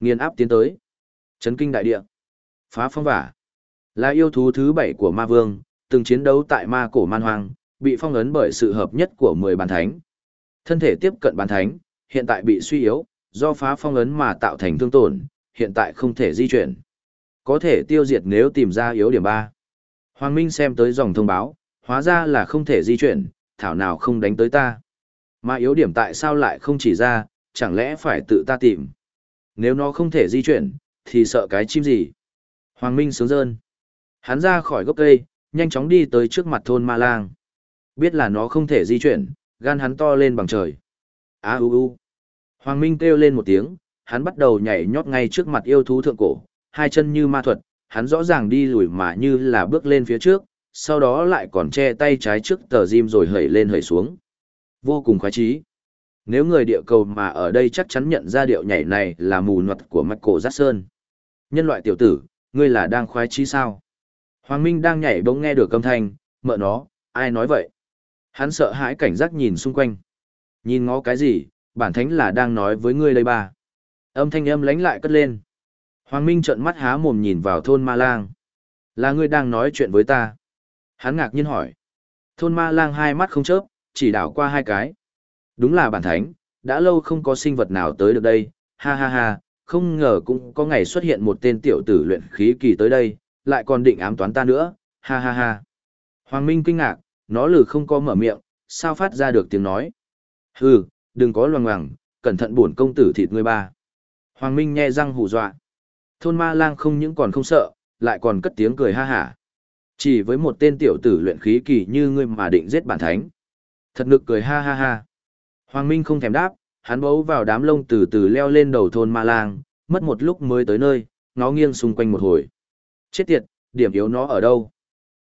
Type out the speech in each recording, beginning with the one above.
Nghiền áp tiến tới. Chấn kinh đại địa. Phá phong vả. Là yêu thú thứ bảy của ma vương, từng chiến đấu tại ma cổ man hoang, bị phong ấn bởi sự hợp nhất của 10 bàn thánh. Thân thể tiếp cận bàn thánh, hiện tại bị suy yếu, do phá phong ấn mà tạo thành thương tổn, hiện tại không thể di chuyển. Có thể tiêu diệt nếu tìm ra yếu điểm 3. Hoàng Minh xem tới dòng thông báo, hóa ra là không thể di chuyển, thảo nào không đánh tới ta. Mà yếu điểm tại sao lại không chỉ ra, chẳng lẽ phải tự ta tìm. Nếu nó không thể di chuyển, thì sợ cái chim gì. Hoàng Minh sướng rơn. Hắn ra khỏi gốc cây, nhanh chóng đi tới trước mặt thôn ma lang. Biết là nó không thể di chuyển, gan hắn to lên bằng trời. Á u u. Hoàng Minh kêu lên một tiếng, hắn bắt đầu nhảy nhót ngay trước mặt yêu thú thượng cổ, hai chân như ma thuật, hắn rõ ràng đi lùi mà như là bước lên phía trước, sau đó lại còn che tay trái trước tờ diêm rồi hẩy lên hẩy xuống. Vô cùng khoái trí. Nếu người địa cầu mà ở đây chắc chắn nhận ra điệu nhảy này là mù nuột của Michael Jackson. Nhân loại tiểu tử, ngươi là đang khoái chi sao? Hoàng Minh đang nhảy bỗng nghe được âm thanh, mợ nó, ai nói vậy? Hắn sợ hãi cảnh giác nhìn xung quanh. Nhìn ngó cái gì, bản thánh là đang nói với ngươi đây ba. Âm thanh âm lánh lại cất lên. Hoàng Minh trợn mắt há mồm nhìn vào thôn Ma Lang. Là ngươi đang nói chuyện với ta. Hắn ngạc nhiên hỏi. Thôn Ma Lang hai mắt không chớp, chỉ đảo qua hai cái. Đúng là bản thánh, đã lâu không có sinh vật nào tới được đây, ha ha ha, không ngờ cũng có ngày xuất hiện một tên tiểu tử luyện khí kỳ tới đây, lại còn định ám toán ta nữa, ha ha ha. Hoàng Minh kinh ngạc, nó lử không có mở miệng, sao phát ra được tiếng nói. Hừ, đừng có loằng ngoằng, cẩn thận bổn công tử thịt ngươi ba. Hoàng Minh nhe răng hù dọa. Thôn ma lang không những còn không sợ, lại còn cất tiếng cười ha hả. Chỉ với một tên tiểu tử luyện khí kỳ như ngươi mà định giết bản thánh. Thật nực cười ha ha ha. Hoàng Minh không thèm đáp, hắn bấu vào đám lông từ từ leo lên đầu thôn ma lang, mất một lúc mới tới nơi, nó nghiêng xung quanh một hồi. Chết tiệt, điểm yếu nó ở đâu?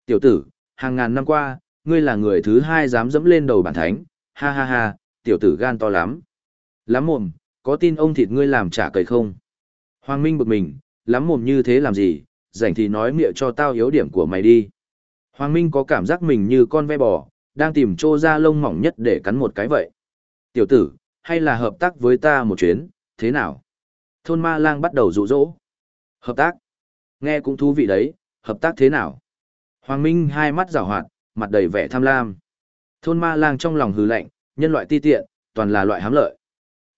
Tiểu tử, hàng ngàn năm qua, ngươi là người thứ hai dám dẫm lên đầu bản thánh, ha ha ha, tiểu tử gan to lắm. Lắm mồm, có tin ông thịt ngươi làm trả cầy không? Hoàng Minh bực mình, lắm mồm như thế làm gì, rảnh thì nói miệng cho tao yếu điểm của mày đi. Hoàng Minh có cảm giác mình như con ve bò, đang tìm trô ra lông mỏng nhất để cắn một cái vậy. Tiểu tử, hay là hợp tác với ta một chuyến, thế nào? Thôn ma lang bắt đầu rụ rỗ. Hợp tác? Nghe cũng thú vị đấy, hợp tác thế nào? Hoàng Minh hai mắt rào hoạt, mặt đầy vẻ tham lam. Thôn ma lang trong lòng hừ lạnh, nhân loại ti tiện, toàn là loại hám lợi.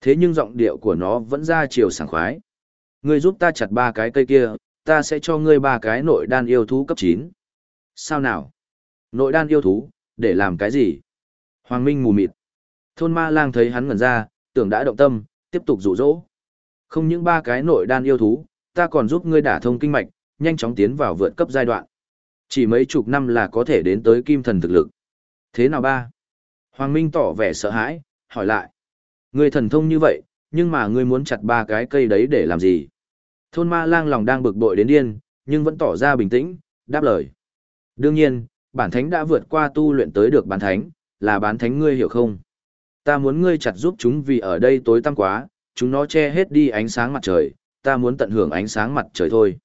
Thế nhưng giọng điệu của nó vẫn ra chiều sảng khoái. Ngươi giúp ta chặt ba cái cây kia, ta sẽ cho ngươi ba cái nội đan yêu thú cấp 9. Sao nào? Nội đan yêu thú, để làm cái gì? Hoàng Minh mù mịt. Thôn ma lang thấy hắn ngẩn ra, tưởng đã động tâm, tiếp tục dụ dỗ. Không những ba cái nội đan yêu thú, ta còn giúp ngươi đả thông kinh mạch, nhanh chóng tiến vào vượt cấp giai đoạn. Chỉ mấy chục năm là có thể đến tới kim thần thực lực. Thế nào ba? Hoàng Minh tỏ vẻ sợ hãi, hỏi lại. Ngươi thần thông như vậy, nhưng mà ngươi muốn chặt ba cái cây đấy để làm gì? Thôn ma lang lòng đang bực bội đến điên, nhưng vẫn tỏ ra bình tĩnh, đáp lời. Đương nhiên, bản thánh đã vượt qua tu luyện tới được bán thánh, là bán thánh ngươi hiểu không? Ta muốn ngươi chặt giúp chúng vì ở đây tối tăm quá, chúng nó che hết đi ánh sáng mặt trời, ta muốn tận hưởng ánh sáng mặt trời thôi.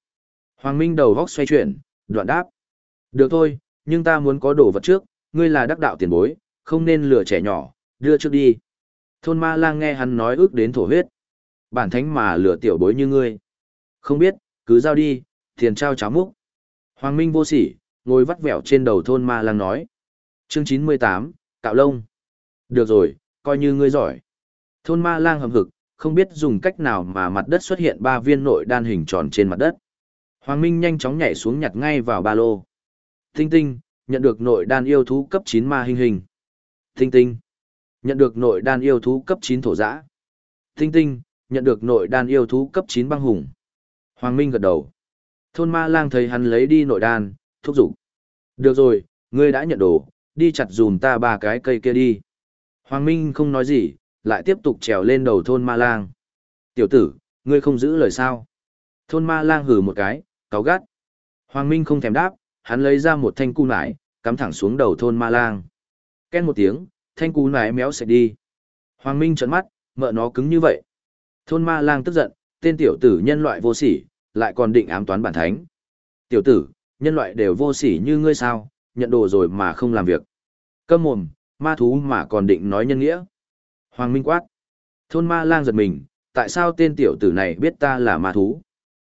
Hoàng Minh đầu góc xoay chuyển, đoạn đáp. Được thôi, nhưng ta muốn có đồ vật trước, ngươi là đắc đạo tiền bối, không nên lừa trẻ nhỏ, đưa trước đi. Thôn ma lang nghe hắn nói ước đến thổ huyết. Bản thánh mà lừa tiểu bối như ngươi. Không biết, cứ giao đi, tiền trao cháo múc. Hoàng Minh vô sỉ, ngồi vắt vẻo trên đầu thôn ma lang nói. Chương chín mươi tám, cạo lông. Được rồi, coi như ngươi giỏi. Thôn ma lang hầm hực, không biết dùng cách nào mà mặt đất xuất hiện ba viên nội đan hình tròn trên mặt đất. Hoàng Minh nhanh chóng nhảy xuống nhặt ngay vào ba lô. Tinh tinh, nhận được nội đan yêu thú cấp 9 ma hình hình. Tinh tinh, nhận được nội đan yêu thú cấp 9 thổ giã. Tinh tinh, nhận được nội đan yêu thú cấp 9 băng hùng. Hoàng Minh gật đầu. Thôn ma lang thấy hắn lấy đi nội đan, thúc giục. Được rồi, ngươi đã nhận đồ, đi chặt dùm ta ba cái cây kia đi. Hoàng Minh không nói gì, lại tiếp tục trèo lên đầu thôn ma lang. Tiểu tử, ngươi không giữ lời sao? Thôn ma lang hừ một cái, cáu gắt. Hoàng Minh không thèm đáp, hắn lấy ra một thanh cu nải, cắm thẳng xuống đầu thôn ma lang. Ken một tiếng, thanh cu nải méo sạch đi. Hoàng Minh trợn mắt, mợ nó cứng như vậy. Thôn ma lang tức giận, tên tiểu tử nhân loại vô sỉ, lại còn định ám toán bản thánh. Tiểu tử, nhân loại đều vô sỉ như ngươi sao, nhận đồ rồi mà không làm việc. Câm mồm, ma thú mà còn định nói nhân nghĩa. Hoàng Minh quát. Thôn ma lang giật mình, tại sao tên tiểu tử này biết ta là ma thú?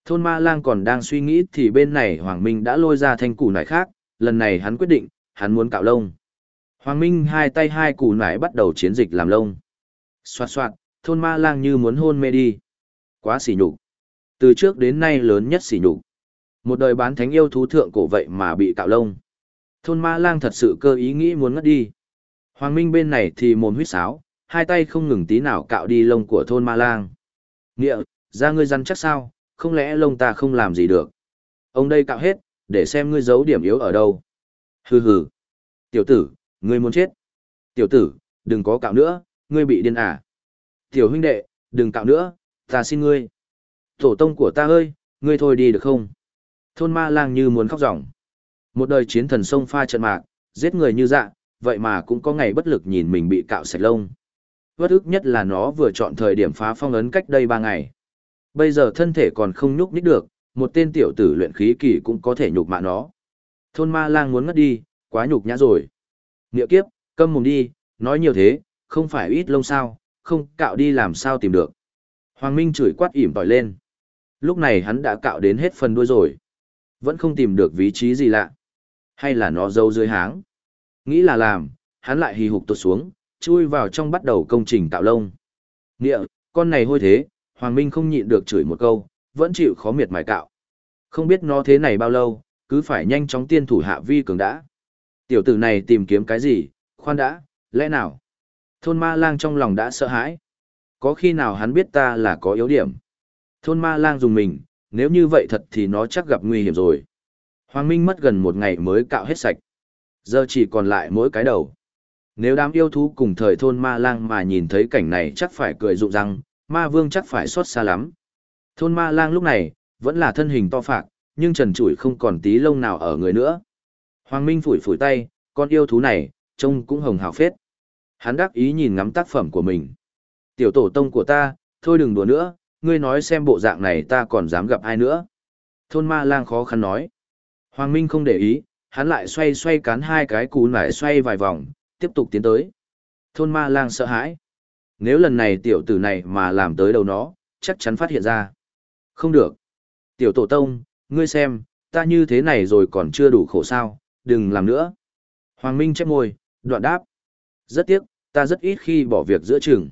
Thôn ma lang còn đang suy nghĩ thì bên này Hoàng Minh đã lôi ra thanh củ nải khác, lần này hắn quyết định, hắn muốn cạo lông. Hoàng Minh hai tay hai củ nải bắt đầu chiến dịch làm lông. Xoạt xoạt, thôn ma lang như muốn hôn mê đi. Quá xỉ nhục. Từ trước đến nay lớn nhất xỉ nhục. Một đời bán thánh yêu thú thượng cổ vậy mà bị cạo lông. Thôn ma lang thật sự cơ ý nghĩ muốn ngất đi. Hoàng Minh bên này thì mồm huyết sáo, hai tay không ngừng tí nào cạo đi lông của thôn ma lang. Nghĩa, ra ngươi răn chắc sao, không lẽ lông ta không làm gì được. Ông đây cạo hết, để xem ngươi giấu điểm yếu ở đâu. Hừ hừ. Tiểu tử, ngươi muốn chết. Tiểu tử, đừng có cạo nữa, ngươi bị điên à. Tiểu huynh đệ, đừng cạo nữa, ta xin ngươi. Tổ tông của ta ơi, ngươi thôi đi được không? Thôn ma lang như muốn khóc ròng. Một đời chiến thần sông pha trận mạc, giết người như dạ, vậy mà cũng có ngày bất lực nhìn mình bị cạo sạch lông. Vất ức nhất là nó vừa chọn thời điểm phá phong ấn cách đây ba ngày. Bây giờ thân thể còn không nhúc nhích được, một tên tiểu tử luyện khí kỳ cũng có thể nhục mạ nó. Thôn ma lang muốn ngất đi, quá nhục nhã rồi. Nghĩa kiếp, câm mồm đi, nói nhiều thế, không phải ít lông sao, không cạo đi làm sao tìm được. Hoàng Minh chửi quát ỉm tỏi lên. Lúc này hắn đã cạo đến hết phần đuôi rồi. Vẫn không tìm được vị trí gì lạ. Hay là nó dâu dưới háng. Nghĩ là làm, hắn lại hì hục tụt xuống, chui vào trong bắt đầu công trình tạo lông. Nghĩa, con này hôi thế, Hoàng Minh không nhịn được chửi một câu, vẫn chịu khó miệt mài cạo. Không biết nó thế này bao lâu, cứ phải nhanh chóng tiên thủ hạ vi cường đã. Tiểu tử này tìm kiếm cái gì, khoan đã, lẽ nào? Thôn ma lang trong lòng đã sợ hãi. Có khi nào hắn biết ta là có yếu điểm? Thôn ma lang dùng mình, nếu như vậy thật thì nó chắc gặp nguy hiểm rồi. Hoàng Minh mất gần một ngày mới cạo hết sạch. Giờ chỉ còn lại mỗi cái đầu. Nếu đám yêu thú cùng thời thôn ma lang mà nhìn thấy cảnh này chắc phải cười rụng răng, ma vương chắc phải xót xa lắm. Thôn ma lang lúc này, vẫn là thân hình to phạc, nhưng trần trụi không còn tí lông nào ở người nữa. Hoàng Minh phủi phủi tay, con yêu thú này, trông cũng hồng hào phết. Hắn đắc ý nhìn ngắm tác phẩm của mình. Tiểu tổ tông của ta, thôi đừng đùa nữa, ngươi nói xem bộ dạng này ta còn dám gặp ai nữa. Thôn ma lang khó khăn nói. Hoàng Minh không để ý, hắn lại xoay xoay cán hai cái cú nải xoay vài vòng, tiếp tục tiến tới. Thôn ma lang sợ hãi. Nếu lần này tiểu tử này mà làm tới đầu nó, chắc chắn phát hiện ra. Không được. Tiểu tổ tông, ngươi xem, ta như thế này rồi còn chưa đủ khổ sao, đừng làm nữa. Hoàng Minh chép môi, đoạn đáp. Rất tiếc, ta rất ít khi bỏ việc giữa chừng.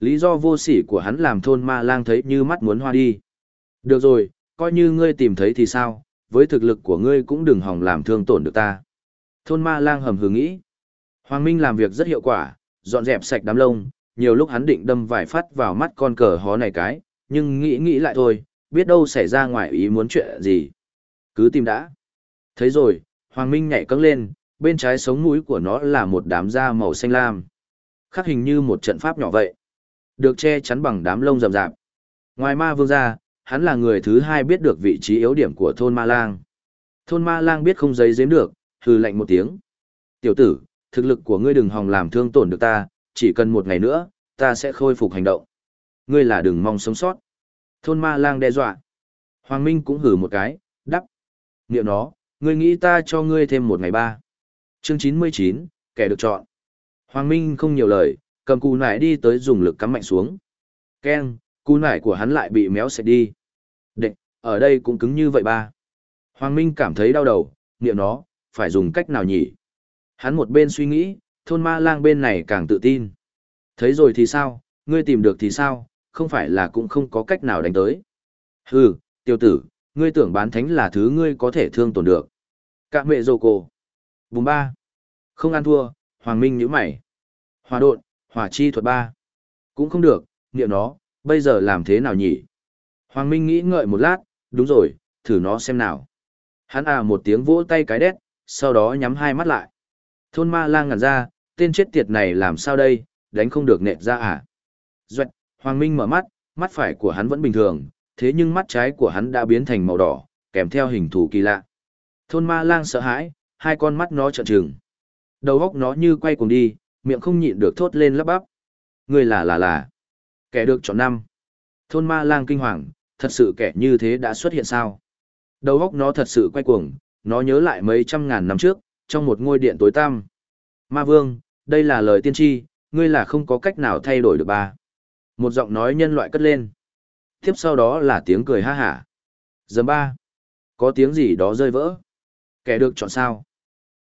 Lý do vô sỉ của hắn làm thôn ma lang thấy như mắt muốn hoa đi. Được rồi, coi như ngươi tìm thấy thì sao, với thực lực của ngươi cũng đừng hòng làm thương tổn được ta. Thôn ma lang hầm hừ nghĩ. Hoàng Minh làm việc rất hiệu quả, dọn dẹp sạch đám lông, nhiều lúc hắn định đâm vài phát vào mắt con cờ hó này cái, nhưng nghĩ nghĩ lại thôi, biết đâu xảy ra ngoài ý muốn chuyện gì. Cứ tìm đã. Thấy rồi, Hoàng Minh nhảy cấng lên, bên trái sống mũi của nó là một đám da màu xanh lam. Khắc hình như một trận pháp nhỏ vậy. Được che chắn bằng đám lông rậm rạp. Ngoài ma vương ra, hắn là người thứ hai biết được vị trí yếu điểm của thôn ma lang. Thôn ma lang biết không giấy giếm được, hừ lạnh một tiếng. Tiểu tử, thực lực của ngươi đừng hòng làm thương tổn được ta, chỉ cần một ngày nữa, ta sẽ khôi phục hành động. Ngươi là đừng mong sống sót. Thôn ma lang đe dọa. Hoàng Minh cũng hử một cái, đắp. Niệm nó, ngươi nghĩ ta cho ngươi thêm một ngày ba. Chương 99, kẻ được chọn. Hoàng Minh không nhiều lời, cầm cù nải đi tới dùng lực cắm mạnh xuống. Keng, Cú nải của hắn lại bị méo xẹt đi. Đệ, ở đây cũng cứng như vậy ba. Hoàng Minh cảm thấy đau đầu, niệm nó, phải dùng cách nào nhỉ? Hắn một bên suy nghĩ, thôn ma lang bên này càng tự tin. Thấy rồi thì sao, ngươi tìm được thì sao, không phải là cũng không có cách nào đánh tới. Hừ, tiêu tử, ngươi tưởng bán thánh là thứ ngươi có thể thương tổn được. Cả mệ dồ cổ. Bùm ba. Không ăn thua, Hoàng Minh nhíu mày. Hòa độn, hỏa chi thuật ba. Cũng không được, niệm nó, bây giờ làm thế nào nhỉ? Hoàng Minh nghĩ ngợi một lát, đúng rồi, thử nó xem nào. Hắn à một tiếng vỗ tay cái đét, sau đó nhắm hai mắt lại. Thôn ma lang ngẩn ra, tên chết tiệt này làm sao đây, đánh không được nện ra à? Duệ, Hoàng Minh mở mắt, mắt phải của hắn vẫn bình thường, thế nhưng mắt trái của hắn đã biến thành màu đỏ, kèm theo hình thù kỳ lạ. Thôn ma lang sợ hãi, hai con mắt nó trợn trừng. Đầu óc nó như quay cuồng đi, miệng không nhịn được thốt lên lắp bắp. Người là là là. Kẻ được chọn năm. Thôn ma lang kinh hoàng, thật sự kẻ như thế đã xuất hiện sao? Đầu óc nó thật sự quay cuồng, nó nhớ lại mấy trăm ngàn năm trước, trong một ngôi điện tối tăm. Ma vương, đây là lời tiên tri, ngươi là không có cách nào thay đổi được ba. Một giọng nói nhân loại cất lên. Tiếp sau đó là tiếng cười ha hả. Giờ ba. Có tiếng gì đó rơi vỡ. Kẻ được chọn sao?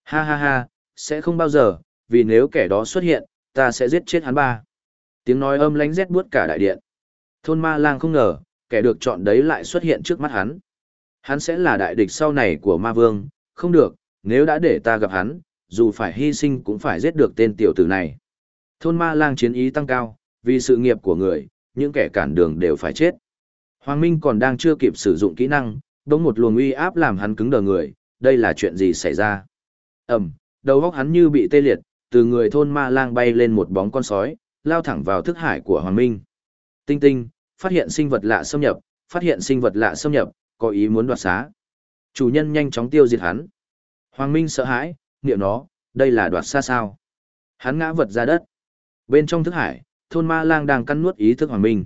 Ha ha ha, sẽ không bao giờ, vì nếu kẻ đó xuất hiện, ta sẽ giết chết hắn ba. Tiếng nói âm lánh rét buốt cả đại điện. Thôn ma lang không ngờ, kẻ được chọn đấy lại xuất hiện trước mắt hắn. Hắn sẽ là đại địch sau này của ma vương, không được, nếu đã để ta gặp hắn, dù phải hy sinh cũng phải giết được tên tiểu tử này. Thôn ma lang chiến ý tăng cao, vì sự nghiệp của người, những kẻ cản đường đều phải chết. Hoàng Minh còn đang chưa kịp sử dụng kỹ năng, đống một luồng uy áp làm hắn cứng đờ người, đây là chuyện gì xảy ra? Ẩm, đầu góc hắn như bị tê liệt, từ người thôn ma lang bay lên một bóng con sói, lao thẳng vào thức hải của Hoàng Minh. Tinh tinh, phát hiện sinh vật lạ xâm nhập, phát hiện sinh vật lạ xâm nhập, có ý muốn đoạt xá. Chủ nhân nhanh chóng tiêu diệt hắn. Hoàng Minh sợ hãi, niệm nó, đây là đoạt xa sao. Hắn ngã vật ra đất. Bên trong thức hải, thôn ma lang đang cắn nuốt ý thức Hoàng Minh.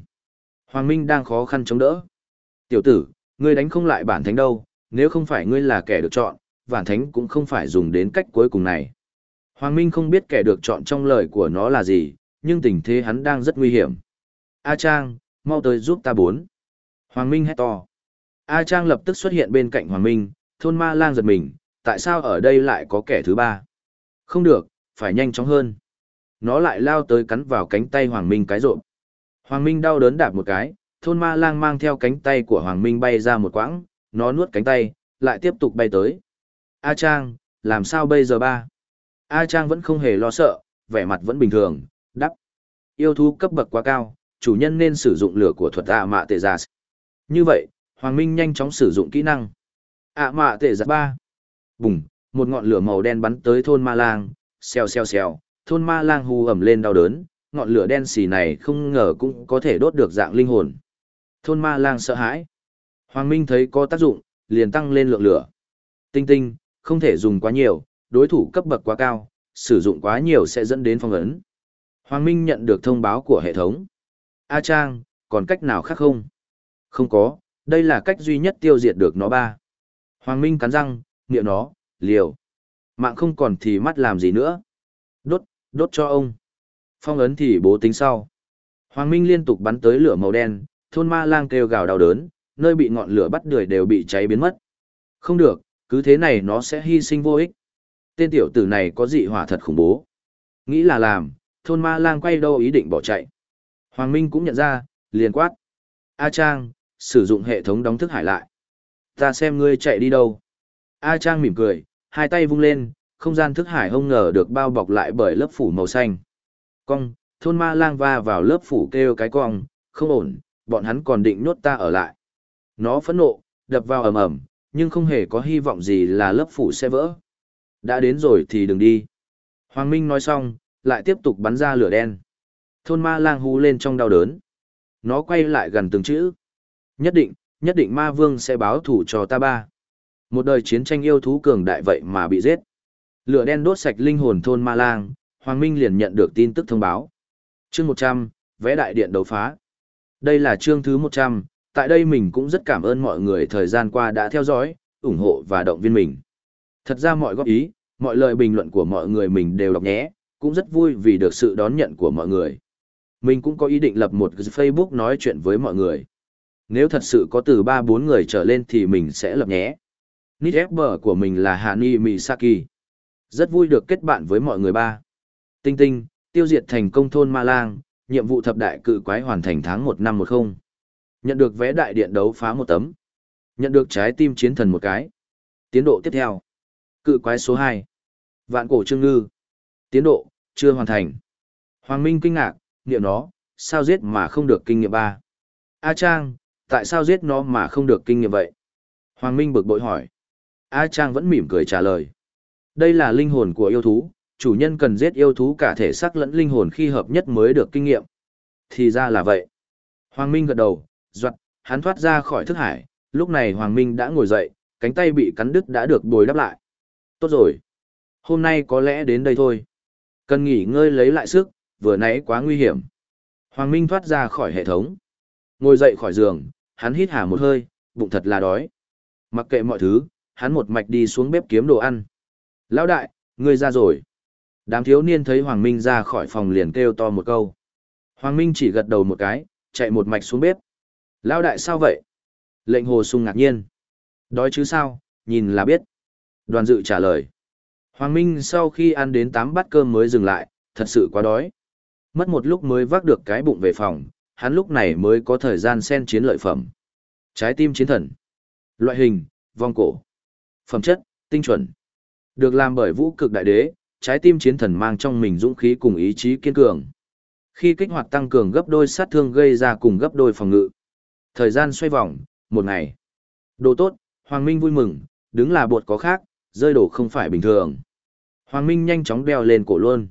Hoàng Minh đang khó khăn chống đỡ. Tiểu tử, ngươi đánh không lại bản thánh đâu, nếu không phải ngươi là kẻ được chọn, bản thánh cũng không phải dùng đến cách cuối cùng này. Hoàng Minh không biết kẻ được chọn trong lời của nó là gì, nhưng tình thế hắn đang rất nguy hiểm. A Trang, mau tới giúp ta bốn. Hoàng Minh hét to. A Trang lập tức xuất hiện bên cạnh Hoàng Minh, thôn ma lang giật mình, tại sao ở đây lại có kẻ thứ ba? Không được, phải nhanh chóng hơn. Nó lại lao tới cắn vào cánh tay Hoàng Minh cái rộm. Hoàng Minh đau đớn đạp một cái, thôn ma lang mang theo cánh tay của Hoàng Minh bay ra một quãng, nó nuốt cánh tay, lại tiếp tục bay tới. A Trang, làm sao bây giờ ba? A Trang vẫn không hề lo sợ, vẻ mặt vẫn bình thường, đắp. Yêu thú cấp bậc quá cao, chủ nhân nên sử dụng lửa của thuật ạ mạ tệ giả. Như vậy, Hoàng Minh nhanh chóng sử dụng kỹ năng. ạ mạ tệ giả ba. Bùng, một ngọn lửa màu đen bắn tới thôn ma lang, xèo xèo xèo, thôn ma lang hù ẩm lên đau đớn, ngọn lửa đen xì này không ngờ cũng có thể đốt được dạng linh hồn. Thôn ma lang sợ hãi. Hoàng Minh thấy có tác dụng, liền tăng lên lượng lửa. Tinh tinh, không thể dùng quá nhiều, đối thủ cấp bậc quá cao, sử dụng quá nhiều sẽ dẫn đến phong ấn. Hoàng Minh nhận được thông báo của hệ thống. A Trang, còn cách nào khác không? Không có, đây là cách duy nhất tiêu diệt được nó ba. Hoàng Minh cắn răng, niệm nó, liều. Mạng không còn thì mắt làm gì nữa. Đốt, đốt cho ông. Phong ấn thì bố tính sau. Hoàng Minh liên tục bắn tới lửa màu đen, thôn ma lang kêu gào đau đớn, nơi bị ngọn lửa bắt đuổi đều bị cháy biến mất. Không được, cứ thế này nó sẽ hy sinh vô ích. Tên tiểu tử này có dị hỏa thật khủng bố. Nghĩ là làm, thôn ma lang quay đâu ý định bỏ chạy. Hoàng Minh cũng nhận ra, liền quát. A Trang, sử dụng hệ thống đóng thức hải lại. Ta xem ngươi chạy đi đâu. A Trang mỉm cười, hai tay vung lên, không gian thức hải không ngờ được bao bọc lại bởi lớp phủ màu xanh. Cong, thôn ma lang va vào lớp phủ kêu cái cong, không ổn, bọn hắn còn định nhốt ta ở lại. Nó phẫn nộ, đập vào ầm ầm, nhưng không hề có hy vọng gì là lớp phủ sẽ vỡ. Đã đến rồi thì đừng đi. Hoàng Minh nói xong, lại tiếp tục bắn ra lửa đen. Thôn ma lang hú lên trong đau đớn. Nó quay lại gần từng chữ. Nhất định, nhất định ma vương sẽ báo thủ cho ta ba. Một đời chiến tranh yêu thú cường đại vậy mà bị giết. Lửa đen đốt sạch linh hồn thôn ma lang, Hoàng Minh liền nhận được tin tức thông báo. Chương 100, vẽ đại điện đấu phá. Đây là chương thứ 100, tại đây mình cũng rất cảm ơn mọi người thời gian qua đã theo dõi, ủng hộ và động viên mình. Thật ra mọi góp ý, mọi lời bình luận của mọi người mình đều đọc nhé, cũng rất vui vì được sự đón nhận của mọi người. Mình cũng có ý định lập một Facebook nói chuyện với mọi người. Nếu thật sự có từ 3-4 người trở lên thì mình sẽ lập nhé. Nick FB của mình là Hani Misaki. Rất vui được kết bạn với mọi người ba. Tinh tinh, tiêu diệt thành công thôn Ma Lang, nhiệm vụ thập đại cự quái hoàn thành tháng 1 năm 10. Nhận được vé đại điện đấu phá một tấm. Nhận được trái tim chiến thần một cái. Tiến độ tiếp theo. Cự quái số 2. Vạn cổ trương ngư. Tiến độ, chưa hoàn thành. Hoàng Minh kinh ngạc, niệm nó, sao giết mà không được kinh nghiệm ba? A Trang, tại sao giết nó mà không được kinh nghiệm vậy? Hoàng Minh bực bội hỏi. A Trang vẫn mỉm cười trả lời. Đây là linh hồn của yêu thú, chủ nhân cần giết yêu thú cả thể xác lẫn linh hồn khi hợp nhất mới được kinh nghiệm. Thì ra là vậy. Hoàng Minh gật đầu, doặt, hắn thoát ra khỏi thức hải, lúc này Hoàng Minh đã ngồi dậy, cánh tay bị cắn đứt đã được bồi đắp lại. Tốt rồi. Hôm nay có lẽ đến đây thôi. Cần nghỉ ngơi lấy lại sức, vừa nãy quá nguy hiểm. Hoàng Minh thoát ra khỏi hệ thống. Ngồi dậy khỏi giường, hắn hít hà một hơi, bụng thật là đói. Mặc kệ mọi thứ, hắn một mạch đi xuống bếp kiếm đồ ăn. Lão đại, ngươi ra rồi. Đám thiếu niên thấy Hoàng Minh ra khỏi phòng liền kêu to một câu. Hoàng Minh chỉ gật đầu một cái, chạy một mạch xuống bếp. lão đại sao vậy? Lệnh hồ sung ngạc nhiên. Đói chứ sao, nhìn là biết. Đoàn dự trả lời. Hoàng Minh sau khi ăn đến 8 bát cơm mới dừng lại, thật sự quá đói. Mất một lúc mới vác được cái bụng về phòng, hắn lúc này mới có thời gian xen chiến lợi phẩm. Trái tim chiến thần. Loại hình, vòng cổ. Phẩm chất, tinh chuẩn. Được làm bởi vũ cực đại đế, trái tim chiến thần mang trong mình dũng khí cùng ý chí kiên cường. Khi kích hoạt tăng cường gấp đôi sát thương gây ra cùng gấp đôi phòng ngự. Thời gian xoay vòng, một ngày. Đồ tốt, Hoàng Minh vui mừng, đứng là bột có khác, rơi đổ không phải bình thường. Hoàng Minh nhanh chóng đeo lên cổ luôn.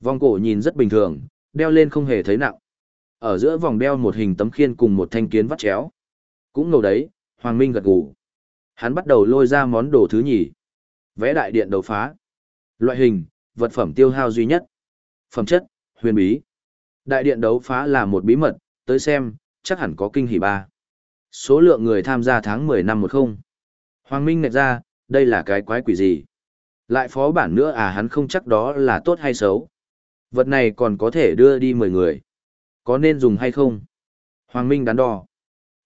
Vòng cổ nhìn rất bình thường, đeo lên không hề thấy nặng. Ở giữa vòng đeo một hình tấm khiên cùng một thanh kiến vắt chéo. Cũng ngầu đấy, Hoàng Minh gật gù. Hắn bắt đầu lôi ra món đồ thứ nhì. Vẽ đại điện đấu phá. Loại hình, vật phẩm tiêu hao duy nhất. Phẩm chất, huyền bí. Đại điện đấu phá là một bí mật, tới xem, chắc hẳn có kinh hỉ ba. Số lượng người tham gia tháng 10 năm một không. Hoàng Minh nạch ra, đây là cái quái quỷ gì? Lại phó bản nữa à hắn không chắc đó là tốt hay xấu. Vật này còn có thể đưa đi 10 người. Có nên dùng hay không? Hoàng Minh đắn đo.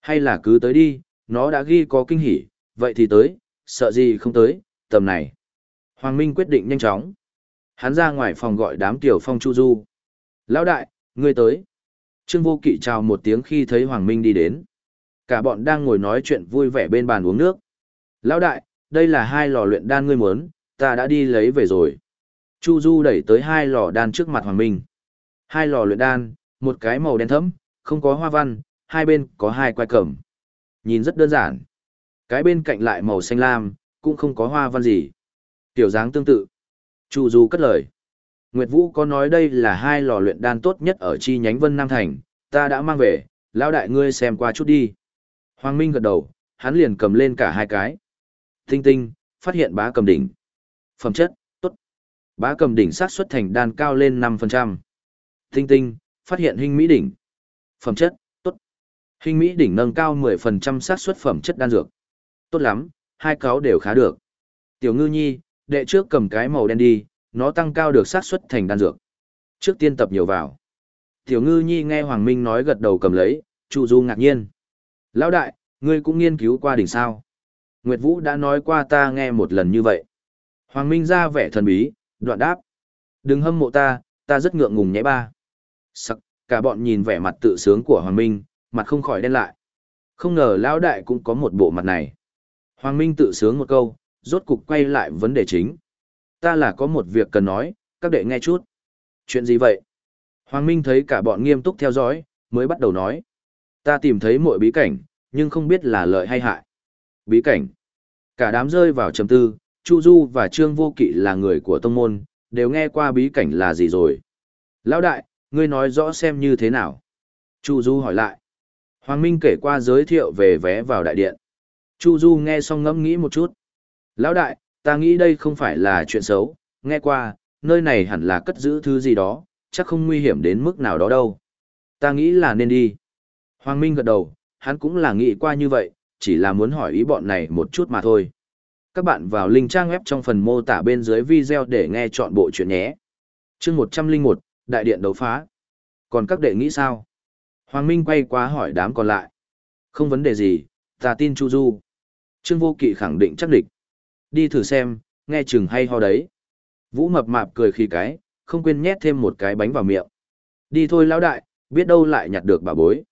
Hay là cứ tới đi, nó đã ghi có kinh hỉ, vậy thì tới, sợ gì không tới, tầm này. Hoàng Minh quyết định nhanh chóng. Hắn ra ngoài phòng gọi đám tiểu phong chu du. Lão đại, ngươi tới. Trương Vô Kỵ chào một tiếng khi thấy Hoàng Minh đi đến. Cả bọn đang ngồi nói chuyện vui vẻ bên bàn uống nước. Lão đại, đây là hai lò luyện đan ngươi muốn, ta đã đi lấy về rồi. Chu Du đẩy tới hai lò đan trước mặt Hoàng Minh. Hai lò luyện đan, một cái màu đen thẫm, không có hoa văn, hai bên có hai quai cẩm. Nhìn rất đơn giản. Cái bên cạnh lại màu xanh lam, cũng không có hoa văn gì. Tiểu dáng tương tự. Chu Du cất lời. Nguyệt Vũ có nói đây là hai lò luyện đan tốt nhất ở chi nhánh Vân Nam Thành, ta đã mang về, lão đại ngươi xem qua chút đi. Hoàng Minh gật đầu, hắn liền cầm lên cả hai cái. Tinh tinh, phát hiện bá cầm đỉnh. Phẩm chất, tốt. Bá cầm đỉnh sát xuất thành đan cao lên 5%. Tinh tinh, phát hiện hình mỹ đỉnh. Phẩm chất, tốt. Hình mỹ đỉnh nâng cao 10% sát xuất phẩm chất đan dược. Tốt lắm, hai cáo đều khá được. Tiểu ngư nhi, đệ trước cầm cái màu đen đi, nó tăng cao được sát xuất thành đan dược. Trước tiên tập nhiều vào. Tiểu ngư nhi nghe Hoàng Minh nói gật đầu cầm lấy, Chu Du ngạc nhiên. Lão đại, ngươi cũng nghiên cứu qua đỉnh sao. Nguyệt Vũ đã nói qua ta nghe một lần như vậy. Hoàng Minh ra vẻ thần bí, đoạn đáp. Đừng hâm mộ ta, ta rất ngượng ngùng nhé ba. Sắc, cả bọn nhìn vẻ mặt tự sướng của Hoàng Minh, mặt không khỏi đen lại. Không ngờ lão đại cũng có một bộ mặt này. Hoàng Minh tự sướng một câu, rốt cục quay lại vấn đề chính. Ta là có một việc cần nói, các đệ nghe chút. Chuyện gì vậy? Hoàng Minh thấy cả bọn nghiêm túc theo dõi, mới bắt đầu nói. Ta tìm thấy mọi bí cảnh, nhưng không biết là lợi hay hại. Bí cảnh. Cả đám rơi vào trầm tư, Chu Du và Trương Vô Kỵ là người của tông môn, đều nghe qua bí cảnh là gì rồi. Lão đại, ngươi nói rõ xem như thế nào. Chu Du hỏi lại. Hoàng Minh kể qua giới thiệu về vé vào đại điện. Chu Du nghe xong ngẫm nghĩ một chút. Lão đại, ta nghĩ đây không phải là chuyện xấu, nghe qua, nơi này hẳn là cất giữ thứ gì đó, chắc không nguy hiểm đến mức nào đó đâu. Ta nghĩ là nên đi. Hoàng Minh gật đầu, hắn cũng là nghĩ qua như vậy, chỉ là muốn hỏi ý bọn này một chút mà thôi. Các bạn vào link trang web trong phần mô tả bên dưới video để nghe chọn bộ chuyện nhé. chương 101, Đại điện đấu phá. Còn các đệ nghĩ sao? Hoàng Minh quay qua hỏi đám còn lại. Không vấn đề gì, ta tin Chu Du. Trương Vô Kỵ khẳng định chắc địch. Đi thử xem, nghe chừng hay ho đấy. Vũ mập mạp cười khi cái, không quên nhét thêm một cái bánh vào miệng. Đi thôi lão đại, biết đâu lại nhặt được bà bối.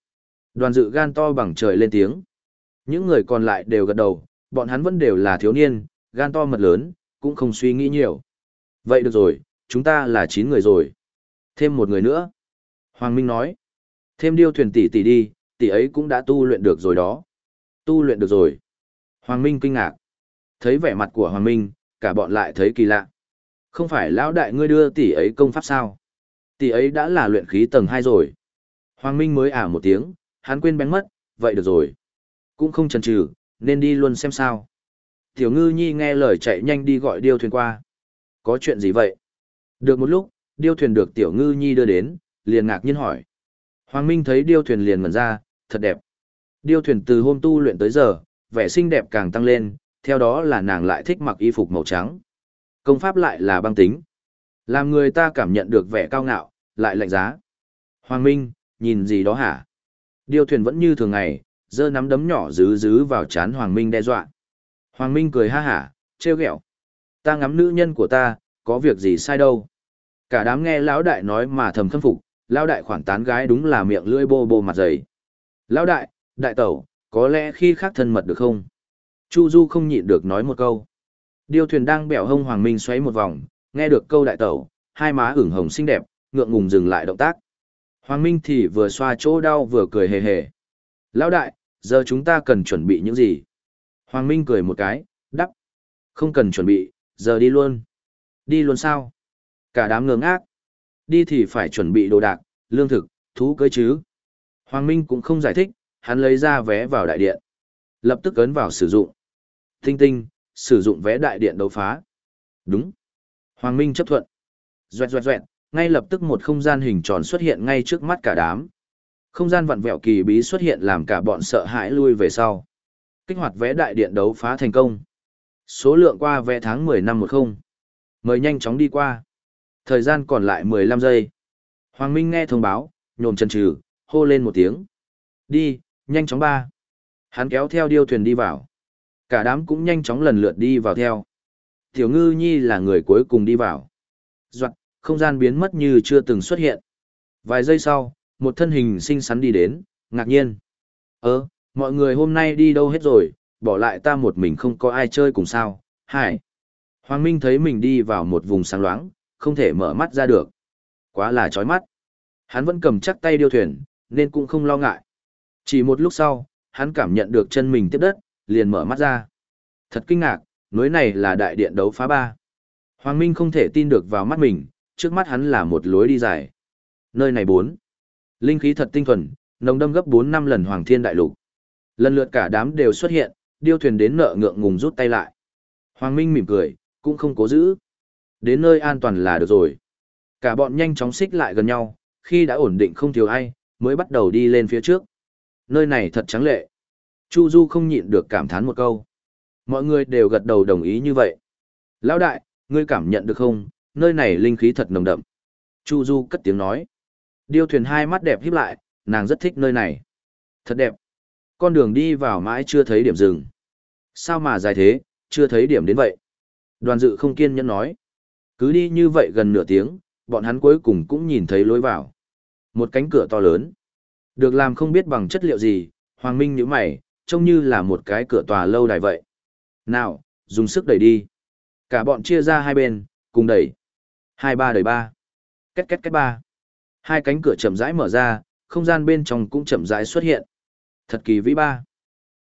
Đoàn dự gan to bằng trời lên tiếng. Những người còn lại đều gật đầu, bọn hắn vẫn đều là thiếu niên, gan to mật lớn, cũng không suy nghĩ nhiều. Vậy được rồi, chúng ta là 9 người rồi. Thêm một người nữa. Hoàng Minh nói. Thêm điêu thuyền tỷ tỷ đi, tỷ ấy cũng đã tu luyện được rồi đó. Tu luyện được rồi. Hoàng Minh kinh ngạc. Thấy vẻ mặt của Hoàng Minh, cả bọn lại thấy kỳ lạ. Không phải lão đại ngươi đưa tỷ ấy công pháp sao? Tỷ ấy đã là luyện khí tầng 2 rồi. Hoàng Minh mới ả một tiếng, hắn quên bén mất, vậy được rồi. Cũng không chần chừ, nên đi luôn xem sao. Tiểu ngư nhi nghe lời chạy nhanh đi gọi điêu thuyền qua. Có chuyện gì vậy? Được một lúc, điêu thuyền được tiểu ngư nhi đưa đến, liền ngạc nhiên hỏi. Hoàng Minh thấy điêu thuyền liền ngẩn ra, thật đẹp. Điêu thuyền từ hôm tu luyện tới giờ, vẻ xinh đẹp càng tăng lên, theo đó là nàng lại thích mặc y phục màu trắng. Công pháp lại là băng tính. Làm người ta cảm nhận được vẻ cao ngạo, lại lạnh giá. Hoàng Minh, nhìn gì đó hả? Điêu thuyền vẫn như thường ngày, giơ nắm đấm nhỏ dứ dứ vào chán Hoàng Minh đe dọa. Hoàng Minh cười ha hả, trêu ghẹo. Ta ngắm nữ nhân của ta, có việc gì sai đâu. Cả đám nghe lão đại nói mà thầm khâm phục, lão đại khoản tán gái đúng là miệng lưỡi bô bô mặt dày. Lão đại, đại tẩu, có lẽ khi khác thân mật được không? Chu Du không nhịn được nói một câu. Điêu thuyền đang bẻo hông Hoàng Minh xoáy một vòng, nghe được câu đại tẩu, hai má ửng hồng xinh đẹp, ngượng ngùng dừng lại động tác. Hoàng Minh thì vừa xoa chỗ đau vừa cười hề hề. Lão đại, giờ chúng ta cần chuẩn bị những gì? Hoàng Minh cười một cái, đắp. Không cần chuẩn bị, giờ đi luôn. Đi luôn sao? Cả đám ngơ ngác, Đi thì phải chuẩn bị đồ đạc, lương thực, thú cưới chứ. Hoàng Minh cũng không giải thích, hắn lấy ra vé vào đại điện. Lập tức ấn vào sử dụng. Tinh tinh, sử dụng vé đại điện đấu phá. Đúng. Hoàng Minh chấp thuận. Doẹt doẹt doẹt, ngay lập tức một không gian hình tròn xuất hiện ngay trước mắt cả đám. Không gian vặn vẹo kỳ bí xuất hiện làm cả bọn sợ hãi lui về sau. Kích hoạt vé đại điện đấu phá thành công. Số lượng qua vé tháng 10 năm 10. Mời nhanh chóng đi qua. Thời gian còn lại 15 giây. Hoàng Minh nghe thông báo, nhồm chân trừ, hô lên một tiếng. Đi, nhanh chóng ba. Hắn kéo theo điêu thuyền đi vào. Cả đám cũng nhanh chóng lần lượt đi vào theo. Tiểu ngư nhi là người cuối cùng đi vào. Doạn, không gian biến mất như chưa từng xuất hiện. Vài giây sau, một thân hình xinh xắn đi đến, ngạc nhiên. Ơ, mọi người hôm nay đi đâu hết rồi, bỏ lại ta một mình không có ai chơi cùng sao, hải. Hoàng Minh thấy mình đi vào một vùng sáng loáng, không thể mở mắt ra được. Quá là chói mắt. Hắn vẫn cầm chắc tay điêu thuyền, nên cũng không lo ngại. Chỉ một lúc sau, hắn cảm nhận được chân mình tiếp đất, liền mở mắt ra. Thật kinh ngạc, núi này là đại điện đấu phá ba. Hoàng Minh không thể tin được vào mắt mình, trước mắt hắn là một lối đi dài. Nơi này bốn. Linh khí thật tinh thuần, nồng đâm gấp 4 năm lần Hoàng Thiên Đại Lục. Lần lượt cả đám đều xuất hiện, điêu thuyền đến nợ ngượng ngùng rút tay lại. Hoàng Minh mỉm cười, cũng không cố giữ. Đến nơi an toàn là được rồi. Cả bọn nhanh chóng xích lại gần nhau, khi đã ổn định không thiếu ai, mới bắt đầu đi lên phía trước. Nơi này thật trắng lệ. Chu Du không nhịn được cảm thán một câu. Mọi người đều gật đầu đồng ý như vậy. Lão đại, ngươi cảm nhận được không, nơi này linh khí thật nồng đậm. Chu Du cất tiếng nói. Điêu thuyền hai mắt đẹp híp lại, nàng rất thích nơi này. Thật đẹp. Con đường đi vào mãi chưa thấy điểm dừng. Sao mà dài thế, chưa thấy điểm đến vậy. Đoàn dự không kiên nhẫn nói. Cứ đi như vậy gần nửa tiếng, bọn hắn cuối cùng cũng nhìn thấy lối vào. Một cánh cửa to lớn. Được làm không biết bằng chất liệu gì, Hoàng Minh nhíu mày, trông như là một cái cửa tòa lâu đài vậy. Nào, dùng sức đẩy đi. Cả bọn chia ra hai bên, cùng đẩy. Hai ba đẩy ba. Két két két ba. Hai cánh cửa chậm rãi mở ra, không gian bên trong cũng chậm rãi xuất hiện. Thật kỳ vĩ ba.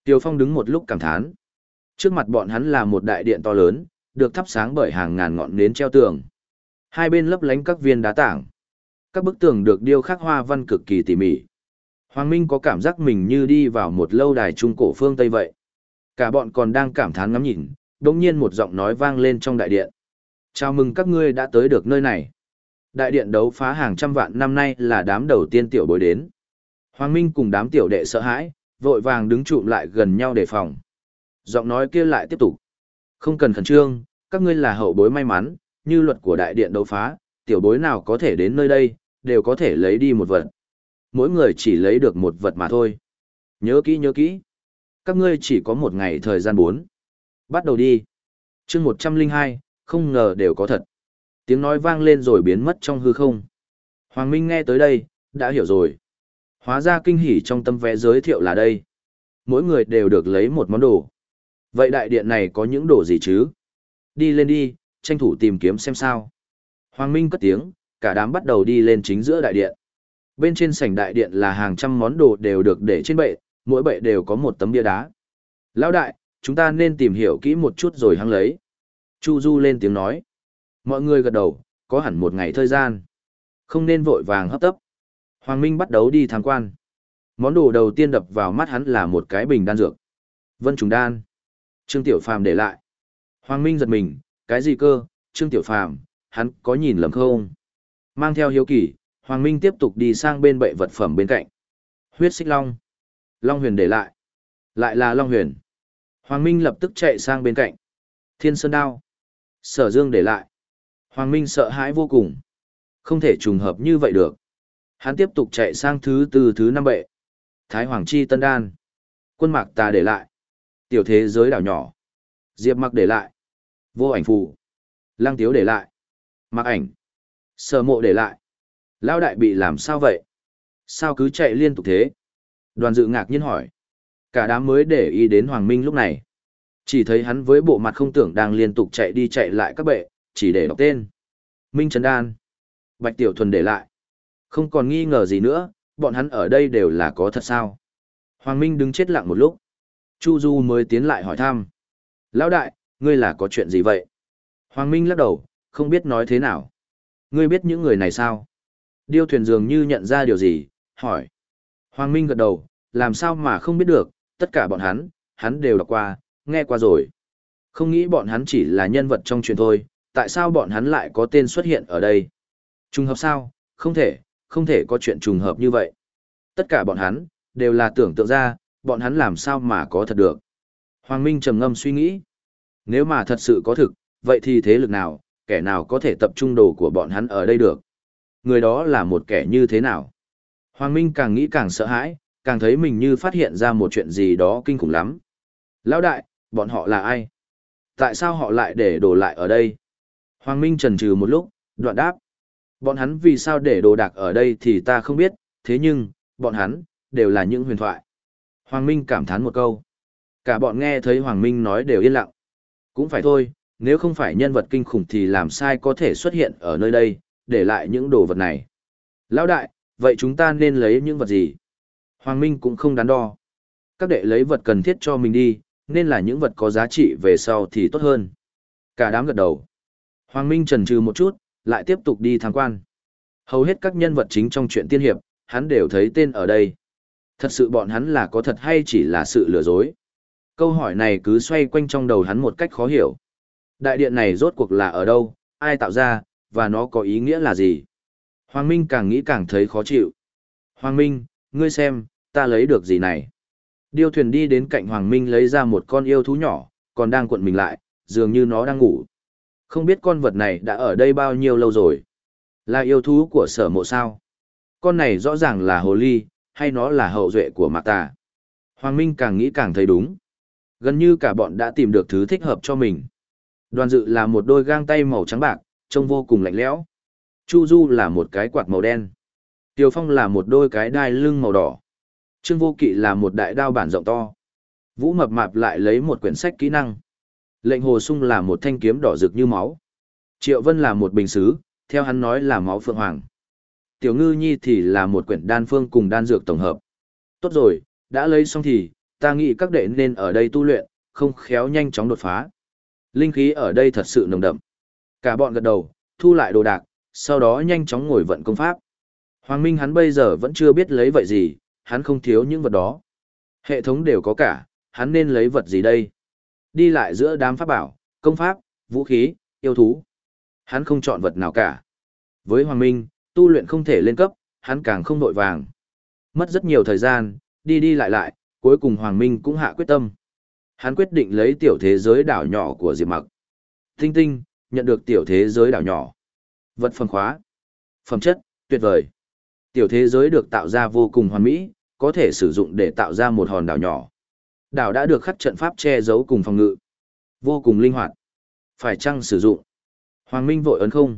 Tiêu Phong đứng một lúc cảm thán. Trước mặt bọn hắn là một đại điện to lớn, được thắp sáng bởi hàng ngàn ngọn nến treo tường. Hai bên lấp lánh các viên đá tảng. Các bức tường được điêu khắc hoa văn cực kỳ tỉ mỉ. Hoàng Minh có cảm giác mình như đi vào một lâu đài trung cổ phương Tây vậy. Cả bọn còn đang cảm thán ngắm nhìn, đột nhiên một giọng nói vang lên trong đại điện. Chào mừng các ngươi đã tới được nơi này. Đại điện đấu phá hàng trăm vạn năm nay là đám đầu tiên tiểu bối đến. Hoàng Minh cùng đám tiểu đệ sợ hãi, vội vàng đứng trụm lại gần nhau để phòng. Giọng nói kia lại tiếp tục. Không cần khẩn trương, các ngươi là hậu bối may mắn, như luật của đại điện đấu phá, tiểu bối nào có thể đến nơi đây, đều có thể lấy đi một vật. Mỗi người chỉ lấy được một vật mà thôi. Nhớ kỹ nhớ kỹ. Các ngươi chỉ có một ngày thời gian bốn. Bắt đầu đi. chương 102, không ngờ đều có thật. Tiếng nói vang lên rồi biến mất trong hư không. Hoàng Minh nghe tới đây, đã hiểu rồi. Hóa ra kinh hỉ trong tâm vẽ giới thiệu là đây. Mỗi người đều được lấy một món đồ. Vậy đại điện này có những đồ gì chứ? Đi lên đi, tranh thủ tìm kiếm xem sao. Hoàng Minh cất tiếng, cả đám bắt đầu đi lên chính giữa đại điện. Bên trên sảnh đại điện là hàng trăm món đồ đều được để trên bệ, mỗi bệ đều có một tấm bia đá. Lão đại, chúng ta nên tìm hiểu kỹ một chút rồi hăng lấy. Chu Du lên tiếng nói. Mọi người gật đầu, có hẳn một ngày thời gian. Không nên vội vàng hấp tấp. Hoàng Minh bắt đầu đi tham quan. Món đồ đầu tiên đập vào mắt hắn là một cái bình đan dược. Vân trùng đan. Trương Tiểu Phàm để lại. Hoàng Minh giật mình, cái gì cơ, Trương Tiểu Phàm, hắn có nhìn lầm không? Mang theo hiếu kỳ, Hoàng Minh tiếp tục đi sang bên bệ vật phẩm bên cạnh. Huyết xích long. Long huyền để lại. Lại là Long huyền. Hoàng Minh lập tức chạy sang bên cạnh. Thiên Sơn Đao. Sở Dương để lại. Hoàng Minh sợ hãi vô cùng. Không thể trùng hợp như vậy được. Hắn tiếp tục chạy sang thứ tư thứ năm bệ. Thái Hoàng Chi Tân Đan. Quân mạc ta để lại. Tiểu thế giới đảo nhỏ. Diệp mặc để lại. Vô ảnh phù. Lăng tiếu để lại. Mặc ảnh. Sở mộ để lại. Lao đại bị làm sao vậy? Sao cứ chạy liên tục thế? Đoàn dự ngạc nhiên hỏi. Cả đám mới để ý đến Hoàng Minh lúc này. Chỉ thấy hắn với bộ mặt không tưởng đang liên tục chạy đi chạy lại các bệ, chỉ để đọc tên. Minh Trấn Đan. Bạch Tiểu Thuần để lại. Không còn nghi ngờ gì nữa, bọn hắn ở đây đều là có thật sao. Hoàng Minh đứng chết lặng một lúc. Chu Du mới tiến lại hỏi thăm. Lão đại, ngươi là có chuyện gì vậy? Hoàng Minh lắc đầu, không biết nói thế nào. Ngươi biết những người này sao? Điêu thuyền dường như nhận ra điều gì, hỏi. Hoàng Minh gật đầu, làm sao mà không biết được, tất cả bọn hắn, hắn đều đọc qua, nghe qua rồi. Không nghĩ bọn hắn chỉ là nhân vật trong truyền thôi, tại sao bọn hắn lại có tên xuất hiện ở đây? Trùng hợp sao? Không thể, không thể có chuyện trùng hợp như vậy. Tất cả bọn hắn, đều là tưởng tượng ra, bọn hắn làm sao mà có thật được. Hoàng Minh trầm ngâm suy nghĩ. Nếu mà thật sự có thực, vậy thì thế lực nào, kẻ nào có thể tập trung đồ của bọn hắn ở đây được? Người đó là một kẻ như thế nào? Hoàng Minh càng nghĩ càng sợ hãi, càng thấy mình như phát hiện ra một chuyện gì đó kinh khủng lắm. Lão đại, bọn họ là ai? Tại sao họ lại để đồ lại ở đây? Hoàng Minh trần trừ một lúc, đoạn đáp. Bọn hắn vì sao để đồ đạc ở đây thì ta không biết, thế nhưng, bọn hắn, đều là những huyền thoại. Hoàng Minh cảm thán một câu. Cả bọn nghe thấy Hoàng Minh nói đều yên lặng. Cũng phải thôi, nếu không phải nhân vật kinh khủng thì làm sai có thể xuất hiện ở nơi đây, để lại những đồ vật này. Lão đại, vậy chúng ta nên lấy những vật gì? Hoàng Minh cũng không đắn đo. Các đệ lấy vật cần thiết cho mình đi, nên là những vật có giá trị về sau thì tốt hơn. Cả đám gật đầu. Hoàng Minh trần trừ một chút, lại tiếp tục đi tham quan. Hầu hết các nhân vật chính trong chuyện tiên hiệp, hắn đều thấy tên ở đây. Thật sự bọn hắn là có thật hay chỉ là sự lừa dối? Câu hỏi này cứ xoay quanh trong đầu hắn một cách khó hiểu. Đại điện này rốt cuộc là ở đâu, ai tạo ra, và nó có ý nghĩa là gì? Hoàng Minh càng nghĩ càng thấy khó chịu. Hoàng Minh, ngươi xem, ta lấy được gì này? Điêu thuyền đi đến cạnh Hoàng Minh lấy ra một con yêu thú nhỏ, còn đang cuộn mình lại, dường như nó đang ngủ. Không biết con vật này đã ở đây bao nhiêu lâu rồi? Là yêu thú của sở mộ sao? Con này rõ ràng là hồ ly, hay nó là hậu duệ của mạc tà? Hoàng Minh càng nghĩ càng thấy đúng. Gần như cả bọn đã tìm được thứ thích hợp cho mình. Đoàn dự là một đôi găng tay màu trắng bạc, trông vô cùng lạnh lẽo. Chu Du là một cái quạt màu đen. Tiêu Phong là một đôi cái đai lưng màu đỏ. Trương Vô Kỵ là một đại đao bản rộng to. Vũ Mập Mạp lại lấy một quyển sách kỹ năng. Lệnh Hồ Sung là một thanh kiếm đỏ rực như máu. Triệu Vân là một bình xứ, theo hắn nói là máu phượng hoàng. Tiểu Ngư Nhi thì là một quyển đan phương cùng đan dược tổng hợp. Tốt rồi, đã lấy xong thì, ta nghĩ các đệ nên ở đây tu luyện, không khéo nhanh chóng đột phá. Linh khí ở đây thật sự nồng đậm. Cả bọn gật đầu, thu lại đồ đạc, sau đó nhanh chóng ngồi vận công pháp. Hoàng Minh hắn bây giờ vẫn chưa biết lấy vậy gì, hắn không thiếu những vật đó. Hệ thống đều có cả, hắn nên lấy vật gì đây? Đi lại giữa đám pháp bảo, công pháp, vũ khí, yêu thú. Hắn không chọn vật nào cả. Với Hoàng Minh, tu luyện không thể lên cấp, hắn càng không nội vàng. Mất rất nhiều thời gian, đi đi lại lại, cuối cùng Hoàng Minh cũng hạ quyết tâm. Hắn quyết định lấy tiểu thế giới đảo nhỏ của Diệp Mặc. Tinh tinh, nhận được tiểu thế giới đảo nhỏ. Vật phẩm khóa. Phẩm chất, tuyệt vời. Tiểu thế giới được tạo ra vô cùng hoàn mỹ, có thể sử dụng để tạo ra một hòn đảo nhỏ. Đảo đã được khắc trận pháp che giấu cùng phòng ngự. Vô cùng linh hoạt. Phải chăng sử dụng? Hoàng Minh vội ấn không.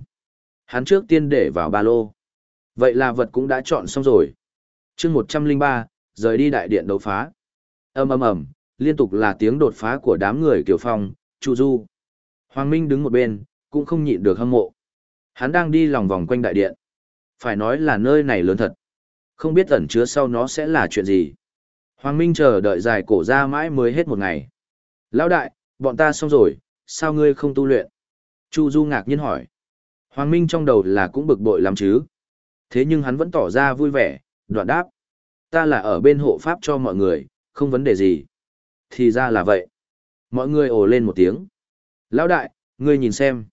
Hắn trước tiên để vào ba lô. Vậy là vật cũng đã chọn xong rồi. chương 103, rời đi đại điện đấu phá. ầm ầm ầm, liên tục là tiếng đột phá của đám người Kiều Phong, Chu Du. Hoàng Minh đứng một bên, cũng không nhịn được hâm mộ. Hắn đang đi lòng vòng quanh đại điện. Phải nói là nơi này lớn thật. Không biết ẩn chứa sau nó sẽ là chuyện gì. Hoàng Minh chờ đợi dài cổ ra mãi mới hết một ngày. Lão đại, bọn ta xong rồi, sao ngươi không tu luyện? Chu Du ngạc nhiên hỏi. Hoàng Minh trong đầu là cũng bực bội lắm chứ. Thế nhưng hắn vẫn tỏ ra vui vẻ, đoạn đáp. Ta là ở bên hộ pháp cho mọi người, không vấn đề gì. Thì ra là vậy. Mọi người ồ lên một tiếng. Lão đại, ngươi nhìn xem.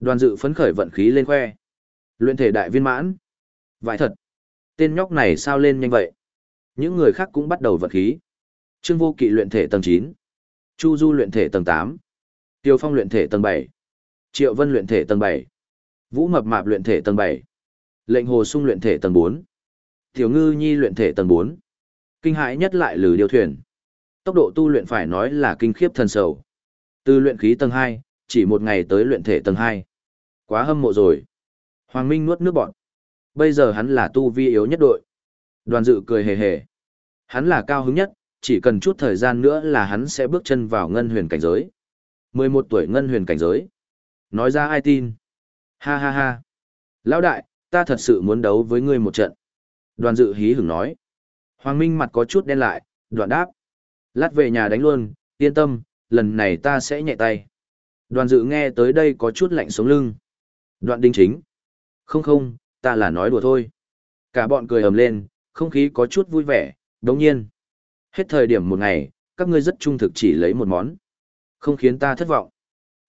Đoàn dự phấn khởi vận khí lên khoe. Luyện thể đại viên mãn. Vãi thật. Tên nhóc này sao lên nhanh vậy? Những người khác cũng bắt đầu vật khí. Trương Vô Kỵ luyện thể tầng 9. Chu Du luyện thể tầng 8. Tiêu Phong luyện thể tầng 7. Triệu Vân luyện thể tầng 7. Vũ Mập Mạp luyện thể tầng 7. Lệnh Hồ Sung luyện thể tầng 4. Tiểu ngư nhi luyện thể tầng 4. Kinh hãi nhất lại lử điều thuyền. Tốc độ tu luyện phải nói là kinh khiếp thần sầu. Từ luyện khí tầng 2, chỉ một ngày tới luyện thể tầng 2. Quá hâm mộ rồi. Hoàng Minh nuốt nước bọt. Bây giờ hắn là tu vi yếu nhất đội. Đoàn dự cười hề hề. Hắn là cao hứng nhất, chỉ cần chút thời gian nữa là hắn sẽ bước chân vào ngân huyền cảnh giới. 11 tuổi ngân huyền cảnh giới. Nói ra ai tin? Ha ha ha. Lão đại, ta thật sự muốn đấu với ngươi một trận. Đoàn dự hí hửng nói. Hoàng Minh mặt có chút đen lại, đoạn đáp. Lát về nhà đánh luôn, yên tâm, lần này ta sẽ nhẹ tay. Đoàn dự nghe tới đây có chút lạnh sống lưng. Đoạn đinh chính. Không không, ta là nói đùa thôi. Cả bọn cười ầm lên, không khí có chút vui vẻ, đồng nhiên. Hết thời điểm một ngày, các ngươi rất trung thực chỉ lấy một món. Không khiến ta thất vọng.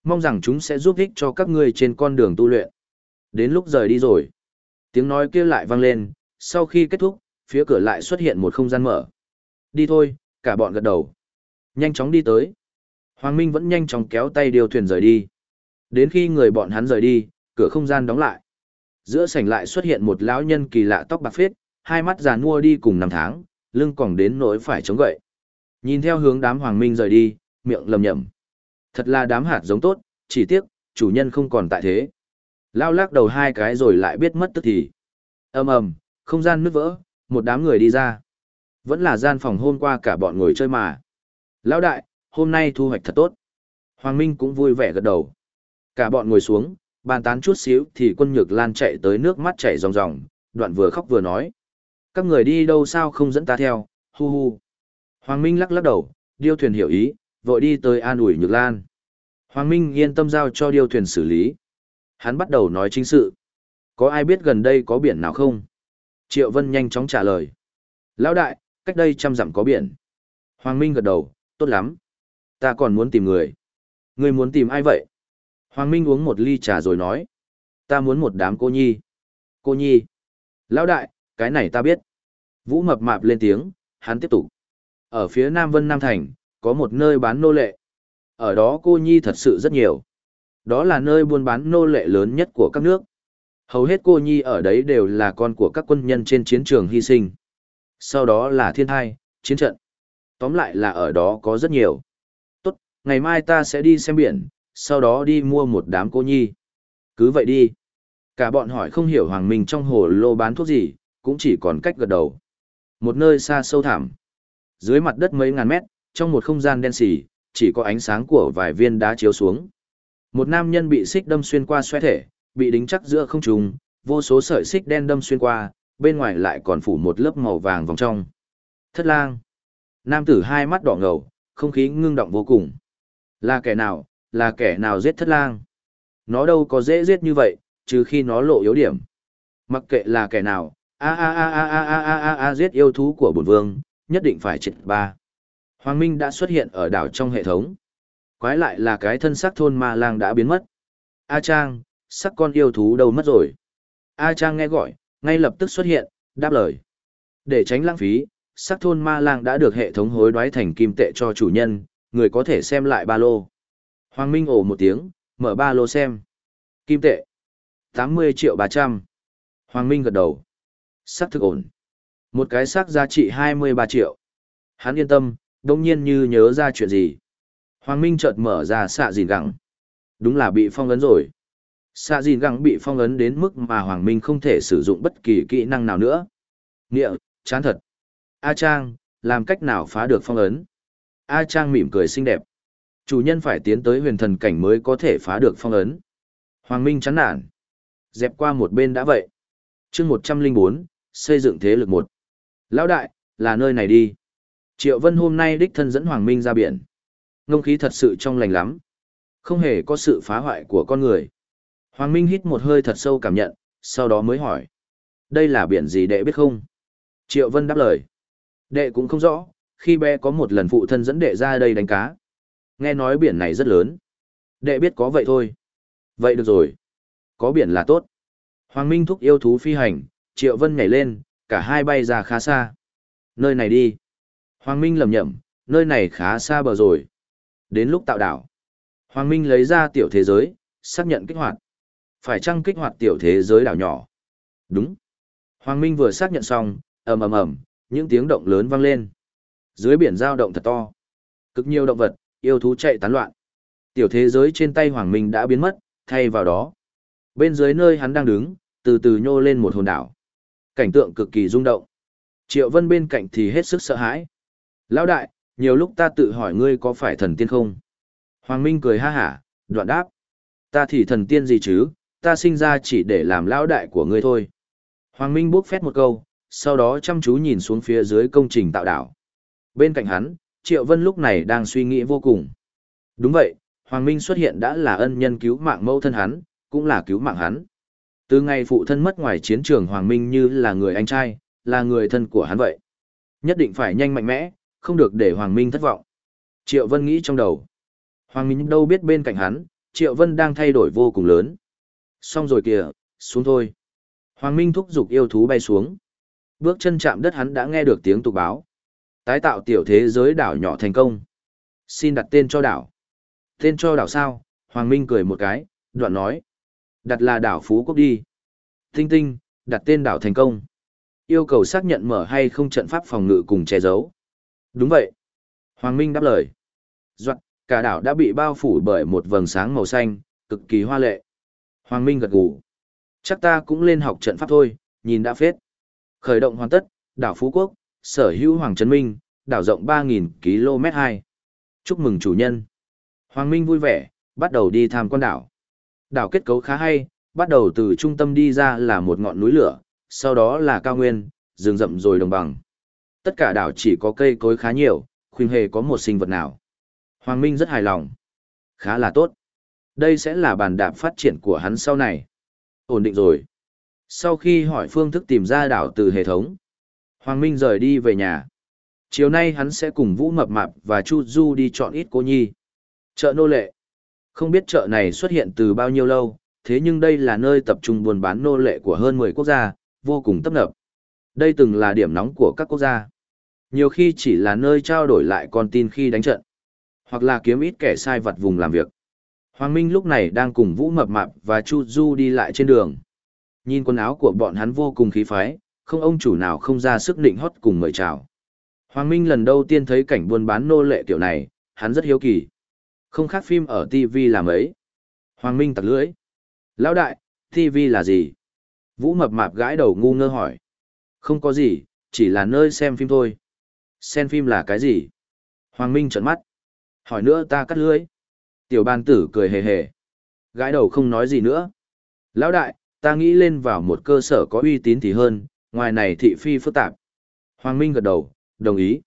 Mong rằng chúng sẽ giúp ích cho các ngươi trên con đường tu luyện. Đến lúc rời đi rồi. Tiếng nói kia lại vang lên, sau khi kết thúc, phía cửa lại xuất hiện một không gian mở. Đi thôi, cả bọn gật đầu. Nhanh chóng đi tới. Hoàng Minh vẫn nhanh chóng kéo tay điều thuyền rời đi. Đến khi người bọn hắn rời đi, cửa không gian đóng lại. Giữa sảnh lại xuất hiện một lão nhân kỳ lạ tóc bạc phết, hai mắt già nua đi cùng năm tháng, lưng còng đến nỗi phải chống gậy. Nhìn theo hướng đám Hoàng Minh rời đi, miệng lầm nhầm. Thật là đám hạt giống tốt, chỉ tiếc, chủ nhân không còn tại thế. Lao lắc đầu hai cái rồi lại biết mất tức thì. ầm ầm, không gian nứt vỡ, một đám người đi ra. Vẫn là gian phòng hôm qua cả bọn ngồi chơi mà. Lão đại, hôm nay thu hoạch thật tốt. Hoàng Minh cũng vui vẻ gật đầu. Cả bọn ngồi xuống, bàn tán chút xíu thì quân nhược lan chạy tới nước mắt chảy ròng ròng, đoạn vừa khóc vừa nói. Các người đi đâu sao không dẫn ta theo, hu hu. Hoàng Minh lắc lắc đầu, điêu thuyền hiểu ý, vội đi tới an ủi nhược lan. Hoàng Minh yên tâm giao cho điêu thuyền xử lý. Hắn bắt đầu nói chính sự. Có ai biết gần đây có biển nào không? Triệu Vân nhanh chóng trả lời. Lão đại, cách đây trăm dặm có biển. Hoàng Minh gật đầu, tốt lắm. Ta còn muốn tìm người. Người muốn tìm ai vậy? Hoàng Minh uống một ly trà rồi nói. Ta muốn một đám cô nhi. Cô nhi. Lão đại, cái này ta biết. Vũ mập mạp lên tiếng, hắn tiếp tục. Ở phía Nam Vân Nam Thành, có một nơi bán nô lệ. Ở đó cô nhi thật sự rất nhiều. Đó là nơi buôn bán nô lệ lớn nhất của các nước. Hầu hết cô nhi ở đấy đều là con của các quân nhân trên chiến trường hy sinh. Sau đó là thiên thai, chiến trận. Tóm lại là ở đó có rất nhiều. Tốt, ngày mai ta sẽ đi xem biển, sau đó đi mua một đám cô nhi. Cứ vậy đi. Cả bọn hỏi không hiểu Hoàng Minh trong hồ lô bán thuốc gì, cũng chỉ còn cách gật đầu. Một nơi xa sâu thẳm. Dưới mặt đất mấy ngàn mét, trong một không gian đen xì, chỉ có ánh sáng của vài viên đá chiếu xuống. Một nam nhân bị xích đâm xuyên qua xoay thể, bị đính chắc giữa không trung, vô số sợi xích đen đâm xuyên qua, bên ngoài lại còn phủ một lớp màu vàng vòng trong. Thất lang. Nam tử hai mắt đỏ ngầu, không khí ngưng động vô cùng. Là kẻ nào, là kẻ nào giết thất lang? Nó đâu có dễ giết như vậy, trừ khi nó lộ yếu điểm. Mặc kệ là kẻ nào, a a a a a a a a giết yêu thú của bổn vương, nhất định phải triệt ba. Hoàng Minh đã xuất hiện ở đảo trong hệ thống. Quái lại là cái thân xác thôn ma lang đã biến mất. A Trang, sắc con yêu thú đâu mất rồi. A Trang nghe gọi, ngay lập tức xuất hiện, đáp lời. Để tránh lãng phí, sắc thôn ma lang đã được hệ thống hối đoái thành kim tệ cho chủ nhân, người có thể xem lại ba lô. Hoàng Minh ồ một tiếng, mở ba lô xem. Kim tệ. 80 triệu 300. Hoàng Minh gật đầu. Sắc thực ổn. Một cái sắc giá trị 23 triệu. Hắn yên tâm, đông nhiên như nhớ ra chuyện gì. Hoàng Minh chợt mở ra xạ dìn gẳng. Đúng là bị phong ấn rồi. Xạ dìn gẳng bị phong ấn đến mức mà Hoàng Minh không thể sử dụng bất kỳ kỹ năng nào nữa. Nghĩa, chán thật. A Trang, làm cách nào phá được phong ấn? A Trang mỉm cười xinh đẹp. Chủ nhân phải tiến tới huyền thần cảnh mới có thể phá được phong ấn. Hoàng Minh chán nản. Dẹp qua một bên đã vậy. chương 104, xây dựng thế lực một. Lão đại, là nơi này đi. Triệu Vân hôm nay đích thân dẫn Hoàng Minh ra biển. Ngông khí thật sự trong lành lắm. Không hề có sự phá hoại của con người. Hoàng Minh hít một hơi thật sâu cảm nhận, sau đó mới hỏi. Đây là biển gì đệ biết không? Triệu Vân đáp lời. Đệ cũng không rõ, khi bé có một lần phụ thân dẫn đệ ra đây đánh cá. Nghe nói biển này rất lớn. Đệ biết có vậy thôi. Vậy được rồi. Có biển là tốt. Hoàng Minh thúc yêu thú phi hành, Triệu Vân nhảy lên, cả hai bay ra khá xa. Nơi này đi. Hoàng Minh lầm nhầm, nơi này khá xa bờ rồi. Đến lúc tạo đảo. Hoàng Minh lấy ra tiểu thế giới, xác nhận kích hoạt. Phải chăng kích hoạt tiểu thế giới đảo nhỏ? Đúng. Hoàng Minh vừa xác nhận xong, ầm ầm ầm, những tiếng động lớn vang lên. Dưới biển dao động thật to. Cực nhiều động vật, yêu thú chạy tán loạn. Tiểu thế giới trên tay Hoàng Minh đã biến mất, thay vào đó. Bên dưới nơi hắn đang đứng, từ từ nhô lên một hòn đảo. Cảnh tượng cực kỳ rung động. Triệu Vân bên cạnh thì hết sức sợ hãi. Lão đại, nhiều lúc ta tự hỏi ngươi có phải thần tiên không? Hoàng Minh cười ha hả, đoạn đáp. Ta thì thần tiên gì chứ, ta sinh ra chỉ để làm lão đại của ngươi thôi. Hoàng Minh bốc phét một câu, sau đó chăm chú nhìn xuống phía dưới công trình tạo đảo. Bên cạnh hắn, Triệu Vân lúc này đang suy nghĩ vô cùng. Đúng vậy, Hoàng Minh xuất hiện đã là ân nhân cứu mạng mẫu thân hắn, cũng là cứu mạng hắn. Từ ngày phụ thân mất ngoài chiến trường Hoàng Minh như là người anh trai, là người thân của hắn vậy. Nhất định phải nhanh mạnh mẽ, không được để Hoàng Minh thất vọng. Triệu Vân nghĩ trong đầu. Hoàng Minh đâu biết bên cạnh hắn, Triệu Vân đang thay đổi vô cùng lớn. Xong rồi kìa, xuống thôi. Hoàng Minh thúc giục yêu thú bay xuống. Bước chân chạm đất hắn đã nghe được tiếng tục báo. Tái tạo tiểu thế giới đảo nhỏ thành công. Xin đặt tên cho đảo. Tên cho đảo sao? Hoàng Minh cười một cái, đoạn nói. Đặt là đảo Phú Quốc đi. Tinh tinh, đặt tên đảo thành công. Yêu cầu xác nhận mở hay không trận pháp phòng ngự cùng che giấu. Đúng vậy. Hoàng Minh đáp lời. Doạn, cả đảo đã bị bao phủ bởi một vầng sáng màu xanh, cực kỳ hoa lệ. Hoàng Minh gật gù. Chắc ta cũng lên học trận pháp thôi, nhìn đã phết. Khởi động hoàn tất, đảo Phú Quốc, sở hữu Hoàng Trấn Minh, đảo rộng 3.000 km 2. Chúc mừng chủ nhân. Hoàng Minh vui vẻ, bắt đầu đi tham quan đảo. Đảo kết cấu khá hay, bắt đầu từ trung tâm đi ra là một ngọn núi lửa, sau đó là cao nguyên, rừng rậm rồi đồng bằng. Tất cả đảo chỉ có cây cối khá nhiều, khuyên hề có một sinh vật nào. Hoàng Minh rất hài lòng. Khá là tốt. Đây sẽ là bàn đạp phát triển của hắn sau này. Ổn định rồi. Sau khi hỏi phương thức tìm ra đảo từ hệ thống, Hoàng Minh rời đi về nhà. Chiều nay hắn sẽ cùng Vũ Mập Mạp và Chu Du đi chọn ít cô nhi. Chợ nô lệ. Không biết chợ này xuất hiện từ bao nhiêu lâu, thế nhưng đây là nơi tập trung buôn bán nô lệ của hơn 10 quốc gia, vô cùng tấp nập. Đây từng là điểm nóng của các quốc gia. Nhiều khi chỉ là nơi trao đổi lại con tin khi đánh trận, hoặc là kiếm ít kẻ sai vật vùng làm việc. Hoàng Minh lúc này đang cùng Vũ Mập Mạp và Chu Du đi lại trên đường. Nhìn quần áo của bọn hắn vô cùng khí phái, không ông chủ nào không ra sức định hót cùng mời chào. Hoàng Minh lần đầu tiên thấy cảnh buôn bán nô lệ kiểu này, hắn rất hiếu kỳ. Không khác phim ở TV làm ấy. Hoàng Minh tặc lưỡi. Lão đại, TV là gì? Vũ mập mạp gãi đầu ngu ngơ hỏi. Không có gì, chỉ là nơi xem phim thôi. Xem phim là cái gì? Hoàng Minh trợn mắt. Hỏi nữa ta cắt lưỡi. Tiểu ban tử cười hề hề. Gãi đầu không nói gì nữa. Lão đại, ta nghĩ lên vào một cơ sở có uy tín thì hơn, ngoài này thị phi phức tạp. Hoàng Minh gật đầu, đồng ý.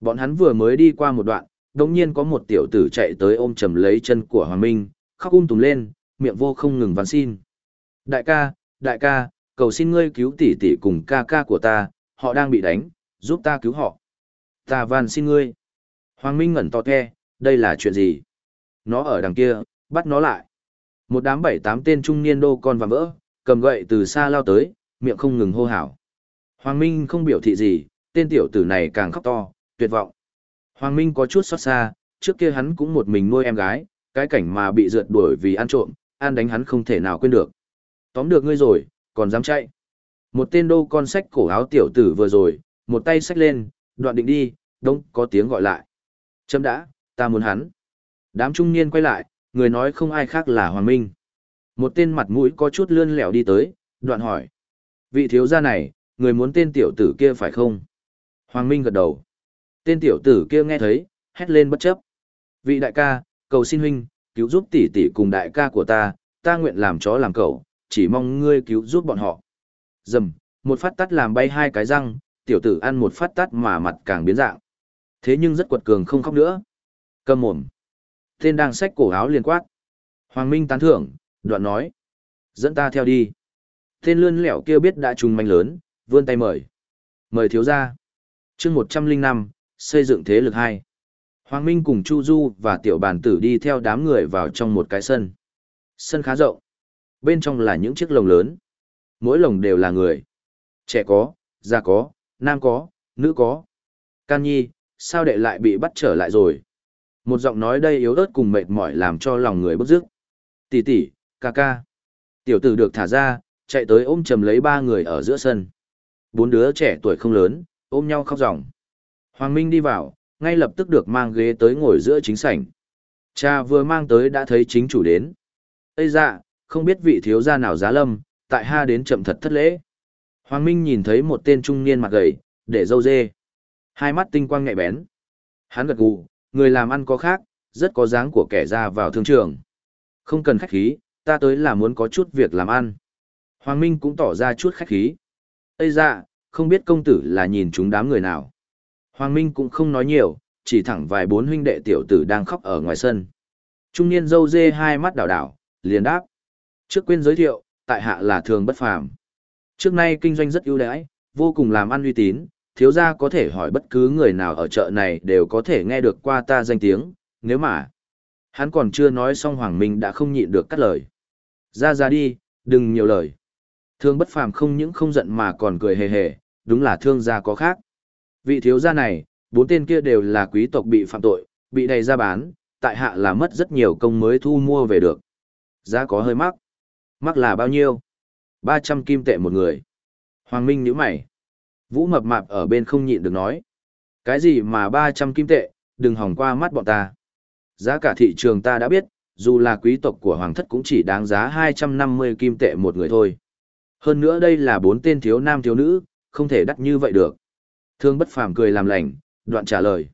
Bọn hắn vừa mới đi qua một đoạn, đồng nhiên có một tiểu tử chạy tới ôm chầm lấy chân của Hoàng Minh, khóc um tùm lên, miệng vô không ngừng van xin. Đại ca, đại ca, cầu xin ngươi cứu tỷ tỷ cùng ca ca của ta, họ đang bị đánh, giúp ta cứu họ. Ta van xin ngươi. Hoàng Minh ngẩn to the, đây là chuyện gì? Nó ở đằng kia, bắt nó lại. Một đám bảy tám tên trung niên đô con và vỡ, cầm gậy từ xa lao tới, miệng không ngừng hô hào. Hoàng Minh không biểu thị gì, tên tiểu tử này càng khóc to, tuyệt vọng. Hoàng Minh có chút xót xa, trước kia hắn cũng một mình nuôi em gái, cái cảnh mà bị rượt đuổi vì ăn trộm, ăn đánh hắn không thể nào quên được. Tóm được ngươi rồi, còn dám chạy. Một tên đô con sách cổ áo tiểu tử vừa rồi, một tay sách lên, đoạn định đi, đông có tiếng gọi lại. Chấm đã, ta muốn hắn. Đám trung niên quay lại, người nói không ai khác là Hoàng Minh. Một tên mặt mũi có chút lươn lẹo đi tới, đoạn hỏi. Vị thiếu gia này, người muốn tên tiểu tử kia phải không? Hoàng Minh gật đầu. Tên tiểu tử kia nghe thấy, hét lên bất chấp. Vị đại ca, cầu xin huynh, cứu giúp tỷ tỷ cùng đại ca của ta, ta nguyện làm chó làm cậu, chỉ mong ngươi cứu giúp bọn họ. Dầm, một phát tắt làm bay hai cái răng, tiểu tử ăn một phát tắt mà mặt càng biến dạng. Thế nhưng rất quật cường không khóc nữa. Cầm mồm. Tên đang xách cổ áo liền quát. Hoàng Minh tán thưởng, đoạn nói. Dẫn ta theo đi. Tên lươn lẻo kia biết đã trùng manh lớn, vươn tay mời. Mời thiếu ra. chương một trăm linh năm xây dựng thế lực hai. Hoàng Minh cùng Chu Du và tiểu bàn tử đi theo đám người vào trong một cái sân. Sân khá rộng. Bên trong là những chiếc lồng lớn. Mỗi lồng đều là người. Trẻ có, già có, nam có, nữ có. Can Nhi, sao đệ lại bị bắt trở lại rồi? Một giọng nói đây yếu ớt cùng mệt mỏi làm cho lòng người bức rức. Tỷ tỷ, ca ca. Tiểu tử được thả ra, chạy tới ôm chầm lấy ba người ở giữa sân. Bốn đứa trẻ tuổi không lớn, ôm nhau khóc ròng. Hoàng Minh đi vào, ngay lập tức được mang ghế tới ngồi giữa chính sảnh. Cha vừa mang tới đã thấy chính chủ đến. Ây dạ, không biết vị thiếu gia nào giá lâm, tại ha đến chậm thật thất lễ. Hoàng Minh nhìn thấy một tên trung niên mặt gầy, để dâu dê. Hai mắt tinh quang nhạy bén. Hắn gật gù, người làm ăn có khác, rất có dáng của kẻ ra vào thương trường. Không cần khách khí, ta tới là muốn có chút việc làm ăn. Hoàng Minh cũng tỏ ra chút khách khí. Ây dạ, không biết công tử là nhìn chúng đám người nào. Hoàng Minh cũng không nói nhiều, chỉ thẳng vài bốn huynh đệ tiểu tử đang khóc ở ngoài sân. Trung niên dâu dê hai mắt đảo đảo, liền đáp. Trước quên giới thiệu, tại hạ là thường bất phàm. Trước nay kinh doanh rất ưu đãi, vô cùng làm ăn uy tín, thiếu gia có thể hỏi bất cứ người nào ở chợ này đều có thể nghe được qua ta danh tiếng, nếu mà... Hắn còn chưa nói xong Hoàng Minh đã không nhịn được cắt lời. Ra ra đi, đừng nhiều lời. Thương bất phàm không những không giận mà còn cười hề hề, đúng là thương gia có khác. Vị thiếu gia này, bốn tên kia đều là quý tộc bị phạm tội, bị đầy ra bán, tại hạ là mất rất nhiều công mới thu mua về được. Giá có hơi mắc. Mắc là bao nhiêu? 300 kim tệ một người. Hoàng Minh nhíu mày. Vũ mập mạp ở bên không nhịn được nói. Cái gì mà 300 kim tệ, đừng hòng qua mắt bọn ta. Giá cả thị trường ta đã biết, dù là quý tộc của hoàng thất cũng chỉ đáng giá 250 kim tệ một người thôi. Hơn nữa đây là bốn tên thiếu nam thiếu nữ, không thể đắt như vậy được. Thương bất phàm cười làm lành, đoạn trả lời.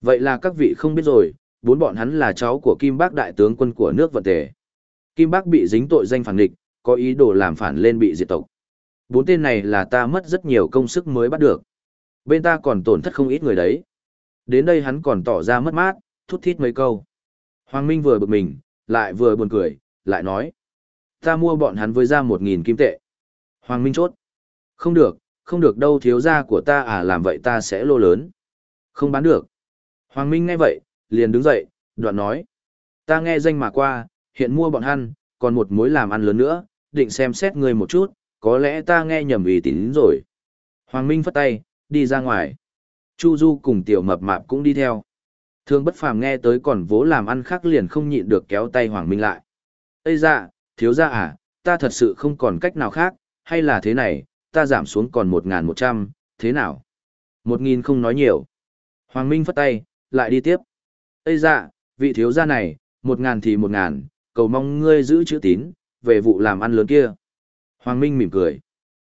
Vậy là các vị không biết rồi, bốn bọn hắn là cháu của Kim Bác đại tướng quân của nước vận tề. Kim Bác bị dính tội danh phản địch, có ý đồ làm phản lên bị diệt tộc. Bốn tên này là ta mất rất nhiều công sức mới bắt được. Bên ta còn tổn thất không ít người đấy. Đến đây hắn còn tỏ ra mất mát, thút thít mấy câu. Hoàng Minh vừa bực mình, lại vừa buồn cười, lại nói. Ta mua bọn hắn với ra một nghìn kim tệ. Hoàng Minh chốt. Không được, không được đâu thiếu gia của ta à làm vậy ta sẽ lô lớn. Không bán được. Hoàng Minh nghe vậy, liền đứng dậy, đoạn nói. Ta nghe danh mà qua, hiện mua bọn hắn, còn một mối làm ăn lớn nữa, định xem xét người một chút, có lẽ ta nghe nhầm ý tín rồi. Hoàng Minh phất tay, đi ra ngoài. Chu Du cùng tiểu mập mạp cũng đi theo. Thương bất phàm nghe tới còn vố làm ăn khác liền không nhịn được kéo tay Hoàng Minh lại. Ây dạ, thiếu gia à, ta thật sự không còn cách nào khác, hay là thế này, ta giảm xuống còn một một trăm thế nào? Một nghìn không nói nhiều. Hoàng Minh phất tay, lại đi tiếp. Ây dạ, vị thiếu gia này, một ngàn thì một ngàn, cầu mong ngươi giữ chữ tín, về vụ làm ăn lớn kia. Hoàng Minh mỉm cười.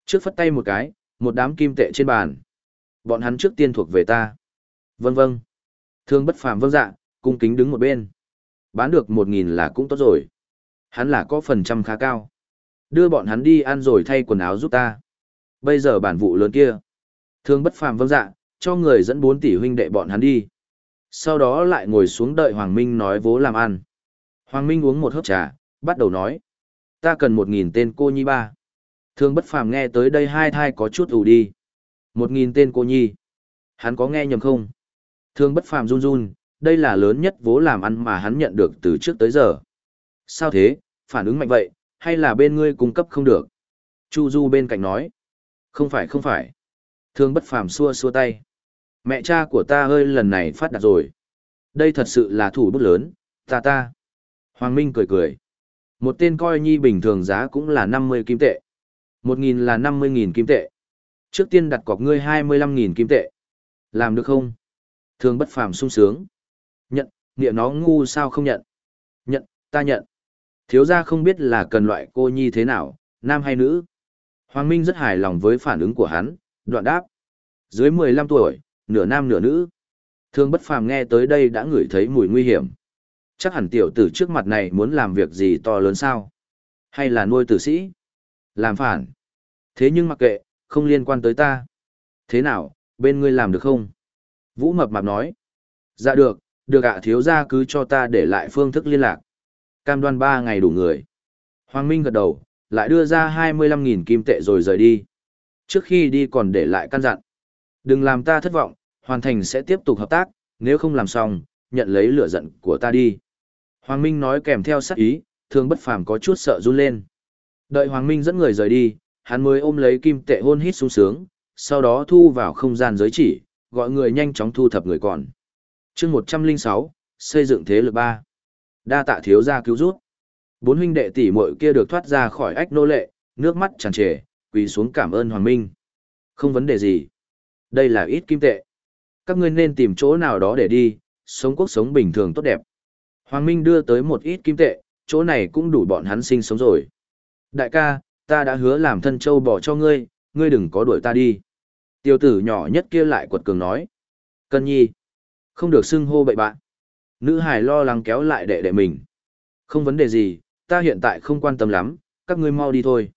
Trước phất tay một cái, một đám kim tệ trên bàn. Bọn hắn trước tiên thuộc về ta. Vâng vâng. Thương bất phàm vâng dạ, cung kính đứng một bên. Bán được một nghìn là cũng tốt rồi. Hắn là có phần trăm khá cao. Đưa bọn hắn đi ăn rồi thay quần áo giúp ta. Bây giờ bản vụ lớn kia. Thương bất phàm vâng dạ, cho người dẫn bốn tỷ huynh đệ bọn hắn đi. Sau đó lại ngồi xuống đợi Hoàng Minh nói vố làm ăn. Hoàng Minh uống một hớp trà, bắt đầu nói. Ta cần một nghìn tên cô nhi ba. Thương bất phàm nghe tới đây hai thai có chút ủ đi. Một nghìn tên cô nhi. Hắn có nghe nhầm không? Thương bất phàm run run, đây là lớn nhất vố làm ăn mà hắn nhận được từ trước tới giờ. Sao thế, phản ứng mạnh vậy, hay là bên ngươi cung cấp không được? Chu Du bên cạnh nói. Không phải không phải. Thương bất phàm xua xua tay. Mẹ cha của ta hơi lần này phát đạt rồi. Đây thật sự là thủ bút lớn, ta ta. Hoàng Minh cười cười. Một tên coi nhi bình thường giá cũng là 50 kim tệ. Một nghìn là 50.000 kim tệ. Trước tiên đặt cọc ngươi 25.000 kim tệ. Làm được không? thương bất phàm sung sướng. Nhận, niệm nó ngu sao không nhận. Nhận, ta nhận. Thiếu gia không biết là cần loại cô nhi thế nào, nam hay nữ. Hoàng Minh rất hài lòng với phản ứng của hắn, đoạn đáp. Dưới 15 tuổi, nửa nam nửa nữ. Thương bất phàm nghe tới đây đã ngửi thấy mùi nguy hiểm. Chắc hẳn tiểu tử trước mặt này muốn làm việc gì to lớn sao? Hay là nuôi tử sĩ? Làm phản. Thế nhưng mặc kệ, không liên quan tới ta. Thế nào, bên ngươi làm được không? Vũ mập mạp nói. Dạ được, được ạ thiếu gia cứ cho ta để lại phương thức liên lạc. Cam đoan ba ngày đủ người. Hoàng Minh gật đầu, lại đưa ra 25.000 kim tệ rồi rời đi. Trước khi đi còn để lại căn dặn. Đừng làm ta thất vọng, hoàn thành sẽ tiếp tục hợp tác, nếu không làm xong, nhận lấy lửa giận của ta đi. Hoàng Minh nói kèm theo sát ý, thương bất phàm có chút sợ run lên. Đợi Hoàng Minh dẫn người rời đi, hắn mới ôm lấy kim tệ hôn hít sung sướng, sau đó thu vào không gian giới chỉ, gọi người nhanh chóng thu thập người còn. chương 106, xây dựng thế lực 3. Đa tạ thiếu gia cứu rút. Bốn huynh đệ tỷ muội kia được thoát ra khỏi ách nô lệ, nước mắt tràn trề, quỳ xuống cảm ơn Hoàng Minh. Không vấn đề gì. Đây là ít kim tệ. Các ngươi nên tìm chỗ nào đó để đi, sống cuộc sống bình thường tốt đẹp. Hoàng Minh đưa tới một ít kim tệ, chỗ này cũng đủ bọn hắn sinh sống rồi. Đại ca, ta đã hứa làm thân châu bỏ cho ngươi, ngươi đừng có đuổi ta đi. Tiêu tử nhỏ nhất kia lại quật cường nói. Cân nhi. Không được xưng hô bậy bạn. Nữ hải lo lắng kéo lại đệ đệ mình. Không vấn đề gì, ta hiện tại không quan tâm lắm, các ngươi mau đi thôi.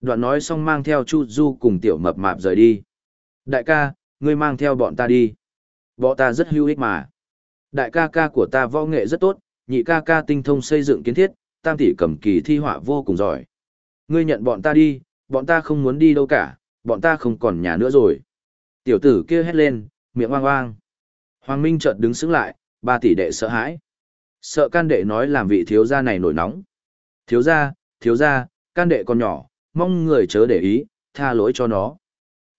Đoạn nói xong mang theo Chu Du cùng tiểu mập mạp rời đi. Đại ca, ngươi mang theo bọn ta đi. Bọn ta rất hữu ích mà. Đại ca ca của ta võ nghệ rất tốt, nhị ca ca tinh thông xây dựng kiến thiết, tam tỷ cầm kỳ thi họa vô cùng giỏi. Ngươi nhận bọn ta đi, bọn ta không muốn đi đâu cả, bọn ta không còn nhà nữa rồi. Tiểu tử kia hét lên, miệng hoang hoang. Hoàng Minh chợt đứng sững lại, ba tỷ đệ sợ hãi. Sợ can đệ nói làm vị thiếu gia này nổi nóng. Thiếu gia, thiếu gia, can đệ còn nhỏ, mong người chớ để ý, tha lỗi cho nó.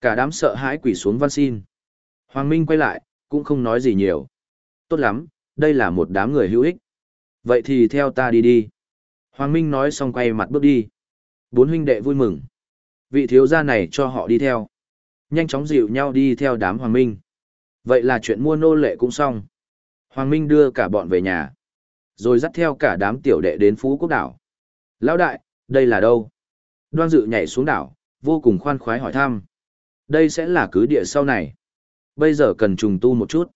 Cả đám sợ hãi quỳ xuống văn xin. Hoàng Minh quay lại, cũng không nói gì nhiều. Tốt lắm, đây là một đám người hữu ích. Vậy thì theo ta đi đi. Hoàng Minh nói xong quay mặt bước đi. Bốn huynh đệ vui mừng. Vị thiếu gia này cho họ đi theo. Nhanh chóng dịu nhau đi theo đám Hoàng Minh. Vậy là chuyện mua nô lệ cũng xong. Hoàng Minh đưa cả bọn về nhà. Rồi dắt theo cả đám tiểu đệ đến Phú Quốc đảo. Lão đại, đây là đâu? Đoan dự nhảy xuống đảo, vô cùng khoan khoái hỏi thăm. Đây sẽ là cứ địa sau này. Bây giờ cần trùng tu một chút.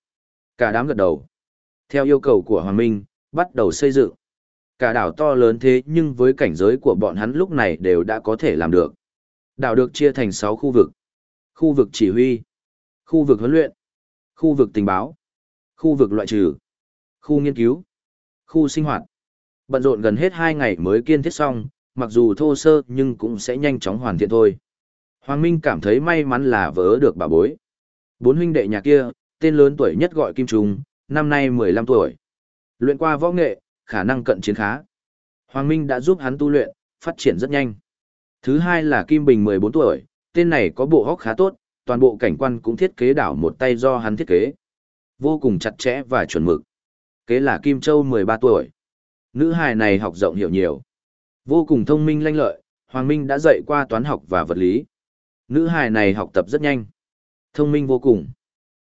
Cả đám gật đầu. Theo yêu cầu của Hoàng Minh, bắt đầu xây dựng. Cả đảo to lớn thế nhưng với cảnh giới của bọn hắn lúc này đều đã có thể làm được. Đảo được chia thành 6 khu vực. Khu vực chỉ huy, khu vực huấn luyện, khu vực tình báo, khu vực loại trừ, khu nghiên cứu, khu sinh hoạt. Bận rộn gần hết 2 ngày mới kiên thiết xong, mặc dù thô sơ nhưng cũng sẽ nhanh chóng hoàn thiện thôi. Hoàng Minh cảm thấy may mắn là vỡ được bà bối. Bốn huynh đệ nhà kia, tên lớn tuổi nhất gọi Kim Trung, năm nay 15 tuổi. Luyện qua võ nghệ, khả năng cận chiến khá. Hoàng Minh đã giúp hắn tu luyện, phát triển rất nhanh. Thứ hai là Kim Bình 14 tuổi, tên này có bộ hóc khá tốt, toàn bộ cảnh quan cũng thiết kế đảo một tay do hắn thiết kế. Vô cùng chặt chẽ và chuẩn mực. Kế là Kim Châu 13 tuổi. Nữ hài này học rộng hiểu nhiều. Vô cùng thông minh lanh lợi, Hoàng Minh đã dạy qua toán học và vật lý. Nữ hài này học tập rất nhanh. Thông minh vô cùng.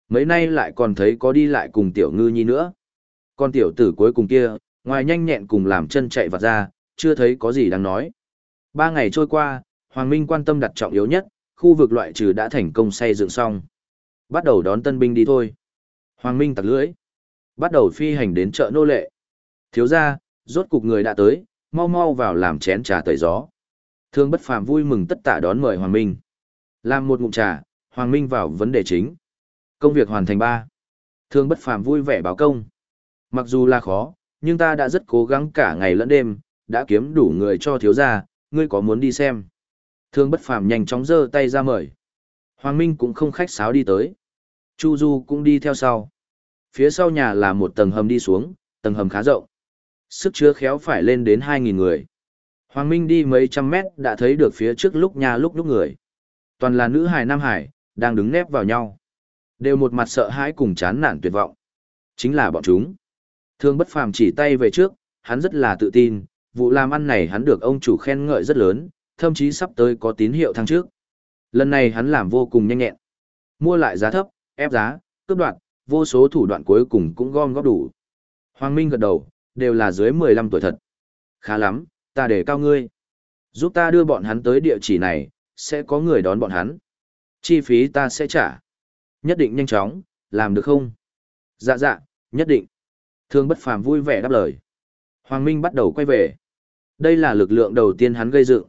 Mấy nay lại còn thấy có đi lại cùng tiểu ngư nhi nữa. Con tiểu tử cuối cùng kia, ngoài nhanh nhẹn cùng làm chân chạy vặt ra, chưa thấy có gì đáng nói. Ba ngày trôi qua, Hoàng Minh quan tâm đặt trọng yếu nhất, khu vực loại trừ đã thành công xây dựng xong. Bắt đầu đón tân binh đi thôi. Hoàng Minh tặc lưỡi. Bắt đầu phi hành đến chợ nô lệ. Thiếu ra, rốt cục người đã tới, mau mau vào làm chén trà tẩy gió. Thương bất phàm vui mừng tất tả đón mời Hoàng Minh. Làm một ngụm trà, Hoàng Minh vào vấn đề chính. Công việc hoàn thành ba. Thương bất phàm vui vẻ báo công. Mặc dù là khó, nhưng ta đã rất cố gắng cả ngày lẫn đêm, đã kiếm đủ người cho thiếu gia, ngươi có muốn đi xem. Thương bất phàm nhanh chóng giơ tay ra mời. Hoàng Minh cũng không khách sáo đi tới. Chu Du cũng đi theo sau. Phía sau nhà là một tầng hầm đi xuống, tầng hầm khá rộng. Sức chứa khéo phải lên đến 2.000 người. Hoàng Minh đi mấy trăm mét đã thấy được phía trước lúc nhà lúc lúc người. Toàn là nữ hài nam hải, đang đứng nép vào nhau. Đều một mặt sợ hãi cùng chán nản tuyệt vọng. Chính là bọn chúng. Thương bất phàm chỉ tay về trước, hắn rất là tự tin, vụ làm ăn này hắn được ông chủ khen ngợi rất lớn, thậm chí sắp tới có tín hiệu thăng trước. Lần này hắn làm vô cùng nhanh nhẹn. Mua lại giá thấp, ép giá, cướp đoạn, vô số thủ đoạn cuối cùng cũng gom góp đủ. Hoàng Minh gật đầu, đều là dưới 15 tuổi thật. Khá lắm, ta để cao ngươi. Giúp ta đưa bọn hắn tới địa chỉ này, sẽ có người đón bọn hắn. Chi phí ta sẽ trả. Nhất định nhanh chóng, làm được không? Dạ dạ, nhất định. Thương bất phàm vui vẻ đáp lời. Hoàng Minh bắt đầu quay về. Đây là lực lượng đầu tiên hắn gây dựng.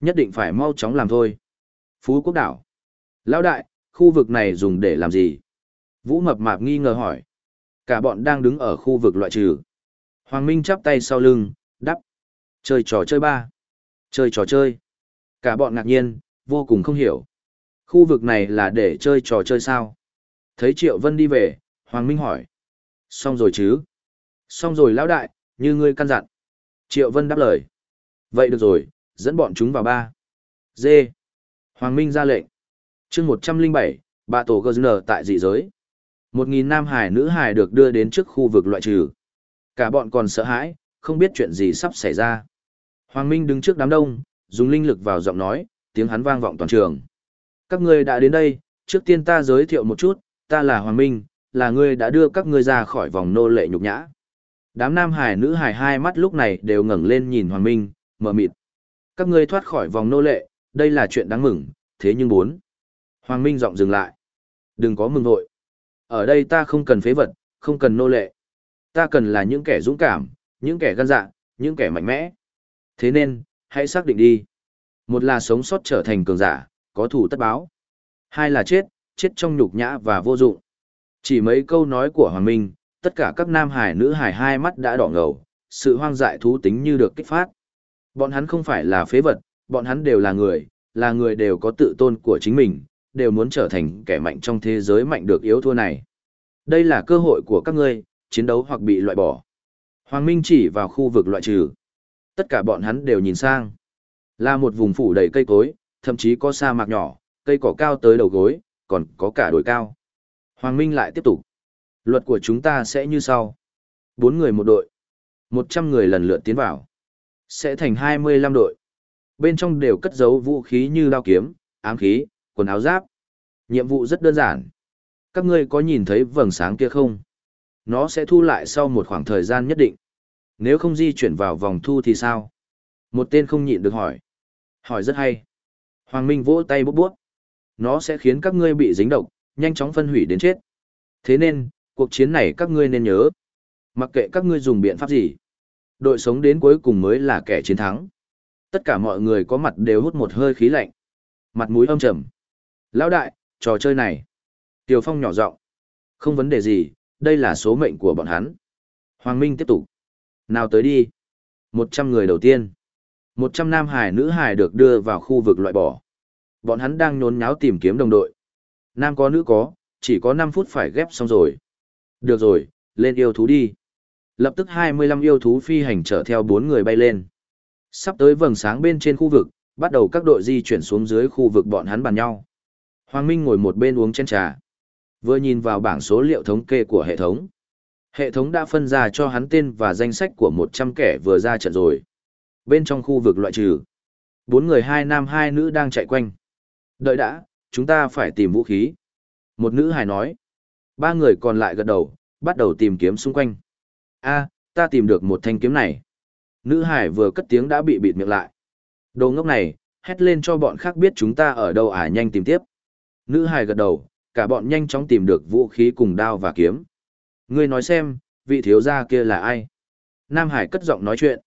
Nhất định phải mau chóng làm thôi. Phú Quốc đảo. Lão đại, khu vực này dùng để làm gì? Vũ mập mạp nghi ngờ hỏi. Cả bọn đang đứng ở khu vực loại trừ. Hoàng Minh chắp tay sau lưng, đắp. Chơi trò chơi ba. Chơi trò chơi. Cả bọn ngạc nhiên, vô cùng không hiểu. Khu vực này là để chơi trò chơi sao? Thấy Triệu Vân đi về, Hoàng Minh hỏi. Xong rồi chứ? Xong rồi lão đại, như ngươi căn dặn. Triệu Vân đáp lời. Vậy được rồi, dẫn bọn chúng vào ba. Dê. Hoàng Minh ra lệnh. chương một trăm linh bảy, bà tổ gờ tại dị giới. Một nghìn nam hải nữ hải được đưa đến trước khu vực loại trừ. Cả bọn còn sợ hãi, không biết chuyện gì sắp xảy ra. Hoàng Minh đứng trước đám đông, dùng linh lực vào giọng nói, tiếng hắn vang vọng toàn trường. Các ngươi đã đến đây, trước tiên ta giới thiệu một chút, ta là Hoàng Minh, là ngươi đã đưa các ngươi ra khỏi vòng nô lệ nhục nhã. Đám nam hải nữ hải hai mắt lúc này đều ngẩng lên nhìn Hoàng Minh, mở mịt. Các ngươi thoát khỏi vòng nô lệ, đây là chuyện đáng mừng, thế nhưng bốn. Hoàng Minh giọng dừng lại. Đừng có mừng vội. Ở đây ta không cần phế vật, không cần nô lệ. Ta cần là những kẻ dũng cảm, những kẻ gan dạ, những kẻ mạnh mẽ. Thế nên, hãy xác định đi. Một là sống sót trở thành cường giả, có thủ tất báo. Hai là chết, chết trong nhục nhã và vô dụng. Chỉ mấy câu nói của Hoàng Minh, tất cả các nam hải nữ hải hai mắt đã đỏ ngầu, sự hoang dại thú tính như được kích phát. Bọn hắn không phải là phế vật, bọn hắn đều là người, là người đều có tự tôn của chính mình, đều muốn trở thành kẻ mạnh trong thế giới mạnh được yếu thua này. Đây là cơ hội của các ngươi, chiến đấu hoặc bị loại bỏ. Hoàng Minh chỉ vào khu vực loại trừ. Tất cả bọn hắn đều nhìn sang. Là một vùng phủ đầy cây cối, thậm chí có sa mạc nhỏ, cây cỏ cao tới đầu gối, còn có cả đồi cao. Hoàng Minh lại tiếp tục. Luật của chúng ta sẽ như sau. Bốn người một đội. một trăm người lần lượt tiến vào. Sẽ thành hai mươi lăm đội. Bên trong đều cất giấu vũ khí như đao kiếm, ám khí, quần áo giáp. Nhiệm vụ rất đơn giản. Các ngươi có nhìn thấy vầng sáng kia không? Nó sẽ thu lại sau một khoảng thời gian nhất định. Nếu không di chuyển vào vòng thu thì sao? Một tên không nhịn được hỏi. Hỏi rất hay. Hoàng Minh vỗ tay bút bút. Nó sẽ khiến các ngươi bị dính độc, nhanh chóng phân hủy đến chết. Thế nên, cuộc chiến này các ngươi nên nhớ. Mặc kệ các ngươi dùng biện pháp gì. Đội sống đến cuối cùng mới là kẻ chiến thắng. Tất cả mọi người có mặt đều hút một hơi khí lạnh. Mặt mũi âm trầm. Lão đại, trò chơi này. tiểu Phong nhỏ giọng Không vấn đề gì, đây là số mệnh của bọn hắn. Hoàng Minh tiếp tục. Nào tới đi. Một trăm người đầu tiên. Một trăm nam hải nữ hải được đưa vào khu vực loại bỏ. Bọn hắn đang nhốn nháo tìm kiếm đồng đội. Nam có nữ có, chỉ có năm phút phải ghép xong rồi. Được rồi, lên yêu thú đi. Lập tức hai mươi lăm yêu thú phi hành chở theo bốn người bay lên. Sắp tới vầng sáng bên trên khu vực, bắt đầu các đội di chuyển xuống dưới khu vực bọn hắn bàn nhau. Hoàng Minh ngồi một bên uống chén trà. Vừa nhìn vào bảng số liệu thống kê của hệ thống. Hệ thống đã phân ra cho hắn tên và danh sách của 100 kẻ vừa ra trận rồi. Bên trong khu vực loại trừ, bốn người hai nam hai nữ đang chạy quanh. Đợi đã, chúng ta phải tìm vũ khí. Một nữ hài nói. Ba người còn lại gật đầu, bắt đầu tìm kiếm xung quanh. a ta tìm được một thanh kiếm này. Nữ hải vừa cất tiếng đã bị bịt miệng lại. Đồ ngốc này, hét lên cho bọn khác biết chúng ta ở đâu à nhanh tìm tiếp. Nữ hải gật đầu, cả bọn nhanh chóng tìm được vũ khí cùng đao và kiếm. Ngươi nói xem, vị thiếu gia kia là ai? Nam Hải cất giọng nói chuyện.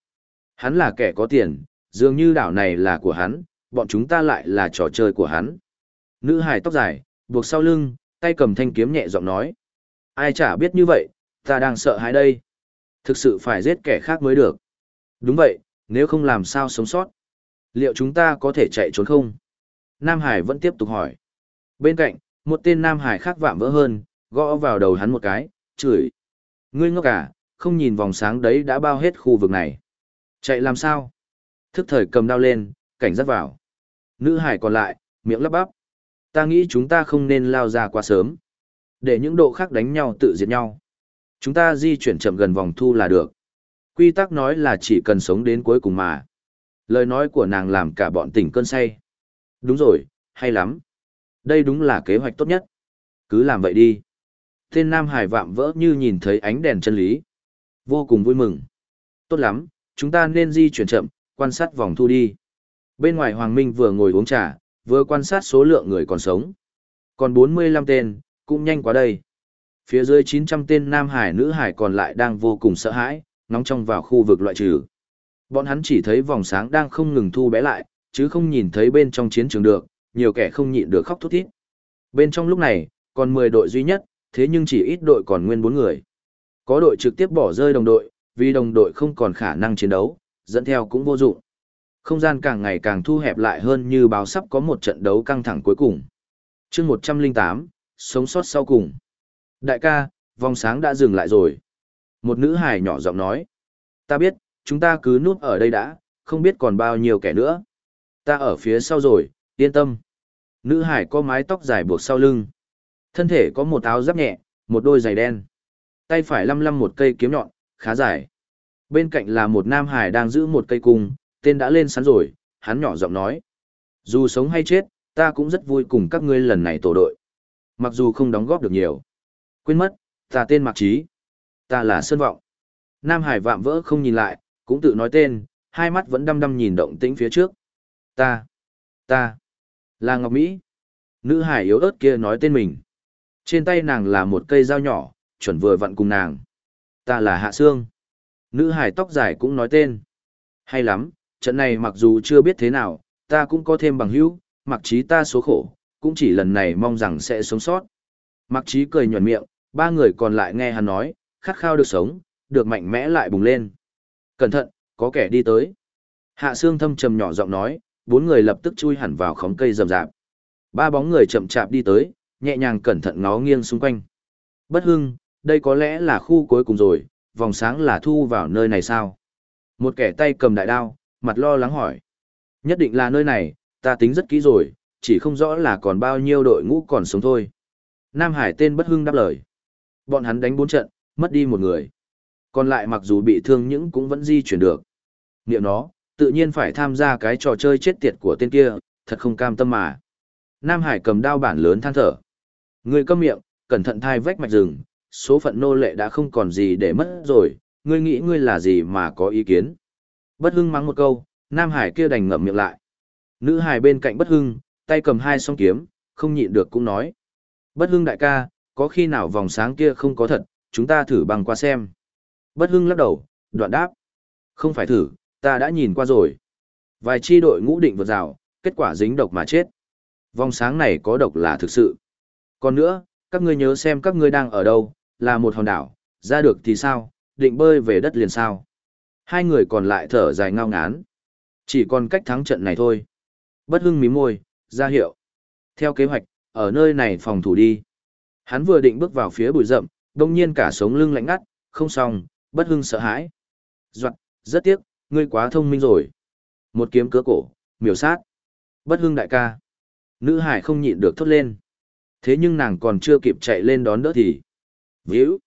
Hắn là kẻ có tiền, dường như đảo này là của hắn, bọn chúng ta lại là trò chơi của hắn. Nữ Hải tóc dài, buộc sau lưng, tay cầm thanh kiếm nhẹ giọng nói. Ai chả biết như vậy, ta đang sợ hãi đây. Thực sự phải giết kẻ khác mới được. Đúng vậy, nếu không làm sao sống sót. Liệu chúng ta có thể chạy trốn không? Nam Hải vẫn tiếp tục hỏi. Bên cạnh, một tên Nam Hải khác vạm vỡ hơn, gõ vào đầu hắn một cái, chửi. Ngươi ngốc à, không nhìn vòng sáng đấy đã bao hết khu vực này. Chạy làm sao? Thức thời cầm đao lên, cảnh giác vào. Nữ hải còn lại, miệng lắp bắp. Ta nghĩ chúng ta không nên lao ra quá sớm. Để những độ khác đánh nhau tự diệt nhau. Chúng ta di chuyển chậm gần vòng thu là được. Quy tắc nói là chỉ cần sống đến cuối cùng mà. Lời nói của nàng làm cả bọn tỉnh cơn say. Đúng rồi, hay lắm. Đây đúng là kế hoạch tốt nhất. Cứ làm vậy đi. Tên Nam Hải vạm vỡ như nhìn thấy ánh đèn chân lý. Vô cùng vui mừng. Tốt lắm, chúng ta nên di chuyển chậm, quan sát vòng thu đi. Bên ngoài Hoàng Minh vừa ngồi uống trà, vừa quan sát số lượng người còn sống. Còn 45 tên, cũng nhanh quá đây. Phía dưới 900 tên Nam Hải nữ Hải còn lại đang vô cùng sợ hãi, nóng trong vào khu vực loại trừ. Bọn hắn chỉ thấy vòng sáng đang không ngừng thu bé lại, chứ không nhìn thấy bên trong chiến trường được, nhiều kẻ không nhịn được khóc thút thít. Bên trong lúc này, còn 10 đội duy nhất, thế nhưng chỉ ít đội còn nguyên 4 người. Có đội trực tiếp bỏ rơi đồng đội, vì đồng đội không còn khả năng chiến đấu, dẫn theo cũng vô dụng. Không gian càng ngày càng thu hẹp lại hơn như báo sắp có một trận đấu căng thẳng cuối cùng. chương 108, sống sót sau cùng. Đại ca, vòng sáng đã dừng lại rồi. Một nữ hài nhỏ giọng nói. Ta biết, chúng ta cứ núp ở đây đã, không biết còn bao nhiêu kẻ nữa. Ta ở phía sau rồi, yên tâm. Nữ hải có mái tóc dài buộc sau lưng. Thân thể có một áo giáp nhẹ, một đôi giày đen. Tay phải lăm lăm một cây kiếm nhọn, khá dài. Bên cạnh là một nam hải đang giữ một cây cung, tên đã lên sắn rồi, hắn nhỏ giọng nói. Dù sống hay chết, Ta cũng rất vui cùng các ngươi lần này tổ đội. Mặc dù không đóng góp được nhiều. Quên mất, ta tên Mạc Trí. Ta là Sơn Vọng. Nam Hải vạm vỡ không nhìn lại, cũng tự nói tên, hai mắt vẫn đăm đăm nhìn động tĩnh phía trước. Ta, ta, là Ngọc Mỹ. Nữ hải yếu ớt kia nói tên mình. Trên tay nàng là một cây dao nhỏ, chuẩn vừa vặn cùng nàng. Ta là Hạ Sương. Nữ hải tóc dài cũng nói tên. Hay lắm, trận này mặc dù chưa biết thế nào, ta cũng có thêm bằng hữu, mặc trí ta số khổ, cũng chỉ lần này mong rằng sẽ sống sót. Mặc trí cười nhuẩn miệng, ba người còn lại nghe hắn nói, khát khao được sống, được mạnh mẽ lại bùng lên. Cẩn thận, có kẻ đi tới. Hạ Sương thâm trầm nhỏ giọng nói, bốn người lập tức chui hẳn vào khóm cây rậm rạp. Ba bóng người chậm chạp đi tới, nhẹ nhàng cẩn thận ngó nghiêng xung quanh. Bất hưng, đây có lẽ là khu cuối cùng rồi, vòng sáng là thu vào nơi này sao? Một kẻ tay cầm đại đao, mặt lo lắng hỏi. Nhất định là nơi này, ta tính rất kỹ rồi, chỉ không rõ là còn bao nhiêu đội ngũ còn sống thôi. Nam Hải tên bất hưng đáp lời. Bọn hắn đánh bốn trận, mất đi một người. Còn lại mặc dù bị thương những cũng vẫn di chuyển được. Niệm nó, tự nhiên phải tham gia cái trò chơi chết tiệt của tên kia, thật không cam tâm mà. Nam Hải cầm đao bản lớn than thở. Ngươi câm miệng, cẩn thận thai vách mạch rừng, số phận nô lệ đã không còn gì để mất rồi, ngươi nghĩ ngươi là gì mà có ý kiến. Bất hưng mắng một câu, Nam Hải kia đành ngậm miệng lại. Nữ Hải bên cạnh bất hưng, tay cầm hai song kiếm, không nhịn được cũng nói. Bất hưng đại ca, có khi nào vòng sáng kia không có thật, chúng ta thử bằng qua xem. Bất hưng lắc đầu, đoạn đáp. Không phải thử, ta đã nhìn qua rồi. Vài chi đội ngũ định vượt rào, kết quả dính độc mà chết. Vòng sáng này có độc là thực sự. Còn nữa, các ngươi nhớ xem các ngươi đang ở đâu, là một hòn đảo, ra được thì sao, định bơi về đất liền sao. Hai người còn lại thở dài ngao ngán. Chỉ còn cách thắng trận này thôi. Bất hưng mí môi, ra hiệu. Theo kế hoạch, ở nơi này phòng thủ đi. Hắn vừa định bước vào phía bụi rậm, đông nhiên cả sống lưng lạnh ngắt, không xong, bất hưng sợ hãi. Doạn, rất tiếc, ngươi quá thông minh rồi. Một kiếm cứa cổ, miểu sát. Bất hưng đại ca. Nữ hải không nhịn được thốt lên. Thế nhưng nàng còn chưa kịp chạy lên đón đỡ thì. Víu.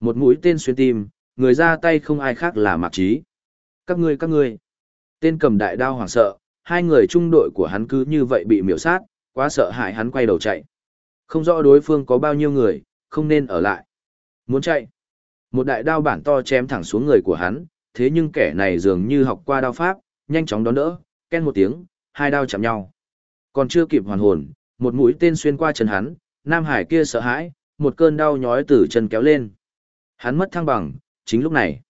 Một mũi tên xuyên tim, người ra tay không ai khác là mạc trí. Các ngươi các ngươi. Tên cầm đại đao hoảng sợ, hai người trung đội của hắn cứ như vậy bị miểu sát, quá sợ hãi hắn quay đầu chạy. Không rõ đối phương có bao nhiêu người, không nên ở lại. Muốn chạy. Một đại đao bản to chém thẳng xuống người của hắn, thế nhưng kẻ này dường như học qua đao pháp, nhanh chóng đón đỡ, ken một tiếng, hai đao chạm nhau. Còn chưa kịp hoàn hồn, một mũi tên xuyên qua chân hắn, Nam Hải kia sợ hãi, một cơn đau nhói từ chân kéo lên. Hắn mất thăng bằng, chính lúc này.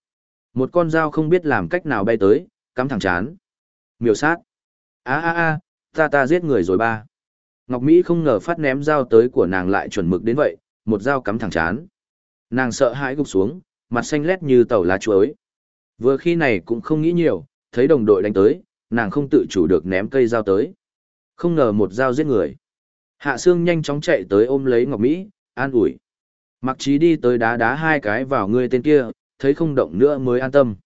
Một con dao không biết làm cách nào bay tới, cắm thẳng chán. Miêu sát. a a a ta ta giết người rồi ba. Ngọc Mỹ không ngờ phát ném dao tới của nàng lại chuẩn mực đến vậy, một dao cắm thẳng chán. Nàng sợ hãi gục xuống, mặt xanh lét như tàu lá chuối. Vừa khi này cũng không nghĩ nhiều, thấy đồng đội đánh tới, nàng không tự chủ được ném cây dao tới. Không ngờ một dao giết người. Hạ Sương nhanh chóng chạy tới ôm lấy Ngọc Mỹ, an ủi. Mặc trí đi tới đá đá hai cái vào người tên kia, thấy không động nữa mới an tâm.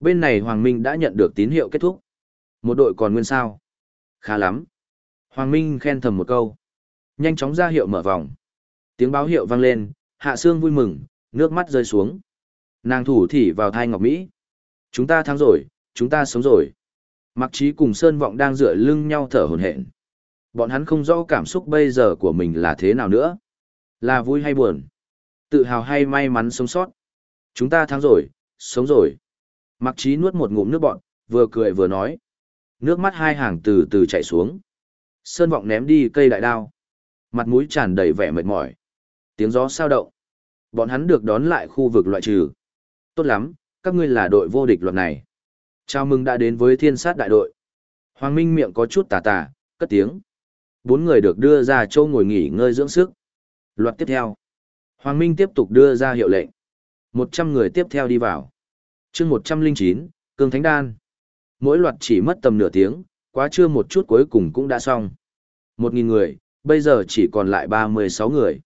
Bên này Hoàng Minh đã nhận được tín hiệu kết thúc. Một đội còn nguyên sao. Khá lắm. Hoàng Minh khen thầm một câu. Nhanh chóng ra hiệu mở vòng. Tiếng báo hiệu vang lên, Hạ Sương vui mừng, nước mắt rơi xuống. Nàng thủ thỉ vào thai Ngọc Mỹ. Chúng ta thắng rồi, chúng ta sống rồi. Mặc trí cùng Sơn Vọng đang dựa lưng nhau thở hổn hển. Bọn hắn không rõ cảm xúc bây giờ của mình là thế nào nữa. Là vui hay buồn? Tự hào hay may mắn sống sót? Chúng ta thắng rồi, sống rồi. Mặc trí nuốt một ngụm nước bọn, vừa cười vừa nói. Nước mắt hai hàng từ từ chảy xuống. Sơn Vọng ném đi cây đại đao. Mặt mũi tràn đầy vẻ mệt mỏi. Tiếng gió sao động. Bọn hắn được đón lại khu vực loại trừ. Tốt lắm, các ngươi là đội vô địch luật này. Chào mừng đã đến với thiên sát đại đội. Hoàng Minh miệng có chút tà tà, cất tiếng. Bốn người được đưa ra châu ngồi nghỉ ngơi dưỡng sức. Loạt tiếp theo. Hoàng Minh tiếp tục đưa ra hiệu lệnh. Một trăm người tiếp theo đi vào. chương một trăm linh chín, Cương Thánh Đan. Mỗi loạt chỉ mất tầm nửa tiếng, quá trưa một chút cuối cùng cũng đã xong. Một nghìn người, bây giờ chỉ còn lại ba mươi sáu người.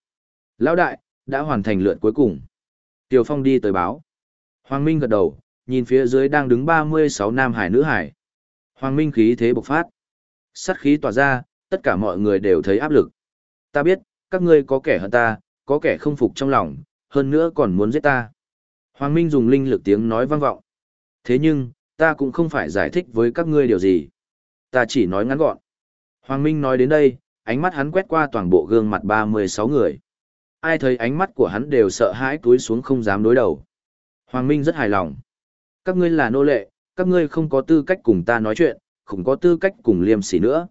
Lão đại, đã hoàn thành lượt cuối cùng. Tiểu Phong đi tới báo. Hoàng Minh gật đầu, nhìn phía dưới đang đứng 36 nam hải nữ hải. Hoàng Minh khí thế bộc phát. Sát khí tỏa ra, tất cả mọi người đều thấy áp lực. Ta biết, các ngươi có kẻ hơn ta, có kẻ không phục trong lòng, hơn nữa còn muốn giết ta. Hoàng Minh dùng linh lực tiếng nói vang vọng. Thế nhưng, ta cũng không phải giải thích với các ngươi điều gì. Ta chỉ nói ngắn gọn. Hoàng Minh nói đến đây, ánh mắt hắn quét qua toàn bộ gương mặt 36 người. Ai thấy ánh mắt của hắn đều sợ hãi túi xuống không dám đối đầu. Hoàng Minh rất hài lòng. Các ngươi là nô lệ, các ngươi không có tư cách cùng ta nói chuyện, không có tư cách cùng liêm sỉ nữa.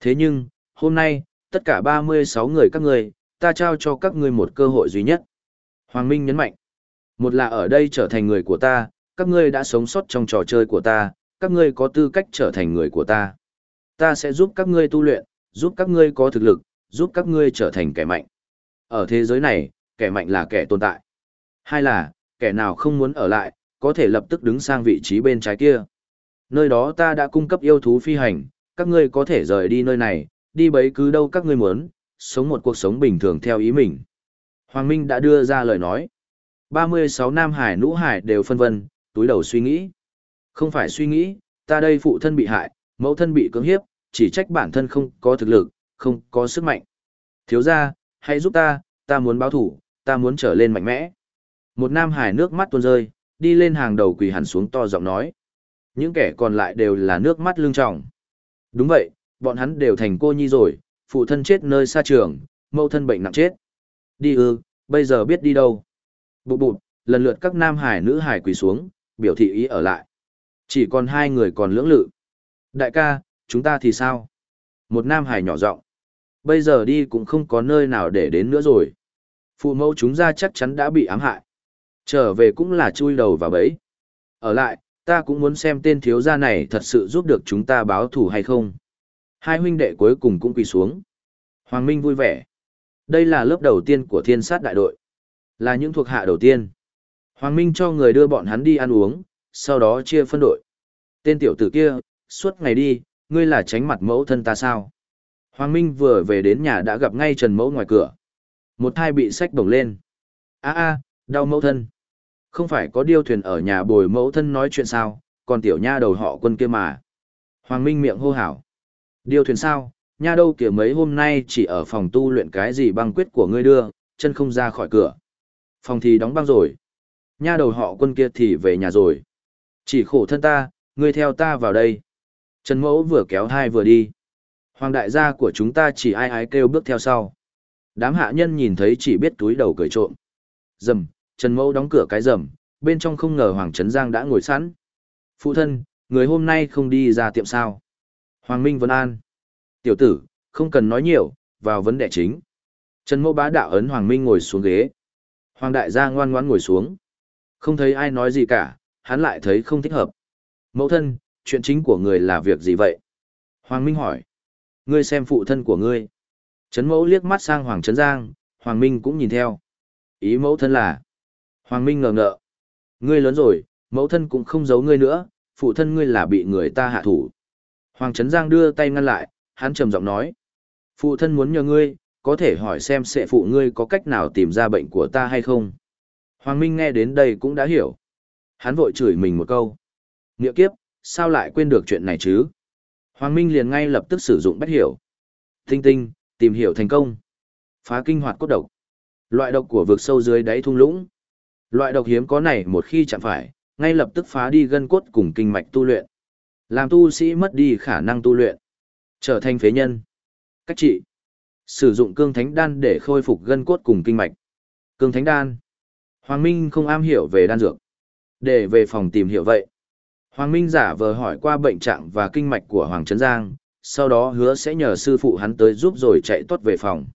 Thế nhưng, hôm nay, tất cả 36 người các ngươi, ta trao cho các ngươi một cơ hội duy nhất. Hoàng Minh nhấn mạnh. Một là ở đây trở thành người của ta, các ngươi đã sống sót trong trò chơi của ta, các ngươi có tư cách trở thành người của ta. Ta sẽ giúp các ngươi tu luyện, giúp các ngươi có thực lực, giúp các ngươi trở thành kẻ mạnh. Ở thế giới này, kẻ mạnh là kẻ tồn tại. Hai là, kẻ nào không muốn ở lại, có thể lập tức đứng sang vị trí bên trái kia. Nơi đó ta đã cung cấp yêu thú phi hành, các ngươi có thể rời đi nơi này, đi bấy cứ đâu các ngươi muốn, sống một cuộc sống bình thường theo ý mình. Hoàng Minh đã đưa ra lời nói. 36 Nam Hải Nũ Hải đều phân vân, túi đầu suy nghĩ. Không phải suy nghĩ, ta đây phụ thân bị hại, mẫu thân bị cưỡng hiếp, chỉ trách bản thân không có thực lực, không có sức mạnh. Thiếu ra, hãy giúp ta, ta muốn báo thủ, ta muốn trở lên mạnh mẽ. Một Nam Hải nước mắt tuôn rơi, đi lên hàng đầu quỳ hẳn xuống to giọng nói. Những kẻ còn lại đều là nước mắt lưng trọng Đúng vậy, bọn hắn đều thành cô nhi rồi, phụ thân chết nơi xa trường, mẫu thân bệnh nặng chết. Đi ư, bây giờ biết đi đâu. Bụ bụt, lần lượt các nam hải nữ hải quỳ xuống, biểu thị ý ở lại. Chỉ còn hai người còn lưỡng lự. Đại ca, chúng ta thì sao? Một nam hải nhỏ giọng Bây giờ đi cũng không có nơi nào để đến nữa rồi. Phụ mẫu chúng ra chắc chắn đã bị ám hại. Trở về cũng là chui đầu vào bẫy. Ở lại, ta cũng muốn xem tên thiếu gia này thật sự giúp được chúng ta báo thù hay không. Hai huynh đệ cuối cùng cũng quỳ xuống. Hoàng Minh vui vẻ. Đây là lớp đầu tiên của thiên sát đại đội. Là những thuộc hạ đầu tiên. Hoàng Minh cho người đưa bọn hắn đi ăn uống, sau đó chia phân đội. Tên tiểu tử kia, suốt ngày đi, ngươi là tránh mặt mẫu thân ta sao? Hoàng Minh vừa về đến nhà đã gặp ngay Trần Mẫu ngoài cửa. Một thai bị sách bổng lên. a a đau mẫu thân. Không phải có điêu thuyền ở nhà bồi mẫu thân nói chuyện sao, còn tiểu nha đầu họ quân kia mà. Hoàng Minh miệng hô hào. Điêu thuyền sao, nha đâu kìa mấy hôm nay chỉ ở phòng tu luyện cái gì băng quyết của ngươi đưa, chân không ra khỏi cửa. Phòng thì đóng băng rồi. Nha đầu họ quân kia thì về nhà rồi. Chỉ khổ thân ta, ngươi theo ta vào đây. Trần Mẫu vừa kéo hai vừa đi. Hoàng đại gia của chúng ta chỉ ai ái kêu bước theo sau. Đám hạ nhân nhìn thấy chỉ biết túi đầu cười trộm. Dầm, Trần Mẫu đóng cửa cái rầm, bên trong không ngờ Hoàng Trấn Giang đã ngồi sẵn. Phụ thân, người hôm nay không đi ra tiệm sao. Hoàng Minh Vân An. Tiểu tử, không cần nói nhiều, vào vấn đề chính. Trần Mẫu bá đạo ấn Hoàng Minh ngồi xuống ghế. Hoàng đại gia ngoan ngoãn ngồi xuống. Không thấy ai nói gì cả, hắn lại thấy không thích hợp. Mẫu thân, chuyện chính của người là việc gì vậy? Hoàng Minh hỏi. Ngươi xem phụ thân của ngươi. Trấn mẫu liếc mắt sang Hoàng Trấn Giang, Hoàng Minh cũng nhìn theo. Ý mẫu thân là. Hoàng Minh ngờ ngợ. Ngươi lớn rồi, mẫu thân cũng không giấu ngươi nữa, phụ thân ngươi là bị người ta hạ thủ. Hoàng Trấn Giang đưa tay ngăn lại, hắn trầm giọng nói. Phụ thân muốn nhờ ngươi, có thể hỏi xem sẽ phụ ngươi có cách nào tìm ra bệnh của ta hay không. Hoàng Minh nghe đến đây cũng đã hiểu. Hắn vội chửi mình một câu. Nghĩa kiếp, sao lại quên được chuyện này chứ? Hoàng Minh liền ngay lập tức sử dụng bách hiểu. Tinh tinh, tìm hiểu thành công. Phá kinh hoạt cốt độc. Loại độc của vực sâu dưới đáy thung lũng. Loại độc hiếm có này một khi chạm phải, ngay lập tức phá đi gân cốt cùng kinh mạch tu luyện. Làm tu sĩ mất đi khả năng tu luyện. Trở thành phế nhân. Cách trị. Sử dụng cương thánh đan để khôi phục gân cốt cùng kinh mạch. Cương thánh đan. Hoàng Minh không am hiểu về đan dược. Để về phòng tìm hiểu vậy. Hoàng Minh giả vờ hỏi qua bệnh trạng và kinh mạch của Hoàng Trấn Giang, sau đó hứa sẽ nhờ sư phụ hắn tới giúp rồi chạy tốt về phòng.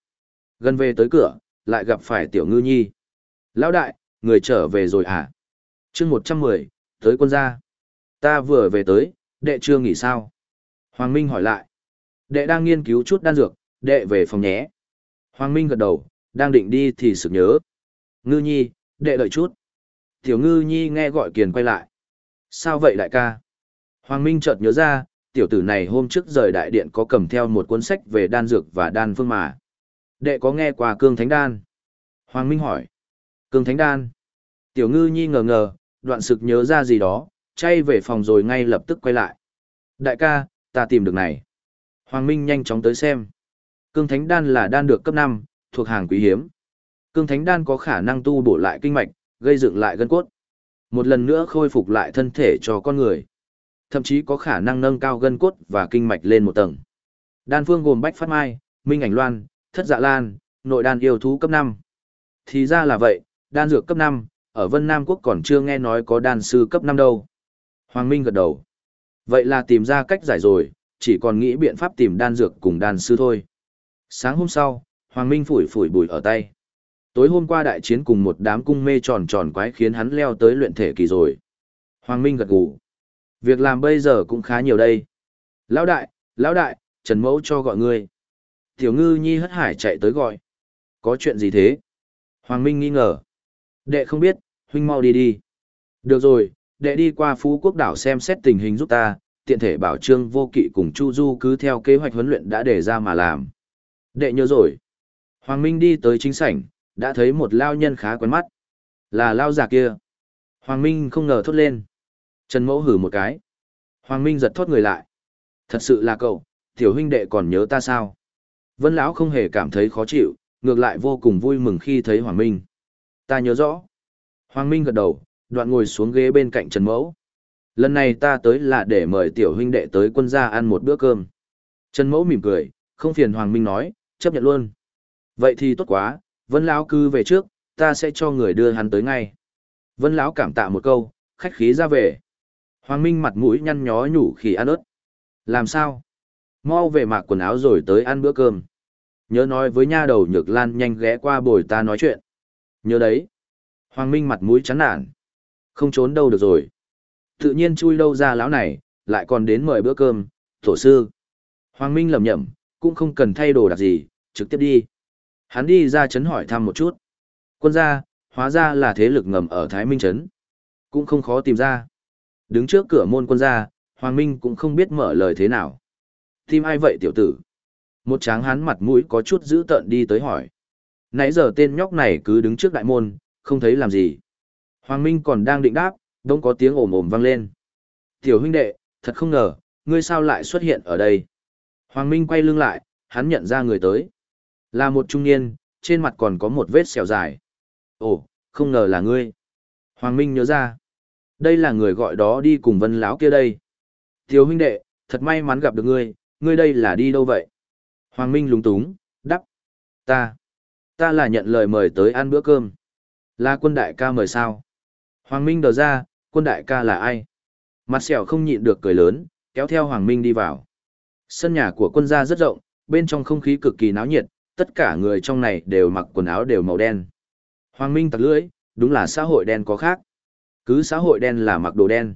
Gần về tới cửa, lại gặp phải Tiểu Ngư Nhi. Lão đại, người trở về rồi à? chương 110, tới quân gia. Ta vừa về tới, đệ chưa nghỉ sao? Hoàng Minh hỏi lại. Đệ đang nghiên cứu chút đan dược, đệ về phòng nhé. Hoàng Minh gật đầu, đang định đi thì sực nhớ. Ngư Nhi, đệ đợi chút. Tiểu Ngư Nhi nghe gọi kiền quay lại. Sao vậy đại ca? Hoàng Minh chợt nhớ ra, tiểu tử này hôm trước rời đại điện có cầm theo một cuốn sách về đan dược và đan phương mà. Đệ có nghe qua cương thánh đan? Hoàng Minh hỏi. Cương thánh đan. Tiểu ngư nhi ngờ ngờ, đoạn sực nhớ ra gì đó, chay về phòng rồi ngay lập tức quay lại. Đại ca, ta tìm được này. Hoàng Minh nhanh chóng tới xem. Cương thánh đan là đan được cấp 5, thuộc hàng quý hiếm. Cương thánh đan có khả năng tu bổ lại kinh mạch, gây dựng lại gân cốt. Một lần nữa khôi phục lại thân thể cho con người. Thậm chí có khả năng nâng cao gân cốt và kinh mạch lên một tầng. Đan phương gồm Bách Phát Mai, Minh Ảnh Loan, Thất Dạ Lan, nội đan yêu thú cấp 5. Thì ra là vậy, đan dược cấp 5, ở Vân Nam Quốc còn chưa nghe nói có đan sư cấp 5 đâu. Hoàng Minh gật đầu. Vậy là tìm ra cách giải rồi, chỉ còn nghĩ biện pháp tìm đan dược cùng đan sư thôi. Sáng hôm sau, Hoàng Minh phủi phủi bụi ở tay. Tối hôm qua đại chiến cùng một đám cung mê tròn tròn quái khiến hắn leo tới luyện thể kỳ rồi. Hoàng Minh gật gù. Việc làm bây giờ cũng khá nhiều đây. Lão đại, lão đại, Trần Mẫu cho gọi ngươi. Tiểu ngư nhi hất hải chạy tới gọi. Có chuyện gì thế? Hoàng Minh nghi ngờ. Đệ không biết, huynh mau đi đi. Được rồi, đệ đi qua Phú Quốc đảo xem xét tình hình giúp ta, tiện thể bảo trương vô kỵ cùng Chu Du cứ theo kế hoạch huấn luyện đã đề ra mà làm. Đệ nhớ rồi. Hoàng Minh đi tới chính sảnh, đã thấy một lao nhân khá quen mắt. Là lao già kia. Hoàng Minh không ngờ thốt lên. Trần Mẫu hử một cái. Hoàng Minh giật thốt người lại. Thật sự là cậu, tiểu huynh đệ còn nhớ ta sao? Vân lão không hề cảm thấy khó chịu, ngược lại vô cùng vui mừng khi thấy Hoàng Minh. Ta nhớ rõ. Hoàng Minh gật đầu, đoạn ngồi xuống ghế bên cạnh Trần Mẫu. Lần này ta tới là để mời tiểu huynh đệ tới quân gia ăn một bữa cơm. Trần Mẫu mỉm cười, không phiền Hoàng Minh nói, chấp nhận luôn. Vậy thì tốt quá, Vân lão cứ về trước, ta sẽ cho người đưa hắn tới ngay. Vân lão cảm tạ một câu, khách khí ra về. Hoàng Minh mặt mũi nhăn nhó nhủ khi ăn ớt. Làm sao? Mau về mặc quần áo rồi tới ăn bữa cơm. Nhớ nói với nha đầu nhược lan nhanh ghé qua bồi ta nói chuyện. Nhớ đấy. Hoàng Minh mặt mũi chán nản. Không trốn đâu được rồi. Tự nhiên chui đâu ra lão này, lại còn đến mời bữa cơm, tổ sư. Hoàng Minh lầm nhầm, cũng không cần thay đồ đặc gì, trực tiếp đi. Hắn đi ra chấn hỏi thăm một chút. Quân gia, hóa ra là thế lực ngầm ở Thái Minh Trấn. Cũng không khó tìm ra. Đứng trước cửa môn quân gia, Hoàng Minh cũng không biết mở lời thế nào. Tìm ai vậy tiểu tử? Một tráng hắn mặt mũi có chút dữ tợn đi tới hỏi. Nãy giờ tên nhóc này cứ đứng trước đại môn, không thấy làm gì. Hoàng Minh còn đang định đáp, đông có tiếng ồm ồm vang lên. Tiểu huynh đệ, thật không ngờ, ngươi sao lại xuất hiện ở đây? Hoàng Minh quay lưng lại, hắn nhận ra người tới. Là một trung niên, trên mặt còn có một vết sẹo dài. Ồ, không ngờ là ngươi. Hoàng Minh nhớ ra. Đây là người gọi đó đi cùng vân láo kia đây. Tiểu huynh đệ, thật may mắn gặp được ngươi, ngươi đây là đi đâu vậy? Hoàng Minh lúng túng, đắp. Ta. Ta là nhận lời mời tới ăn bữa cơm. Là quân đại ca mời sao? Hoàng Minh đờ ra, quân đại ca là ai? Mặt sẹo không nhịn được cười lớn, kéo theo Hoàng Minh đi vào. Sân nhà của quân gia rất rộng, bên trong không khí cực kỳ náo nhiệt, tất cả người trong này đều mặc quần áo đều màu đen. Hoàng Minh tặc lưỡi, đúng là xã hội đen có khác. Cứ xã hội đen là mặc đồ đen.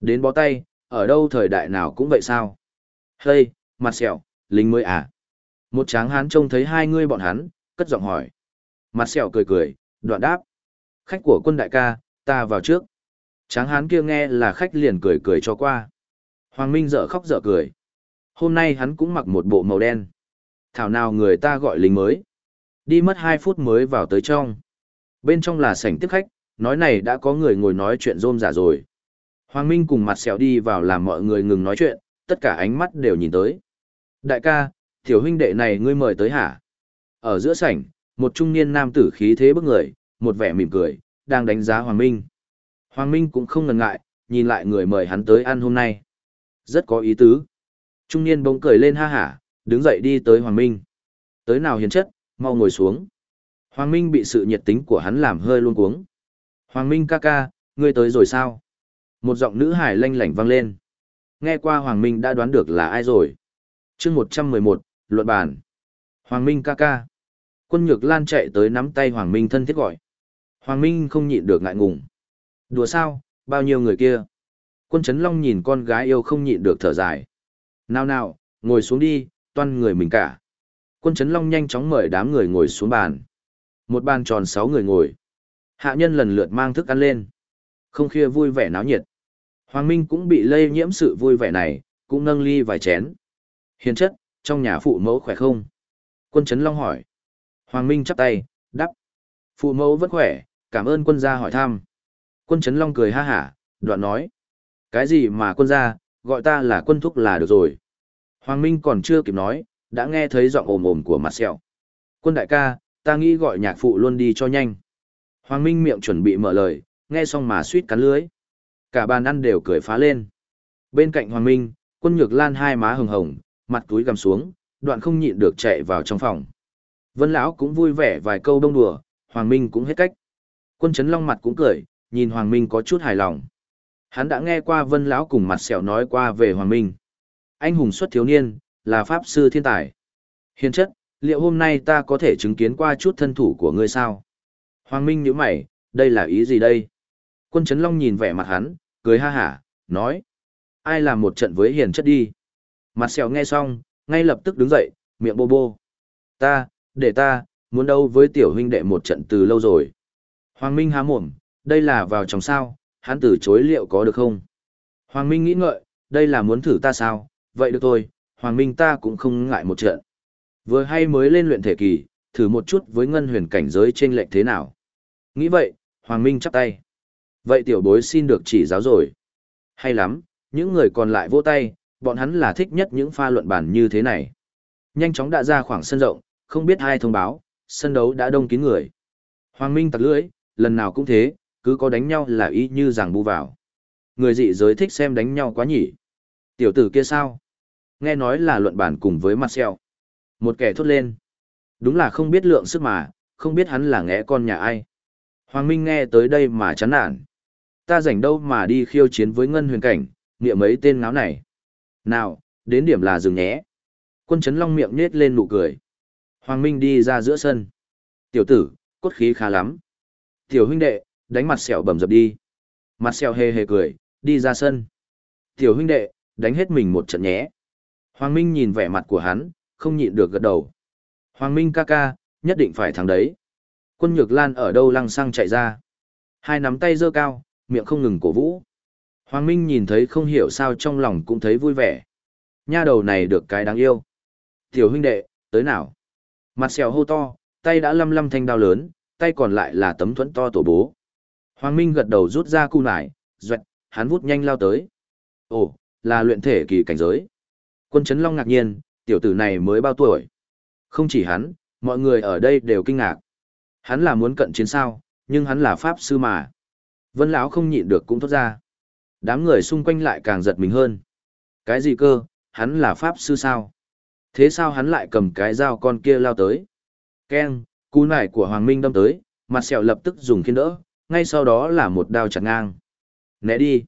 Đến bó tay, ở đâu thời đại nào cũng vậy sao? Hây, mặt sẹo, lính mới à? Một tráng hán trông thấy hai người bọn hắn, cất giọng hỏi. Mặt sẹo cười cười, đoạn đáp. Khách của quân đại ca, ta vào trước. Tráng hán kia nghe là khách liền cười cười cho qua. Hoàng Minh dở khóc dở cười. Hôm nay hắn cũng mặc một bộ màu đen. Thảo nào người ta gọi lính mới. Đi mất hai phút mới vào tới trong. Bên trong là sảnh tiếp khách, nói này đã có người ngồi nói chuyện rôm giả rồi. Hoàng Minh cùng mặt sẹo đi vào làm mọi người ngừng nói chuyện, tất cả ánh mắt đều nhìn tới. Đại ca, tiểu huynh đệ này ngươi mời tới hả? Ở giữa sảnh, một trung niên nam tử khí thế bức người, một vẻ mỉm cười, đang đánh giá Hoàng Minh. Hoàng Minh cũng không ngần ngại, nhìn lại người mời hắn tới ăn hôm nay. Rất có ý tứ. Trung niên bỗng cười lên ha hả, đứng dậy đi tới Hoàng Minh. Tới nào hiền chất, mau ngồi xuống. Hoàng Minh bị sự nhiệt tính của hắn làm hơi luôn cuống. Hoàng Minh ca ca, ngươi tới rồi sao? Một giọng nữ hải lanh lảnh vang lên. Nghe qua Hoàng Minh đã đoán được là ai rồi. chương 111, luận bản. Hoàng Minh ca ca. Quân Nhược Lan chạy tới nắm tay Hoàng Minh thân thiết gọi. Hoàng Minh không nhịn được ngại ngùng. Đùa sao, bao nhiêu người kia. Quân Trấn Long nhìn con gái yêu không nhịn được thở dài. Nào nào, ngồi xuống đi, toan người mình cả. Quân Trấn Long nhanh chóng mời đám người ngồi xuống bàn. Một bàn tròn sáu người ngồi. Hạ nhân lần lượt mang thức ăn lên. Không khia vui vẻ náo nhiệt. Hoàng Minh cũng bị lây nhiễm sự vui vẻ này, cũng nâng ly vài chén. Hiền chất, trong nhà phụ mẫu khỏe không? Quân Trấn Long hỏi. Hoàng Minh chắp tay, đáp, Phụ mẫu vẫn khỏe, cảm ơn quân gia hỏi thăm. Quân Trấn Long cười ha hả, đoạn nói. Cái gì mà quân gia, gọi ta là quân thúc là được rồi. Hoàng Minh còn chưa kịp nói, đã nghe thấy giọng ồm ồm của mặt sẹo. Quân đại ca, ta nghĩ gọi nhạc phụ luôn đi cho nhanh. Hoàng Minh miệng chuẩn bị mở lời, nghe xong mà suýt cắn lưới. Cả bàn ăn đều cười phá lên. Bên cạnh Hoàng Minh, quân nhược lan hai má hồng hồng, mặt túi gầm xuống, đoạn không nhịn được chạy vào trong phòng. Vân lão cũng vui vẻ vài câu đông đùa, Hoàng Minh cũng hết cách. Quân Trấn Long mặt cũng cười, nhìn Hoàng Minh có chút hài lòng. Hắn đã nghe qua Vân lão cùng mặt sẹo nói qua về Hoàng Minh. Anh hùng xuất thiếu niên, là pháp sư thiên tài. Hiền chất, liệu hôm nay ta có thể chứng kiến qua chút thân thủ của ngươi sao? Hoàng Minh nhíu mày, đây là ý gì đây? Quân Trấn Long nhìn vẻ mặt hắn, cười ha hả, nói. Ai làm một trận với hiền chất đi? Mặt sẹo nghe xong, ngay lập tức đứng dậy, miệng bô bô. Ta, để ta, muốn đâu với tiểu huynh đệ một trận từ lâu rồi. Hoàng Minh há mồm, đây là vào trong sao, hắn từ chối liệu có được không? Hoàng Minh nghĩ ngợi, đây là muốn thử ta sao, vậy được thôi, Hoàng Minh ta cũng không ngại một trận. Vừa hay mới lên luyện thể kỳ, thử một chút với ngân huyền cảnh giới trên lệnh thế nào. Nghĩ vậy, Hoàng Minh chắp tay. Vậy tiểu bối xin được chỉ giáo rồi. Hay lắm, những người còn lại vỗ tay, bọn hắn là thích nhất những pha luận bản như thế này. Nhanh chóng đã ra khoảng sân rộng, không biết ai thông báo, sân đấu đã đông kín người. Hoàng Minh tặc lưỡi, lần nào cũng thế, cứ có đánh nhau là y như rằng bu vào. Người dị giới thích xem đánh nhau quá nhỉ. Tiểu tử kia sao? Nghe nói là luận bản cùng với Marcel. Một kẻ thốt lên. Đúng là không biết lượng sức mà, không biết hắn là ngẽ con nhà ai. Hoàng Minh nghe tới đây mà chán nản. Ta rảnh đâu mà đi khiêu chiến với ngân huyền cảnh, nghĩa mấy tên ngáo này. Nào, đến điểm là dừng nhé. Quân chấn long miệng nết lên nụ cười. Hoàng Minh đi ra giữa sân. Tiểu tử, cốt khí khá lắm. Tiểu huynh đệ, đánh mặt sẹo bầm dập đi. Mặt sẹo hề hề cười, đi ra sân. Tiểu huynh đệ, đánh hết mình một trận nhé. Hoàng Minh nhìn vẻ mặt của hắn, không nhịn được gật đầu. Hoàng Minh ca ca, nhất định phải thắng đấy. Quân Nhược Lan ở đâu lăng xăng chạy ra. Hai nắm tay giơ cao, miệng không ngừng cổ vũ. Hoàng Minh nhìn thấy không hiểu sao trong lòng cũng thấy vui vẻ. Nha đầu này được cái đáng yêu. Tiểu huynh đệ, tới nào? Mặt xèo hô to, tay đã lăm lăm thanh đao lớn, tay còn lại là tấm thuẫn to tổ bố. Hoàng Minh gật đầu rút ra cung nải, doẹt, hắn vút nhanh lao tới. Ồ, là luyện thể kỳ cảnh giới. Quân Trấn Long ngạc nhiên, tiểu tử này mới bao tuổi. Không chỉ hắn, mọi người ở đây đều kinh ngạc. Hắn là muốn cận chiến sao, nhưng hắn là pháp sư mà. Vân lão không nhịn được cũng thốt ra. Đám người xung quanh lại càng giật mình hơn. Cái gì cơ, hắn là pháp sư sao? Thế sao hắn lại cầm cái dao con kia lao tới? Keng, cú nải của Hoàng Minh đâm tới, mặt sẹo lập tức dùng khiên đỡ, ngay sau đó là một đao chặt ngang. Né đi.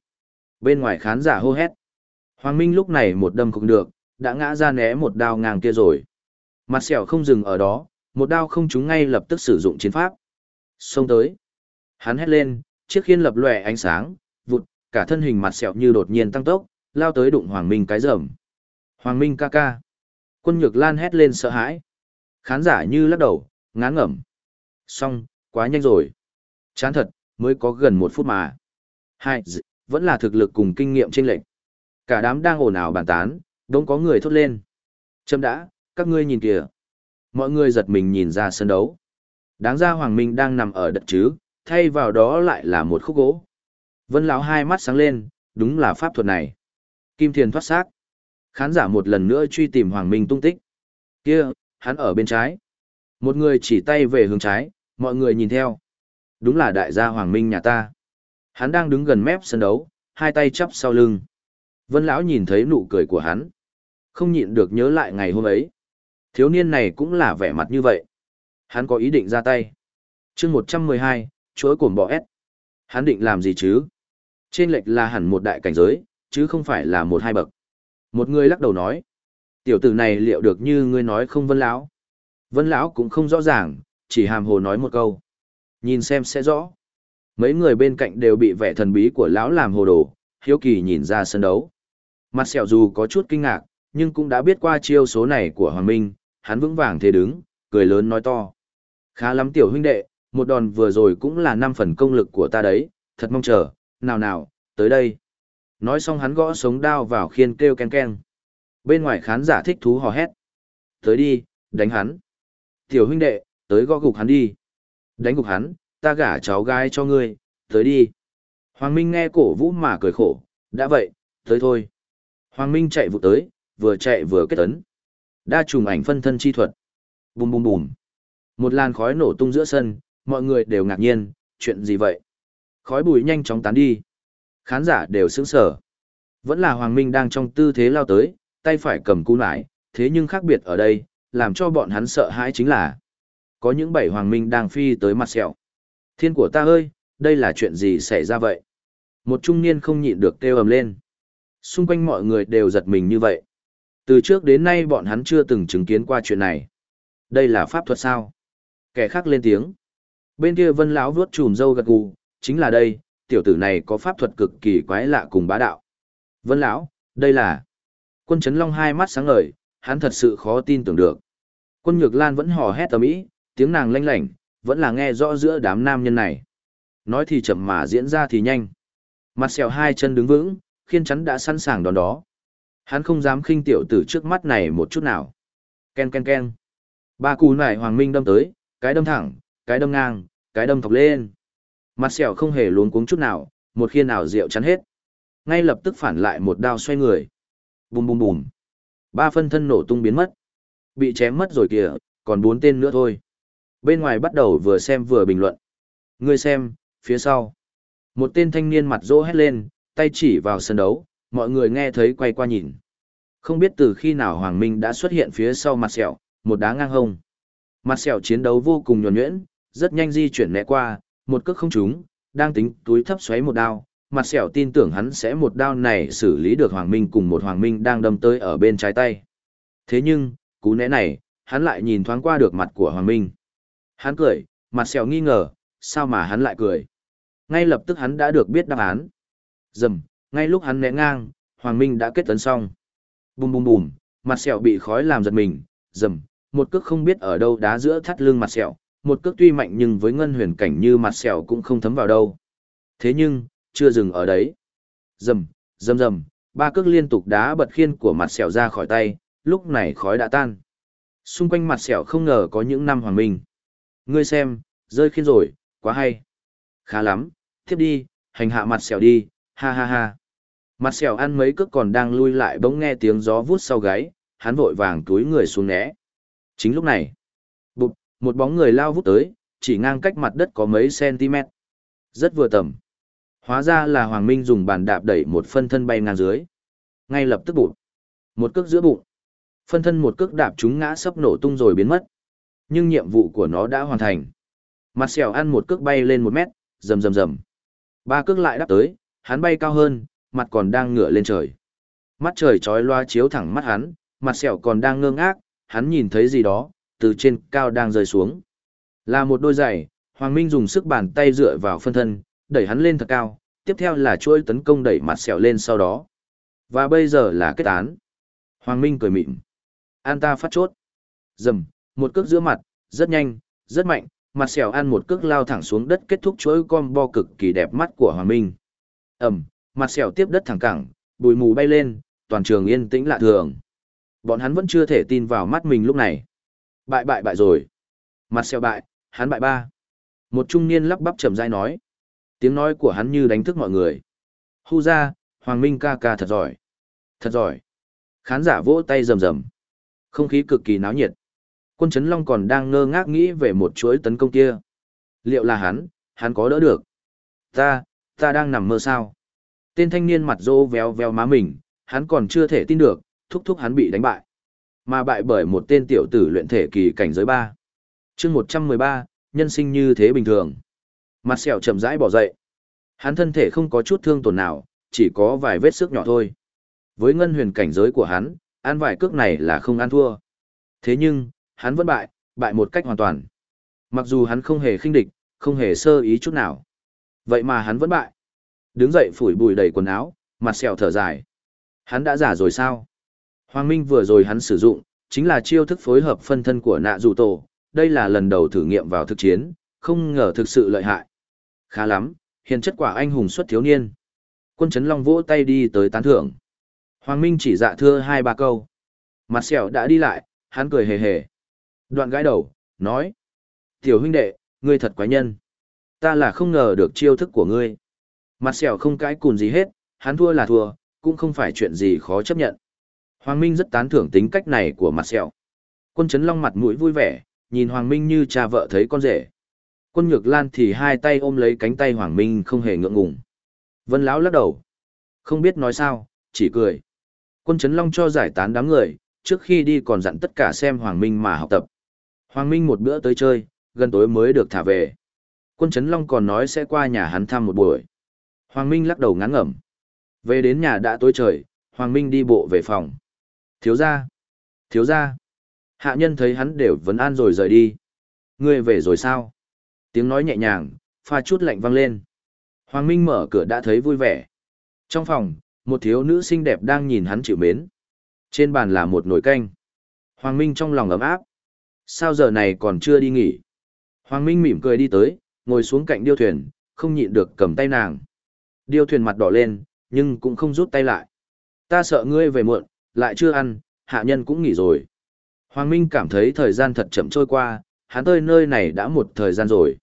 Bên ngoài khán giả hô hét. Hoàng Minh lúc này một đâm cũng được, đã ngã ra né một đao ngang kia rồi. Mặt sẹo không dừng ở đó, một đao không trúng ngay lập tức sử dụng chiến pháp. Xông tới. Hắn hét lên, chiếc khiên lập lòe ánh sáng, vụt, cả thân hình mặt sẹo như đột nhiên tăng tốc, lao tới đụng Hoàng Minh cái rầm. Hoàng Minh ca ca. Quân Nhược Lan hét lên sợ hãi. Khán giả như lắc đầu, ngán ngẩm. Xong, quá nhanh rồi. Chán thật, mới có gần một phút mà. Hai, vẫn là thực lực cùng kinh nghiệm trên lệch. Cả đám đang ồn ào bàn tán, đống có người thốt lên. Châm đã, các ngươi nhìn kìa. Mọi người giật mình nhìn ra sân đấu. Đáng ra Hoàng Minh đang nằm ở đất chứ, thay vào đó lại là một khúc gỗ. Vân lão hai mắt sáng lên, đúng là pháp thuật này. Kim Thiền thoát xác. Khán giả một lần nữa truy tìm Hoàng Minh tung tích. Kia, hắn ở bên trái. Một người chỉ tay về hướng trái, mọi người nhìn theo. Đúng là đại gia Hoàng Minh nhà ta. Hắn đang đứng gần mép sân đấu, hai tay chắp sau lưng. Vân lão nhìn thấy nụ cười của hắn. Không nhịn được nhớ lại ngày hôm ấy. Thiếu niên này cũng là vẻ mặt như vậy. Hắn có ý định ra tay. chương 112, chuỗi cổm bọ ép. Hắn định làm gì chứ? Trên lệch là hẳn một đại cảnh giới, chứ không phải là một hai bậc. Một người lắc đầu nói. Tiểu tử này liệu được như ngươi nói không vân lão? Vân lão cũng không rõ ràng, chỉ hàm hồ nói một câu. Nhìn xem sẽ rõ. Mấy người bên cạnh đều bị vẻ thần bí của lão làm hồ đồ, hiếu kỳ nhìn ra sân đấu. Mặt sẹo dù có chút kinh ngạc, nhưng cũng đã biết qua chiêu số này của Hoàng Minh, hắn vững vàng thế đứng, cười lớn nói to. Khá lắm tiểu huynh đệ, một đòn vừa rồi cũng là năm phần công lực của ta đấy, thật mong chờ, nào nào, tới đây. Nói xong hắn gõ sống đao vào khiên kêu ken ken. Bên ngoài khán giả thích thú hò hét. Tới đi, đánh hắn. Tiểu huynh đệ, tới gõ gục hắn đi. Đánh gục hắn, ta gả cháu gái cho ngươi, tới đi. Hoàng Minh nghe cổ vũ mà cười khổ, đã vậy, tới thôi. Hoàng Minh chạy vụ tới, vừa chạy vừa kết tấn Đa trùng ảnh phân thân chi thuật. Bùm bùm bùm. Một làn khói nổ tung giữa sân, mọi người đều ngạc nhiên, chuyện gì vậy? Khói bụi nhanh chóng tán đi. Khán giả đều sững sờ. Vẫn là Hoàng Minh đang trong tư thế lao tới, tay phải cầm cú nải, thế nhưng khác biệt ở đây, làm cho bọn hắn sợ hãi chính là có những bảy hoàng minh đang phi tới mặt sẹo. Thiên của ta ơi, đây là chuyện gì xảy ra vậy? Một trung niên không nhịn được kêu ầm lên. Xung quanh mọi người đều giật mình như vậy. Từ trước đến nay bọn hắn chưa từng chứng kiến qua chuyện này. Đây là pháp thuật sao? Kẻ khác lên tiếng. Bên kia vân lão vuốt chùm râu gật gù, chính là đây, tiểu tử này có pháp thuật cực kỳ quái lạ cùng bá đạo. Vân lão, đây là... Quân Trấn Long hai mắt sáng ngời, hắn thật sự khó tin tưởng được. Quân Nhược Lan vẫn hò hét tầm ý, tiếng nàng lanh lảnh, vẫn là nghe rõ giữa đám nam nhân này. Nói thì chậm mà diễn ra thì nhanh. Mặt xèo hai chân đứng vững, khiên chắn đã sẵn sàng đón đó. Hắn không dám khinh tiểu tử trước mắt này một chút nào. Ken ken ken. Ba cú nải hoàng minh đâm tới, cái đâm thẳng, cái đâm ngang, cái đâm thọc lên. Mặt sẹo không hề luống cuống chút nào, một khiên nào rượu chắn hết. Ngay lập tức phản lại một đao xoay người. Bùm bùm bùm. Ba phân thân nổ tung biến mất. Bị chém mất rồi kìa, còn bốn tên nữa thôi. Bên ngoài bắt đầu vừa xem vừa bình luận. Ngươi xem, phía sau. Một tên thanh niên mặt rỗ hét lên, tay chỉ vào sân đấu, mọi người nghe thấy quay qua nhìn. Không biết từ khi nào Hoàng Minh đã xuất hiện phía sau mặt sẹo, một đá ngang hông. Mặt sẹo chiến đấu vô cùng nhuần nhuyễn, rất nhanh di chuyển né qua, một cước không trúng, đang tính túi thấp xoáy một đao. Mặt sẹo tin tưởng hắn sẽ một đao này xử lý được Hoàng Minh cùng một Hoàng Minh đang đâm tới ở bên trái tay. Thế nhưng, cú né này, hắn lại nhìn thoáng qua được mặt của Hoàng Minh. Hắn cười, mặt sẹo nghi ngờ, sao mà hắn lại cười. Ngay lập tức hắn đã được biết đáp án. Dầm, ngay lúc hắn né ngang, Hoàng Minh đã kết tấn xong. Bùm bùm bùm, mặt sẹo bị khói làm giật mình, dầm, một cước không biết ở đâu đá giữa thắt lưng mặt sẹo, một cước tuy mạnh nhưng với ngân huyền cảnh như mặt sẹo cũng không thấm vào đâu. Thế nhưng, chưa dừng ở đấy. Dầm, dầm dầm, ba cước liên tục đá bật khiên của mặt sẹo ra khỏi tay, lúc này khói đã tan. Xung quanh mặt sẹo không ngờ có những năm hoàng minh. Ngươi xem, rơi khiên rồi, quá hay. Khá lắm, tiếp đi, hành hạ mặt sẹo đi, ha ha ha. Mặt sẹo ăn mấy cước còn đang lui lại bỗng nghe tiếng gió vút sau gáy, hắn vội vàng túi người xuống né. Chính lúc này, một bóng người lao vút tới, chỉ ngang cách mặt đất có mấy cm. Rất vừa tầm. Hóa ra là Hoàng Minh dùng bàn đạp đẩy một phân thân bay ngang dưới. Ngay lập tức bụt. Một cước giữa bụng. Phân thân một cước đạp chúng ngã sấp nổ tung rồi biến mất. Nhưng nhiệm vụ của nó đã hoàn thành. Mặt sẹo ăn một cước bay lên một mét, rầm rầm rầm. Ba cước lại đáp tới, hắn bay cao hơn, mặt còn đang ngửa lên trời. Mắt trời trói loa chiếu thẳng mắt hắn, mặt sẹo còn đang ngơ ngác, hắn nhìn thấy gì đó, từ trên cao đang rơi xuống. Là một đôi giày, Hoàng Minh dùng sức bàn tay dựa vào phân thân, đẩy hắn lên thật cao, tiếp theo là chuỗi tấn công đẩy mặt sẹo lên sau đó. Và bây giờ là kết án. Hoàng Minh cười mịn. An ta phát chốt. Dầm, một cước giữa mặt, rất nhanh, rất mạnh, mặt sẹo ăn một cước lao thẳng xuống đất kết thúc chuỗi combo cực kỳ đẹp mắt của Hoàng Minh. Ẩm, mặt sẹo tiếp đất thẳng cẳng, bụi mù bay lên, toàn trường yên tĩnh lạ thường. Bọn hắn vẫn chưa thể tin vào mắt mình lúc này. Bại bại bại rồi. Mặt sẹo bại, hắn bại ba. Một trung niên lắp bắp chậm rãi nói. Tiếng nói của hắn như đánh thức mọi người. Hu ra, Hoàng Minh ca ca thật giỏi. Thật giỏi. Khán giả vỗ tay rầm rầm. Không khí cực kỳ náo nhiệt. Quân Trấn Long còn đang ngơ ngác nghĩ về một chuỗi tấn công kia. Liệu là hắn, hắn có đỡ được? Ta, ta đang nằm mơ sao? Tên thanh niên mặt rô véo véo má mình, hắn còn chưa thể tin được, thúc thúc hắn bị đánh bại. Mà bại bởi một tên tiểu tử luyện thể kỳ cảnh giới ba. chương 113, nhân sinh như thế bình thường. Mặt sẹo chậm rãi bỏ dậy. Hắn thân thể không có chút thương tổn nào, chỉ có vài vết sức nhỏ thôi. Với ngân huyền cảnh giới của hắn, ăn vài cước này là không ăn thua. Thế nhưng, hắn vẫn bại, bại một cách hoàn toàn. Mặc dù hắn không hề khinh địch, không hề sơ ý chút nào. Vậy mà hắn vẫn bại. Đứng dậy phủi bụi đầy quần áo, mặt sẹo thở dài. Hắn đã giả rồi sao? Hoàng Minh vừa rồi hắn sử dụng, chính là chiêu thức phối hợp phân thân của nạ dù tổ. Đây là lần đầu thử nghiệm vào thực chiến, không ngờ thực sự lợi hại. Khá lắm, hiện chất quả anh hùng xuất thiếu niên. Quân Trấn Long vỗ tay đi tới tán thưởng. Hoàng Minh chỉ dạ thưa hai ba câu. Mặt sẹo đã đi lại, hắn cười hề hề. Đoạn gái đầu, nói. Tiểu huynh đệ, ngươi thật quái nhân. Ta là không ngờ được chiêu thức của ngươi. Mặt sẹo không cãi cùn gì hết, hắn thua là thua, cũng không phải chuyện gì khó chấp nhận. Hoàng Minh rất tán thưởng tính cách này của mặt sẹo. Quân Trấn Long mặt mũi vui vẻ, nhìn Hoàng Minh như cha vợ thấy con rể. Quân Nhược Lan thì hai tay ôm lấy cánh tay Hoàng Minh không hề ngượng ngùng. Vân Lão lắc đầu. Không biết nói sao, chỉ cười. Quân Trấn Long cho giải tán đám người, trước khi đi còn dặn tất cả xem Hoàng Minh mà học tập. Hoàng Minh một bữa tới chơi, gần tối mới được thả về. Quân Trấn Long còn nói sẽ qua nhà hắn thăm một buổi. Hoàng Minh lắc đầu ngán ngẩm. Về đến nhà đã tối trời, Hoàng Minh đi bộ về phòng. Thiếu ra! Thiếu ra! Hạ nhân thấy hắn đều vấn an rồi rời đi. Ngươi về rồi sao? Tiếng nói nhẹ nhàng, pha chút lạnh vang lên. Hoàng Minh mở cửa đã thấy vui vẻ. Trong phòng, một thiếu nữ xinh đẹp đang nhìn hắn chịu mến. Trên bàn là một nồi canh. Hoàng Minh trong lòng ấm áp. Sao giờ này còn chưa đi nghỉ? Hoàng Minh mỉm cười đi tới, ngồi xuống cạnh điêu thuyền, không nhịn được cầm tay nàng. Điêu thuyền mặt đỏ lên, nhưng cũng không rút tay lại. Ta sợ ngươi về muộn, lại chưa ăn, hạ nhân cũng nghỉ rồi. Hoàng Minh cảm thấy thời gian thật chậm trôi qua, hắn tới nơi này đã một thời gian rồi.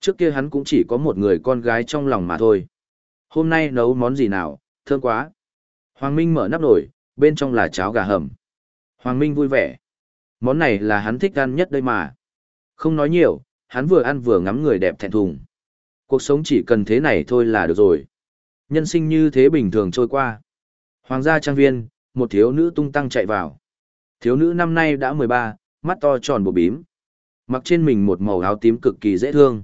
Trước kia hắn cũng chỉ có một người con gái trong lòng mà thôi. Hôm nay nấu món gì nào, thơm quá. Hoàng Minh mở nắp nồi, bên trong là cháo gà hầm. Hoàng Minh vui vẻ. Món này là hắn thích ăn nhất đây mà. Không nói nhiều, hắn vừa ăn vừa ngắm người đẹp thẹn thùng. Cuộc sống chỉ cần thế này thôi là được rồi. Nhân sinh như thế bình thường trôi qua. Hoàng gia trang viên, một thiếu nữ tung tăng chạy vào. Thiếu nữ năm nay đã 13, mắt to tròn bộ bím. Mặc trên mình một màu áo tím cực kỳ dễ thương.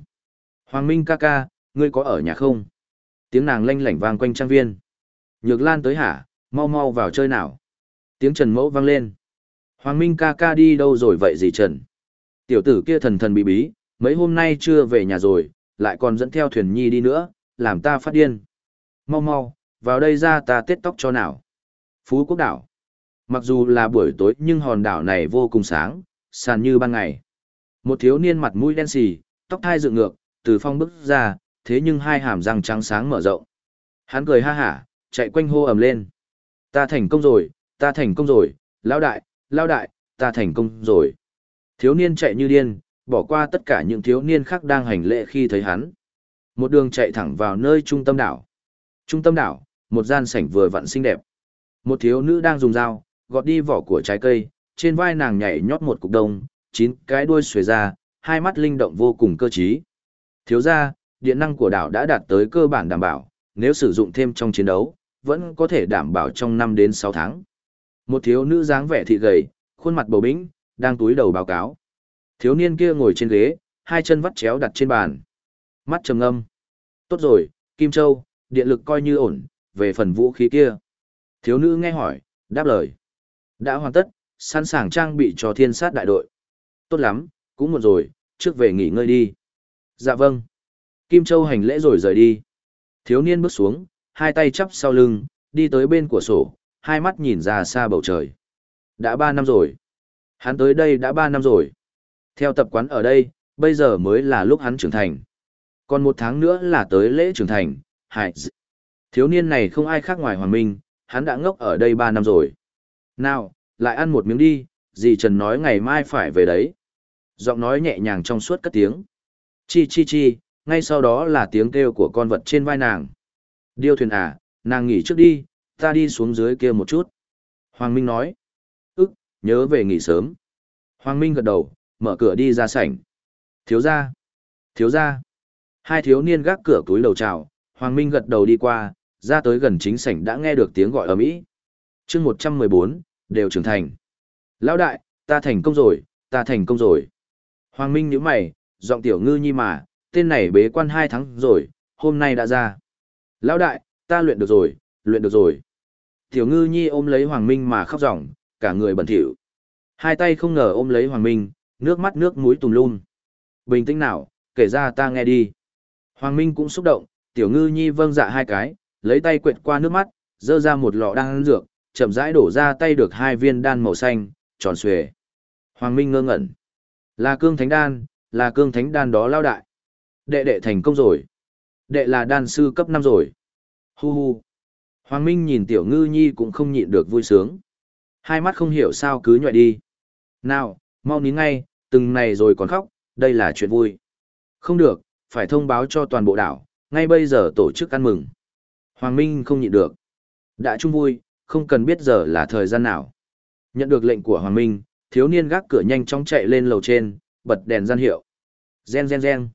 Hoàng Minh ca ca, ngươi có ở nhà không? Tiếng nàng lanh lảnh vang quanh trang viên. Nhược Lan tới hả, mau mau vào chơi nào. Tiếng Trần Mẫu vang lên. Hoàng Minh ca ca đi đâu rồi vậy gì Trần? Tiểu tử kia thần thần bí bí, mấy hôm nay chưa về nhà rồi, lại còn dẫn theo thuyền nhi đi nữa, làm ta phát điên. Mau mau, vào đây ra ta tết tóc cho nào. Phú Quốc đảo. Mặc dù là buổi tối nhưng hòn đảo này vô cùng sáng, sàn như ban ngày. Một thiếu niên mặt mũi đen xì, tóc thai dựng ngược, từ phong bước ra, thế nhưng hai hàm răng trắng sáng mở rộng. Hắn cười ha hả, chạy quanh hô ầm lên. Ta thành công rồi, ta thành công rồi, lão đại, lão đại, ta thành công rồi. Thiếu niên chạy như điên, bỏ qua tất cả những thiếu niên khác đang hành lễ khi thấy hắn. Một đường chạy thẳng vào nơi trung tâm đảo. Trung tâm đảo, một gian sảnh vừa vặn xinh đẹp. Một thiếu nữ đang dùng dao, gọt đi vỏ của trái cây, trên vai nàng nhảy nhót một cục đông, chín cái đuôi xuề ra, hai mắt linh động vô cùng cơ trí. Thiếu ra, điện năng của đảo đã đạt tới cơ bản đảm bảo, nếu sử dụng thêm trong chiến đấu, vẫn có thể đảm bảo trong 5 đến 6 tháng. Một thiếu nữ dáng vẻ thị gầy, khuôn mặt bầu bĩnh, đang túi đầu báo cáo. Thiếu niên kia ngồi trên ghế, hai chân vắt chéo đặt trên bàn. Mắt trầm ngâm. Tốt rồi, Kim Châu, điện lực coi như ổn, về phần vũ khí kia. Thiếu nữ nghe hỏi, đáp lời. Đã hoàn tất, sẵn sàng trang bị cho thiên sát đại đội. Tốt lắm, cũng muộn rồi, trước về nghỉ ngơi đi. Dạ vâng. Kim Châu hành lễ rồi rời đi. Thiếu niên bước xuống, hai tay chắp sau lưng, đi tới bên của sổ, hai mắt nhìn ra xa bầu trời. Đã ba năm rồi. Hắn tới đây đã ba năm rồi. Theo tập quán ở đây, bây giờ mới là lúc hắn trưởng thành. Còn một tháng nữa là tới lễ trưởng thành, hại Thiếu niên này không ai khác ngoài Hoàng Minh, hắn đã ngốc ở đây ba năm rồi. Nào, lại ăn một miếng đi, dì Trần nói ngày mai phải về đấy. Giọng nói nhẹ nhàng trong suốt cất tiếng. Chi chi chi, ngay sau đó là tiếng kêu của con vật trên vai nàng. Điêu thuyền à, nàng nghỉ trước đi, ta đi xuống dưới kia một chút. Hoàng Minh nói. Ức, nhớ về nghỉ sớm. Hoàng Minh gật đầu, mở cửa đi ra sảnh. Thiếu ra. Thiếu ra. Hai thiếu niên gác cửa túi đầu chào, Hoàng Minh gật đầu đi qua, ra tới gần chính sảnh đã nghe được tiếng gọi ở Mỹ. chương 114, đều trưởng thành. Lão đại, ta thành công rồi, ta thành công rồi. Hoàng Minh nhữ mày, giọng tiểu ngư nhi mà, tên này bế quan hai tháng rồi, hôm nay đã ra. Lão đại, ta luyện được rồi, luyện được rồi. Tiểu ngư nhi ôm lấy Hoàng Minh mà khóc ròng, cả người bẩn thỉu. Hai tay không ngờ ôm lấy Hoàng Minh, nước mắt nước mũi tùm lum. Bình tĩnh nào, kể ra ta nghe đi. Hoàng Minh cũng xúc động, tiểu ngư nhi vâng dạ hai cái, lấy tay quệt qua nước mắt, dơ ra một lọ đan dược, chậm rãi đổ ra tay được hai viên đan màu xanh, tròn xuề. Hoàng Minh ngơ ngẩn. Là cương thánh đan, là cương thánh đan đó lao đại. Đệ đệ thành công rồi. Đệ là đan sư cấp 5 rồi. Hu hu. Hoàng Minh nhìn tiểu ngư nhi cũng không nhịn được vui sướng. Hai mắt không hiểu sao cứ nhọi đi. Nào, mau nín ngay, từng này rồi còn khóc, đây là chuyện vui. Không được, phải thông báo cho toàn bộ đảo, ngay bây giờ tổ chức ăn mừng. Hoàng Minh không nhịn được. Đã chung vui, không cần biết giờ là thời gian nào. Nhận được lệnh của Hoàng Minh, thiếu niên gác cửa nhanh chóng chạy lên lầu trên, bật đèn gian hiệu. Gen gen gen.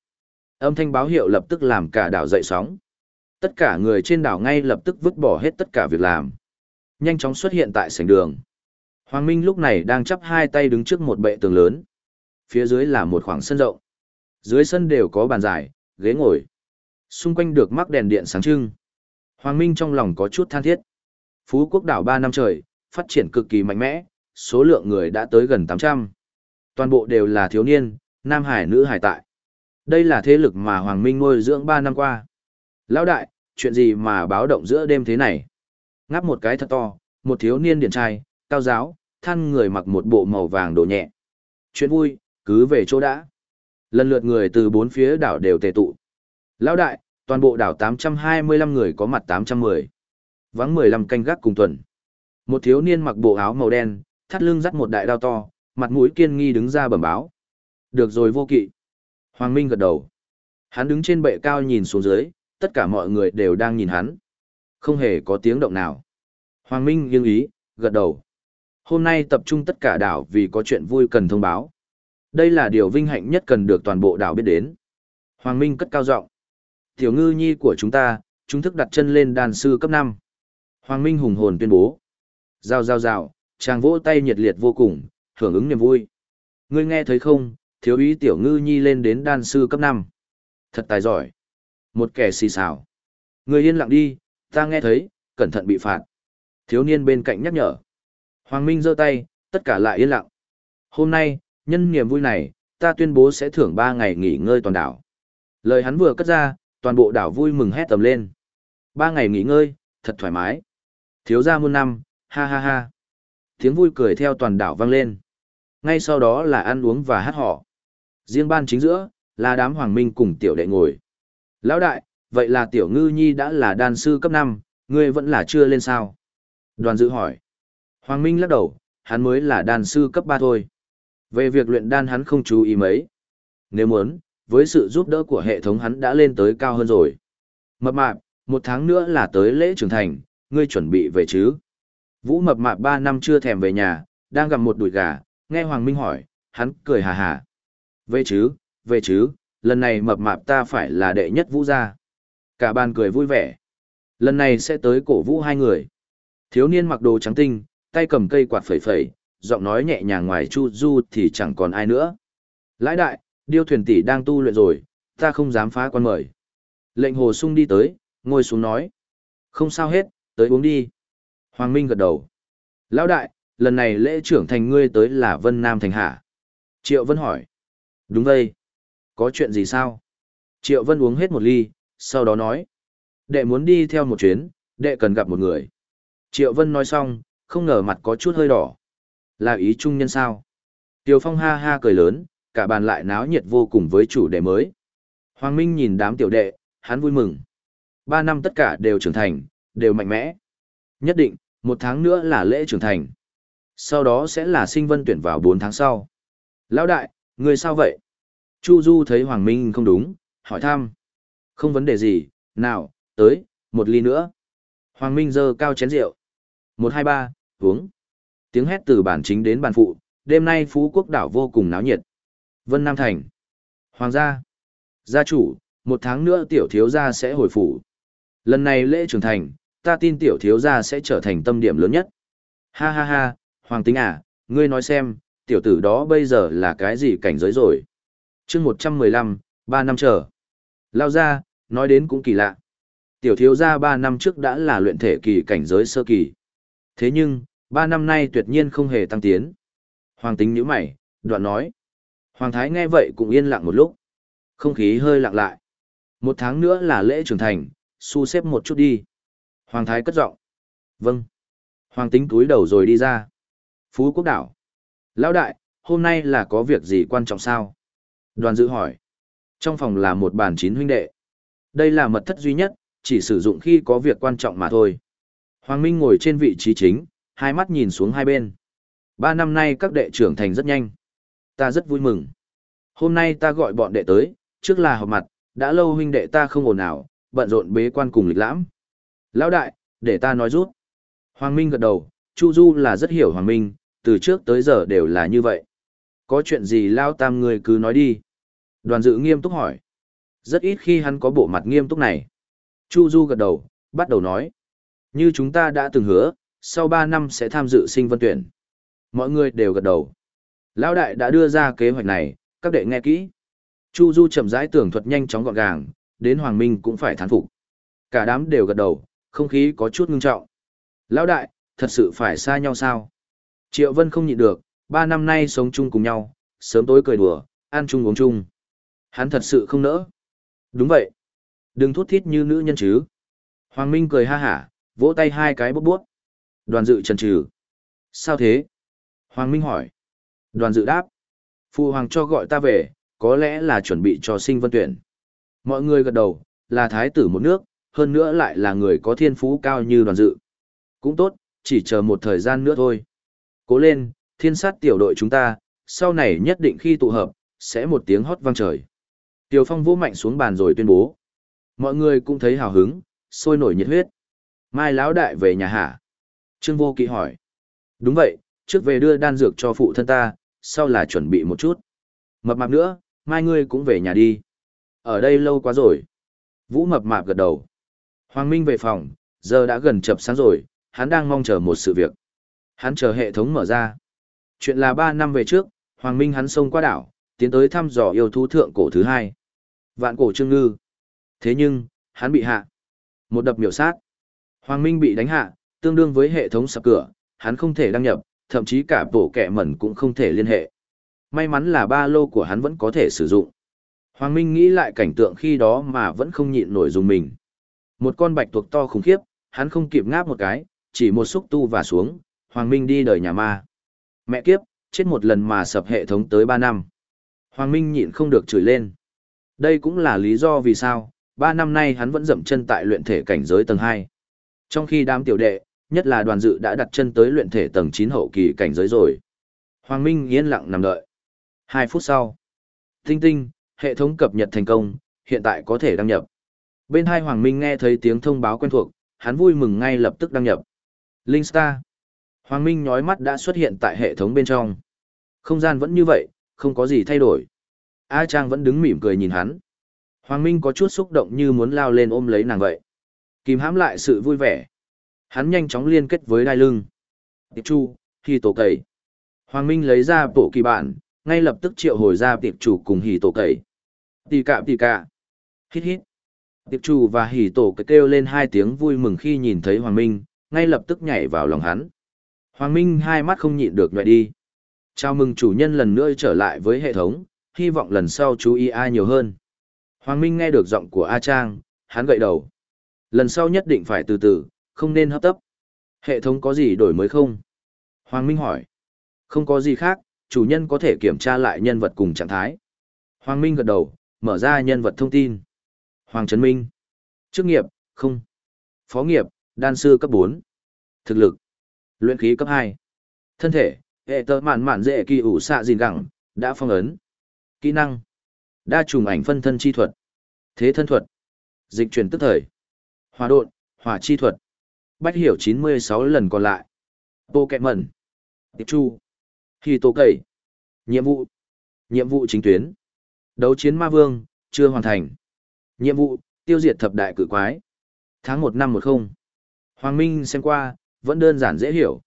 Âm thanh báo hiệu lập tức làm cả đảo dậy sóng. Tất cả người trên đảo ngay lập tức vứt bỏ hết tất cả việc làm. Nhanh chóng xuất hiện tại sảnh đường. Hoàng Minh lúc này đang chắp hai tay đứng trước một bệ tường lớn. Phía dưới là một khoảng sân rộng. Dưới sân đều có bàn dài, ghế ngồi. Xung quanh được mắc đèn điện sáng trưng. Hoàng Minh trong lòng có chút than thiết. Phú quốc đảo 3 năm trời, phát triển cực kỳ mạnh mẽ, số lượng người đã tới gần 800. Toàn bộ đều là thiếu niên, nam hải nữ hải tại. Đây là thế lực mà Hoàng Minh nuôi dưỡng 3 năm qua. Lão đại, chuyện gì mà báo động giữa đêm thế này? Ngáp một cái thật to, một thiếu niên điển trai, cao giáo, than người mặc một bộ màu vàng đồ nhẹ. Chuyện vui, cứ về chỗ đã. Lần lượt người từ bốn phía đảo đều tề tụ. Lão đại, toàn bộ đảo 825 người có mặt 810. Vắng 15 canh gác cùng tuần. Một thiếu niên mặc bộ áo màu đen, thắt lưng dắt một đại đao to, mặt mũi kiên nghi đứng ra bẩm báo. Được rồi vô kỵ. Hoàng Minh gật đầu. Hắn đứng trên bệ cao nhìn xuống dưới, tất cả mọi người đều đang nhìn hắn. Không hề có tiếng động nào. Hoàng Minh nghiêng ý, gật đầu. Hôm nay tập trung tất cả đảo vì có chuyện vui cần thông báo. Đây là điều vinh hạnh nhất cần được toàn bộ đảo biết đến. Hoàng Minh cất cao giọng. Tiểu ngư nhi của chúng ta, chúng thức đặt chân lên đàn sư cấp 5. Hoàng Minh hùng hồn tuyên bố. Rào rào rào, chàng vỗ tay nhiệt liệt vô cùng, hưởng ứng niềm vui. Ngươi nghe thấy không, thiếu ý tiểu ngư nhi lên đến đan sư cấp 5. Thật tài giỏi. Một kẻ xì xào. Ngươi yên lặng đi, ta nghe thấy, cẩn thận bị phạt. Thiếu niên bên cạnh nhắc nhở. Hoàng Minh giơ tay, tất cả lại yên lặng. Hôm nay, nhân niềm vui này, ta tuyên bố sẽ thưởng 3 ngày nghỉ ngơi toàn đảo. Lời hắn vừa cất ra, toàn bộ đảo vui mừng hét tầm lên. ba ngày nghỉ ngơi, thật thoải mái. Thiếu gia muôn năm, ha ha ha. Tiếng vui cười theo toàn đảo vang lên. Ngay sau đó là ăn uống và hát họ. Riêng ban chính giữa, là đám hoàng minh cùng tiểu đệ ngồi. Lão đại, vậy là tiểu ngư nhi đã là đan sư cấp 5, ngươi vẫn là chưa lên sao? Đoàn dự hỏi. Hoàng Minh lắc đầu, hắn mới là đan sư cấp 3 thôi. Về việc luyện đan hắn không chú ý mấy. Nếu muốn, với sự giúp đỡ của hệ thống hắn đã lên tới cao hơn rồi. Mập mạp, một tháng nữa là tới lễ trưởng thành, ngươi chuẩn bị về chứ? Vũ mập mạp 3 năm chưa thèm về nhà, đang gặp một đùi gà, nghe Hoàng Minh hỏi, hắn cười hà hà. Về chứ, về chứ, lần này mập mạp ta phải là đệ nhất vũ gia. Cả bàn cười vui vẻ. Lần này sẽ tới cổ vũ hai người. Thiếu niên mặc đồ trắng tinh, tay cầm cây quạt phẩy phẩy, giọng nói nhẹ nhàng ngoài chu du thì chẳng còn ai nữa. Lãi đại, điêu thuyền tỷ đang tu luyện rồi, ta không dám phá quan mời. Lệnh hồ sung đi tới, ngồi xuống nói. Không sao hết, tới uống đi. Hoàng Minh gật đầu. Lão đại, lần này lễ trưởng thành ngươi tới là Vân Nam Thành Hạ. Triệu Vân hỏi. Đúng vậy. Có chuyện gì sao? Triệu Vân uống hết một ly, sau đó nói. Đệ muốn đi theo một chuyến, đệ cần gặp một người. Triệu Vân nói xong, không ngờ mặt có chút hơi đỏ. Là ý trung nhân sao? Tiêu Phong ha ha cười lớn, cả bàn lại náo nhiệt vô cùng với chủ đề mới. Hoàng Minh nhìn đám tiểu đệ, hắn vui mừng. Ba năm tất cả đều trưởng thành, đều mạnh mẽ. Nhất định, một tháng nữa là lễ trưởng thành. Sau đó sẽ là sinh vân tuyển vào bốn tháng sau. Lão đại, người sao vậy? Chu Du thấy Hoàng Minh không đúng, hỏi thăm. Không vấn đề gì, nào, tới, một ly nữa. Hoàng Minh giơ cao chén rượu. Một hai ba, uống. Tiếng hét từ bản chính đến bàn phụ, đêm nay Phú Quốc đảo vô cùng náo nhiệt. Vân Nam Thành. Hoàng gia. Gia chủ, một tháng nữa tiểu thiếu gia sẽ hồi phủ. Lần này lễ trưởng thành, ta tin tiểu thiếu gia sẽ trở thành tâm điểm lớn nhất. Ha ha ha, Hoàng tính à, ngươi nói xem, tiểu tử đó bây giờ là cái gì cảnh giới rồi. chương 115, 3 năm chờ. Lao ra, nói đến cũng kỳ lạ. Tiểu thiếu gia 3 năm trước đã là luyện thể kỳ cảnh giới sơ kỳ. Thế nhưng, 3 năm nay tuyệt nhiên không hề tăng tiến. Hoàng tính nhíu mày, đoạn nói. Hoàng thái nghe vậy cũng yên lặng một lúc. Không khí hơi lặng lại. Một tháng nữa là lễ trưởng thành, su xếp một chút đi. Hoàng thái cất giọng. Vâng. Hoàng tính túi đầu rồi đi ra. Phú quốc đảo. Lão đại, hôm nay là có việc gì quan trọng sao? Đoàn dự hỏi. Trong phòng là một bàn chín huynh đệ. Đây là mật thất duy nhất, chỉ sử dụng khi có việc quan trọng mà thôi. Hoàng Minh ngồi trên vị trí chính, hai mắt nhìn xuống hai bên. Ba năm nay các đệ trưởng thành rất nhanh. Ta rất vui mừng. Hôm nay ta gọi bọn đệ tới, trước là họp mặt, đã lâu huynh đệ ta không ổn nào, bận rộn bế quan cùng lịch lãm. Lão đại, để ta nói rút. Hoàng Minh gật đầu, Chu Du là rất hiểu Hoàng Minh, từ trước tới giờ đều là như vậy. Có chuyện gì Lao Tam người cứ nói đi. Đoàn dự nghiêm túc hỏi. Rất ít khi hắn có bộ mặt nghiêm túc này. Chu Du gật đầu, bắt đầu nói. Như chúng ta đã từng hứa, sau 3 năm sẽ tham dự sinh vân tuyển. Mọi người đều gật đầu. Lão đại đã đưa ra kế hoạch này, các đệ nghe kỹ. Chu Du chậm rãi tưởng thuật nhanh chóng gọn gàng, đến Hoàng Minh cũng phải thán phục. Cả đám đều gật đầu, không khí có chút ngưng trọng. Lão đại, thật sự phải xa nhau sao? Triệu Vân không nhịn được, ba năm nay sống chung cùng nhau, sớm tối cười đùa, ăn chung uống chung. Hắn thật sự không nỡ. Đúng vậy. Đừng thút thít như nữ nhân chứ. Hoàng Minh cười ha hả, vỗ tay hai cái bốc bút. Đoàn dự trần trừ. Sao thế? Hoàng Minh hỏi. Đoàn dự đáp. Phụ hoàng cho gọi ta về, có lẽ là chuẩn bị cho sinh vân tuyển. Mọi người gật đầu, là thái tử một nước, hơn nữa lại là người có thiên phú cao như đoàn dự. Cũng tốt, chỉ chờ một thời gian nữa thôi. Cố lên, thiên sát tiểu đội chúng ta, sau này nhất định khi tụ hợp, sẽ một tiếng hót vang trời. Tiểu Phong vô mạnh xuống bàn rồi tuyên bố. Mọi người cũng thấy hào hứng, sôi nổi nhiệt huyết. Mai lão đại về nhà hả? Trương Vô Kỵ hỏi. Đúng vậy, trước về đưa đan dược cho phụ thân ta, sau là chuẩn bị một chút. Mập mạp nữa, mai ngươi cũng về nhà đi. Ở đây lâu quá rồi. Vũ mập mạp gật đầu. Hoàng Minh về phòng, giờ đã gần chập sáng rồi, hắn đang mong chờ một sự việc. Hắn chờ hệ thống mở ra. Chuyện là 3 năm về trước, Hoàng Minh hắn xông qua đảo, tiến tới thăm dò yêu thú thượng cổ thứ hai. Vạn cổ trương ngư. Thế nhưng, hắn bị hạ. Một đập miểu sát. Hoàng Minh bị đánh hạ, tương đương với hệ thống sập cửa, hắn không thể đăng nhập, thậm chí cả bộ kẹ mẩn cũng không thể liên hệ. May mắn là ba lô của hắn vẫn có thể sử dụng. Hoàng Minh nghĩ lại cảnh tượng khi đó mà vẫn không nhịn nổi dùng mình. Một con bạch tuộc to khủng khiếp, hắn không kịp ngáp một cái, chỉ một xúc tu và xuống, Hoàng Minh đi đời nhà ma. Mẹ kiếp, chết một lần mà sập hệ thống tới 3 năm. Hoàng Minh nhịn không được chửi lên. Đây cũng là lý do vì sao, 3 năm nay hắn vẫn dậm chân tại luyện thể cảnh giới tầng 2. Trong khi đám tiểu đệ, nhất là đoàn dự đã đặt chân tới luyện thể tầng 9 hậu kỳ cảnh giới rồi. Hoàng Minh yên lặng nằm đợi. 2 phút sau. Tinh tinh, hệ thống cập nhật thành công, hiện tại có thể đăng nhập. Bên hai Hoàng Minh nghe thấy tiếng thông báo quen thuộc, hắn vui mừng ngay lập tức đăng nhập. Linh Star. Hoàng Minh nhói mắt đã xuất hiện tại hệ thống bên trong. Không gian vẫn như vậy, không có gì thay đổi. A Trang vẫn đứng mỉm cười nhìn hắn. Hoàng Minh có chút xúc động như muốn lao lên ôm lấy nàng vậy. Kìm hãm lại sự vui vẻ. Hắn nhanh chóng liên kết với đai lưng. Tiệp Chu, Hì Tổ Cầy. Hoàng Minh lấy ra bộ kỳ bản, ngay lập tức triệu hồi ra tiệp chủ cùng Hì Tổ Cầy. Tì cạ tì cạ. Hít hít. Tiệp chủ và Hì Tổ Cầy kêu lên hai tiếng vui mừng khi nhìn thấy Hoàng Minh, ngay lập tức nhảy vào lòng hắn. Hoàng Minh hai mắt không nhịn được nhòe đi. Chào mừng chủ nhân lần nữa trở lại với hệ thống, hy vọng lần sau chú ý ai nhiều hơn. Hoàng Minh nghe được giọng của A Trang, hắn gậy đầu. Lần sau nhất định phải từ từ, không nên hấp tấp. Hệ thống có gì đổi mới không? Hoàng Minh hỏi. Không có gì khác, chủ nhân có thể kiểm tra lại nhân vật cùng trạng thái. Hoàng Minh gật đầu, mở ra nhân vật thông tin. Hoàng Trấn Minh. Chức nghiệp, không. Phó nghiệp, đan sư cấp 4. Thực lực, luyện khí cấp 2. Thân thể, hệ tờ mạn mạn dễ kỳ ủ xạ gìn gẳng, đã phong ấn. Kỹ năng, đa trùng ảnh phân thân chi thuật. Thế thân thuật, dịch chuyển tức thời. Hòa độn, hỏa chi thuật. Bách hiểu 96 lần còn lại. Bộ kẹt mẩn. Tiệp chu. Khi tổ cậy. Nhiệm vụ. Nhiệm vụ chính tuyến. Đấu chiến ma vương, chưa hoàn thành. Nhiệm vụ, tiêu diệt thập đại cử quái. Tháng 1 năm 10. Hoàng Minh xem qua, vẫn đơn giản dễ hiểu.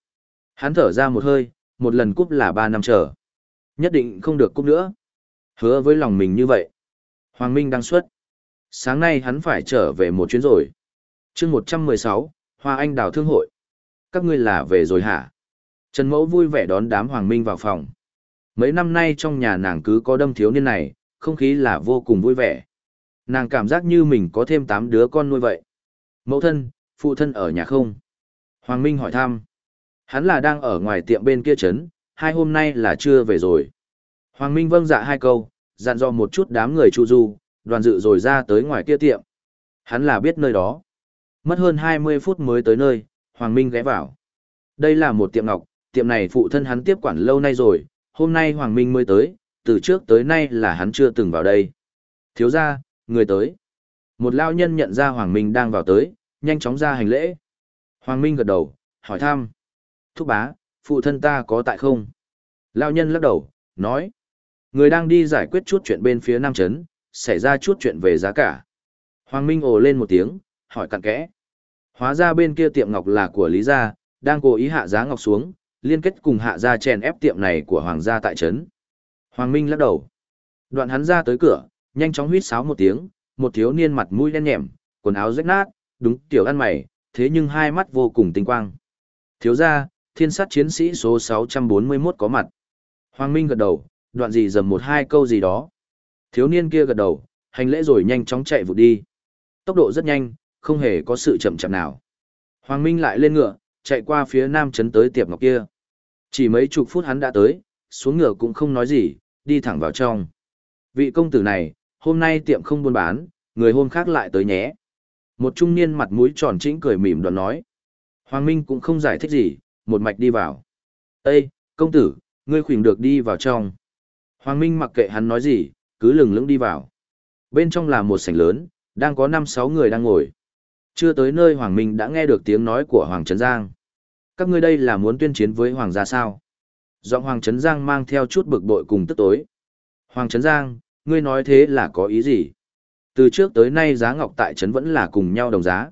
Hắn thở ra một hơi, một lần cúp là 3 năm chờ. Nhất định không được cúp nữa. Hứa với lòng mình như vậy. Hoàng Minh đang xuất. Sáng nay hắn phải trở về một chuyến rồi. chương 116, Hoa Anh Đào Thương Hội. Các ngươi là về rồi hả? Trần Mẫu vui vẻ đón đám Hoàng Minh vào phòng. Mấy năm nay trong nhà nàng cứ có đâm thiếu niên này, không khí là vô cùng vui vẻ. Nàng cảm giác như mình có thêm 8 đứa con nuôi vậy. Mẫu thân, phụ thân ở nhà không? Hoàng Minh hỏi thăm. Hắn là đang ở ngoài tiệm bên kia trấn, hai hôm nay là chưa về rồi. Hoàng Minh vâng dạ hai câu, dặn dò một chút đám người chu du, đoàn dự rồi ra tới ngoài kia tiệm. Hắn là biết nơi đó. Mất hơn 20 phút mới tới nơi, Hoàng Minh ghé vào. Đây là một tiệm ngọc, tiệm này phụ thân hắn tiếp quản lâu nay rồi, hôm nay Hoàng Minh mới tới, từ trước tới nay là hắn chưa từng vào đây. Thiếu ra, người tới. Một lao nhân nhận ra Hoàng Minh đang vào tới, nhanh chóng ra hành lễ. Hoàng Minh gật đầu, hỏi thăm. Thúc bá, phụ thân ta có tại không? Lao nhân lắc đầu, nói. Người đang đi giải quyết chút chuyện bên phía Nam Trấn, xảy ra chút chuyện về giá cả. Hoàng Minh ồ lên một tiếng, hỏi cặn kẽ. Hóa ra bên kia tiệm ngọc là của Lý Gia, đang cố ý hạ giá ngọc xuống, liên kết cùng hạ gia chèn ép tiệm này của hoàng gia tại trấn. Hoàng Minh lắc đầu. Đoạn hắn ra tới cửa, nhanh chóng huýt sáo một tiếng, một thiếu niên mặt mũi đen nhẻm, quần áo rách nát, đúng tiểu ăn mày, thế nhưng hai mắt vô cùng tinh quang. Thiếu gia, thiên sát chiến sĩ số 641 có mặt. Hoàng Minh gật đầu, đoạn gì dầm một hai câu gì đó. Thiếu niên kia gật đầu, hành lễ rồi nhanh chóng chạy vụt đi. Tốc độ rất nhanh, không hề có sự chậm chậm nào. Hoàng Minh lại lên ngựa, chạy qua phía nam trấn tới tiệp ngọc kia. Chỉ mấy chục phút hắn đã tới, xuống ngựa cũng không nói gì, đi thẳng vào trong. Vị công tử này, hôm nay tiệm không buôn bán, người hôm khác lại tới nhé. Một trung niên mặt mũi tròn trĩnh cười mỉm đoàn nói. Hoàng Minh cũng không giải thích gì, một mạch đi vào. Ê, công tử, ngươi khuyển được đi vào trong. Hoàng Minh mặc kệ hắn nói gì, cứ lừng lững đi vào. Bên trong là một sảnh lớn, đang có 5-6 người đang ngồi. Chưa tới nơi Hoàng Minh đã nghe được tiếng nói của Hoàng Trấn Giang. Các ngươi đây là muốn tuyên chiến với Hoàng gia sao? Giọng Hoàng Trấn Giang mang theo chút bực bội cùng tức tối. Hoàng Trấn Giang, ngươi nói thế là có ý gì? Từ trước tới nay giá ngọc tại trấn vẫn là cùng nhau đồng giá.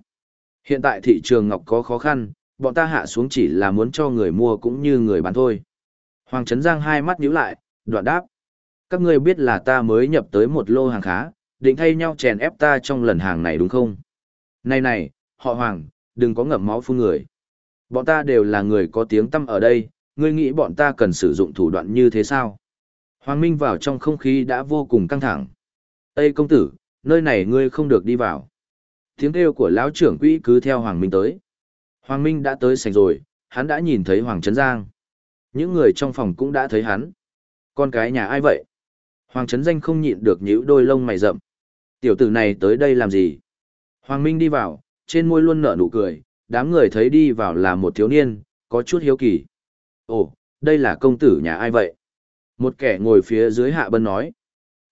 Hiện tại thị trường ngọc có khó khăn, bọn ta hạ xuống chỉ là muốn cho người mua cũng như người bán thôi. Hoàng Trấn Giang hai mắt nhíu lại, đoạn đáp. Các ngươi biết là ta mới nhập tới một lô hàng khá, định thay nhau chèn ép ta trong lần hàng này đúng không? Này này, họ Hoàng, đừng có ngậm máu phun người. Bọn ta đều là người có tiếng tăm ở đây, ngươi nghĩ bọn ta cần sử dụng thủ đoạn như thế sao? Hoàng Minh vào trong không khí đã vô cùng căng thẳng. Ê công tử, nơi này ngươi không được đi vào. Tiếng kêu của lão trưởng quỹ cứ theo Hoàng Minh tới. Hoàng Minh đã tới sạch rồi, hắn đã nhìn thấy Hoàng Trấn Giang. Những người trong phòng cũng đã thấy hắn. Con cái nhà ai vậy? Hoàng Trấn Danh không nhịn được nhíu đôi lông mày rậm. Tiểu tử này tới đây làm gì? Hoàng Minh đi vào, trên môi luôn nở nụ cười, đám người thấy đi vào là một thiếu niên, có chút hiếu kỳ. Ồ, đây là công tử nhà ai vậy? Một kẻ ngồi phía dưới Hạ Bân nói.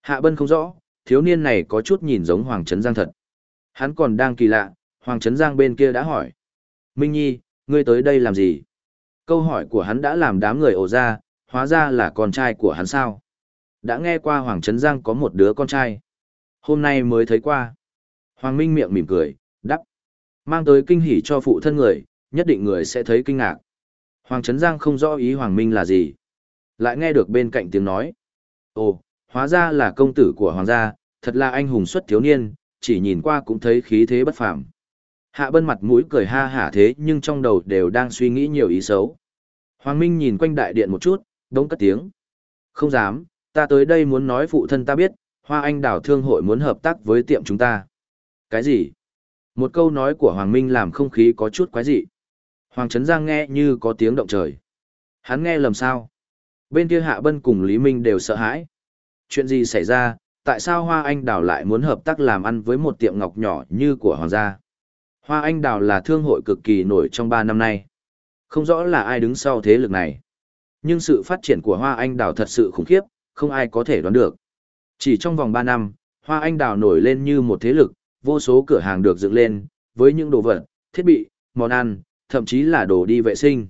Hạ Bân không rõ, thiếu niên này có chút nhìn giống Hoàng Trấn Giang thật. Hắn còn đang kỳ lạ, Hoàng Trấn Giang bên kia đã hỏi. Minh Nhi, ngươi tới đây làm gì? Câu hỏi của hắn đã làm đám người ồ ra, hóa ra là con trai của hắn sao? Đã nghe qua Hoàng Trấn Giang có một đứa con trai. Hôm nay mới thấy qua. Hoàng Minh miệng mỉm cười, đắp. Mang tới kinh hỉ cho phụ thân người, nhất định người sẽ thấy kinh ngạc. Hoàng Trấn Giang không rõ ý Hoàng Minh là gì. Lại nghe được bên cạnh tiếng nói. Ồ, hóa ra là công tử của Hoàng gia, thật là anh hùng xuất thiếu niên, chỉ nhìn qua cũng thấy khí thế bất phàm. Hạ bân mặt mũi cười ha hả thế nhưng trong đầu đều đang suy nghĩ nhiều ý xấu. Hoàng Minh nhìn quanh đại điện một chút, đống cất tiếng. Không dám, ta tới đây muốn nói phụ thân ta biết, Hoa Anh Đảo Thương hội muốn hợp tác với tiệm chúng ta. Cái gì? Một câu nói của Hoàng Minh làm không khí có chút quái dị. Hoàng Trấn Giang nghe như có tiếng động trời. Hắn nghe lầm sao? Bên kia Hạ Bân cùng Lý Minh đều sợ hãi. Chuyện gì xảy ra, tại sao Hoa Anh Đào lại muốn hợp tác làm ăn với một tiệm ngọc nhỏ như của Hoàng gia? Hoa Anh Đào là thương hội cực kỳ nổi trong 3 năm nay. Không rõ là ai đứng sau thế lực này. Nhưng sự phát triển của Hoa Anh Đào thật sự khủng khiếp, không ai có thể đoán được. Chỉ trong vòng 3 năm, Hoa Anh Đào nổi lên như một thế lực, vô số cửa hàng được dựng lên, với những đồ vật, thiết bị, món ăn, thậm chí là đồ đi vệ sinh.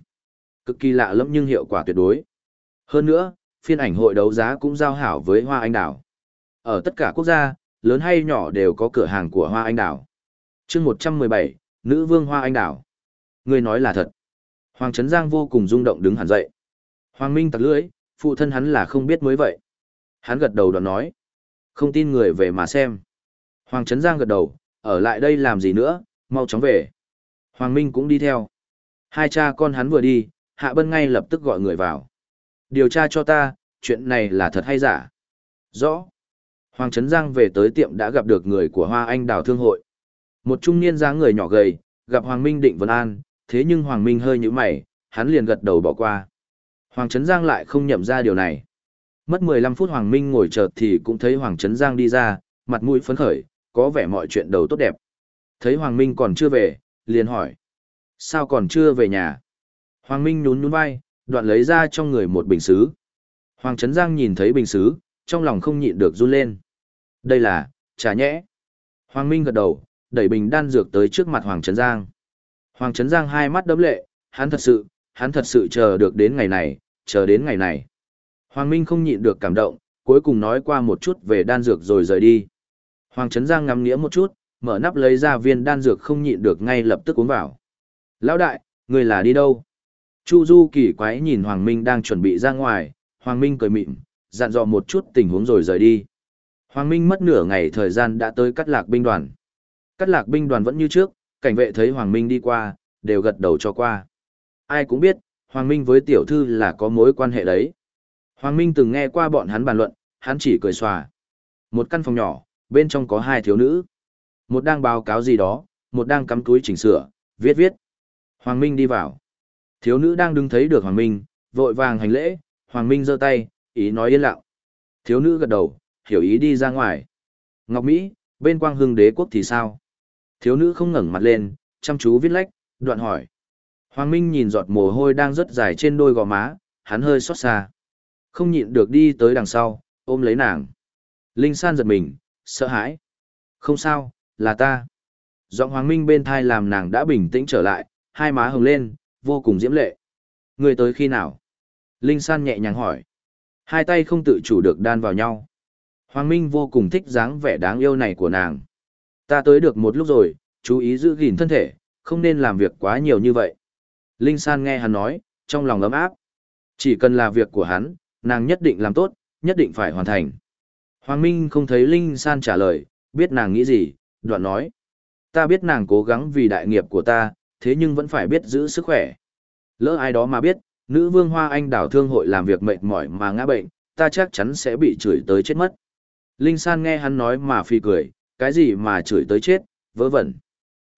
Cực kỳ lạ lẫm nhưng hiệu quả tuyệt đối. Hơn nữa, phiên ảnh hội đấu giá cũng giao hảo với Hoa Anh Đào. Ở tất cả quốc gia, lớn hay nhỏ đều có cửa hàng của Hoa Anh Đào. chương 117, Nữ Vương Hoa Anh Đào. Người nói là thật. Hoàng Trấn Giang vô cùng rung động đứng hẳn dậy. Hoàng Minh tặc lưỡi, phụ thân hắn là không biết mới vậy. Hắn gật đầu đoạn nói. Không tin người về mà xem. Hoàng Trấn Giang gật đầu, ở lại đây làm gì nữa, mau chóng về. Hoàng Minh cũng đi theo. Hai cha con hắn vừa đi, Hạ Bân ngay lập tức gọi người vào. Điều tra cho ta, chuyện này là thật hay giả? Rõ. Hoàng Trấn Giang về tới tiệm đã gặp được người của Hoa Anh Đào Thương Hội. Một trung niên dáng người nhỏ gầy, gặp Hoàng Minh định Vân An, thế nhưng Hoàng Minh hơi nhíu mày, hắn liền gật đầu bỏ qua. Hoàng Trấn Giang lại không nhậm ra điều này. Mất 15 phút Hoàng Minh ngồi chợt thì cũng thấy Hoàng Trấn Giang đi ra, mặt mũi phấn khởi, có vẻ mọi chuyện đầu tốt đẹp. Thấy Hoàng Minh còn chưa về, liền hỏi. Sao còn chưa về nhà? Hoàng Minh nhún nhún vai, đoạn lấy ra trong người một bình xứ. Hoàng Trấn Giang nhìn thấy bình xứ, trong lòng không nhịn được run lên. Đây là, trà nhẽ. Hoàng Minh gật đầu, đẩy bình đan dược tới trước mặt Hoàng Trấn Giang. Hoàng Trấn Giang hai mắt đấm lệ, hắn thật sự, hắn thật sự chờ được đến ngày này, chờ đến ngày này. Hoàng Minh không nhịn được cảm động, cuối cùng nói qua một chút về đan dược rồi rời đi. Hoàng Trấn Giang ngắm nghĩa một chút, mở nắp lấy ra viên đan dược không nhịn được ngay lập tức uống vào. Lão đại, người là đi đâu? Chu Du kỳ quái nhìn Hoàng Minh đang chuẩn bị ra ngoài, Hoàng Minh cười mịn, dặn dò một chút tình huống rồi rời đi. Hoàng Minh mất nửa ngày thời gian đã tới cắt lạc binh đoàn. Cắt lạc binh đoàn vẫn như trước, cảnh vệ thấy Hoàng Minh đi qua, đều gật đầu cho qua. Ai cũng biết, Hoàng Minh với tiểu thư là có mối quan hệ đấy. Hoàng Minh từng nghe qua bọn hắn bàn luận, hắn chỉ cười xòa. Một căn phòng nhỏ, bên trong có hai thiếu nữ. Một đang báo cáo gì đó, một đang cắm túi chỉnh sửa, viết viết. Hoàng Minh đi vào. Thiếu nữ đang đứng thấy được Hoàng Minh, vội vàng hành lễ, Hoàng Minh giơ tay, ý nói yên lặng. Thiếu nữ gật đầu, hiểu ý đi ra ngoài. Ngọc Mỹ, bên quang hưng đế quốc thì sao? Thiếu nữ không ngẩng mặt lên, chăm chú viết lách, đoạn hỏi. Hoàng Minh nhìn giọt mồ hôi đang rất dài trên đôi gò má, hắn hơi xót xa. Không nhịn được đi tới đằng sau, ôm lấy nàng. Linh San giật mình, sợ hãi. Không sao, là ta. Giọng Hoàng Minh bên thai làm nàng đã bình tĩnh trở lại, hai má hồng lên, vô cùng diễm lệ. Người tới khi nào? Linh San nhẹ nhàng hỏi. Hai tay không tự chủ được đan vào nhau. Hoàng Minh vô cùng thích dáng vẻ đáng yêu này của nàng. Ta tới được một lúc rồi, chú ý giữ gìn thân thể, không nên làm việc quá nhiều như vậy. Linh San nghe hắn nói, trong lòng ấm áp. Chỉ cần là việc của hắn, nàng nhất định làm tốt, nhất định phải hoàn thành. Hoàng Minh không thấy Linh San trả lời, biết nàng nghĩ gì, đoạn nói. Ta biết nàng cố gắng vì đại nghiệp của ta, thế nhưng vẫn phải biết giữ sức khỏe. Lỡ ai đó mà biết, nữ vương hoa anh đảo thương hội làm việc mệt mỏi mà ngã bệnh, ta chắc chắn sẽ bị chửi tới chết mất. Linh San nghe hắn nói mà phi cười, cái gì mà chửi tới chết, vớ vẩn.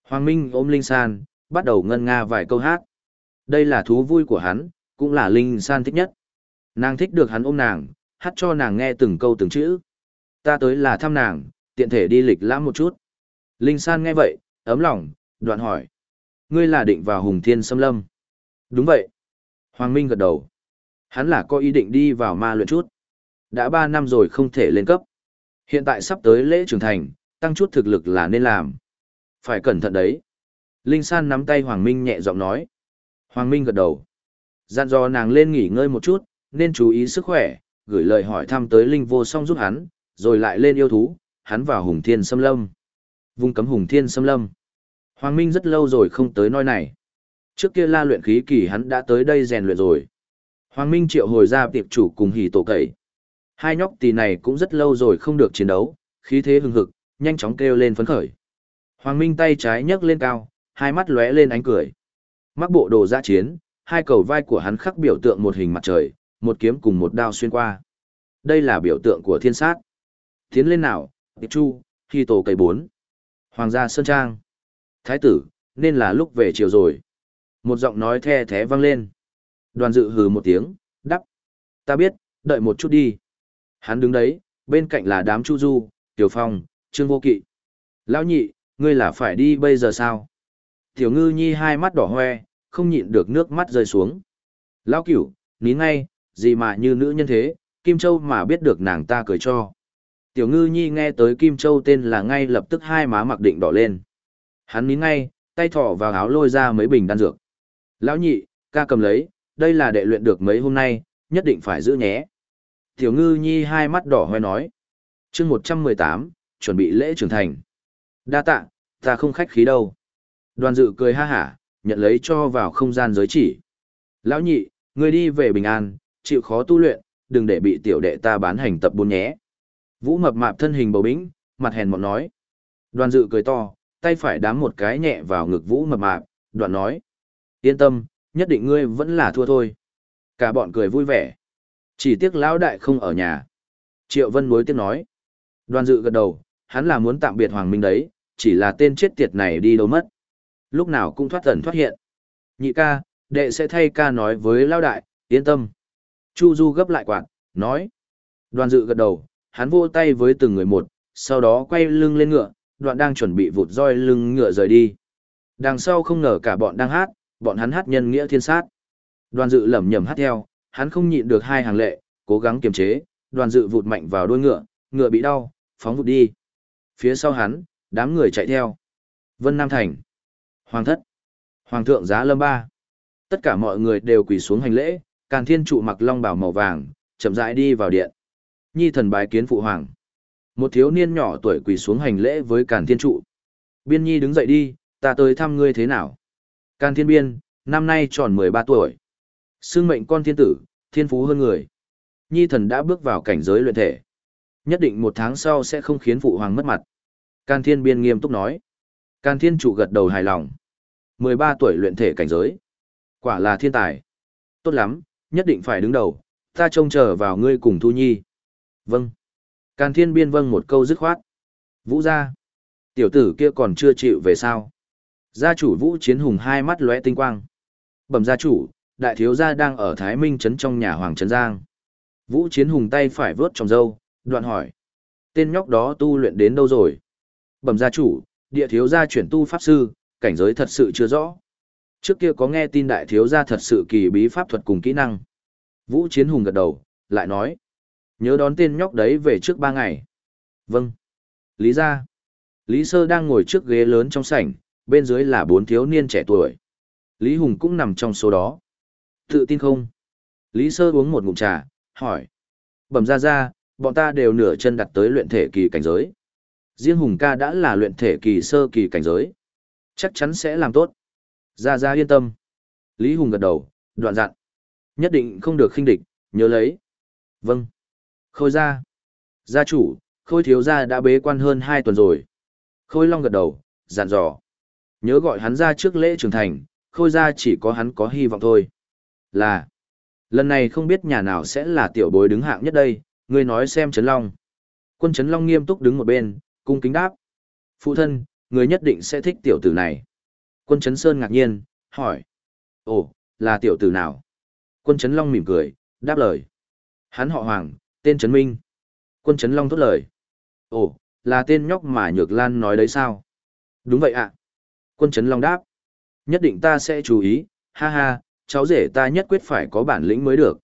Hoàng Minh ôm Linh San, bắt đầu ngân nga vài câu hát. Đây là thú vui của hắn, cũng là Linh San thích nhất. Nàng thích được hắn ôm nàng, hát cho nàng nghe từng câu từng chữ. Ta tới là thăm nàng, tiện thể đi lịch lãm một chút. Linh San nghe vậy, ấm lòng, đoạn hỏi. Ngươi là định vào Hùng Thiên Sâm Lâm. Đúng vậy. Hoàng Minh gật đầu. Hắn là có ý định đi vào ma luyện chút. Đã ba năm rồi không thể lên cấp. Hiện tại sắp tới lễ trưởng thành, tăng chút thực lực là nên làm. Phải cẩn thận đấy. Linh San nắm tay Hoàng Minh nhẹ giọng nói. Hoàng Minh gật đầu. Dặn dò nàng lên nghỉ ngơi một chút, nên chú ý sức khỏe, gửi lời hỏi thăm tới Linh vô song giúp hắn, rồi lại lên yêu thú, hắn vào Hùng Thiên Sâm Lâm. Vùng cấm Hùng Thiên Sâm Lâm. Hoàng Minh rất lâu rồi không tới nơi này. Trước kia la luyện khí kỳ hắn đã tới đây rèn luyện rồi. Hoàng Minh triệu hồi ra tiệp chủ cùng hỉ tổ cậy. Hai nhóc tỳ này cũng rất lâu rồi không được chiến đấu, khí thế hừng hực, nhanh chóng kêu lên phấn khởi. Hoàng Minh tay trái nhấc lên cao, hai mắt lóe lên ánh cười. Mắc bộ đồ ra chiến, hai cầu vai của hắn khắc biểu tượng một hình mặt trời, một kiếm cùng một đao xuyên qua. Đây là biểu tượng của thiên sát. Tiến lên nào, tiệp chu, khi tổ cầy bốn. Hoàng gia Sơn Trang. Thái tử, nên là lúc về chiều rồi. Một giọng nói the thé vang lên. Đoàn dự hừ một tiếng, đắp. Ta biết, đợi một chút đi. Hắn đứng đấy, bên cạnh là đám Chu Du, Tiểu Phong, Trương Vô Kỵ. Lão nhị, ngươi là phải đi bây giờ sao? Tiểu ngư nhi hai mắt đỏ hoe, không nhịn được nước mắt rơi xuống. Lão cửu, nín ngay, gì mà như nữ nhân thế, Kim Châu mà biết được nàng ta cười cho. Tiểu ngư nhi nghe tới Kim Châu tên là ngay lập tức hai má mặc định đỏ lên. Hắn nín ngay, tay thỏ vào áo lôi ra mấy bình đan dược. Lão nhị, ca cầm lấy, đây là đệ luyện được mấy hôm nay, nhất định phải giữ nhé. Tiểu ngư nhi hai mắt đỏ hoe nói. chương 118, chuẩn bị lễ trưởng thành. Đa tạ, ta không khách khí đâu. Đoàn dự cười ha hả, nhận lấy cho vào không gian giới chỉ. Lão nhị, người đi về bình an, chịu khó tu luyện, đừng để bị tiểu đệ ta bán hành tập buôn nhé. Vũ mập mạp thân hình bầu bĩnh, mặt hèn mọn nói. Đoàn dự cười to, tay phải đám một cái nhẹ vào ngực vũ mập mạp, đoạn nói. Yên tâm, nhất định ngươi vẫn là thua thôi. Cả bọn cười vui vẻ. Chỉ tiếc lão đại không ở nhà. Triệu Vân nối tiếc nói. Đoàn dự gật đầu, hắn là muốn tạm biệt Hoàng Minh đấy, chỉ là tên chết tiệt này đi đâu mất. Lúc nào cũng thoát ẩn thoát hiện. Nhị ca, đệ sẽ thay ca nói với lão đại, yên tâm. Chu Du gấp lại quạt, nói. Đoàn dự gật đầu, hắn vô tay với từng người một, sau đó quay lưng lên ngựa, đoạn đang chuẩn bị vụt roi lưng ngựa rời đi. Đằng sau không ngờ cả bọn đang hát, bọn hắn hát nhân nghĩa thiên sát. Đoàn dự lẩm nhẩm hát theo, hắn không nhịn được hai hàng lệ, cố gắng kiềm chế, đoàn dự vụt mạnh vào đuôi ngựa, ngựa bị đau, phóng vụt đi. Phía sau hắn, đám người chạy theo. Vân Nam Thành. Hoàng thất. Hoàng thượng giá lâm ba. Tất cả mọi người đều quỳ xuống hành lễ, Càn Thiên trụ mặc long bào màu vàng, chậm rãi đi vào điện. Nhi thần bái kiến phụ hoàng. Một thiếu niên nhỏ tuổi quỳ xuống hành lễ với Càn Thiên trụ. Biên Nhi đứng dậy đi, ta tới thăm ngươi thế nào? Càn Thiên Biên, năm nay tròn 13 tuổi. Sương mệnh con thiên tử, thiên phú hơn người. Nhi thần đã bước vào cảnh giới luyện thể. Nhất định một tháng sau sẽ không khiến phụ hoàng mất mặt. Can thiên biên nghiêm túc nói. Can thiên trụ gật đầu hài lòng. 13 tuổi luyện thể cảnh giới. Quả là thiên tài. Tốt lắm, nhất định phải đứng đầu, ta trông chờ vào ngươi cùng Thu Nhi. Vâng. Càn thiên biên vâng một câu dứt khoát. Vũ gia. Tiểu tử kia còn chưa chịu về sao. Gia chủ Vũ Chiến Hùng hai mắt lóe tinh quang. Bẩm gia chủ, đại thiếu gia đang ở Thái Minh Trấn trong nhà Hoàng Trấn Giang. Vũ Chiến Hùng tay phải vớt trong dâu, đoạn hỏi. Tên nhóc đó tu luyện đến đâu rồi? Bẩm gia chủ, địa thiếu gia chuyển tu pháp sư, cảnh giới thật sự chưa rõ. Trước kia có nghe tin đại thiếu gia thật sự kỳ bí pháp thuật cùng kỹ năng. Vũ Chiến Hùng gật đầu, lại nói. Nhớ đón tên nhóc đấy về trước ba ngày. Vâng. Lý gia. Lý Sơ đang ngồi trước ghế lớn trong sảnh, bên dưới là bốn thiếu niên trẻ tuổi. Lý Hùng cũng nằm trong số đó. Tự tin không? Lý Sơ uống một ngụm trà, hỏi. Bẩm ra ra, bọn ta đều nửa chân đặt tới luyện thể kỳ cảnh giới. Riêng Hùng ca đã là luyện thể kỳ sơ kỳ cảnh giới. Chắc chắn sẽ làm tốt. Ra ra yên tâm. Lý Hùng gật đầu, đoạn dặn. Nhất định không được khinh địch, nhớ lấy. Vâng. Khôi gia. Gia chủ, khôi thiếu gia đã bế quan hơn 2 tuần rồi. Khôi Long gật đầu, dặn dò. Nhớ gọi hắn ra trước lễ trưởng thành, khôi gia chỉ có hắn có hy vọng thôi. Là. Lần này không biết nhà nào sẽ là tiểu bối đứng hạng nhất đây, ngươi nói xem Trấn Long. Quân Trấn Long nghiêm túc đứng một bên, cung kính đáp. Phụ thân, người nhất định sẽ thích tiểu tử này. Quân Trấn Sơn ngạc nhiên, hỏi. Ồ, là tiểu tử nào? Quân Trấn Long mỉm cười, đáp lời. Hắn họ Hoàng, tên Trấn Minh. Quân Trấn Long thốt lời. Ồ, là tên nhóc mà Nhược Lan nói đấy sao? Đúng vậy ạ. Quân Trấn Long đáp. Nhất định ta sẽ chú ý, ha ha, cháu rể ta nhất quyết phải có bản lĩnh mới được.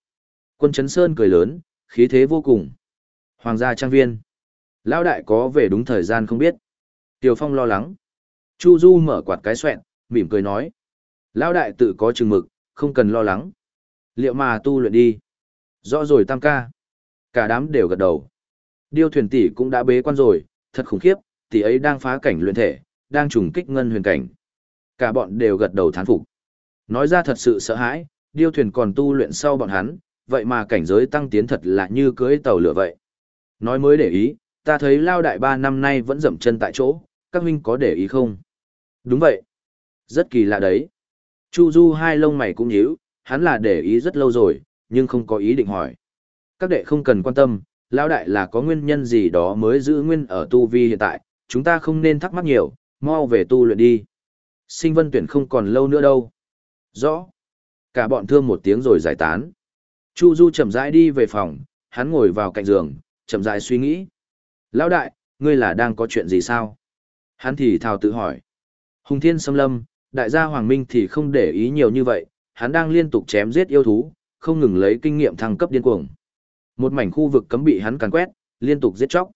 Quân Trấn Sơn cười lớn, khí thế vô cùng. Hoàng gia trang viên. Lão đại có về đúng thời gian không biết. Tiều Phong lo lắng. Chu Du mở quạt cái xoẹn, mỉm cười nói. Lão đại tự có chừng mực, không cần lo lắng. Liệu mà tu luyện đi. Rõ rồi tam ca. Cả đám đều gật đầu. Điêu thuyền tỷ cũng đã bế quan rồi, thật khủng khiếp, tỷ ấy đang phá cảnh luyện thể, đang trùng kích ngân huyền cảnh. Cả bọn đều gật đầu thán phục. Nói ra thật sự sợ hãi, điêu thuyền còn tu luyện sau bọn hắn, vậy mà cảnh giới tăng tiến thật là như cưới tàu lửa vậy. Nói mới để ý, ta thấy lao đại ba năm nay vẫn dậm chân tại chỗ, các huynh có để ý không? Đúng vậy. Rất kỳ lạ đấy. Chu Du hai lông mày cũng nhíu, hắn là để ý rất lâu rồi, nhưng không có ý định hỏi. Các đệ không cần quan tâm, lão đại là có nguyên nhân gì đó mới giữ nguyên ở tu vi hiện tại, chúng ta không nên thắc mắc nhiều, mau về tu luyện đi. Sinh vân tuyển không còn lâu nữa đâu. Rõ. Cả bọn thương một tiếng rồi giải tán. Chu Du chậm rãi đi về phòng, hắn ngồi vào cạnh giường, chậm rãi suy nghĩ. Lão đại, ngươi là đang có chuyện gì sao? Hắn thì thào tự hỏi. Hùng thiên xâm lâm, đại gia Hoàng Minh thì không để ý nhiều như vậy, hắn đang liên tục chém giết yêu thú, không ngừng lấy kinh nghiệm thăng cấp điên cuồng. Một mảnh khu vực cấm bị hắn càn quét, liên tục giết chóc.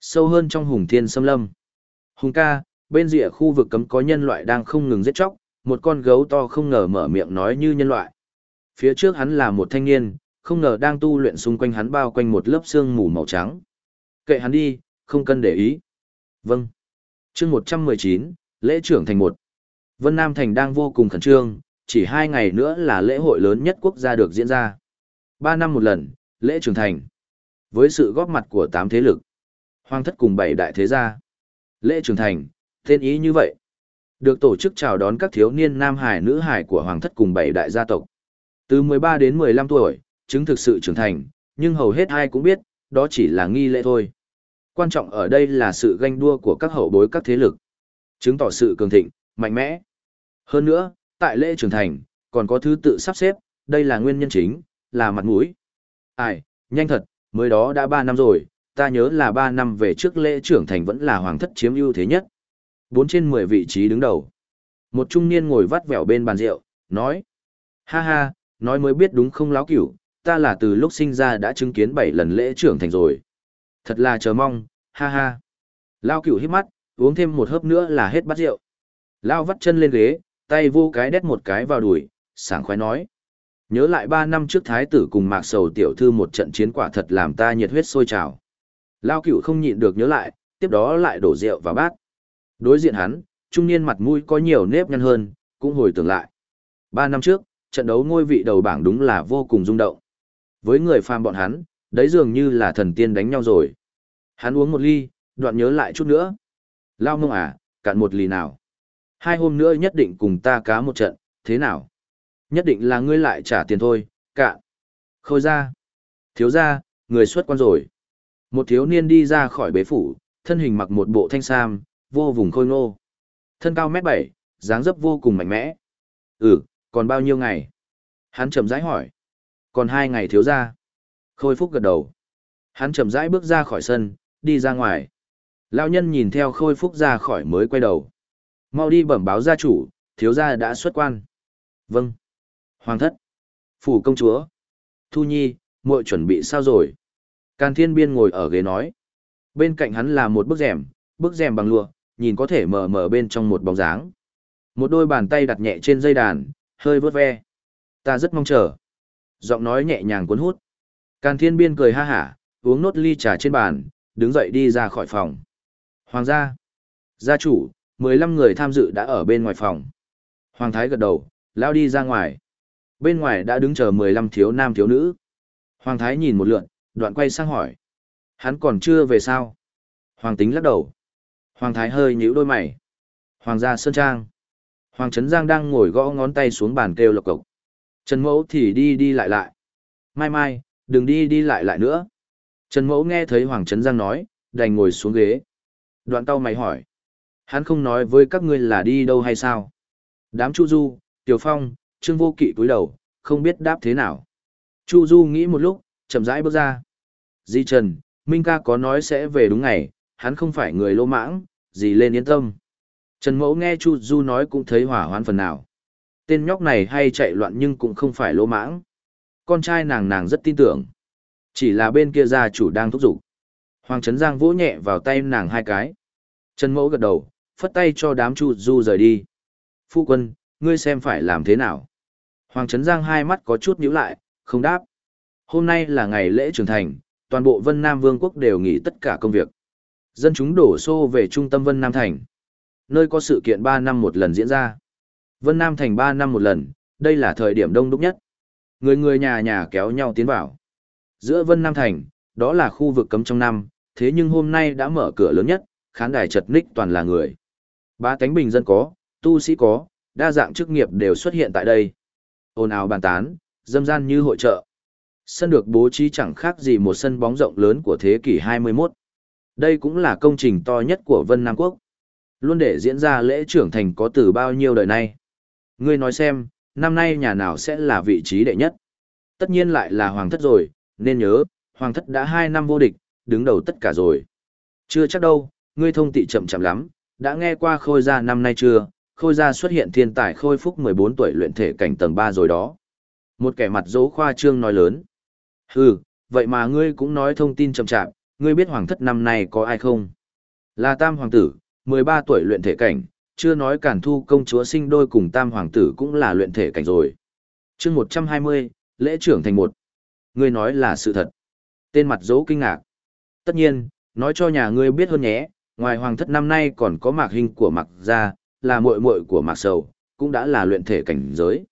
Sâu hơn trong hùng thiên xâm lâm. Hùng ca, bên rìa khu vực cấm có nhân loại đang không ngừng giết chóc, một con gấu to không ngờ mở miệng nói như nhân loại. Phía trước hắn là một thanh niên, không ngờ đang tu luyện xung quanh hắn bao quanh một lớp xương mù màu trắng. Kệ hắn đi, không cần để ý. Vâng. chương 119, lễ trưởng thành một. Vân Nam Thành đang vô cùng khẩn trương, chỉ hai ngày nữa là lễ hội lớn nhất quốc gia được diễn ra. Ba năm một lần, lễ trưởng thành. Với sự góp mặt của tám thế lực, hoàng thất cùng bảy đại thế gia. Lễ trưởng thành, tên ý như vậy. Được tổ chức chào đón các thiếu niên nam hải nữ hải của hoàng thất cùng bảy đại gia tộc. Từ 13 đến 15 tuổi, chứng thực sự trưởng thành, nhưng hầu hết ai cũng biết, đó chỉ là nghi lễ thôi. Quan trọng ở đây là sự ganh đua của các hậu bối các thế lực. Chứng tỏ sự cường thịnh, mạnh mẽ. Hơn nữa, tại lễ trưởng thành, còn có thứ tự sắp xếp, đây là nguyên nhân chính, là mặt mũi. Ai, nhanh thật, mới đó đã 3 năm rồi, ta nhớ là 3 năm về trước lễ trưởng thành vẫn là hoàng thất chiếm ưu thế nhất. 4 trên 10 vị trí đứng đầu. Một trung niên ngồi vắt vẻo bên bàn rượu, nói. Ha ha, nói mới biết đúng không láo cửu, ta là từ lúc sinh ra đã chứng kiến 7 lần lễ trưởng thành rồi. Thật là chờ mong, ha ha. Lao cửu hít mắt, uống thêm một hớp nữa là hết bát rượu. Lao vắt chân lên ghế, tay vô cái đét một cái vào đùi, sảng khoái nói. Nhớ lại ba năm trước thái tử cùng mạc sầu tiểu thư một trận chiến quả thật làm ta nhiệt huyết sôi trào. Lao cửu không nhịn được nhớ lại, tiếp đó lại đổ rượu vào bát. Đối diện hắn, trung niên mặt mũi có nhiều nếp nhăn hơn, cũng hồi tưởng lại. Ba năm trước, Trận đấu ngôi vị đầu bảng đúng là vô cùng rung động. Với người phàm bọn hắn, đấy dường như là thần tiên đánh nhau rồi. Hắn uống một ly, đoạn nhớ lại chút nữa. Lao mông à, cạn một ly nào. Hai hôm nữa nhất định cùng ta cá một trận, thế nào? Nhất định là ngươi lại trả tiền thôi, cạn. Khôi ra. Thiếu ra, người xuất quan rồi. Một thiếu niên đi ra khỏi bế phủ, thân hình mặc một bộ thanh sam, vô vùng khôi ngô. Thân cao mét bảy, dáng dấp vô cùng mạnh mẽ. Ừ, còn bao nhiêu ngày? Hắn chậm rãi hỏi. Còn hai ngày thiếu ra. Khôi Phúc gật đầu. Hắn chậm rãi bước ra khỏi sân, đi ra ngoài. Lão nhân nhìn theo Khôi Phúc ra khỏi mới quay đầu. Mau đi bẩm báo gia chủ, thiếu gia đã xuất quan. Vâng. Hoàng thất. Phủ công chúa. Thu Nhi, muội chuẩn bị sao rồi? Càn Thiên Biên ngồi ở ghế nói. Bên cạnh hắn là một bức rèm, bức rèm bằng lụa, nhìn có thể mờ mờ bên trong một bóng dáng. Một đôi bàn tay đặt nhẹ trên dây đàn, hơi vớt ve. Ta rất mong chờ. Giọng nói nhẹ nhàng cuốn hút. Càn Thiên Biên cười ha hả, uống nốt ly trà trên bàn, đứng dậy đi ra khỏi phòng. Hoàng gia. Gia chủ, 15 người tham dự đã ở bên ngoài phòng. Hoàng thái gật đầu, lao đi ra ngoài. Bên ngoài đã đứng chờ 15 thiếu nam thiếu nữ. Hoàng thái nhìn một lượn, đoạn quay sang hỏi. Hắn còn chưa về sao? Hoàng tính lắc đầu. Hoàng thái hơi nhíu đôi mày. Hoàng gia sơn trang. Hoàng Trấn Giang đang ngồi gõ ngón tay xuống bàn kêu lộc cộc. Trần Mẫu thì đi đi lại lại. Mai mai, đừng đi đi lại lại nữa. Trần Mẫu nghe thấy Hoàng Trấn Giang nói, đành ngồi xuống ghế. Đoạn tao mày hỏi. Hắn không nói với các ngươi là đi đâu hay sao? Đám Chu Du, Tiểu Phong, Trương Vô Kỵ cúi đầu, không biết đáp thế nào. Chu Du nghĩ một lúc, chậm rãi bước ra. Di Trần, Minh ca có nói sẽ về đúng ngày, hắn không phải người lô mãng, gì lên yên tâm. Trần Mẫu nghe Chu Du nói cũng thấy hỏa hoạn phần nào. Tên nhóc này hay chạy loạn nhưng cũng không phải lô mãng. Con trai nàng nàng rất tin tưởng. Chỉ là bên kia gia chủ đang thúc giục. Hoàng Trấn Giang vỗ nhẹ vào tay nàng hai cái. Trần Mẫu gật đầu, phất tay cho đám Chu Du rời đi. Phu quân, ngươi xem phải làm thế nào? Hoàng Trấn Giang hai mắt có chút nhíu lại, không đáp. Hôm nay là ngày lễ trưởng thành, toàn bộ Vân Nam Vương quốc đều nghỉ tất cả công việc. Dân chúng đổ xô về trung tâm Vân Nam Thành. Nơi có sự kiện 3 năm một lần diễn ra. Vân Nam Thành 3 năm một lần, đây là thời điểm đông đúc nhất. Người người nhà nhà kéo nhau tiến vào. Giữa Vân Nam Thành, đó là khu vực cấm trong năm, thế nhưng hôm nay đã mở cửa lớn nhất, khán đài chật ních toàn là người. Ba cánh bình dân có, tu sĩ có, đa dạng chức nghiệp đều xuất hiện tại đây. Ồn ào bàn tán, dâm gian như hội trợ. Sân được bố trí chẳng khác gì một sân bóng rộng lớn của thế kỷ 21. Đây cũng là công trình to nhất của Vân Nam Quốc. Luôn để diễn ra lễ trưởng thành có từ bao nhiêu đời nay. Ngươi nói xem, năm nay nhà nào sẽ là vị trí đệ nhất? Tất nhiên lại là Hoàng thất rồi, nên nhớ, Hoàng thất đã 2 năm vô địch, đứng đầu tất cả rồi. Chưa chắc đâu, ngươi thông tị chậm chậm lắm, đã nghe qua khôi gia năm nay chưa, khôi gia xuất hiện thiên tài khôi phúc 14 tuổi luyện thể cảnh tầng 3 rồi đó. Một kẻ mặt dỗ khoa trương nói lớn. Hừ, vậy mà ngươi cũng nói thông tin chậm chạp, ngươi biết hoàng thất năm nay có ai không? Là tam hoàng tử, 13 tuổi luyện thể cảnh, chưa nói cản thu công chúa sinh đôi cùng tam hoàng tử cũng là luyện thể cảnh rồi. chương 120, lễ trưởng thành một. Ngươi nói là sự thật. Tên mặt dỗ kinh ngạc. Tất nhiên, nói cho nhà ngươi biết hơn nhé, ngoài hoàng thất năm nay còn có mạc hình của mạc gia, là muội muội của mạc sầu, cũng đã là luyện thể cảnh giới.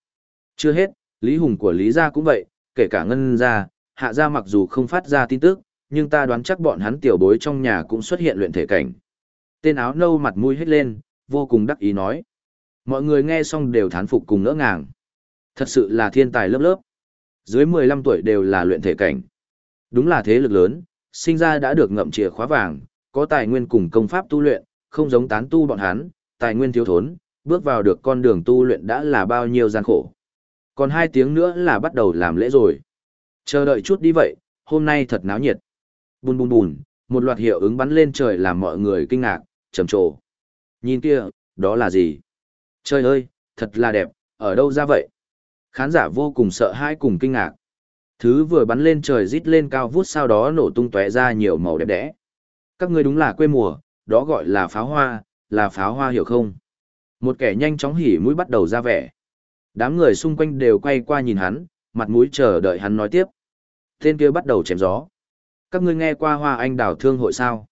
Chưa hết, Lý Hùng của Lý gia cũng vậy, kể cả ngân gia, hạ gia mặc dù không phát ra tin tức, nhưng ta đoán chắc bọn hắn tiểu bối trong nhà cũng xuất hiện luyện thể cảnh. Tên áo nâu mặt mũi hết lên, vô cùng đắc ý nói. Mọi người nghe xong đều thán phục cùng ngỡ ngàng. Thật sự là thiên tài lớp lớp. Dưới 15 tuổi đều là luyện thể cảnh. Đúng là thế lực lớn, sinh ra đã được ngậm chìa khóa vàng, có tài nguyên cùng công pháp tu luyện, không giống tán tu bọn hắn, tài nguyên thiếu thốn, bước vào được con đường tu luyện đã là bao nhiêu gian khổ. Còn hai tiếng nữa là bắt đầu làm lễ rồi. Chờ đợi chút đi vậy, hôm nay thật náo nhiệt. Bùn bùn bùn, một loạt hiệu ứng bắn lên trời làm mọi người kinh ngạc, trầm trồ. Nhìn kia, đó là gì? Trời ơi, thật là đẹp, ở đâu ra vậy? Khán giả vô cùng sợ hãi cùng kinh ngạc. Thứ vừa bắn lên trời rít lên cao vút sau đó nổ tung tóe ra nhiều màu đẹp đẽ. Các ngươi đúng là quê mùa, đó gọi là pháo hoa, là pháo hoa hiểu không? Một kẻ nhanh chóng hỉ mũi bắt đầu ra vẻ. Đám người xung quanh đều quay qua nhìn hắn, mặt mũi chờ đợi hắn nói tiếp. Tên kia bắt đầu chém gió. Các ngươi nghe qua hoa anh đào thương hội sao?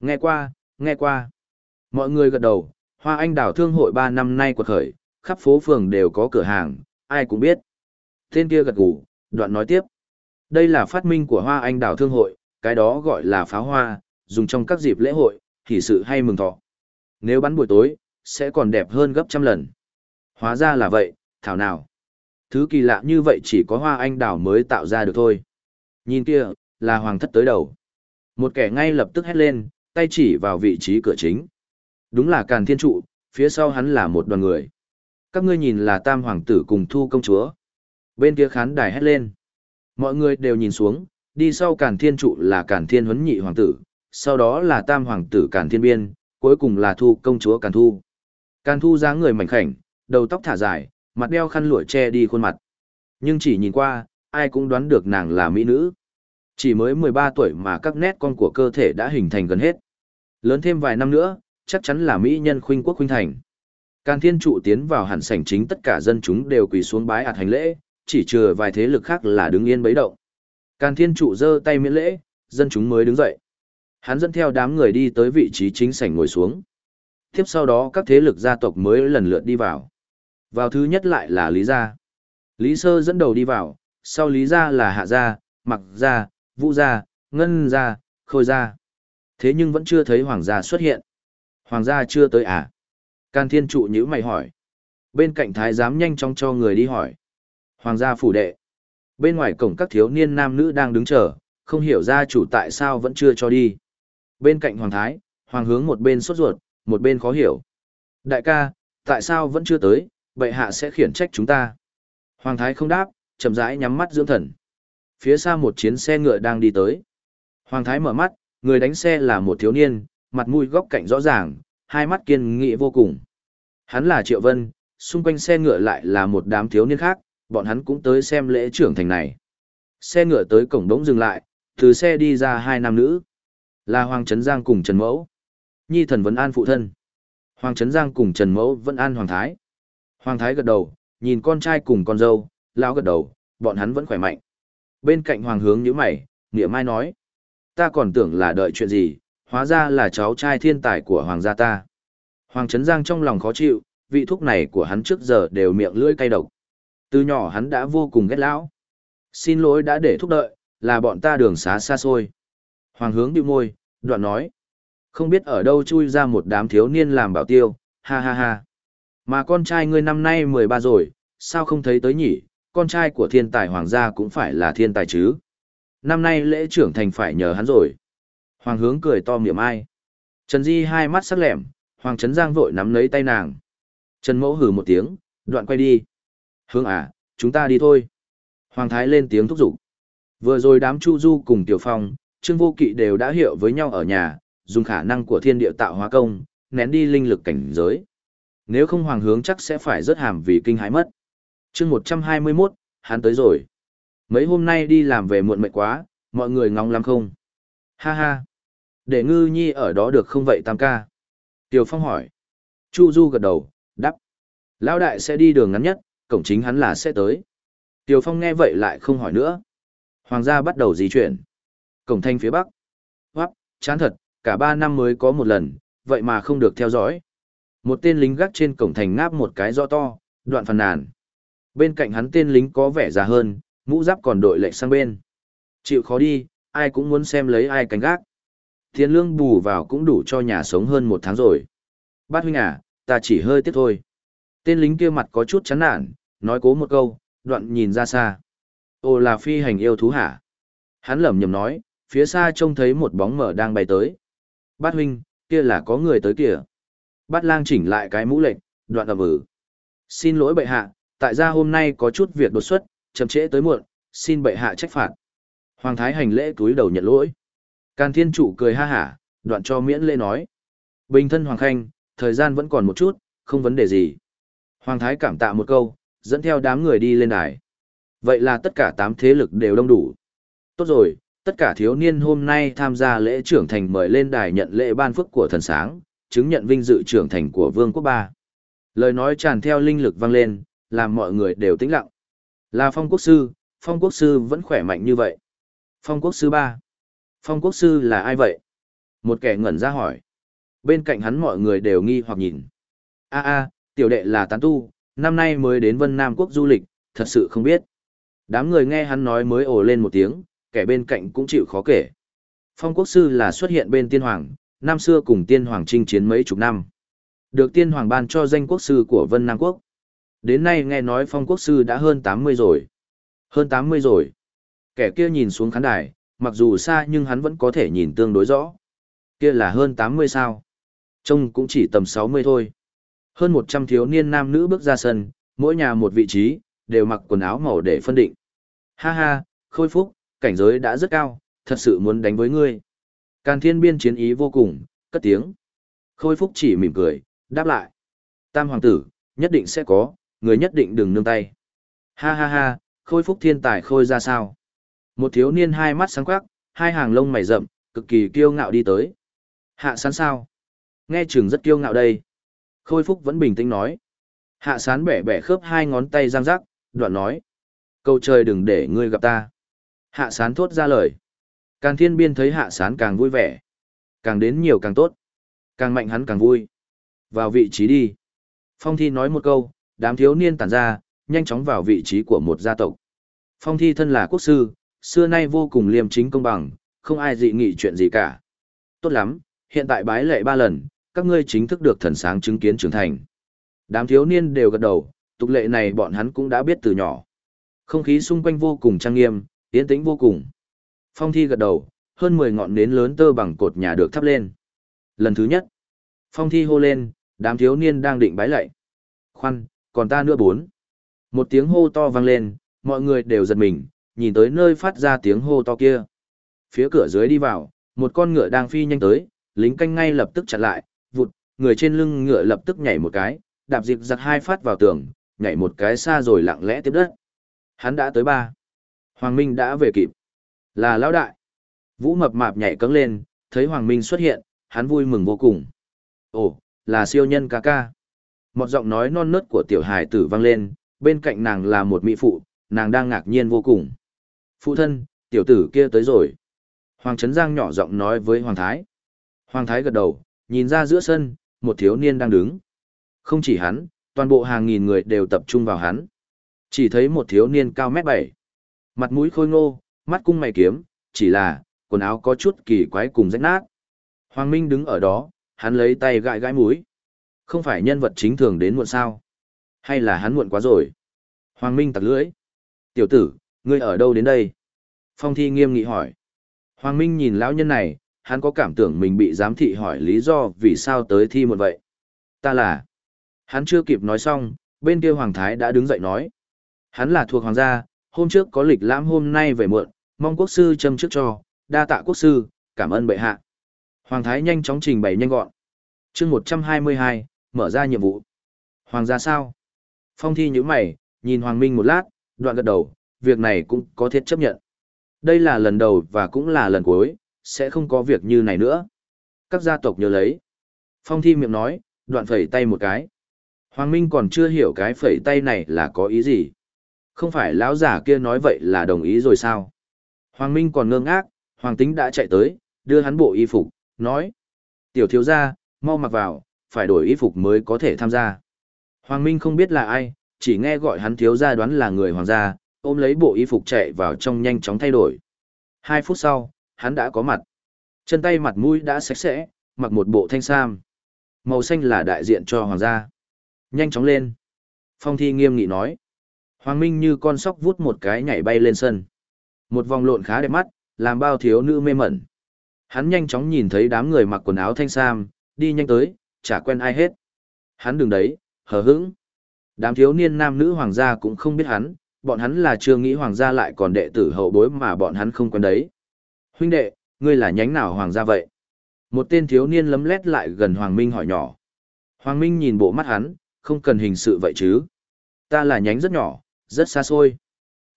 Nghe qua, nghe qua. Mọi người gật đầu, hoa anh đào thương hội 3 năm nay quật khởi, khắp phố phường đều có cửa hàng, ai cũng biết. Tên kia gật gù, đoạn nói tiếp. Đây là phát minh của hoa anh đào thương hội, cái đó gọi là pháo hoa, dùng trong các dịp lễ hội, thì sự hay mừng thọ. Nếu bắn buổi tối, sẽ còn đẹp hơn gấp trăm lần. Hóa ra là vậy, thảo nào. Thứ kỳ lạ như vậy chỉ có hoa anh đào mới tạo ra được thôi. Nhìn kia, là hoàng thất tới đầu. Một kẻ ngay lập tức hét lên, tay chỉ vào vị trí cửa chính. Đúng là Càn Thiên Trụ, phía sau hắn là một đoàn người. Các ngươi nhìn là tam hoàng tử cùng thu công chúa. Bên kia khán đài hét lên. Mọi người đều nhìn xuống, đi sau Càn Thiên Trụ là Càn Thiên Huấn Nhị Hoàng tử, sau đó là tam hoàng tử Càn Thiên Biên, cuối cùng là thu công chúa Càn Thu. Càn Thu dáng người mảnh khảnh, đầu tóc thả dài, mặt đeo khăn lụa che đi khuôn mặt. Nhưng chỉ nhìn qua, ai cũng đoán được nàng là mỹ nữ. Chỉ mới 13 tuổi mà các nét con của cơ thể đã hình thành gần hết. Lớn thêm vài năm nữa, chắc chắn là mỹ nhân khuynh quốc khuynh thành. Càn Thiên Trụ tiến vào hẳn sảnh chính tất cả dân chúng đều quỳ xuống bái ạt hành lễ, chỉ trừ vài thế lực khác là đứng yên bấy động. Càn Thiên Trụ giơ tay miễn lễ, dân chúng mới đứng dậy. Hắn dẫn theo đám người đi tới vị trí chính sảnh ngồi xuống. Tiếp sau đó các thế lực gia tộc mới lần lượt đi vào. Vào thứ nhất lại là Lý Gia. Lý Sơ dẫn đầu đi vào, sau Lý Gia là Hạ Gia, Mặc Gia, Vũ Gia, Ngân Gia, Khôi Gia. Thế nhưng vẫn chưa thấy Hoàng Gia xuất hiện. Hoàng Gia chưa tới à? Can Thiên Trụ nhữ mày hỏi. Bên cạnh Thái giám nhanh chóng cho người đi hỏi. Hoàng gia phủ đệ. Bên ngoài cổng các thiếu niên nam nữ đang đứng chờ, không hiểu gia chủ tại sao vẫn chưa cho đi. Bên cạnh Hoàng Thái, Hoàng hướng một bên sốt ruột, một bên khó hiểu. Đại ca, tại sao vẫn chưa tới, bệ hạ sẽ khiển trách chúng ta. Hoàng Thái không đáp, chậm rãi nhắm mắt dưỡng thần. Phía xa một chiến xe ngựa đang đi tới. Hoàng Thái mở mắt, người đánh xe là một thiếu niên, mặt mũi góc cạnh rõ ràng, hai mắt kiên nghị vô cùng. Hắn là Triệu Vân, xung quanh xe ngựa lại là một đám thiếu niên khác, bọn hắn cũng tới xem lễ trưởng thành này. Xe ngựa tới cổng đống dừng lại, từ xe đi ra hai nam nữ. Là Hoàng Trấn Giang cùng Trần Mẫu. Nhi thần vẫn an phụ thân. Hoàng Trấn Giang cùng Trần Mẫu vẫn an Hoàng Thái. Hoàng Thái gật đầu, nhìn con trai cùng con dâu, lão gật đầu, bọn hắn vẫn khỏe mạnh. Bên cạnh Hoàng hướng nhíu mày, nghĩa mai nói. Ta còn tưởng là đợi chuyện gì, hóa ra là cháu trai thiên tài của Hoàng gia ta. Hoàng Trấn Giang trong lòng khó chịu, vị thuốc này của hắn trước giờ đều miệng lưỡi cay độc. Từ nhỏ hắn đã vô cùng ghét lão. Xin lỗi đã để thúc đợi, là bọn ta đường xá xa xôi. Hoàng hướng điệu môi, đoạn nói. Không biết ở đâu chui ra một đám thiếu niên làm bảo tiêu, ha ha ha. Mà con trai ngươi năm nay 13 rồi, sao không thấy tới nhỉ, con trai của thiên tài hoàng gia cũng phải là thiên tài chứ. Năm nay lễ trưởng thành phải nhờ hắn rồi. Hoàng hướng cười to miệng ai. Trần Di hai mắt sắc lẹm, Hoàng Trấn Giang vội nắm lấy tay nàng. Trần Mẫu hừ một tiếng, đoạn quay đi. Hướng à, chúng ta đi thôi. Hoàng Thái lên tiếng thúc giục. Vừa rồi đám Chu Du cùng Tiểu Phong, Trương Vô Kỵ đều đã hiểu với nhau ở nhà, dùng khả năng của thiên địa tạo hóa công, nén đi linh lực cảnh giới. Nếu không Hoàng hướng chắc sẽ phải rớt hàm vì kinh hãi mất. chương 121, hắn tới rồi. Mấy hôm nay đi làm về muộn mệt quá, mọi người ngóng lắm không? Ha ha. Để ngư nhi ở đó được không vậy tam ca? Tiểu Phong hỏi. Chu Du gật đầu, đáp. Lão đại sẽ đi đường ngắn nhất, cổng chính hắn là sẽ tới. Tiểu Phong nghe vậy lại không hỏi nữa. Hoàng gia bắt đầu di chuyển. Cổng thanh phía bắc. Hoắc, chán thật, cả ba năm mới có một lần, vậy mà không được theo dõi. Một tên lính gác trên cổng thành ngáp một cái rõ to, đoạn phàn nàn. Bên cạnh hắn tên lính có vẻ già hơn, mũ giáp còn đội lệch sang bên. Chịu khó đi, ai cũng muốn xem lấy ai cánh gác. Tiền lương bù vào cũng đủ cho nhà sống hơn một tháng rồi. Bát huynh à, ta chỉ hơi tiếc thôi. Tên lính kia mặt có chút chán nản, nói cố một câu, đoạn nhìn ra xa. Ồ là phi hành yêu thú hả? Hắn lẩm nhẩm nói, phía xa trông thấy một bóng mở đang bay tới. Bát huynh, kia là có người tới kìa. Bát lang chỉnh lại cái mũ lệnh, đoạn ẩm ử. Xin lỗi bệ hạ, tại gia hôm nay có chút việc đột xuất, chậm trễ tới muộn, xin bệ hạ trách phạt. Hoàng thái hành lễ túi đầu nhận lỗi. Càn thiên chủ cười ha hả, đoạn cho miễn lễ nói. Bình thân Hoàng Khanh, thời gian vẫn còn một chút, không vấn đề gì. Hoàng thái cảm tạ một câu, dẫn theo đám người đi lên đài. Vậy là tất cả tám thế lực đều đông đủ. Tốt rồi, tất cả thiếu niên hôm nay tham gia lễ trưởng thành mời lên đài nhận lễ ban phước của thần sáng, chứng nhận vinh dự trưởng thành của vương quốc ba. Lời nói tràn theo linh lực vang lên, làm mọi người đều tĩnh lặng. Là phong quốc sư, phong quốc sư vẫn khỏe mạnh như vậy. Phong quốc sư ba. Phong quốc sư là ai vậy? Một kẻ ngẩn ra hỏi. Bên cạnh hắn mọi người đều nghi hoặc nhìn. a a tiểu đệ là tán tu, năm nay mới đến Vân Nam quốc du lịch, thật sự không biết. Đám người nghe hắn nói mới ồ lên một tiếng, kẻ bên cạnh cũng chịu khó kể. Phong quốc sư là xuất hiện bên tiên hoàng, năm xưa cùng tiên hoàng chinh chiến mấy chục năm. Được tiên hoàng ban cho danh quốc sư của Vân Nam Quốc. Đến nay nghe nói phong quốc sư đã hơn 80 rồi. Hơn 80 rồi. Kẻ kia nhìn xuống khán đài, mặc dù xa nhưng hắn vẫn có thể nhìn tương đối rõ. Kia là hơn 80 sao. Trông cũng chỉ tầm 60 thôi. Hơn 100 thiếu niên nam nữ bước ra sân, mỗi nhà một vị trí, đều mặc quần áo màu để phân định. Ha ha, khôi phúc, cảnh giới đã rất cao, thật sự muốn đánh với ngươi. Càn thiên biên chiến ý vô cùng, cất tiếng. Khôi phúc chỉ mỉm cười, đáp lại. Tam hoàng tử, nhất định sẽ có, người nhất định đừng nương tay. Ha ha ha, khôi phúc thiên tài khôi ra sao? Một thiếu niên hai mắt sáng quắc, hai hàng lông mày rậm, cực kỳ kiêu ngạo đi tới. Hạ sán sao? Nghe chừng rất kiêu ngạo đây. Khôi phúc vẫn bình tĩnh nói. Hạ sán bẻ bẻ khớp hai ngón tay giang rắc, đoạn nói. Câu trời đừng để ngươi gặp ta. Hạ sán thốt ra lời. Càng thiên biên thấy hạ sán càng vui vẻ. Càng đến nhiều càng tốt. Càng mạnh hắn càng vui. Vào vị trí đi. Phong thi nói một câu, đám thiếu niên tản ra, nhanh chóng vào vị trí của một gia tộc. Phong thi thân là quốc sư, xưa nay vô cùng liêm chính công bằng, không ai dị nghị chuyện gì cả. Tốt lắm, hiện tại bái lệ ba lần, các ngươi chính thức được thần sáng chứng kiến trưởng thành. Đám thiếu niên đều gật đầu, tục lệ này bọn hắn cũng đã biết từ nhỏ. Không khí xung quanh vô cùng trang nghiêm, yên tĩnh vô cùng. Phong thi gật đầu, hơn 10 ngọn nến lớn tơ bằng cột nhà được thắp lên. Lần thứ nhất, phong thi hô lên, đám thiếu niên đang định bái lạy. Khoan, còn ta nữa bốn. Một tiếng hô to vang lên, mọi người đều giật mình, nhìn tới nơi phát ra tiếng hô to kia. Phía cửa dưới đi vào, một con ngựa đang phi nhanh tới, lính canh ngay lập tức chặn lại, vụt, người trên lưng ngựa lập tức nhảy một cái, đạp dịp giật hai phát vào tường, nhảy một cái xa rồi lặng lẽ tiếp đất. Hắn đã tới ba. Hoàng Minh đã về kịp. Là lão đại. Vũ mập mạp nhảy cẫng lên, thấy Hoàng Minh xuất hiện, hắn vui mừng vô cùng. Ồ, là siêu nhân ca ca. Một giọng nói non nớt của tiểu hài tử vang lên, bên cạnh nàng là một mỹ phụ, nàng đang ngạc nhiên vô cùng. Phụ thân, tiểu tử kia tới rồi. Hoàng Trấn Giang nhỏ giọng nói với Hoàng Thái. Hoàng Thái gật đầu, nhìn ra giữa sân, một thiếu niên đang đứng. Không chỉ hắn, toàn bộ hàng nghìn người đều tập trung vào hắn. Chỉ thấy một thiếu niên cao mét bảy. Mặt mũi khôi ngô, mắt cung mày kiếm, chỉ là, quần áo có chút kỳ quái cùng rách nát. Hoàng Minh đứng ở đó, hắn lấy tay gãi gãi mũi. Không phải nhân vật chính thường đến muộn sao? Hay là hắn muộn quá rồi? Hoàng Minh tặc lưỡi. Tiểu tử, ngươi ở đâu đến đây? Phong thi nghiêm nghị hỏi. Hoàng Minh nhìn lão nhân này, hắn có cảm tưởng mình bị giám thị hỏi lý do vì sao tới thi muộn vậy. Ta là... Hắn chưa kịp nói xong, bên kia Hoàng Thái đã đứng dậy nói. Hắn là thuộc Hoàng gia, hôm trước có lịch lãm hôm nay về muộn, mong quốc sư châm trước cho, đa tạ quốc sư, cảm ơn bệ hạ. Hoàng Thái nhanh chóng trình bày nhanh gọn. chương 122, mở ra nhiệm vụ. Hoàng gia sao? Phong thi nhíu mày, nhìn Hoàng Minh một lát, đoạn gật đầu, việc này cũng có thiết chấp nhận. Đây là lần đầu và cũng là lần cuối, sẽ không có việc như này nữa. Các gia tộc nhớ lấy. Phong thi miệng nói, đoạn phẩy tay một cái. Hoàng Minh còn chưa hiểu cái phẩy tay này là có ý gì. Không phải lão giả kia nói vậy là đồng ý rồi sao? Hoàng Minh còn ngơ ngác, Hoàng Tính đã chạy tới, đưa hắn bộ y phục, nói. Tiểu thiếu gia, mau mặc vào, phải đổi y phục mới có thể tham gia. Hoàng Minh không biết là ai, chỉ nghe gọi hắn thiếu gia đoán là người hoàng gia, ôm lấy bộ y phục chạy vào trong nhanh chóng thay đổi. Hai phút sau, hắn đã có mặt. Chân tay mặt mũi đã sạch sẽ, mặc một bộ thanh sam. Màu xanh là đại diện cho hoàng gia. Nhanh chóng lên. Phong thi nghiêm nghị nói. Hoàng Minh như con sóc vút một cái nhảy bay lên sân. Một vòng lộn khá đẹp mắt, làm bao thiếu nữ mê mẩn. Hắn nhanh chóng nhìn thấy đám người mặc quần áo thanh sam, đi nhanh tới, chả quen ai hết. Hắn đừng đấy, hờ hững. Đám thiếu niên nam nữ hoàng gia cũng không biết hắn, bọn hắn là chưa nghĩ hoàng gia lại còn đệ tử hậu bối mà bọn hắn không quen đấy. Huynh đệ, ngươi là nhánh nào hoàng gia vậy? Một tên thiếu niên lấm lét lại gần Hoàng Minh hỏi nhỏ. Hoàng Minh nhìn bộ mắt hắn, không cần hình sự vậy chứ. Ta là nhánh rất nhỏ, rất xa xôi.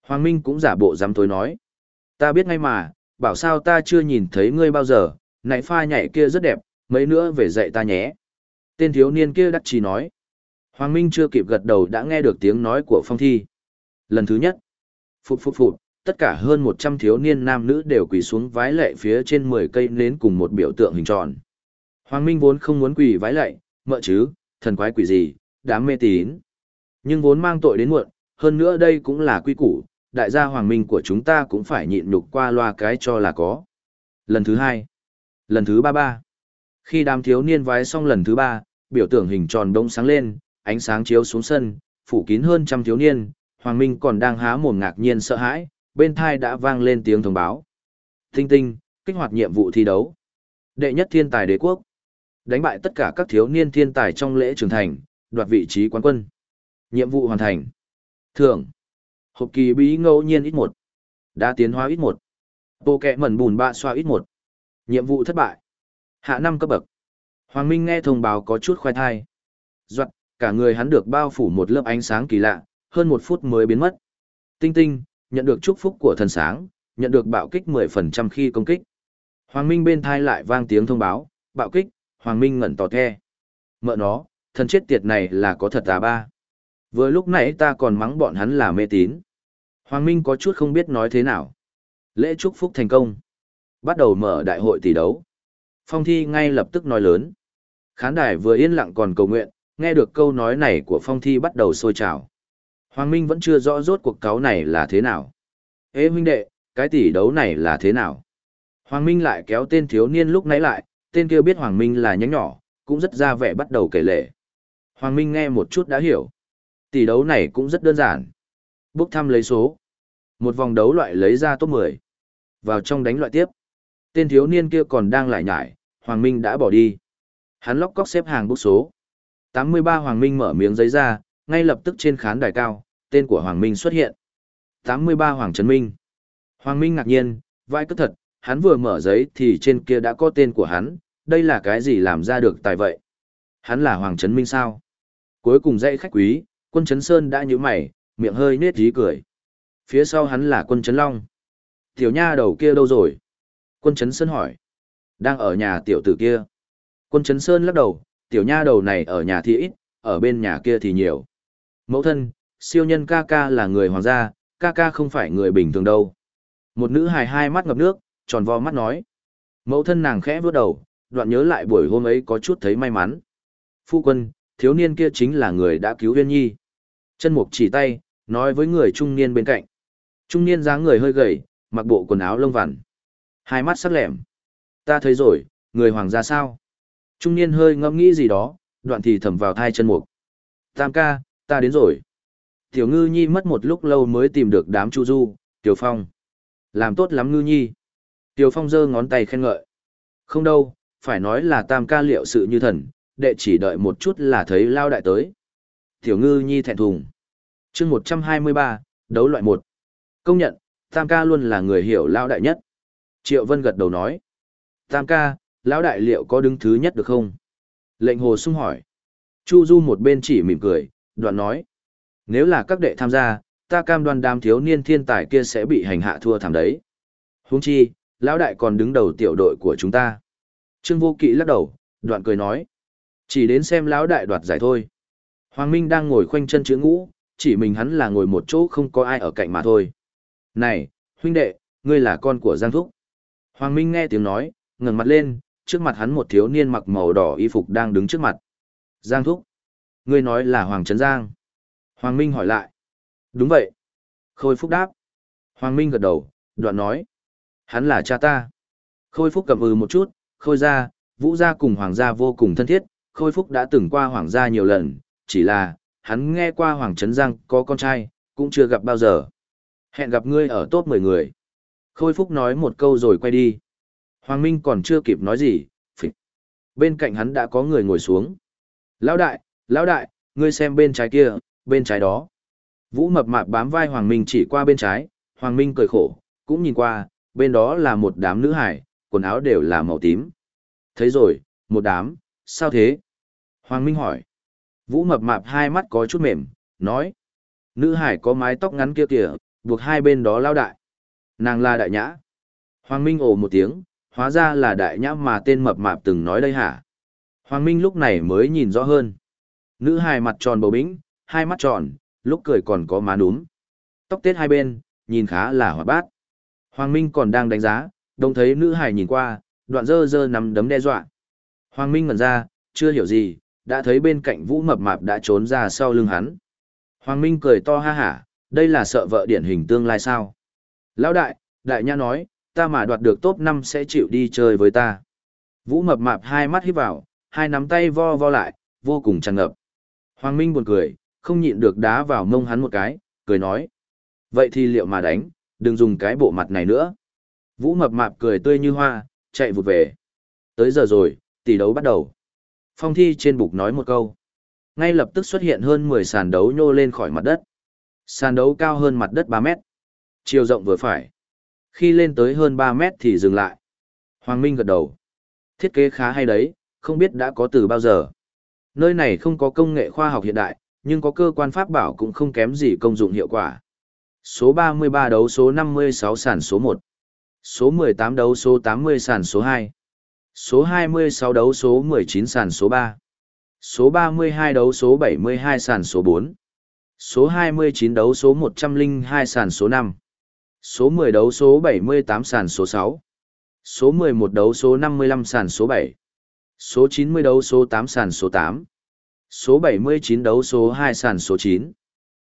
Hoàng Minh cũng giả bộ dám tối nói. Ta biết ngay mà, bảo sao ta chưa nhìn thấy ngươi bao giờ, nãy pha nhảy kia rất đẹp, mấy nữa về dạy ta nhé. Tên thiếu niên kia đắc chỉ nói. Hoàng Minh chưa kịp gật đầu đã nghe được tiếng nói của phong thi. Lần thứ nhất, phụt phụt phụt, tất cả hơn 100 thiếu niên nam nữ đều quỳ xuống vái lệ phía trên 10 cây nến cùng một biểu tượng hình tròn. Hoàng Minh vốn không muốn quỳ vái lệ, mợ chứ, thần quái quỷ gì, đám mê tín. Nhưng vốn mang tội đến muộn, hơn nữa đây cũng là quy củ, đại gia hoàng minh của chúng ta cũng phải nhịn nhục qua loa cái cho là có. Lần thứ hai, lần thứ ba ba. Khi đám thiếu niên vái xong lần thứ ba, biểu tượng hình tròn đông sáng lên, ánh sáng chiếu xuống sân, phủ kín hơn trăm thiếu niên, Hoàng Minh còn đang há mồm ngạc nhiên sợ hãi, bên thai đã vang lên tiếng thông báo. Tinh tinh, kích hoạt nhiệm vụ thi đấu. Đệ nhất thiên tài đế quốc. Đánh bại tất cả các thiếu niên thiên tài trong lễ trưởng thành, đoạt vị trí quán quân. Nhiệm vụ hoàn thành. Thưởng. Hộp kỳ bí ngẫu nhiên ít một. Đã tiến hóa ít một. Bộ kẹ mẩn bùn bạ xoa ít một. Nhiệm vụ thất bại. Hạ năm cấp bậc. Hoàng Minh nghe thông báo có chút khoai thai. Doặt, cả người hắn được bao phủ một lớp ánh sáng kỳ lạ, hơn một phút mới biến mất. Tinh tinh, nhận được chúc phúc của thần sáng, nhận được bạo kích 10% khi công kích. Hoàng Minh bên thai lại vang tiếng thông báo, bạo kích, Hoàng Minh ngẩn tò the. Mợ nó, thần chết tiệt này là có thật à ba. Vừa lúc nãy ta còn mắng bọn hắn là mê tín. Hoàng Minh có chút không biết nói thế nào. Lễ chúc phúc thành công. Bắt đầu mở đại hội tỷ đấu. Phong thi ngay lập tức nói lớn. Khán đài vừa yên lặng còn cầu nguyện, nghe được câu nói này của phong thi bắt đầu sôi trào. Hoàng Minh vẫn chưa rõ rốt cuộc cáo này là thế nào. Ê huynh đệ, cái tỷ đấu này là thế nào? Hoàng Minh lại kéo tên thiếu niên lúc nãy lại, tên kia biết Hoàng Minh là nhánh nhỏ, cũng rất ra vẻ bắt đầu kể lệ, Hoàng Minh nghe một chút đã hiểu. Tỷ đấu này cũng rất đơn giản. Bốc thăm lấy số. Một vòng đấu loại lấy ra top 10. Vào trong đánh loại tiếp. Tên thiếu niên kia còn đang lại nhải, Hoàng Minh đã bỏ đi. Hắn lóc cóc xếp hàng bốc số. 83 Hoàng Minh mở miếng giấy ra, ngay lập tức trên khán đài cao, tên của Hoàng Minh xuất hiện. 83 Hoàng Trấn Minh. Hoàng Minh ngạc nhiên, vai cứ thật, hắn vừa mở giấy thì trên kia đã có tên của hắn, đây là cái gì làm ra được tài vậy? Hắn là Hoàng Trấn Minh sao? Cuối cùng dãy khách quý, quân Trấn Sơn đã nhíu mày, miệng hơi nết dí cười. Phía sau hắn là quân Trấn Long. Tiểu nha đầu kia đâu rồi? Quân Trấn Sơn hỏi. Đang ở nhà tiểu tử kia. Quân Trấn Sơn lắc đầu, tiểu nha đầu này ở nhà thì ít, ở bên nhà kia thì nhiều. Mẫu thân, siêu nhân ca ca là người hoàng gia, ca ca không phải người bình thường đâu. Một nữ hài hai mắt ngập nước, tròn vo mắt nói. Mẫu thân nàng khẽ vuốt đầu, đoạn nhớ lại buổi hôm ấy có chút thấy may mắn. Phu quân, thiếu niên kia chính là người đã cứu Huyên Nhi. Chân mục chỉ tay, nói với người trung niên bên cạnh. Trung niên dáng người hơi gầy, mặc bộ quần áo lông vằn. Hai mắt sắc lẻm. Ta thấy rồi, người hoàng gia sao? Trung niên hơi ngẫm nghĩ gì đó, đoạn thì thầm vào thai chân mục. Tam ca, ta đến rồi. Tiểu ngư nhi mất một lúc lâu mới tìm được đám chu du, tiểu phong. Làm tốt lắm ngư nhi. Tiểu phong giơ ngón tay khen ngợi. Không đâu, phải nói là tam ca liệu sự như thần, đệ chỉ đợi một chút là thấy lao đại tới. Tiểu ngư nhi thẹn thùng. chương 123, đấu loại một Công nhận, tam ca luôn là người hiểu Lão đại nhất. Triệu Vân gật đầu nói. Tam ca, lão đại liệu có đứng thứ nhất được không? Lệnh hồ sung hỏi. Chu Du một bên chỉ mỉm cười, đoạn nói. Nếu là các đệ tham gia, ta cam đoan đám thiếu niên thiên tài kia sẽ bị hành hạ thua thảm đấy. Huống chi, lão đại còn đứng đầu tiểu đội của chúng ta. Trương Vô Kỵ lắc đầu, đoạn cười nói. Chỉ đến xem lão đại đoạt giải thôi. Hoàng Minh đang ngồi khoanh chân chữ ngũ, chỉ mình hắn là ngồi một chỗ không có ai ở cạnh mà thôi. Này, huynh đệ, ngươi là con của Giang Thúc. Hoàng Minh nghe tiếng nói, ngẩng mặt lên, trước mặt hắn một thiếu niên mặc màu đỏ y phục đang đứng trước mặt. Giang Thúc. Ngươi nói là Hoàng Trấn Giang. Hoàng Minh hỏi lại. Đúng vậy. Khôi Phúc đáp. Hoàng Minh gật đầu, đoạn nói. Hắn là cha ta. Khôi Phúc cầm ừ một chút, khôi gia, vũ gia cùng hoàng gia vô cùng thân thiết, khôi Phúc đã từng qua hoàng gia nhiều lần, chỉ là, hắn nghe qua Hoàng Trấn Giang có con trai, cũng chưa gặp bao giờ. Hẹn gặp ngươi ở top 10 người. Khôi Phúc nói một câu rồi quay đi. Hoàng Minh còn chưa kịp nói gì, phịch. Bên cạnh hắn đã có người ngồi xuống. Lão đại, lão đại, ngươi xem bên trái kia, bên trái đó. Vũ mập mạp bám vai Hoàng Minh chỉ qua bên trái, Hoàng Minh cười khổ, cũng nhìn qua, bên đó là một đám nữ hải, quần áo đều là màu tím. Thấy rồi, một đám, sao thế? Hoàng Minh hỏi. Vũ mập mạp hai mắt có chút mềm, nói. Nữ hải có mái tóc ngắn kia kìa, buộc hai bên đó lao đại. Nàng là đại nhã. Hoàng Minh ồ một tiếng, hóa ra là đại nhã mà tên mập mạp từng nói đây hả? Hoàng Minh lúc này mới nhìn rõ hơn. Nữ hài mặt tròn bầu bĩnh, hai mắt tròn, lúc cười còn có má núm. Tóc tết hai bên, nhìn khá là hoạt bát. Hoàng Minh còn đang đánh giá, đồng thấy nữ hài nhìn qua, đoạn dơ dơ nắm đấm đe dọa. Hoàng Minh ngẩn ra, chưa hiểu gì, đã thấy bên cạnh vũ mập mạp đã trốn ra sau lưng hắn. Hoàng Minh cười to ha hả, đây là sợ vợ điển hình tương lai sao? Lão đại, đại nha nói, ta mà đoạt được top 5 sẽ chịu đi chơi với ta. Vũ mập mạp hai mắt híp vào, hai nắm tay vo vo lại, vô cùng tràn ngập. Hoàng Minh buồn cười, không nhịn được đá vào mông hắn một cái, cười nói. Vậy thì liệu mà đánh, đừng dùng cái bộ mặt này nữa. Vũ mập mạp cười tươi như hoa, chạy vụt về. Tới giờ rồi, tỷ đấu bắt đầu. Phong thi trên bục nói một câu. Ngay lập tức xuất hiện hơn 10 sàn đấu nhô lên khỏi mặt đất. Sàn đấu cao hơn mặt đất 3 mét. Chiều rộng vừa phải. Khi lên tới hơn 3 mét thì dừng lại. Hoàng Minh gật đầu. Thiết kế khá hay đấy, không biết đã có từ bao giờ. Nơi này không có công nghệ khoa học hiện đại, nhưng có cơ quan pháp bảo cũng không kém gì công dụng hiệu quả. Số 33 đấu số 56 sàn số 1. Số 18 đấu số 80 sàn số 2. Số 26 đấu số 19 sàn số 3. Số 32 đấu số 72 sàn số 4. Số 29 đấu số 102 sàn số 5. Số 10 đấu số 78 sàn số 6. Số 11 đấu số 55 sàn số 7. Số 90 đấu số 8 sàn số 8. Số 79 đấu số 2 sàn số 9.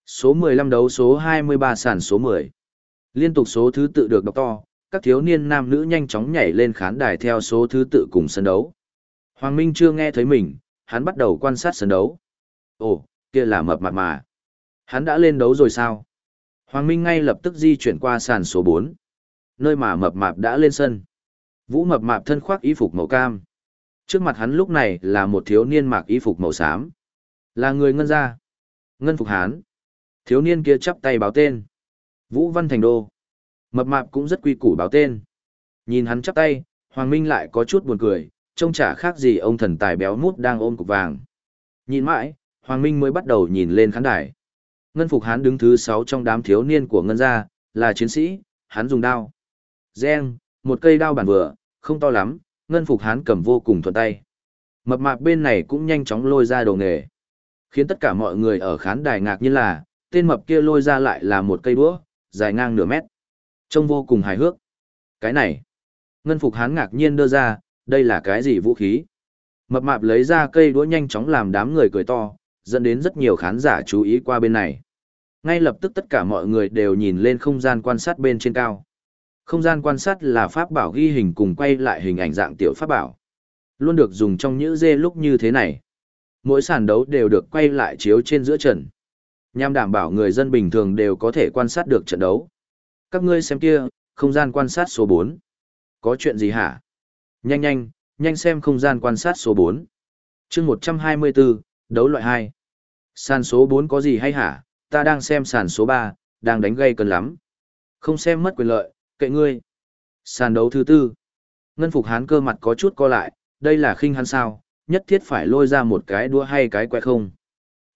Số 15 đấu số 23 sàn số 10. Liên tục số thứ tự được đọc to, các thiếu niên nam nữ nhanh chóng nhảy lên khán đài theo số thứ tự cùng sân đấu. Hoàng Minh chưa nghe thấy mình, hắn bắt đầu quan sát sân đấu. Ồ, kia là mập mặt mà. Hắn đã lên đấu rồi sao? Hoàng Minh ngay lập tức di chuyển qua sàn số 4. Nơi mà mập mạp đã lên sân. Vũ mập mạp thân khoác y phục màu cam. Trước mặt hắn lúc này là một thiếu niên mặc y phục màu xám. Là người ngân gia. Ngân phục hán. Thiếu niên kia chắp tay báo tên. Vũ Văn Thành Đô. Mập mạp cũng rất quy củ báo tên. Nhìn hắn chắp tay, Hoàng Minh lại có chút buồn cười, trông chả khác gì ông thần tài béo mút đang ôm cục vàng. Nhìn mãi, Hoàng Minh mới bắt đầu nhìn lên khán đài. Ngân Phục Hán đứng thứ 6 trong đám thiếu niên của Ngân gia, là chiến sĩ, hắn dùng đao. Gen, một cây đao bản vừa, không to lắm, Ngân Phục Hán cầm vô cùng thuận tay. Mập mạp bên này cũng nhanh chóng lôi ra đồ nghề. Khiến tất cả mọi người ở khán đài ngạc nhiên là, tên mập kia lôi ra lại là một cây đũa, dài ngang nửa mét. Trông vô cùng hài hước. Cái này. Ngân Phục Hán ngạc nhiên đưa ra, đây là cái gì vũ khí? Mập mạp lấy ra cây đũa nhanh chóng làm đám người cười to, dẫn đến rất nhiều khán giả chú ý qua bên này. Ngay lập tức tất cả mọi người đều nhìn lên không gian quan sát bên trên cao. Không gian quan sát là pháp bảo ghi hình cùng quay lại hình ảnh dạng tiểu pháp bảo. Luôn được dùng trong những dê lúc như thế này. Mỗi sàn đấu đều được quay lại chiếu trên giữa trận. Nhằm đảm bảo người dân bình thường đều có thể quan sát được trận đấu. Các ngươi xem kia, không gian quan sát số 4. Có chuyện gì hả? Nhanh nhanh, nhanh xem không gian quan sát số 4. chương 124, đấu loại 2. Sàn số 4 có gì hay hả? Ta đang xem sàn số 3, đang đánh gây cần lắm. Không xem mất quyền lợi, kệ ngươi. Sàn đấu thứ tư. Ngân Phục Hán cơ mặt có chút co lại, đây là khinh hắn sao, nhất thiết phải lôi ra một cái đua hay cái quẹt không.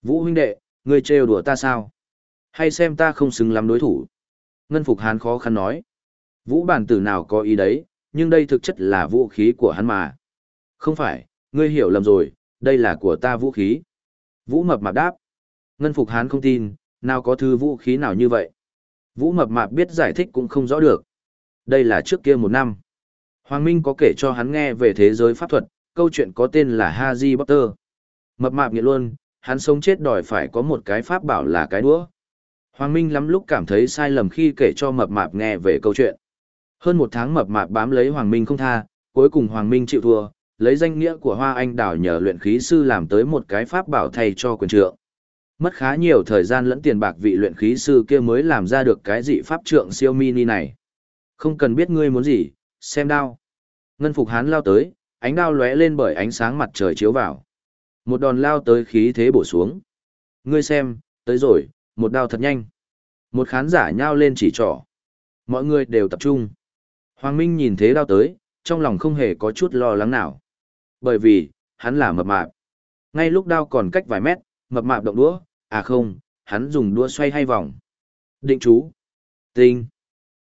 Vũ huynh đệ, ngươi trêu đùa ta sao? Hay xem ta không xứng lắm đối thủ? Ngân Phục Hán khó khăn nói. Vũ bản tử nào có ý đấy, nhưng đây thực chất là vũ khí của hắn mà. Không phải, ngươi hiểu lầm rồi, đây là của ta vũ khí. Vũ mập mạp đáp. Ngân Phục Hán không tin, nào có thứ vũ khí nào như vậy. Vũ mập mạp biết giải thích cũng không rõ được. Đây là trước kia một năm. Hoàng Minh có kể cho hắn nghe về thế giới pháp thuật, câu chuyện có tên là Haji Potter. Mập mạp nghiện luôn, hắn sống chết đòi phải có một cái pháp bảo là cái đũa. Hoàng Minh lắm lúc cảm thấy sai lầm khi kể cho mập mạp nghe về câu chuyện. Hơn một tháng mập mạp bám lấy Hoàng Minh không tha, cuối cùng Hoàng Minh chịu thua, lấy danh nghĩa của Hoa Anh Đảo nhờ luyện khí sư làm tới một cái pháp bảo thay cho quyền trượng. Mất khá nhiều thời gian lẫn tiền bạc vị luyện khí sư kia mới làm ra được cái dị pháp trượng siêu mini này. Không cần biết ngươi muốn gì, xem đao. Ngân Phục Hán lao tới, ánh đao lóe lên bởi ánh sáng mặt trời chiếu vào. Một đòn lao tới khí thế bổ xuống. Ngươi xem, tới rồi, một đao thật nhanh. Một khán giả nhao lên chỉ trỏ. Mọi người đều tập trung. Hoàng Minh nhìn thế đao tới, trong lòng không hề có chút lo lắng nào. Bởi vì, hắn là mập mạp. Ngay lúc đao còn cách vài mét, mập mạp động đũa, à không, hắn dùng đũa xoay hay vòng. Định chú. Tinh.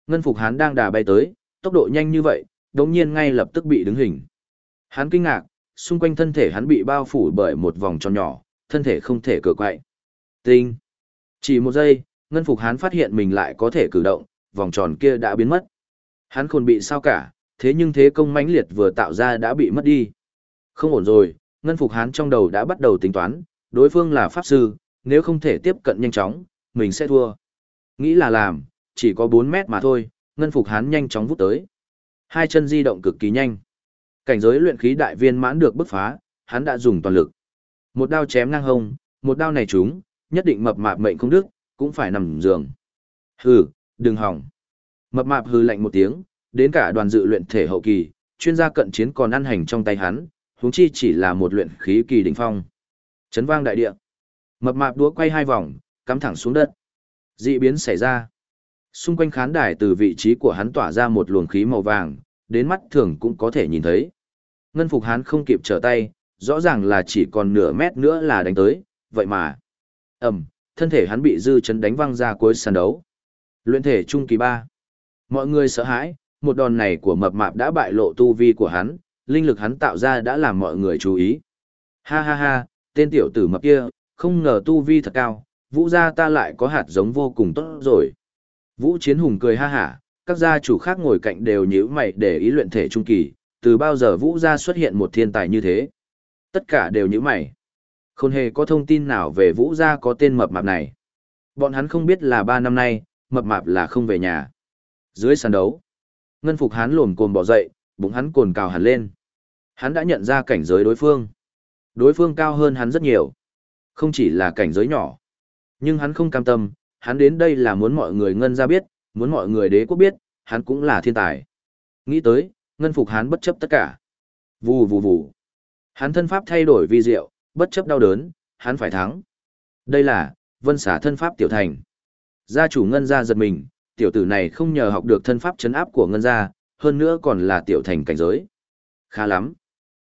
Ngân phục hắn đang đà bay tới, tốc độ nhanh như vậy, đống nhiên ngay lập tức bị đứng hình. Hắn kinh ngạc, xung quanh thân thể hắn bị bao phủ bởi một vòng tròn nhỏ, thân thể không thể cử quậy. Tinh. Chỉ một giây, ngân phục hắn phát hiện mình lại có thể cử động, vòng tròn kia đã biến mất. Hắn khôn bị sao cả, thế nhưng thế công mãnh liệt vừa tạo ra đã bị mất đi. Không ổn rồi, ngân phục hắn trong đầu đã bắt đầu tính toán, đối phương là pháp sư, nếu không thể tiếp cận nhanh chóng, mình sẽ thua. Nghĩ là làm, chỉ có 4 mét mà thôi, ngân phục hán nhanh chóng vút tới. Hai chân di động cực kỳ nhanh. Cảnh giới luyện khí đại viên mãn được bứt phá, hắn đã dùng toàn lực. Một đao chém ngang hông, một đao này trúng, nhất định mập mạp mệnh không đức, cũng phải nằm giường. Hừ, đừng hỏng. Mập mạp hừ lạnh một tiếng, đến cả đoàn dự luyện thể hậu kỳ, chuyên gia cận chiến còn ăn hành trong tay hắn, huống chi chỉ là một luyện khí kỳ đỉnh phong. Chấn vang đại địa. Mập mạp đúa quay hai vòng, cắm thẳng xuống đất. Dị biến xảy ra. Xung quanh khán đài từ vị trí của hắn tỏa ra một luồng khí màu vàng, đến mắt thường cũng có thể nhìn thấy. Ngân phục hắn không kịp trở tay, rõ ràng là chỉ còn nửa mét nữa là đánh tới, vậy mà ầm, thân thể hắn bị dư chấn đánh văng ra cuối sàn đấu. Luyện thể trung kỳ ba, Mọi người sợ hãi, một đòn này của mập mạp đã bại lộ tu vi của hắn, linh lực hắn tạo ra đã làm mọi người chú ý. Ha ha ha, tên tiểu tử mập kia, không ngờ tu vi thật cao, vũ gia ta lại có hạt giống vô cùng tốt rồi. Vũ Chiến Hùng cười ha hả, các gia chủ khác ngồi cạnh đều nhíu mày để ý luyện thể trung kỳ, từ bao giờ Vũ gia xuất hiện một thiên tài như thế. Tất cả đều nhíu mày. Không hề có thông tin nào về Vũ gia có tên mập mạp này. Bọn hắn không biết là ba năm nay, mập mạp là không về nhà. Dưới sàn đấu, Ngân Phục hắn lồm cồm bỏ dậy, bụng hắn cồn cào hẳn lên. Hắn đã nhận ra cảnh giới đối phương. Đối phương cao hơn hắn rất nhiều. Không chỉ là cảnh giới nhỏ. Nhưng hắn không cam tâm, hắn đến đây là muốn mọi người ngân ra biết, muốn mọi người đế quốc biết, hắn cũng là thiên tài. Nghĩ tới, ngân phục hắn bất chấp tất cả. Vù vù vù. Hắn thân pháp thay đổi vi diệu, bất chấp đau đớn, hắn phải thắng. Đây là, vân xả thân pháp tiểu thành. Gia chủ ngân gia giật mình, tiểu tử này không nhờ học được thân pháp chấn áp của ngân gia, hơn nữa còn là tiểu thành cảnh giới. Khá lắm.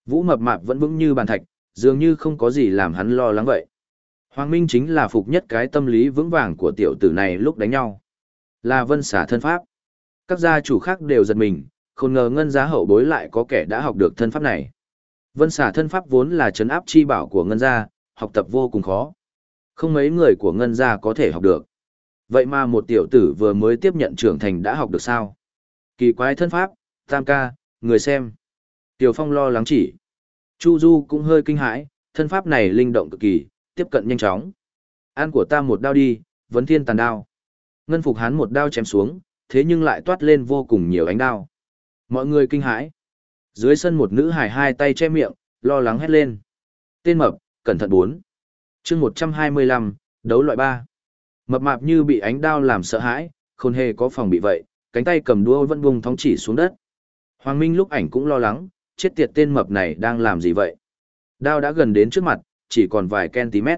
Vũ mập mạp vẫn vững như bàn thạch, dường như không có gì làm hắn lo lắng vậy. Hoàng Minh chính là phục nhất cái tâm lý vững vàng của tiểu tử này lúc đánh nhau. Là vân xả thân pháp. Các gia chủ khác đều giật mình, không ngờ ngân giá hậu bối lại có kẻ đã học được thân pháp này. Vân xả thân pháp vốn là chấn áp chi bảo của ngân gia, học tập vô cùng khó. Không mấy người của ngân gia có thể học được. Vậy mà một tiểu tử vừa mới tiếp nhận trưởng thành đã học được sao? Kỳ quái thân pháp, tam ca, người xem. Tiểu Phong lo lắng chỉ. Chu Du cũng hơi kinh hãi, thân pháp này linh động cực kỳ, tiếp cận nhanh chóng. An của ta một đao đi, vấn thiên tàn đao. Ngân phục hắn một đao chém xuống, thế nhưng lại toát lên vô cùng nhiều ánh đao. Mọi người kinh hãi. Dưới sân một nữ hài hai tay che miệng, lo lắng hét lên. Tên mập, cẩn thận bốn. chương 125, đấu loại 3. Mập mạp như bị ánh đao làm sợ hãi, không hề có phòng bị vậy, cánh tay cầm đua vẫn bung thóng chỉ xuống đất. Hoàng Minh lúc ảnh cũng lo lắng, chết tiệt tên mập này đang làm gì vậy? Đao đã gần đến trước mặt, chỉ còn vài cm.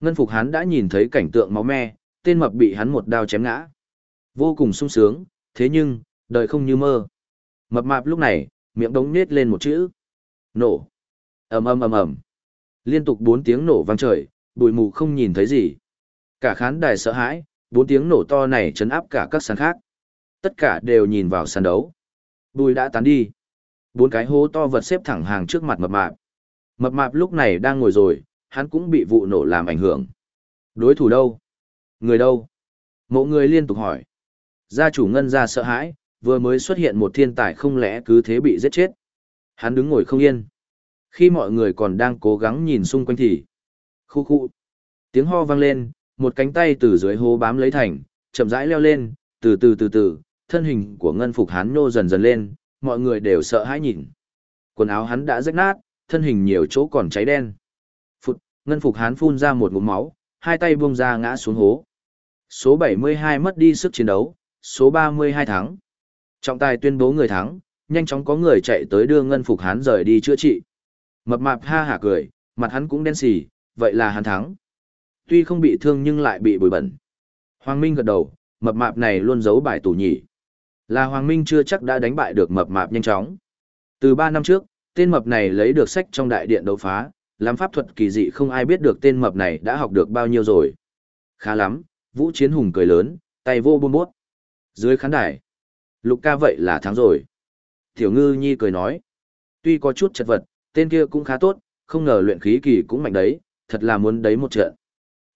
Ngân Phục hắn đã nhìn thấy cảnh tượng máu me, tên mập bị hắn một đao chém ngã. Vô cùng sung sướng, thế nhưng, đời không như mơ. Mập mạp lúc này, miệng đống nết lên một chữ. Nổ. ầm ầm ầm ầm. Liên tục bốn tiếng nổ vang trời, bụi mù không nhìn thấy gì. Cả khán đài sợ hãi, bốn tiếng nổ to này chấn áp cả các sàn khác. Tất cả đều nhìn vào sàn đấu. Bùi đã tán đi. Bốn cái hố to vật xếp thẳng hàng trước mặt mập mạp. Mập mạp lúc này đang ngồi rồi, hắn cũng bị vụ nổ làm ảnh hưởng. Đối thủ đâu? Người đâu? Mộ người liên tục hỏi. Gia chủ ngân gia sợ hãi, vừa mới xuất hiện một thiên tài không lẽ cứ thế bị giết chết. Hắn đứng ngồi không yên. Khi mọi người còn đang cố gắng nhìn xung quanh thì... Khu khu. Tiếng ho vang lên, một cánh tay từ dưới hố bám lấy thành, chậm rãi leo lên, từ từ từ từ, thân hình của ngân phục hắn nô dần dần lên, mọi người đều sợ hãi nhìn. Quần áo hắn đã rách nát, thân hình nhiều chỗ còn cháy đen. Phụt, ngân phục hắn phun ra một ngụm máu, hai tay buông ra ngã xuống hố. Số 72 mất đi sức chiến đấu, số 32 thắng. Trọng tài tuyên bố người thắng, nhanh chóng có người chạy tới đưa ngân phục hán rời đi chữa trị. Mập mạp ha hả cười, mặt hắn cũng đen xì, vậy là hắn thắng. Tuy không bị thương nhưng lại bị bụi bẩn. Hoàng Minh gật đầu, mập mạp này luôn giấu bài tủ nhỉ. Là Hoàng Minh chưa chắc đã đánh bại được mập mạp nhanh chóng. Từ 3 năm trước, tên mập này lấy được sách trong đại điện đấu phá, làm pháp thuật kỳ dị không ai biết được tên mập này đã học được bao nhiêu rồi. Khá lắm, Vũ Chiến Hùng cười lớn, tay vô buôn bút. Dưới khán đài, Lục ca vậy là thắng rồi. Tiểu ngư nhi cười nói, tuy có chút chật vật, tên kia cũng khá tốt, không ngờ luyện khí kỳ cũng mạnh đấy, thật là muốn đấy một trận.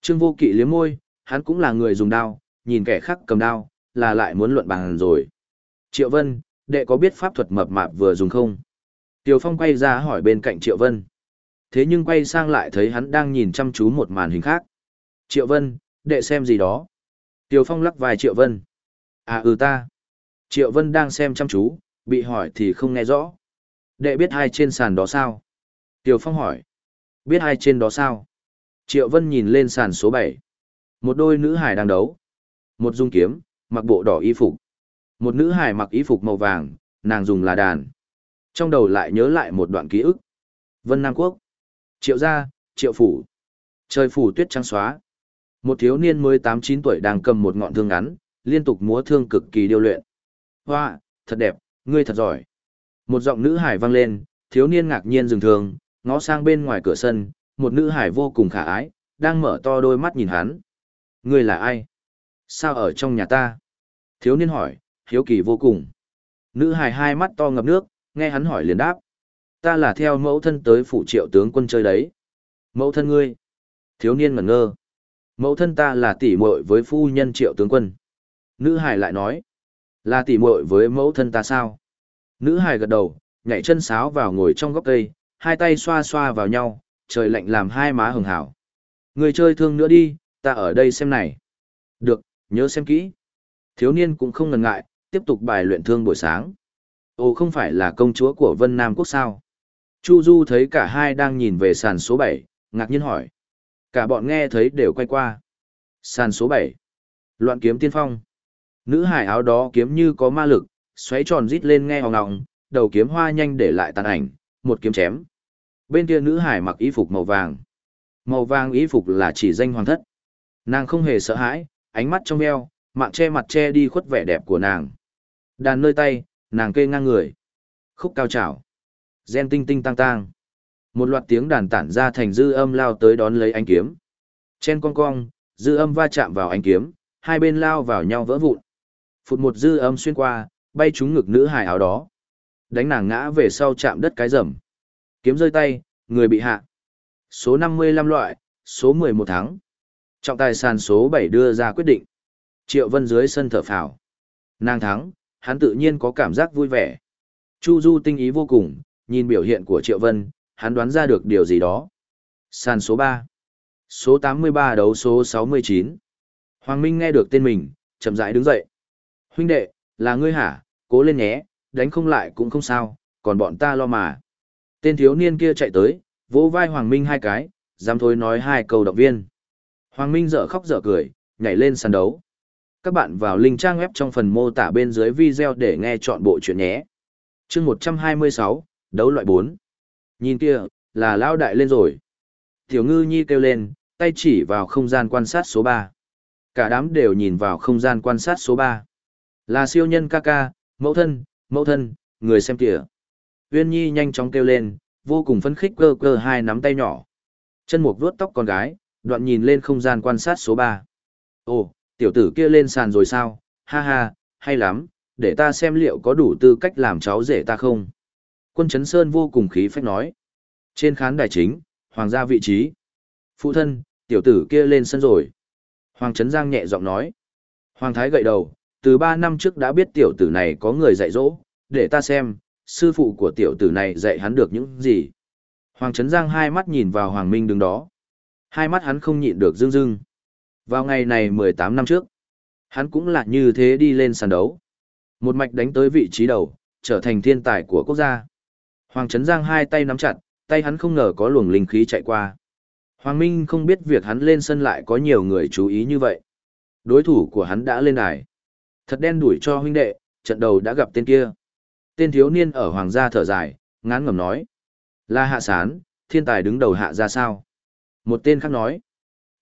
Trương vô kỵ liếm môi, hắn cũng là người dùng đao, nhìn kẻ khác cầm đao, là lại muốn luận bàn rồi. Triệu Vân, đệ có biết pháp thuật mập mạp vừa dùng không? Tiểu Phong quay ra hỏi bên cạnh Triệu Vân. Thế nhưng quay sang lại thấy hắn đang nhìn chăm chú một màn hình khác. Triệu Vân, đệ xem gì đó? tiểu Phong lắc vài Triệu Vân. À ừ ta. Triệu Vân đang xem chăm chú, bị hỏi thì không nghe rõ. Đệ biết hai trên sàn đó sao? Tiêu Phong hỏi. Biết hai trên đó sao? Triệu Vân nhìn lên sàn số 7. Một đôi nữ hải đang đấu. Một dung kiếm, mặc bộ đỏ y phục. Một nữ hải mặc y phục màu vàng, nàng dùng là đàn. Trong đầu lại nhớ lại một đoạn ký ức. Vân Nam Quốc. Triệu gia, Triệu phủ. Trời phủ tuyết trắng xóa. Một thiếu niên mới 8-9 tuổi đang cầm một ngọn thương ngắn, liên tục múa thương cực kỳ điêu luyện. Hoa, thật đẹp, ngươi thật giỏi. Một giọng nữ hải vang lên, thiếu niên ngạc nhiên dừng thường, ngó sang bên ngoài cửa sân, một nữ hải vô cùng khả ái, đang mở to đôi mắt nhìn hắn. Ngươi là ai? Sao ở trong nhà ta? Thiếu niên hỏi, hiếu kỳ vô cùng. Nữ hải hai mắt to ngập nước, nghe hắn hỏi liền đáp. Ta là theo mẫu thân tới phụ triệu tướng quân chơi đấy. Mẫu thân ngươi? Thiếu niên ngẩn ngơ. Mẫu thân ta là tỷ muội với phu nhân triệu tướng quân. Nữ hải lại nói. Là tỷ muội với mẫu thân ta sao? Nữ hài gật đầu, nhảy chân sáo vào ngồi trong góc cây, hai tay xoa xoa vào nhau, trời lạnh làm hai má hừng hảo. Người chơi thương nữa đi, ta ở đây xem này. Được, nhớ xem kỹ. Thiếu niên cũng không ngần ngại, tiếp tục bài luyện thương buổi sáng. Ồ không phải là công chúa của Vân Nam Quốc sao? Chu Du thấy cả hai đang nhìn về sàn số 7, ngạc nhiên hỏi. Cả bọn nghe thấy đều quay qua. Sàn số 7. Loạn kiếm tiên phong. Nữ hải áo đó kiếm như có ma lực, xoáy tròn rít lên nghe hòng ngọng, đầu kiếm hoa nhanh để lại tàn ảnh, một kiếm chém. Bên kia nữ hải mặc y phục màu vàng. Màu vàng y phục là chỉ danh hoàng thất. Nàng không hề sợ hãi, ánh mắt trong veo, mạng che mặt che đi khuất vẻ đẹp của nàng. Đàn nơi tay, nàng kê ngang người. Khúc cao trào. Gen tinh tinh tăng tăng. Một loạt tiếng đàn tản ra thành dư âm lao tới đón lấy ánh kiếm. Chen cong cong, dư âm va chạm vào ánh kiếm, hai bên lao vào nhau vỡ vụn. Phụt một dư âm xuyên qua, bay trúng ngực nữ hài áo đó. Đánh nàng ngã về sau chạm đất cái rầm. Kiếm rơi tay, người bị hạ. Số 55 loại, số 11 tháng. Trọng tài sàn số 7 đưa ra quyết định. Triệu Vân dưới sân thở phào. Nàng thắng, hắn tự nhiên có cảm giác vui vẻ. Chu Du tinh ý vô cùng, nhìn biểu hiện của Triệu Vân, hắn đoán ra được điều gì đó. Sàn số 3. Số 83 đấu số 69. Hoàng Minh nghe được tên mình, chậm rãi đứng dậy. Huynh đệ, là ngươi hả, cố lên nhé, đánh không lại cũng không sao, còn bọn ta lo mà. Tên thiếu niên kia chạy tới, vỗ vai Hoàng Minh hai cái, dám thôi nói hai câu động viên. Hoàng Minh dở khóc dở cười, nhảy lên sàn đấu. Các bạn vào link trang web trong phần mô tả bên dưới video để nghe chọn bộ chuyện nhé. chương 126, đấu loại 4. Nhìn kia, là lao đại lên rồi. Tiểu ngư nhi kêu lên, tay chỉ vào không gian quan sát số 3. Cả đám đều nhìn vào không gian quan sát số 3. Là siêu nhân ca ca, mẫu thân, mẫu thân, người xem kìa. Uyên Nhi nhanh chóng kêu lên, vô cùng phấn khích cơ cơ hai nắm tay nhỏ. Chân mục vuốt tóc con gái, đoạn nhìn lên không gian quan sát số 3. Ồ, tiểu tử kia lên sàn rồi sao, ha ha, hay lắm, để ta xem liệu có đủ tư cách làm cháu rể ta không. Quân Trấn Sơn vô cùng khí phách nói. Trên khán đài chính, hoàng gia vị trí. Phụ thân, tiểu tử kia lên sân rồi. Hoàng Trấn Giang nhẹ giọng nói. Hoàng Thái gậy đầu, từ ba năm trước đã biết tiểu tử này có người dạy dỗ, để ta xem, sư phụ của tiểu tử này dạy hắn được những gì. Hoàng Trấn Giang hai mắt nhìn vào Hoàng Minh đứng đó. Hai mắt hắn không nhịn được dương dương Vào ngày này 18 năm trước, hắn cũng là như thế đi lên sàn đấu. Một mạch đánh tới vị trí đầu, trở thành thiên tài của quốc gia. Hoàng Trấn Giang hai tay nắm chặt, tay hắn không ngờ có luồng linh khí chạy qua. Hoàng Minh không biết việc hắn lên sân lại có nhiều người chú ý như vậy. Đối thủ của hắn đã lên đài. Thật đen đuổi cho huynh đệ, trận đầu đã gặp tên kia. Tên thiếu niên ở hoàng gia thở dài, ngán ngẩm nói. Là hạ sán, thiên tài đứng đầu hạ ra sao? Một tên khác nói.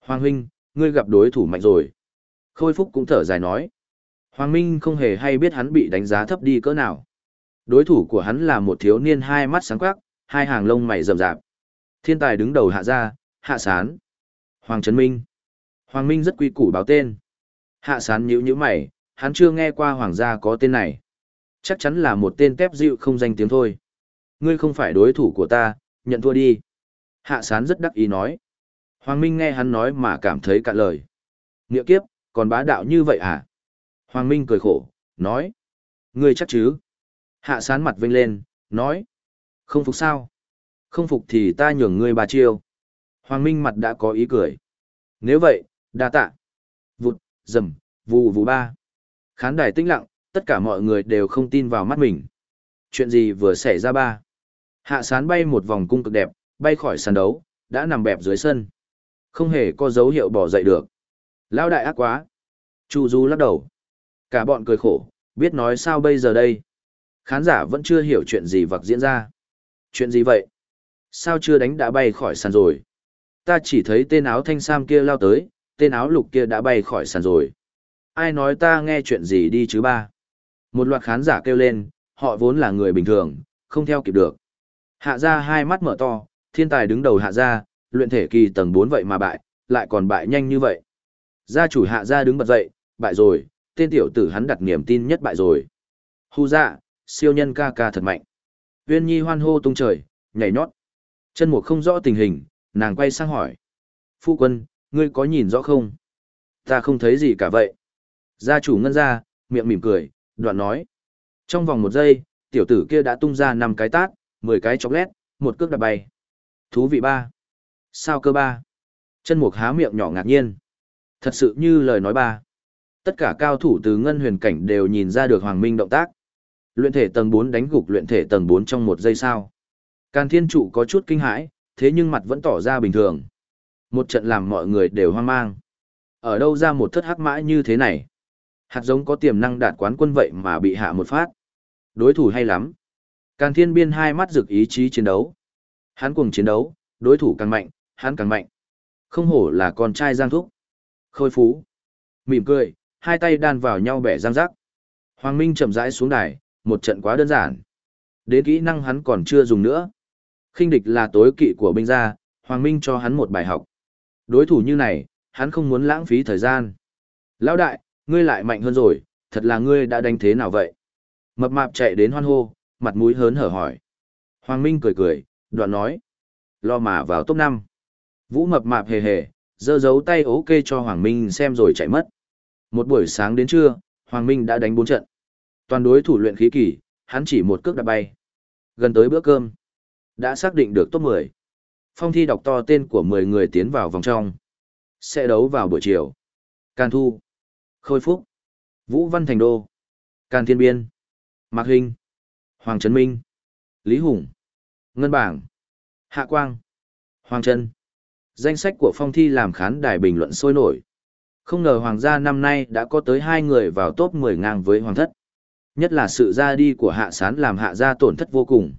Hoàng huynh, ngươi gặp đối thủ mạnh rồi. Khôi Phúc cũng thở dài nói. Hoàng Minh không hề hay biết hắn bị đánh giá thấp đi cỡ nào. Đối thủ của hắn là một thiếu niên hai mắt sáng quắc, hai hàng lông mày rậm rạp. Thiên tài đứng đầu hạ gia, hạ sán. Hoàng Trấn Minh. Hoàng Minh rất quy củ báo tên. Hạ sán nhíu nhíu mày, hắn chưa nghe qua hoàng gia có tên này. Chắc chắn là một tên tép dịu không danh tiếng thôi. Ngươi không phải đối thủ của ta, nhận thua đi. Hạ sán rất đắc ý nói. Hoàng Minh nghe hắn nói mà cảm thấy cạn lời. Nghĩa kiếp, còn bá đạo như vậy à? Hoàng Minh cười khổ, nói. Ngươi chắc chứ? Hạ sán mặt vinh lên, nói. Không phục sao? Không phục thì ta nhường ngươi bà chiêu. Hoàng Minh mặt đã có ý cười. Nếu vậy, đa tạ. Vụt, dầm, vù vù ba. Khán đài tĩnh lặng, tất cả mọi người đều không tin vào mắt mình. Chuyện gì vừa xảy ra ba? Hạ sán bay một vòng cung cực đẹp, bay khỏi sàn đấu, đã nằm bẹp dưới sân. Không hề có dấu hiệu bỏ dậy được. Lao đại ác quá. Chu Du lắc đầu. Cả bọn cười khổ, biết nói sao bây giờ đây. Khán giả vẫn chưa hiểu chuyện gì vặc diễn ra. Chuyện gì vậy? Sao chưa đánh đã bay khỏi sàn rồi? Ta chỉ thấy tên áo thanh sam kia lao tới, tên áo lục kia đã bay khỏi sàn rồi. Ai nói ta nghe chuyện gì đi chứ ba? Một loạt khán giả kêu lên, họ vốn là người bình thường, không theo kịp được. Hạ ra hai mắt mở to, thiên tài đứng đầu hạ ra, luyện thể kỳ tầng 4 vậy mà bại, lại còn bại nhanh như vậy. Gia chủ hạ ra đứng bật dậy, bại rồi, tên tiểu tử hắn đặt niềm tin nhất bại rồi. Hu dạ, siêu nhân ca ca thật mạnh. Viên nhi hoan hô tung trời, nhảy nhót. Chân mục không rõ tình hình, nàng quay sang hỏi. Phu quân, ngươi có nhìn rõ không? Ta không thấy gì cả vậy. Gia chủ ngân ra, miệng mỉm cười, đoạn nói. Trong vòng một giây, tiểu tử kia đã tung ra năm cái tát, 10 cái chọc lét, một cước đạp bay. Thú vị ba. Sao cơ ba? Chân mục há miệng nhỏ ngạc nhiên. Thật sự như lời nói ba. Tất cả cao thủ từ ngân huyền cảnh đều nhìn ra được Hoàng Minh động tác. Luyện thể tầng 4 đánh gục luyện thể tầng 4 trong một giây sao. Càn thiên trụ có chút kinh hãi, thế nhưng mặt vẫn tỏ ra bình thường. Một trận làm mọi người đều hoang mang. Ở đâu ra một thất hắc mã như thế này? Hạt giống có tiềm năng đạt quán quân vậy mà bị hạ một phát. Đối thủ hay lắm. Càn thiên biên hai mắt rực ý chí chiến đấu. Hắn cùng chiến đấu, đối thủ càng mạnh, hắn càng mạnh. Không hổ là con trai giang thúc. Khôi phú. Mỉm cười, hai tay đan vào nhau bẻ giang rắc. Hoàng Minh chậm rãi xuống đài, một trận quá đơn giản. Đến kỹ năng hắn còn chưa dùng nữa. khinh địch là tối kỵ của binh gia, Hoàng Minh cho hắn một bài học. Đối thủ như này, hắn không muốn lãng phí thời gian. Lão đại, ngươi lại mạnh hơn rồi, thật là ngươi đã đánh thế nào vậy? Mập mạp chạy đến hoan hô, mặt mũi hớn hở hỏi. Hoàng Minh cười cười, đoạn nói. Lo mà vào top 5. Vũ mập mạp hề hề, giơ dấu tay ok cho Hoàng Minh xem rồi chạy mất. Một buổi sáng đến trưa, Hoàng Minh đã đánh 4 trận. Toàn đối thủ luyện khí kỳ, hắn chỉ một cước đã bay. Gần tới bữa cơm, đã xác định được top 10. Phong thi đọc to tên của 10 người tiến vào vòng trong. Sẽ đấu vào buổi chiều. Càn Thu, Khôi Phúc, Vũ Văn Thành Đô, Càn Thiên Biên, Mạc Hình, Hoàng Trấn Minh, Lý Hùng, Ngân Bảng, Hạ Quang, Hoàng Trân. Danh sách của phong thi làm khán đài bình luận sôi nổi. Không ngờ Hoàng gia năm nay đã có tới hai người vào top 10 ngang với Hoàng thất. Nhất là sự ra đi của hạ sán làm hạ gia tổn thất vô cùng.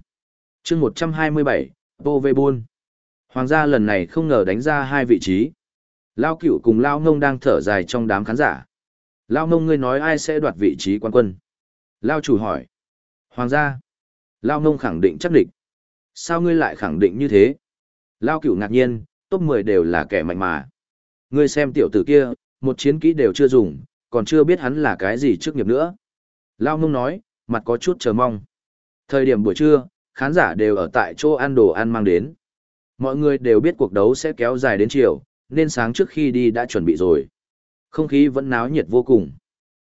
chương 127, Tô Vê Buôn. Hoàng gia lần này không ngờ đánh ra hai vị trí. Lao cửu cùng Lao ngông đang thở dài trong đám khán giả. Lao mông ngươi nói ai sẽ đoạt vị trí quan quân? Lao chủ hỏi. Hoàng gia. Lao mông khẳng định chắc định. Sao ngươi lại khẳng định như thế? Lao cửu ngạc nhiên, top 10 đều là kẻ mạnh mà. Ngươi xem tiểu tử kia, một chiến kỹ đều chưa dùng, còn chưa biết hắn là cái gì trước nghiệp nữa. Lao mông nói, mặt có chút chờ mong. Thời điểm buổi trưa, khán giả đều ở tại chỗ ăn đồ ăn mang đến. Mọi người đều biết cuộc đấu sẽ kéo dài đến chiều, nên sáng trước khi đi đã chuẩn bị rồi. Không khí vẫn náo nhiệt vô cùng.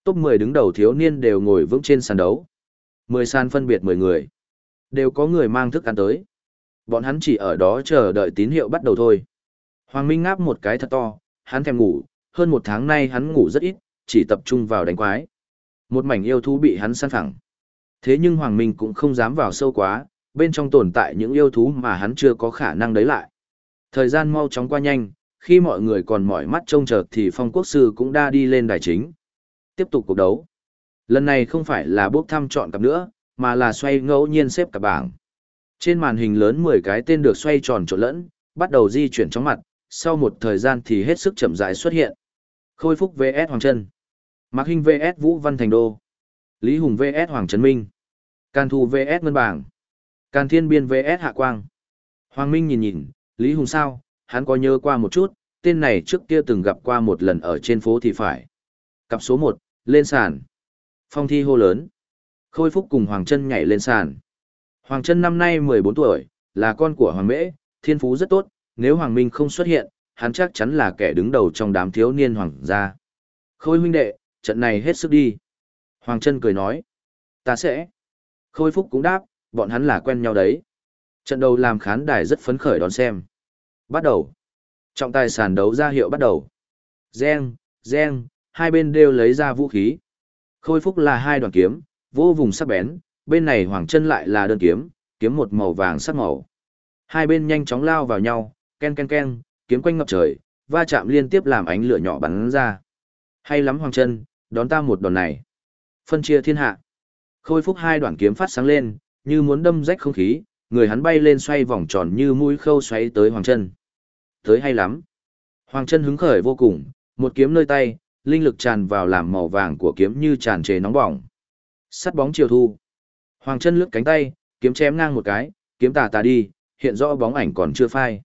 Top 10 đứng đầu thiếu niên đều ngồi vững trên sàn đấu. 10 sàn phân biệt 10 người. Đều có người mang thức ăn tới. Bọn hắn chỉ ở đó chờ đợi tín hiệu bắt đầu thôi. Hoàng Minh ngáp một cái thật to, hắn thèm ngủ, hơn một tháng nay hắn ngủ rất ít, chỉ tập trung vào đánh quái. Một mảnh yêu thú bị hắn săn phẳng. Thế nhưng Hoàng Minh cũng không dám vào sâu quá, bên trong tồn tại những yêu thú mà hắn chưa có khả năng đấy lại. Thời gian mau chóng qua nhanh, khi mọi người còn mỏi mắt trông chờ thì phong quốc sư cũng đã đi lên đài chính. Tiếp tục cuộc đấu. Lần này không phải là bước thăm chọn cặp nữa, mà là xoay ngẫu nhiên xếp cặp bảng. Trên màn hình lớn 10 cái tên được xoay tròn trộn lẫn, bắt đầu di chuyển trong mặt, sau một thời gian thì hết sức chậm rãi xuất hiện. Khôi Phúc VS Hoàng Trân. Mạc Hinh VS Vũ Văn Thành Đô. Lý Hùng VS Hoàng Trấn Minh. Can Thu VS Ngân Bảng. Can Thiên Biên VS Hạ Quang. Hoàng Minh nhìn nhìn, Lý Hùng sao, hắn có nhớ qua một chút, tên này trước kia từng gặp qua một lần ở trên phố thì phải. Cặp số 1, lên sàn. Phong thi hô lớn. Khôi Phúc cùng Hoàng Trân nhảy lên sàn. Hoàng Trân năm nay 14 tuổi, là con của Hoàng Mễ, thiên phú rất tốt, nếu Hoàng Minh không xuất hiện, hắn chắc chắn là kẻ đứng đầu trong đám thiếu niên hoàng gia. Khôi huynh đệ, trận này hết sức đi. Hoàng Trân cười nói. Ta sẽ. Khôi Phúc cũng đáp, bọn hắn là quen nhau đấy. Trận đầu làm khán đài rất phấn khởi đón xem. Bắt đầu. Trọng tài sàn đấu ra hiệu bắt đầu. Gen, gen, Hai bên đều lấy ra vũ khí. Khôi phúc là hai đoàn kiếm, vô vùng sắc bén, bên này Hoàng chân lại là đơn kiếm, kiếm một màu vàng sắc màu. Hai bên nhanh chóng lao vào nhau, ken ken ken, kiếm quanh ngập trời, va chạm liên tiếp làm ánh lửa nhỏ bắn ra. Hay lắm Hoàng chân, đón ta một đòn này. Phân chia thiên hạ. Khôi phúc hai đoạn kiếm phát sáng lên, như muốn đâm rách không khí, người hắn bay lên xoay vòng tròn như mũi khâu xoáy tới Hoàng chân. Tới hay lắm. Hoàng chân hứng khởi vô cùng, một kiếm nơi tay, linh lực tràn vào làm màu vàng của kiếm như tràn trề nóng bỏng. Sắt bóng chiều thu. Hoàng chân lướt cánh tay, kiếm chém ngang một cái, kiếm tà tà đi, hiện rõ bóng ảnh còn chưa phai.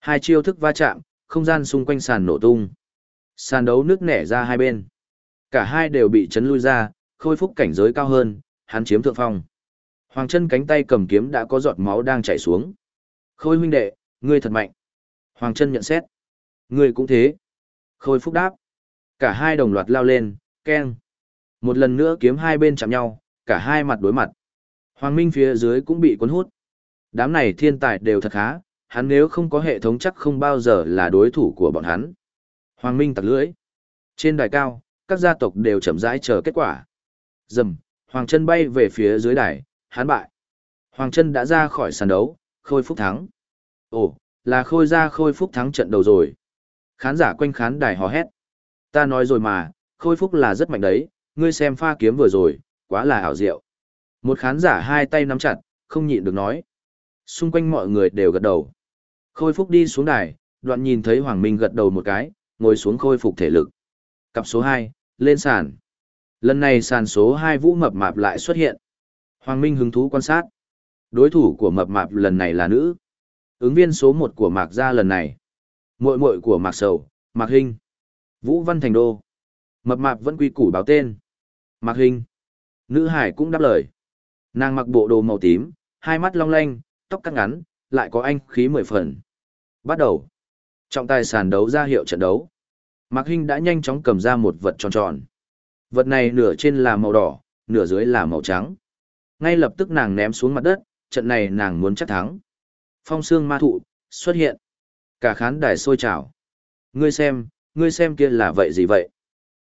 Hai chiêu thức va chạm, không gian xung quanh sàn nổ tung. Sàn đấu nước nẻ ra hai bên. Cả hai đều bị chấn lui ra, khôi phục cảnh giới cao hơn, hắn chiếm thượng phong. Hoàng chân cánh tay cầm kiếm đã có giọt máu đang chảy xuống. Khôi huynh đệ, ngươi thật mạnh. Hoàng Trân nhận xét. người cũng thế. Khôi phúc đáp. Cả hai đồng loạt lao lên, keng. Một lần nữa kiếm hai bên chạm nhau, cả hai mặt đối mặt. Hoàng Minh phía dưới cũng bị cuốn hút. Đám này thiên tài đều thật khá, hắn nếu không có hệ thống chắc không bao giờ là đối thủ của bọn hắn. Hoàng Minh tặc lưỡi. Trên đài cao, các gia tộc đều chậm rãi chờ kết quả. Dầm, Hoàng Trân bay về phía dưới đài, hắn bại. Hoàng Trân đã ra khỏi sàn đấu, khôi phúc thắng. Ồ, là khôi ra khôi phúc thắng trận đầu rồi. Khán giả quanh khán đài hò hét. Ta nói rồi mà, khôi phúc là rất mạnh đấy, ngươi xem pha kiếm vừa rồi, quá là ảo diệu. Một khán giả hai tay nắm chặt, không nhịn được nói. Xung quanh mọi người đều gật đầu. Khôi phúc đi xuống đài, đoạn nhìn thấy Hoàng Minh gật đầu một cái, ngồi xuống khôi phục thể lực. Cặp số 2, lên sàn. Lần này sàn số 2 vũ mập mạp lại xuất hiện. Hoàng Minh hứng thú quan sát. Đối thủ của mập mạp lần này là nữ. Ứng viên số 1 của Mạc Gia lần này. muội muội của Mạc Sầu, Mạc Hinh. Vũ Văn Thành Đô. Mập mạp vẫn quy củ báo tên. Mạc Hinh. Nữ hải cũng đáp lời. Nàng mặc bộ đồ màu tím, hai mắt long lanh, tóc cắt ngắn, lại có anh khí mười phần. Bắt đầu. Trọng tài sàn đấu ra hiệu trận đấu. Mạc Hinh đã nhanh chóng cầm ra một vật tròn tròn. Vật này nửa trên là màu đỏ, nửa dưới là màu trắng. Ngay lập tức nàng ném xuống mặt đất, trận này nàng muốn chắc thắng. Phong xương ma thụ, xuất hiện. Cả khán đài sôi trào. Ngươi xem, ngươi xem kia là vậy gì vậy?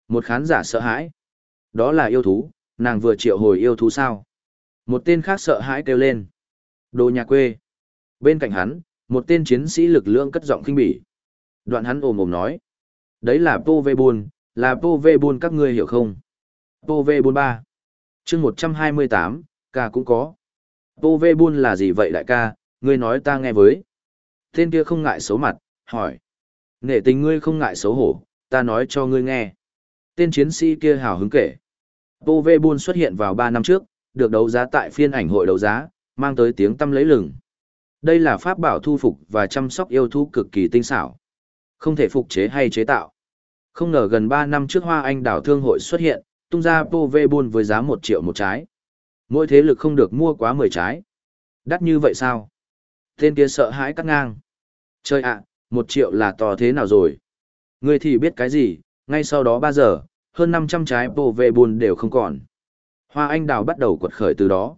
Một khán giả sợ hãi. Đó là yêu thú, nàng vừa triệu hồi yêu thú sao? Một tên khác sợ hãi kêu lên. Đồ nhà quê. Bên cạnh hắn, một tên chiến sĩ lực lượng cất giọng kinh bỉ. Đoạn hắn ồm ồm nói. Đấy là Pô Vê Bôn, là Pô Vê Bôn các ngươi hiểu không? Pô Vê Bôn ba chương một trăm hai mươi tám ca cũng có. Pô Vê Bôn là gì vậy đại ca, ngươi nói ta nghe với. Tên kia không ngại xấu mặt, hỏi. Nghệ tình ngươi không ngại xấu hổ, ta nói cho ngươi nghe. Tên chiến sĩ kia hào hứng kể. Tô Vê Bôn xuất hiện vào ba năm trước, được đấu giá tại phiên ảnh hội đấu giá, mang tới tiếng tâm lấy lừng. Đây là pháp bảo thu phục và chăm sóc yêu thú cực kỳ tinh xảo. Không thể phục chế hay chế tạo. Không ngờ gần 3 năm trước Hoa Anh đảo thương hội xuất hiện, tung ra Tô Vê Bôn với giá 1 triệu một trái. Mỗi thế lực không được mua quá 10 trái. Đắt như vậy sao? Tên kia sợ hãi cắt ngang. Chơi ạ, à, 1 triệu là to thế nào rồi? Ngươi thì biết cái gì, ngay sau đó ba giờ, hơn 500 trái bộ vệ buồn đều không còn. Hoa Anh đào bắt đầu quật khởi từ đó.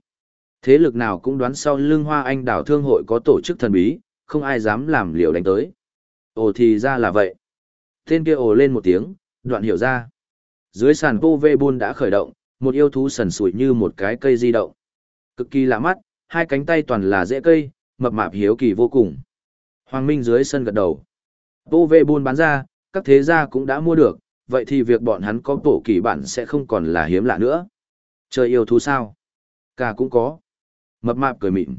Thế lực nào cũng đoán sau lưng Hoa Anh đào thương hội có tổ chức thần bí, không ai dám làm liều đánh tới. Ồ thì ra là vậy. Tên kia ồ lên một tiếng, đoạn hiểu ra. Dưới sàn Pô vệ Bôn đã khởi động, một yêu thú sần sủi như một cái cây di động. Cực kỳ lạ mắt, hai cánh tay toàn là rễ cây, mập mạp hiếu kỳ vô cùng. Hoàng Minh dưới sân gật đầu. Tô vệ buôn bán ra, các thế gia cũng đã mua được, vậy thì việc bọn hắn có tổ kỳ bản sẽ không còn là hiếm lạ nữa. Chơi yêu thú sao? Cả cũng có. Mập mạp cười mỉm.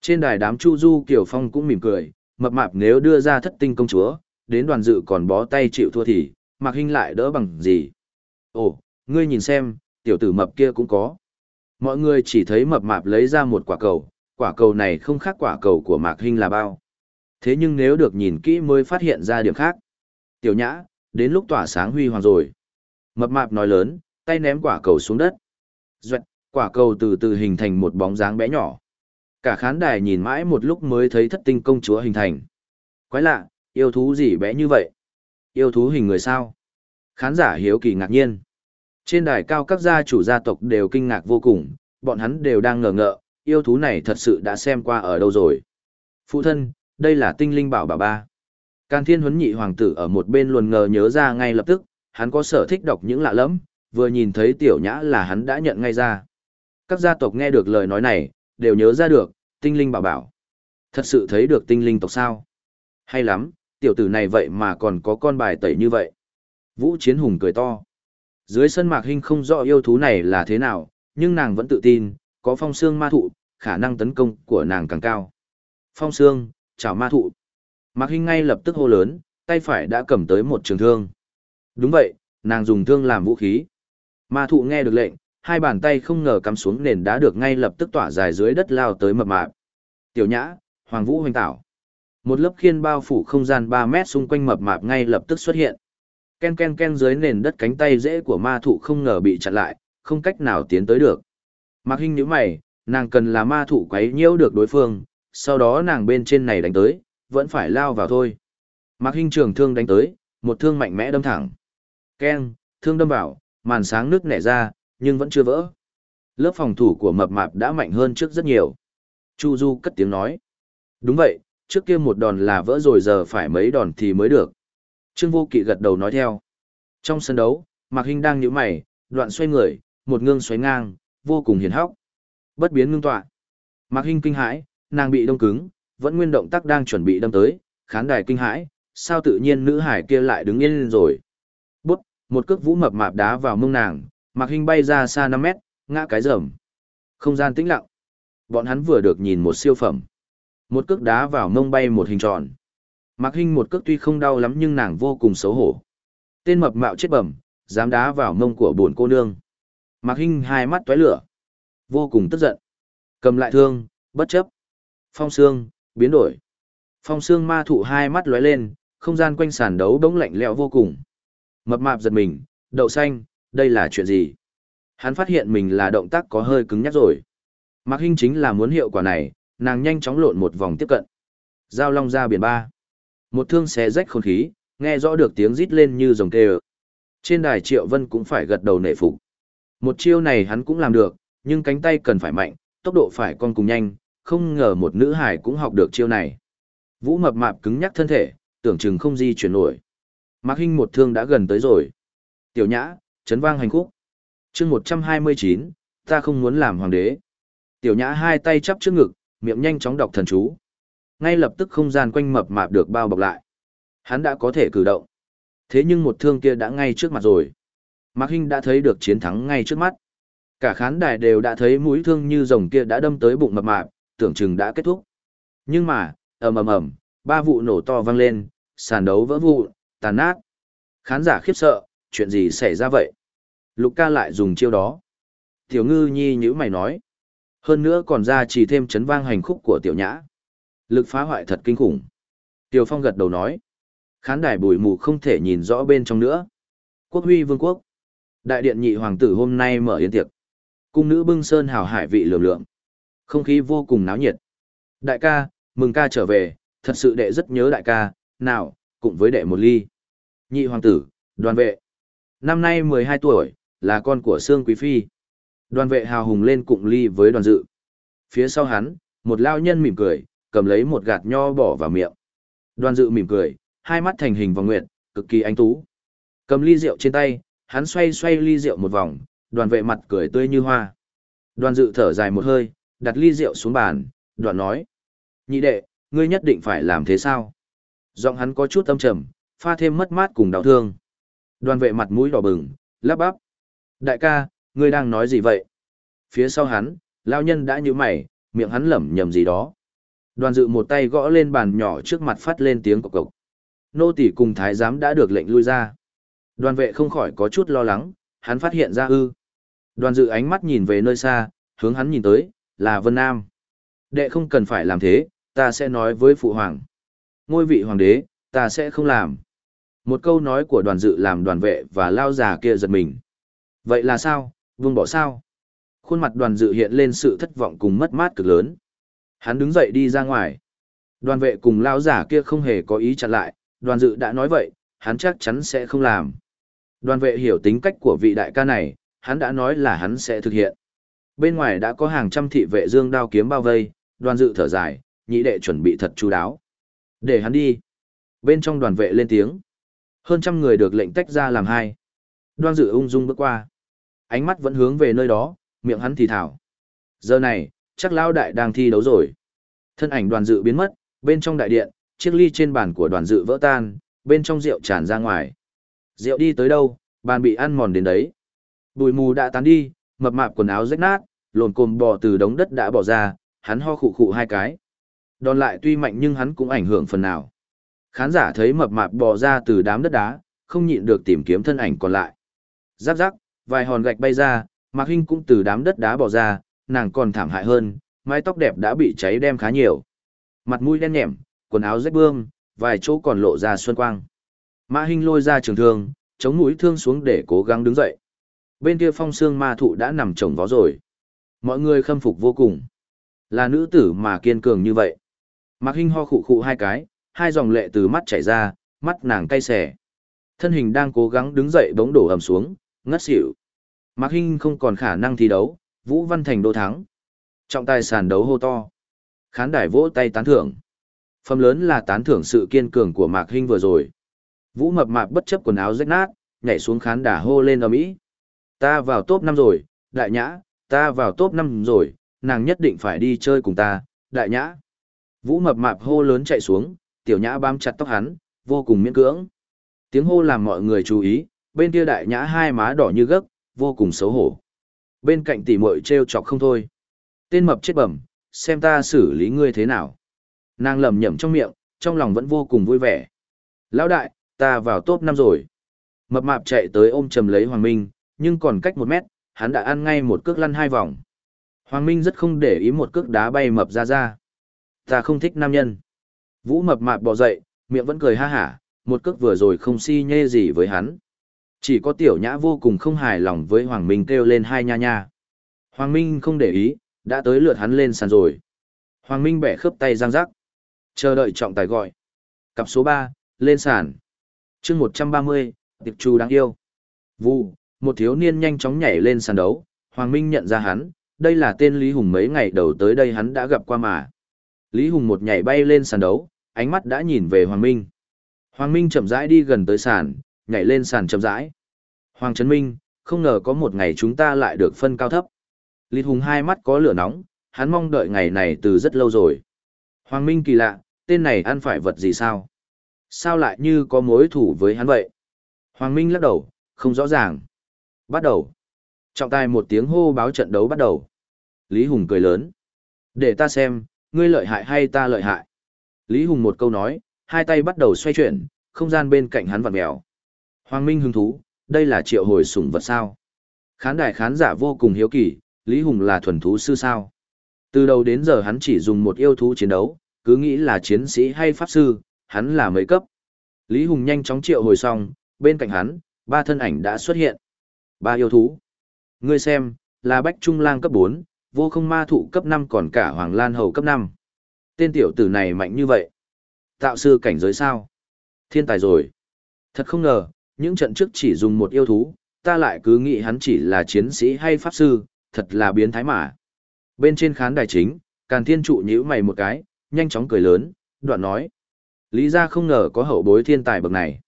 Trên đài đám Chu Du Kiều Phong cũng mỉm cười, mập mạp nếu đưa ra thất tinh công chúa, đến đoàn dự còn bó tay chịu thua thì, Mạc Hinh lại đỡ bằng gì. Ồ, ngươi nhìn xem, tiểu tử mập kia cũng có. Mọi người chỉ thấy mập mạp lấy ra một quả cầu, quả cầu này không khác quả cầu của Mạc Hinh là bao. Thế nhưng nếu được nhìn kỹ mới phát hiện ra điểm khác. Tiểu nhã, đến lúc tỏa sáng huy hoàng rồi. Mập mạp nói lớn, tay ném quả cầu xuống đất. Duệt, quả cầu từ từ hình thành một bóng dáng bé nhỏ. Cả khán đài nhìn mãi một lúc mới thấy thất tinh công chúa hình thành. Quái lạ, yêu thú gì bé như vậy? Yêu thú hình người sao? Khán giả hiếu kỳ ngạc nhiên. Trên đài cao các gia chủ gia tộc đều kinh ngạc vô cùng, bọn hắn đều đang ngờ ngợ, yêu thú này thật sự đã xem qua ở đâu rồi. Phụ thân, đây là tinh linh bảo bà ba. Càn thiên huấn nhị hoàng tử ở một bên luôn ngờ nhớ ra ngay lập tức, hắn có sở thích đọc những lạ lẫm, vừa nhìn thấy tiểu nhã là hắn đã nhận ngay ra. Các gia tộc nghe được lời nói này, đều nhớ ra được, tinh linh bảo bảo. Thật sự thấy được tinh linh tộc sao? Hay lắm, tiểu tử này vậy mà còn có con bài tẩy như vậy. Vũ Chiến Hùng cười to. Dưới sân mạc hình không rõ yêu thú này là thế nào, nhưng nàng vẫn tự tin, có phong xương ma thụ, khả năng tấn công của nàng càng cao. Phong xương, chào ma thụ. Mạc Hinh ngay lập tức hô lớn, tay phải đã cầm tới một trường thương. Đúng vậy, nàng dùng thương làm vũ khí. Ma thụ nghe được lệnh, hai bàn tay không ngờ cắm xuống nền đá được ngay lập tức tỏa dài dưới đất lao tới mập mạp. Tiểu nhã, Hoàng Vũ hoành tảo. Một lớp khiên bao phủ không gian 3 mét xung quanh mập mạp ngay lập tức xuất hiện. Ken ken ken dưới nền đất cánh tay dễ của ma thụ không ngờ bị chặn lại, không cách nào tiến tới được. Mạc Hinh nhíu mày, nàng cần là ma thủ quấy nhiễu được đối phương, sau đó nàng bên trên này đánh tới, vẫn phải lao vào thôi. Mạc Hinh trường thương đánh tới, một thương mạnh mẽ đâm thẳng. Ken, thương đâm vào, màn sáng nước nẻ ra, nhưng vẫn chưa vỡ. Lớp phòng thủ của mập mạp đã mạnh hơn trước rất nhiều. Chu Du cất tiếng nói. Đúng vậy, trước kia một đòn là vỡ rồi giờ phải mấy đòn thì mới được. Trương Vô Kỵ gật đầu nói theo. Trong sân đấu, Mạc Hinh đang nhíu mày, đoạn xoay người, một ngương xoáy ngang, vô cùng hiền hóc. Bất biến ngưng tọa. Mạc Hinh kinh hãi, nàng bị đông cứng, vẫn nguyên động tác đang chuẩn bị đâm tới, khán đài kinh hãi, sao tự nhiên nữ hải kia lại đứng yên rồi. Bút, một cước vũ mập mạp đá vào mông nàng, Mạc Hinh bay ra xa 5 mét, ngã cái rầm. Không gian tĩnh lặng. Bọn hắn vừa được nhìn một siêu phẩm. Một cước đá vào mông bay một hình tròn. Mạc Hinh một cước tuy không đau lắm nhưng nàng vô cùng xấu hổ. Tên mập mạo chết bẩm, dám đá vào mông của buồn cô nương. Mạc Hinh hai mắt tóe lửa. Vô cùng tức giận. Cầm lại thương, bất chấp. Phong xương, biến đổi. Phong xương ma thụ hai mắt lóe lên, không gian quanh sàn đấu đống lạnh lẽo vô cùng. Mập mạp giật mình, đậu xanh, đây là chuyện gì? Hắn phát hiện mình là động tác có hơi cứng nhắc rồi. Mạc Hinh chính là muốn hiệu quả này, nàng nhanh chóng lộn một vòng tiếp cận. Giao long ra biển ba. Một thương xé rách không khí, nghe rõ được tiếng rít lên như rồng kêu. Trên đài Triệu Vân cũng phải gật đầu nể phục. Một chiêu này hắn cũng làm được, nhưng cánh tay cần phải mạnh, tốc độ phải con cùng nhanh, không ngờ một nữ hải cũng học được chiêu này. Vũ mập mạp cứng nhắc thân thể, tưởng chừng không di chuyển nổi. Mạc Hinh một thương đã gần tới rồi. Tiểu Nhã, chấn vang hành khúc. Chương 129, ta không muốn làm hoàng đế. Tiểu Nhã hai tay chắp trước ngực, miệng nhanh chóng đọc thần chú. Ngay lập tức không gian quanh mập mạp được bao bọc lại. Hắn đã có thể cử động. Thế nhưng một thương kia đã ngay trước mặt rồi. Mạc Hinh đã thấy được chiến thắng ngay trước mắt. Cả khán đài đều đã thấy mũi thương như rồng kia đã đâm tới bụng mập mạp, tưởng chừng đã kết thúc. Nhưng mà, ầm ầm ầm, ba vụ nổ to vang lên, sàn đấu vỡ vụn, tàn nát. Khán giả khiếp sợ, chuyện gì xảy ra vậy? Lục ca lại dùng chiêu đó. Tiểu ngư nhi nhữ mày nói. Hơn nữa còn ra chỉ thêm chấn vang hành khúc của tiểu nhã. Lực phá hoại thật kinh khủng. Tiểu Phong gật đầu nói. Khán đài bùi mù không thể nhìn rõ bên trong nữa. Quốc huy vương quốc. Đại điện nhị hoàng tử hôm nay mở yến tiệc. Cung nữ bưng sơn hào hải vị lường lượng. Không khí vô cùng náo nhiệt. Đại ca, mừng ca trở về, thật sự đệ rất nhớ đại ca, nào, cùng với đệ một ly. Nhị hoàng tử, đoàn vệ. Năm nay 12 tuổi, là con của Sương Quý Phi. Đoàn vệ hào hùng lên cụng ly với đoàn dự. Phía sau hắn, một lao nhân mỉm cười, cầm lấy một gạt nho bỏ vào miệng. Đoàn dự mỉm cười, hai mắt thành hình vòng nguyệt, cực kỳ anh tú. Cầm ly rượu trên tay, hắn xoay xoay ly rượu một vòng, đoàn vệ mặt cười tươi như hoa. Đoàn dự thở dài một hơi, đặt ly rượu xuống bàn, Đoàn nói. Nhị đệ, ngươi nhất định phải làm thế sao? Giọng hắn có chút âm trầm, pha thêm mất mát cùng đau thương. Đoàn vệ mặt mũi đỏ bừng, lắp bắp. Đại ca, ngươi đang nói gì vậy? Phía sau hắn, lao nhân đã như mày, miệng hắn lẩm nhầm gì đó. Đoàn dự một tay gõ lên bàn nhỏ trước mặt phát lên tiếng cộc cộc. Nô tỷ cùng thái giám đã được lệnh lui ra. Đoàn vệ không khỏi có chút lo lắng, hắn phát hiện ra ư. Đoàn dự ánh mắt nhìn về nơi xa, hướng hắn nhìn tới, là Vân Nam. Đệ không cần phải làm thế, ta sẽ nói với phụ hoàng. Ngôi vị hoàng đế, ta sẽ không làm. Một câu nói của đoàn dự làm đoàn vệ và lao già kia giật mình. Vậy là sao, vương bỏ sao? Khuôn mặt đoàn dự hiện lên sự thất vọng cùng mất mát cực lớn. Hắn đứng dậy đi ra ngoài. Đoàn vệ cùng lao giả kia không hề có ý chặn lại, đoàn dự đã nói vậy, hắn chắc chắn sẽ không làm. Đoàn vệ hiểu tính cách của vị đại ca này, hắn đã nói là hắn sẽ thực hiện. Bên ngoài đã có hàng trăm thị vệ dương đao kiếm bao vây, đoàn dự thở dài, nhị đệ chuẩn bị thật chú đáo. Để hắn đi. Bên trong đoàn vệ lên tiếng. Hơn trăm người được lệnh tách ra làm hai. Đoàn dự ung dung bước qua. Ánh mắt vẫn hướng về nơi đó, miệng hắn thì thảo. Giờ này, chắc lão đại đang thi đấu rồi. Thân ảnh đoàn dự biến mất, bên trong đại điện, chiếc ly trên bàn của đoàn dự vỡ tan, bên trong rượu tràn ra ngoài. Rượu đi tới đâu, bàn bị ăn mòn đến đấy. Bùi mù đã tán đi, mập mạp quần áo rách nát, lồn cồm bò từ đống đất đã bỏ ra, hắn ho khụ khụ hai cái. Đòn lại tuy mạnh nhưng hắn cũng ảnh hưởng phần nào. Khán giả thấy mập mạp bò ra từ đám đất đá, không nhịn được tìm kiếm thân ảnh còn lại. Giáp giáp, vài hòn gạch bay ra, Mạc Hinh cũng từ đám đất đá bò ra, nàng còn thảm hại hơn, mái tóc đẹp đã bị cháy đem khá nhiều. Mặt mũi đen nhẻm, quần áo rách bươm, vài chỗ còn lộ ra xuân quang. Mã Hinh lôi ra trường thương, chống mũi thương xuống để cố gắng đứng dậy. Bên kia phong xương ma thụ đã nằm chồng vó rồi. Mọi người khâm phục vô cùng. Là nữ tử mà kiên cường như vậy. Mạc Hinh ho khụ khụ hai cái, hai dòng lệ từ mắt chảy ra, mắt nàng cay xè. Thân hình đang cố gắng đứng dậy bỗng đổ ầm xuống, ngất xỉu. Mạc Hinh không còn khả năng thi đấu, Vũ Văn Thành đô thắng. Trọng tài sàn đấu hô to. Khán đài vỗ tay tán thưởng. Phần lớn là tán thưởng sự kiên cường của Mạc Hinh vừa rồi. Vũ mập mạp bất chấp quần áo rách nát, nhảy xuống khán đà hô lên ầm ĩ. Ta vào top 5 rồi, đại nhã, ta vào top 5 rồi, nàng nhất định phải đi chơi cùng ta, đại nhã. Vũ mập mạp hô lớn chạy xuống, tiểu nhã bám chặt tóc hắn, vô cùng miễn cưỡng. Tiếng hô làm mọi người chú ý, bên kia đại nhã hai má đỏ như gấc, vô cùng xấu hổ. Bên cạnh tỷ muội trêu chọc không thôi. Tên mập chết bẩm, xem ta xử lý ngươi thế nào. Nàng lẩm nhẩm trong miệng, trong lòng vẫn vô cùng vui vẻ. Lão đại, ta vào top năm rồi. Mập mạp chạy tới ôm chầm lấy Hoàng Minh, nhưng còn cách một mét, hắn đã ăn ngay một cước lăn hai vòng. Hoàng Minh rất không để ý một cước đá bay mập ra ra. Ta không thích nam nhân. Vũ mập mạp bò dậy, miệng vẫn cười ha hả, một cước vừa rồi không si nhê gì với hắn. Chỉ có tiểu nhã vô cùng không hài lòng với Hoàng Minh kêu lên hai nha nha. Hoàng Minh không để ý, đã tới lượt hắn lên sàn rồi. Hoàng Minh bẻ khớp tay giang rắc. Chờ đợi trọng tài gọi. Cặp số 3, lên sàn chương 130, tiệp trù đáng yêu. Vu, một thiếu niên nhanh chóng nhảy lên sàn đấu. Hoàng Minh nhận ra hắn, đây là tên Lý Hùng mấy ngày đầu tới đây hắn đã gặp qua mà. Lý Hùng một nhảy bay lên sàn đấu, ánh mắt đã nhìn về Hoàng Minh. Hoàng Minh chậm rãi đi gần tới sàn, nhảy lên sàn chậm rãi. Hoàng Trấn Minh, không ngờ có một ngày chúng ta lại được phân cao thấp. Lý Hùng hai mắt có lửa nóng, hắn mong đợi ngày này từ rất lâu rồi. Hoàng Minh kỳ lạ, tên này ăn phải vật gì sao? Sao lại như có mối thủ với hắn vậy? Hoàng Minh lắc đầu, không rõ ràng. Bắt đầu. Trọng tài một tiếng hô báo trận đấu bắt đầu. Lý Hùng cười lớn. Để ta xem, ngươi lợi hại hay ta lợi hại? Lý Hùng một câu nói, hai tay bắt đầu xoay chuyển, không gian bên cạnh hắn vặn mèo. Hoàng Minh hứng thú, đây là triệu hồi sủng vật sao? Khán đài khán giả vô cùng hiếu kỳ, Lý Hùng là thuần thú sư sao? Từ đầu đến giờ hắn chỉ dùng một yêu thú chiến đấu, cứ nghĩ là chiến sĩ hay pháp sư, hắn là mấy cấp. Lý Hùng nhanh chóng triệu hồi xong, bên cạnh hắn, ba thân ảnh đã xuất hiện. Ba yêu thú. Ngươi xem, là Bách Trung Lang cấp 4, vô không ma thụ cấp 5 còn cả Hoàng Lan Hầu cấp 5. Tên tiểu tử này mạnh như vậy. Tạo sư cảnh giới sao? Thiên tài rồi. Thật không ngờ, những trận trước chỉ dùng một yêu thú, ta lại cứ nghĩ hắn chỉ là chiến sĩ hay pháp sư, thật là biến thái mà. Bên trên khán đài chính, Càn Thiên trụ nhíu mày một cái, nhanh chóng cười lớn, đoạn nói. Lý gia không ngờ có hậu bối thiên tài bậc này.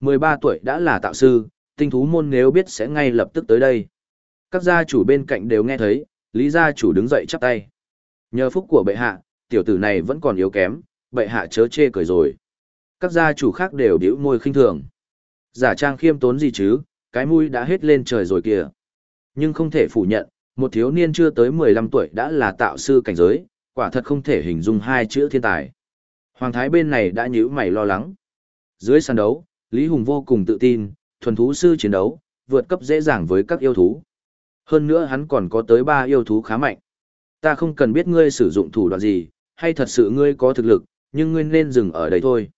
13 tuổi đã là tạo sư, tinh thú môn nếu biết sẽ ngay lập tức tới đây. Các gia chủ bên cạnh đều nghe thấy, Lý gia chủ đứng dậy chắp tay. Nhờ phúc của bệ hạ, tiểu tử này vẫn còn yếu kém, bệ hạ chớ chê cười rồi. Các gia chủ khác đều điếu môi khinh thường. Giả trang khiêm tốn gì chứ, cái mũi đã hết lên trời rồi kìa. Nhưng không thể phủ nhận, một thiếu niên chưa tới 15 tuổi đã là tạo sư cảnh giới, quả thật không thể hình dung hai chữ thiên tài. Hoàng thái bên này đã nhíu mày lo lắng. Dưới sàn đấu, Lý Hùng vô cùng tự tin, thuần thú sư chiến đấu, vượt cấp dễ dàng với các yêu thú. Hơn nữa hắn còn có tới ba yêu thú khá mạnh. Ta không cần biết ngươi sử dụng thủ đoạn gì, hay thật sự ngươi có thực lực, nhưng ngươi nên dừng ở đây thôi.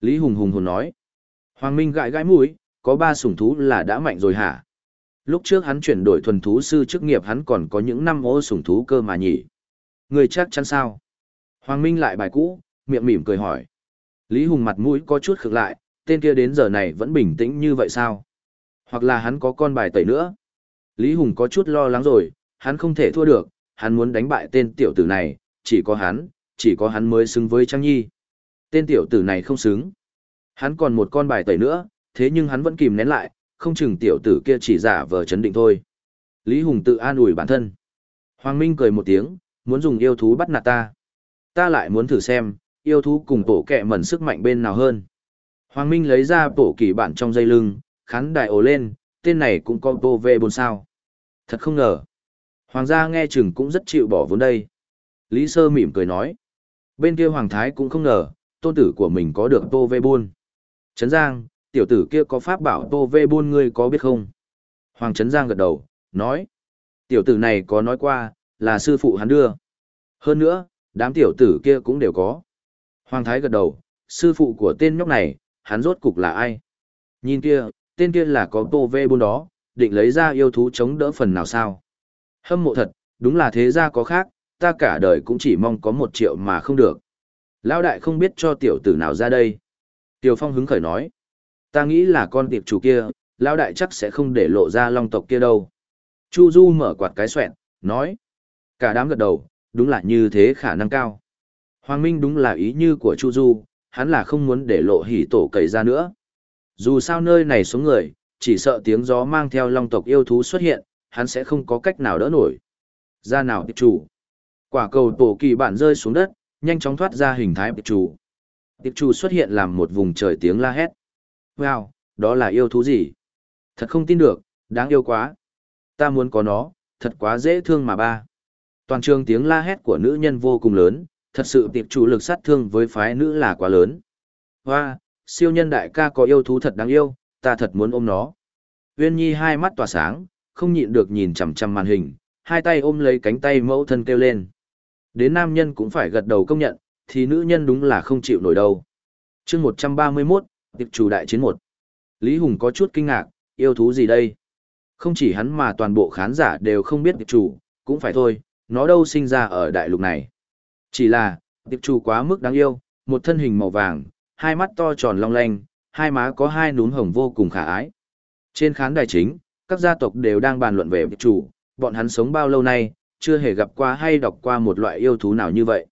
Lý Hùng hùng hồn nói. Hoàng Minh gãi gãi mũi, có ba sủng thú là đã mạnh rồi hả? Lúc trước hắn chuyển đổi thuần thú sư chức nghiệp hắn còn có những năm ô sủng thú cơ mà nhỉ. Ngươi chắc chắn sao? Hoàng Minh lại bài cũ, miệng mỉm cười hỏi. Lý Hùng mặt mũi có chút khực lại, tên kia đến giờ này vẫn bình tĩnh như vậy sao? Hoặc là hắn có con bài tẩy nữa? Lý Hùng có chút lo lắng rồi, hắn không thể thua được, hắn muốn đánh bại tên tiểu tử này, chỉ có hắn, chỉ có hắn mới xứng với Trang Nhi. Tên tiểu tử này không xứng. Hắn còn một con bài tẩy nữa, thế nhưng hắn vẫn kìm nén lại, không chừng tiểu tử kia chỉ giả vờ chấn định thôi. Lý Hùng tự an ủi bản thân. Hoàng Minh cười một tiếng, muốn dùng yêu thú bắt nạt ta. Ta lại muốn thử xem, yêu thú cùng tổ kẹ mẩn sức mạnh bên nào hơn. Hoàng Minh lấy ra bộ kỳ bản trong dây lưng, khán đại ồ lên, tên này cũng có bộ về bốn sao. Thật không ngờ. Hoàng gia nghe chừng cũng rất chịu bỏ vốn đây. Lý Sơ mỉm cười nói. Bên kia Hoàng Thái cũng không ngờ, tôn tử của mình có được tô vê buôn. Trấn Giang, tiểu tử kia có pháp bảo tô vê buôn ngươi có biết không? Hoàng Trấn Giang gật đầu, nói. Tiểu tử này có nói qua, là sư phụ hắn đưa. Hơn nữa, đám tiểu tử kia cũng đều có. Hoàng Thái gật đầu, sư phụ của tên nhóc này, hắn rốt cục là ai? Nhìn kia, tên kia là có tô vê buôn đó, định lấy ra yêu thú chống đỡ phần nào sao? Hâm mộ thật, đúng là thế ra có khác, ta cả đời cũng chỉ mong có một triệu mà không được. Lão đại không biết cho tiểu tử nào ra đây. Tiểu Phong hứng khởi nói. Ta nghĩ là con tiệp chủ kia, lão đại chắc sẽ không để lộ ra long tộc kia đâu. Chu Du mở quạt cái xoẹn, nói. Cả đám gật đầu, đúng là như thế khả năng cao. Hoàng Minh đúng là ý như của Chu Du, hắn là không muốn để lộ hỉ tổ cầy ra nữa. Dù sao nơi này xuống người, chỉ sợ tiếng gió mang theo long tộc yêu thú xuất hiện, hắn sẽ không có cách nào đỡ nổi. Ra nào tiệp chủ. Quả cầu tổ kỳ bản rơi xuống đất, nhanh chóng thoát ra hình thái tiệp chủ. Tiệp chủ xuất hiện làm một vùng trời tiếng la hét. Wow, đó là yêu thú gì? Thật không tin được, đáng yêu quá. Ta muốn có nó, thật quá dễ thương mà ba. Toàn trường tiếng la hét của nữ nhân vô cùng lớn, thật sự tiệp chủ lực sát thương với phái nữ là quá lớn. Hoa, siêu nhân đại ca có yêu thú thật đáng yêu, ta thật muốn ôm nó. Uyên Nhi hai mắt tỏa sáng, không nhịn được nhìn chằm chằm màn hình, hai tay ôm lấy cánh tay mẫu thân kêu lên. Đến nam nhân cũng phải gật đầu công nhận, thì nữ nhân đúng là không chịu nổi đâu. chương 131, tiệp chủ đại chiến một. Lý Hùng có chút kinh ngạc, yêu thú gì đây? Không chỉ hắn mà toàn bộ khán giả đều không biết tiệp chủ, cũng phải thôi, nó đâu sinh ra ở đại lục này. Chỉ là, tiệp chủ quá mức đáng yêu, một thân hình màu vàng, hai mắt to tròn long lanh, hai má có hai núm hồng vô cùng khả ái. Trên khán đài chính, các gia tộc đều đang bàn luận về tiệp chủ, bọn hắn sống bao lâu nay, chưa hề gặp qua hay đọc qua một loại yêu thú nào như vậy.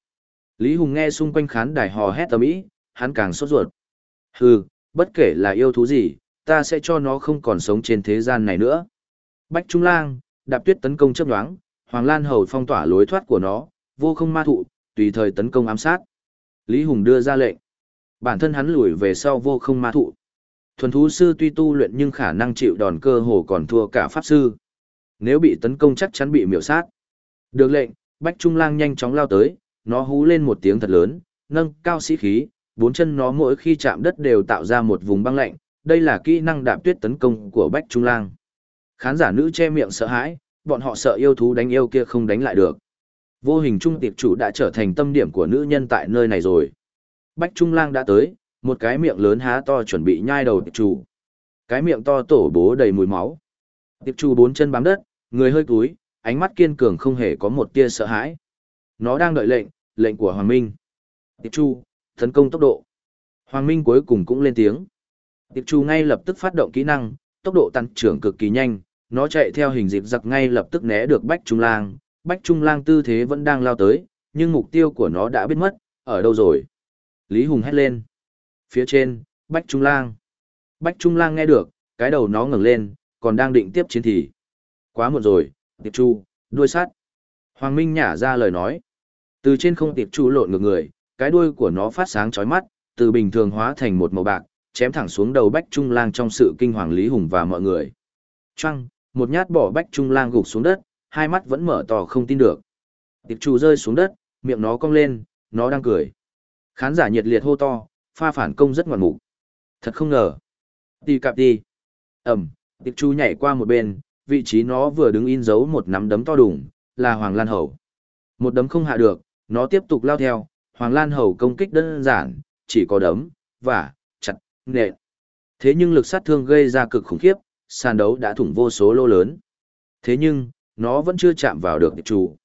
Lý Hùng nghe xung quanh khán đài hò hét tầm ý, hắn càng sốt ruột. Hừ, bất kể là yêu thú gì, ta sẽ cho nó không còn sống trên thế gian này nữa. Bách Trung Lang, đạp tuyết tấn công chấp nhoáng, Hoàng Lan Hầu phong tỏa lối thoát của nó, vô không ma thụ, tùy thời tấn công ám sát. Lý Hùng đưa ra lệnh. Bản thân hắn lùi về sau vô không ma thụ. Thuần thú sư tuy tu luyện nhưng khả năng chịu đòn cơ hồ còn thua cả pháp sư. Nếu bị tấn công chắc chắn bị miểu sát. Được lệnh, Bách Trung Lang nhanh chóng lao tới, nó hú lên một tiếng thật lớn, nâng cao sĩ khí, bốn chân nó mỗi khi chạm đất đều tạo ra một vùng băng lạnh, đây là kỹ năng đạp tuyết tấn công của Bách Trung Lang. Khán giả nữ che miệng sợ hãi, bọn họ sợ yêu thú đánh yêu kia không đánh lại được. Vô hình trung tiệp chủ đã trở thành tâm điểm của nữ nhân tại nơi này rồi. Bách Trung Lang đã tới, một cái miệng lớn há to chuẩn bị nhai đầu tiệp chủ. Cái miệng to tổ bố đầy mùi máu. Tiệp chủ bốn chân bám đất, người hơi cúi, ánh mắt kiên cường không hề có một tia sợ hãi. Nó đang đợi lệnh, lệnh của Hoàng Minh. Tiệp Chu, tấn công tốc độ. Hoàng Minh cuối cùng cũng lên tiếng. Tiệp Chu ngay lập tức phát động kỹ năng, tốc độ tăng trưởng cực kỳ nhanh, nó chạy theo hình dịp giặc ngay lập tức né được Bách Trung Lang. Bách Trung Lang tư thế vẫn đang lao tới, nhưng mục tiêu của nó đã biết mất, ở đâu rồi. Lý Hùng hét lên. Phía trên, Bách Trung Lang. Bách Trung Lang nghe được, cái đầu nó ngẩng lên, còn đang định tiếp chiến thì. Quá muộn rồi, tiệp chu, đuôi sát. Hoàng Minh nhả ra lời nói. Từ trên không tiệp chu lộn ngược người, cái đuôi của nó phát sáng chói mắt, từ bình thường hóa thành một màu bạc, chém thẳng xuống đầu Bách Trung Lang trong sự kinh hoàng Lý Hùng và mọi người. Trăng, một nhát bỏ Bách Trung Lang gục xuống đất, hai mắt vẫn mở to không tin được. Tiệp chủ rơi xuống đất, miệng nó cong lên, nó đang cười. Khán giả nhiệt liệt hô to, pha phản công rất ngoạn mục. Thật không ngờ. Đi cạp đi. Ẩm, tiệp chủ nhảy qua một bên, vị trí nó vừa đứng in dấu một nắm đấm to đủng, là Hoàng Lan Hầu. Một đấm không hạ được, nó tiếp tục lao theo, Hoàng Lan Hầu công kích đơn giản, chỉ có đấm, và, chặt, nện. Thế nhưng lực sát thương gây ra cực khủng khiếp, sàn đấu đã thủng vô số lô lớn. Thế nhưng, nó vẫn chưa chạm vào được tiệp chủ.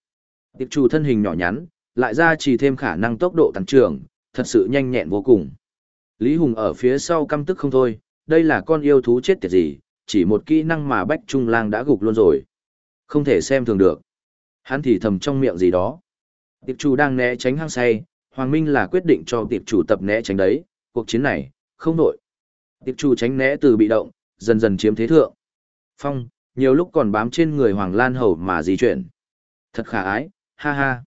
Tiệp chủ thân hình nhỏ nhắn, lại ra chỉ thêm khả năng tốc độ tăng trưởng, thật sự nhanh nhẹn vô cùng. Lý Hùng ở phía sau căm tức không thôi, đây là con yêu thú chết tiệt gì, chỉ một kỹ năng mà Bách Trung Lang đã gục luôn rồi. Không thể xem thường được. Hắn thì thầm trong miệng gì đó. Tiệp chủ đang né tránh hang say, Hoàng Minh là quyết định cho tiệp chủ tập né tránh đấy, cuộc chiến này, không nổi. Tiệp chủ tránh né từ bị động, dần dần chiếm thế thượng. Phong, nhiều lúc còn bám trên người Hoàng Lan Hầu mà di chuyển. Thật khả ái, ha ha.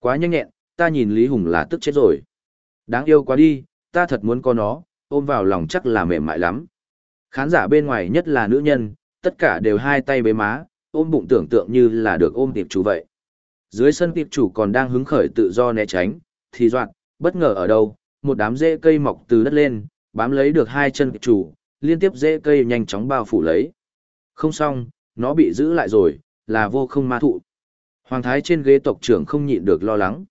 Quá nhanh nhẹn, ta nhìn Lý Hùng là tức chết rồi. Đáng yêu quá đi, ta thật muốn có nó, ôm vào lòng chắc là mềm mại lắm. Khán giả bên ngoài nhất là nữ nhân, tất cả đều hai tay bế má, ôm bụng tưởng tượng như là được ôm tiệp chủ vậy. Dưới sân tiệp chủ còn đang hứng khởi tự do né tránh, thì doạn, bất ngờ ở đâu, một đám rễ cây mọc từ đất lên, bám lấy được hai chân tiệp chủ, liên tiếp rễ cây nhanh chóng bao phủ lấy. Không xong, nó bị giữ lại rồi, là vô không ma thụ. Hoàng thái trên ghế tộc trưởng không nhịn được lo lắng.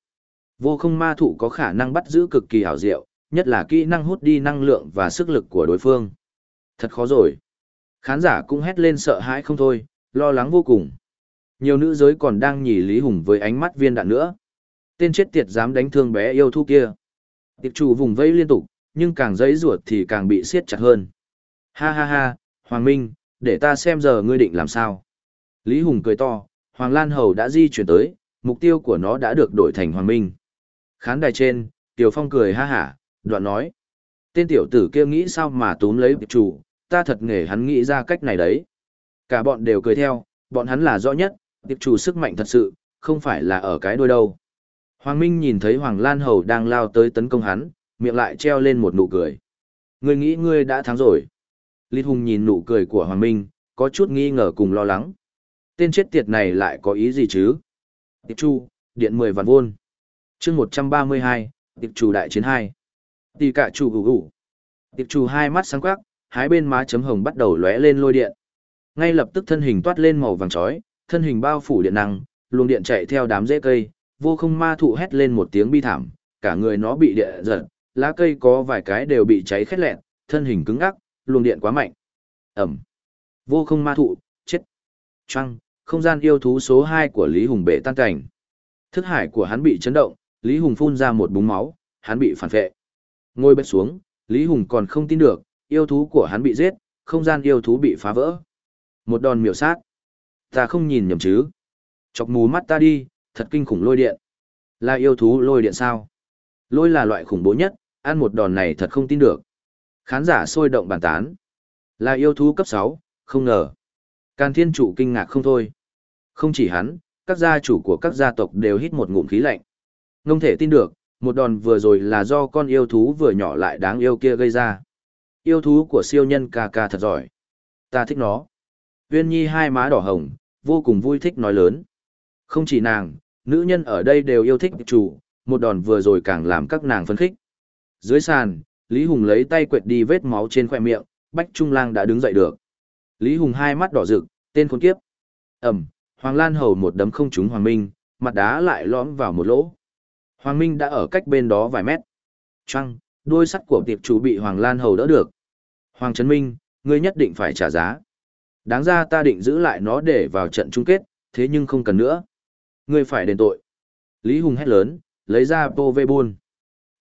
Vô không ma thụ có khả năng bắt giữ cực kỳ hảo diệu, nhất là kỹ năng hút đi năng lượng và sức lực của đối phương. Thật khó rồi. Khán giả cũng hét lên sợ hãi không thôi, lo lắng vô cùng. Nhiều nữ giới còn đang nhì Lý Hùng với ánh mắt viên đạn nữa. Tên chết tiệt dám đánh thương bé yêu thu kia. Tiệp chủ vùng vây liên tục, nhưng càng giấy ruột thì càng bị siết chặt hơn. Ha ha ha, Hoàng Minh, để ta xem giờ ngươi định làm sao. Lý Hùng cười to, Hoàng Lan Hầu đã di chuyển tới, mục tiêu của nó đã được đổi thành Hoàng Minh. Khán đài trên, Tiểu Phong cười ha hả, đoạn nói. Tên tiểu tử kia nghĩ sao mà túm lấy tiệp chủ, ta thật nghề hắn nghĩ ra cách này đấy. Cả bọn đều cười theo, bọn hắn là rõ nhất, tiệp chủ sức mạnh thật sự, không phải là ở cái đôi đâu. Hoàng Minh nhìn thấy Hoàng Lan Hầu đang lao tới tấn công hắn, miệng lại treo lên một nụ cười. Ngươi nghĩ ngươi đã thắng rồi. Lít Hùng nhìn nụ cười của Hoàng Minh, có chút nghi ngờ cùng lo lắng. Tên chết tiệt này lại có ý gì chứ? Tiệp Chu, điện 10 vạn vôn. chương 132, Tiệp Chu đại chiến 2. Tì cả chủ gù gù. Tiệp Chu hai mắt sáng quắc, hai bên má chấm hồng bắt đầu lóe lên lôi điện. Ngay lập tức thân hình toát lên màu vàng chói, thân hình bao phủ điện năng, luồng điện chạy theo đám rễ cây, vô không ma thụ hét lên một tiếng bi thảm, cả người nó bị điện giật, lá cây có vài cái đều bị cháy khét lẹn, thân hình cứng ngắc, luồng điện quá mạnh. Ẩm. Vô không ma thụ, chết. Trăng, không gian yêu thú số 2 của Lý Hùng bể tan cảnh. Thức hải của hắn bị chấn động, Lý Hùng phun ra một búng máu, hắn bị phản vệ. Ngồi bếp xuống, Lý Hùng còn không tin được, yêu thú của hắn bị giết, không gian yêu thú bị phá vỡ. Một đòn miểu sát. Ta không nhìn nhầm chứ. Chọc mù mắt ta đi, thật kinh khủng lôi điện. Là yêu thú lôi điện sao? Lôi là loại khủng bố nhất, ăn một đòn này thật không tin được. Khán giả sôi động bàn tán. Là yêu thú cấp 6, không ngờ. Càn thiên chủ kinh ngạc không thôi. Không chỉ hắn, các gia chủ của các gia tộc đều hít một ngụm khí lạnh. Không thể tin được, một đòn vừa rồi là do con yêu thú vừa nhỏ lại đáng yêu kia gây ra. Yêu thú của siêu nhân ca ca thật giỏi. Ta thích nó. Viên nhi hai má đỏ hồng, vô cùng vui thích nói lớn. Không chỉ nàng, nữ nhân ở đây đều yêu thích chủ, một đòn vừa rồi càng làm các nàng phấn khích. Dưới sàn, Lý Hùng lấy tay quệt đi vết máu trên khoẻ miệng, Bách Trung Lang đã đứng dậy được. Lý Hùng hai mắt đỏ rực, tên khốn kiếp. Ẩm, Hoàng Lan Hầu một đấm không trúng Hoàng Minh, mặt đá lại lõm vào một lỗ. Hoàng Minh đã ở cách bên đó vài mét. Trăng, đuôi sắt của tiệp chủ bị Hoàng Lan Hầu đỡ được. Hoàng Trấn Minh, ngươi nhất định phải trả giá. Đáng ra ta định giữ lại nó để vào trận chung kết, thế nhưng không cần nữa. Ngươi phải đền tội. Lý Hùng hét lớn, lấy ra Pô Vê Buôn.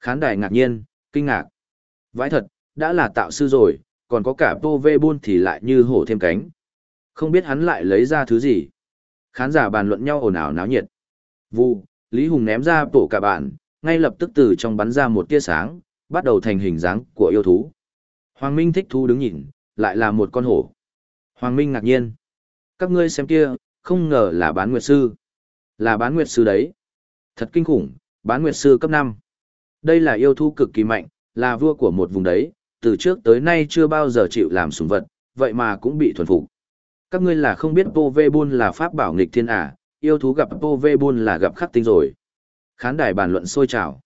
Khán đài ngạc nhiên, kinh ngạc. Vãi thật, đã là tạo sư rồi, còn có cả Tô Vê Buôn thì lại như hổ thêm cánh. Không biết hắn lại lấy ra thứ gì. Khán giả bàn luận nhau ồn ào náo nhiệt. Vu, Lý Hùng ném ra tổ cả bạn, ngay lập tức từ trong bắn ra một tia sáng, bắt đầu thành hình dáng của yêu thú. Hoàng Minh thích thú đứng nhìn, lại là một con hổ. Hoàng Minh ngạc nhiên. Các ngươi xem kia, không ngờ là bán nguyệt sư. Là bán nguyệt sư đấy. Thật kinh khủng, bán nguyệt sư cấp 5. Đây là yêu thú cực kỳ mạnh, là vua của một vùng đấy, từ trước tới nay chưa bao giờ chịu làm sủng vật, vậy mà cũng bị thuần phục. Các ngươi là không biết Povebon là pháp bảo nghịch thiên à, yêu thú gặp Povebon là gặp khắc tinh rồi. Khán đài bàn luận sôi trào.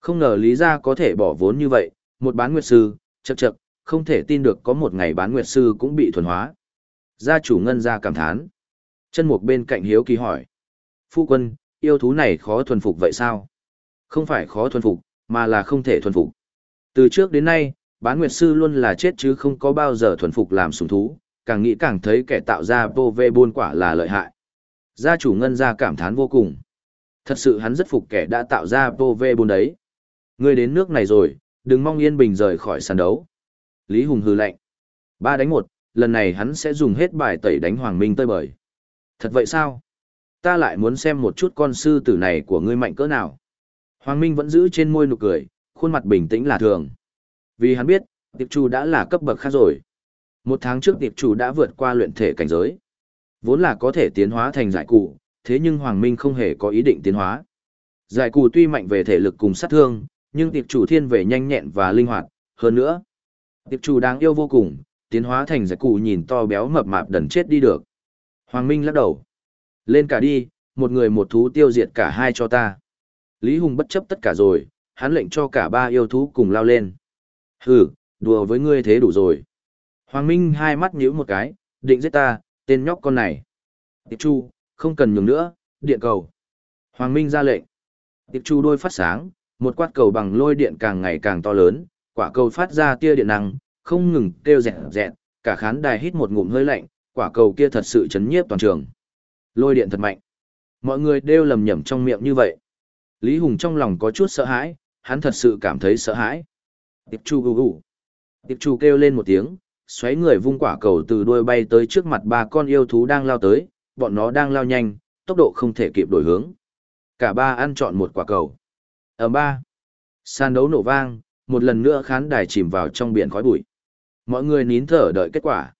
Không ngờ Lý Gia có thể bỏ vốn như vậy, một bán nguyệt sư, chậc chậc, không thể tin được có một ngày bán nguyệt sư cũng bị thuần hóa. Gia chủ ngân gia cảm thán. Chân mục bên cạnh hiếu kỳ hỏi. Phu quân, yêu thú này khó thuần phục vậy sao? Không phải khó thuần phục, mà là không thể thuần phục. Từ trước đến nay, bán nguyệt sư luôn là chết chứ không có bao giờ thuần phục làm sủng thú, càng nghĩ càng thấy kẻ tạo ra vô vê buôn quả là lợi hại. Gia chủ ngân gia cảm thán vô cùng. Thật sự hắn rất phục kẻ đã tạo ra vô vê buôn đấy. Ngươi đến nước này rồi, đừng mong yên bình rời khỏi sàn đấu. Lý Hùng hư lệnh. Ba đánh một, lần này hắn sẽ dùng hết bài tẩy đánh Hoàng Minh tơi bời. Thật vậy sao? Ta lại muốn xem một chút con sư tử này của ngươi mạnh cỡ nào. Hoàng Minh vẫn giữ trên môi nụ cười, khuôn mặt bình tĩnh là thường. Vì hắn biết, tiệp chu đã là cấp bậc khác rồi. Một tháng trước tiệp chủ đã vượt qua luyện thể cảnh giới. Vốn là có thể tiến hóa thành giải cụ, thế nhưng Hoàng Minh không hề có ý định tiến hóa. Giải cụ tuy mạnh về thể lực cùng sát thương, nhưng tiệp chủ thiên về nhanh nhẹn và linh hoạt, hơn nữa. Tiệp chủ đáng yêu vô cùng, tiến hóa thành giải cụ nhìn to béo mập mạp đần chết đi được. Hoàng Minh lắc đầu. Lên cả đi, một người một thú tiêu diệt cả hai cho ta. Lý Hùng bất chấp tất cả rồi, hắn lệnh cho cả ba yêu thú cùng lao lên. Hừ, đùa với ngươi thế đủ rồi. Hoàng Minh hai mắt nhíu một cái, định giết ta, tên nhóc con này. Tiệp Chu, không cần nhường nữa, điện cầu. Hoàng Minh ra lệnh. Tiệp Chu đôi phát sáng, một quát cầu bằng lôi điện càng ngày càng to lớn, quả cầu phát ra tia điện năng, không ngừng kêu rẹt rẹt, cả khán đài hít một ngụm hơi lạnh, quả cầu kia thật sự chấn nhiếp toàn trường. Lôi điện thật mạnh. Mọi người đều lầm nhầm trong miệng như vậy. Lý Hùng trong lòng có chút sợ hãi, hắn thật sự cảm thấy sợ hãi. Tiệp Chu gù gù. Tiệp Chu kêu lên một tiếng, xoáy người vung quả cầu từ đuôi bay tới trước mặt ba con yêu thú đang lao tới, bọn nó đang lao nhanh, tốc độ không thể kịp đổi hướng. Cả ba ăn chọn một quả cầu. Ở ba, sàn đấu nổ vang, một lần nữa khán đài chìm vào trong biển khói bụi. Mọi người nín thở đợi kết quả.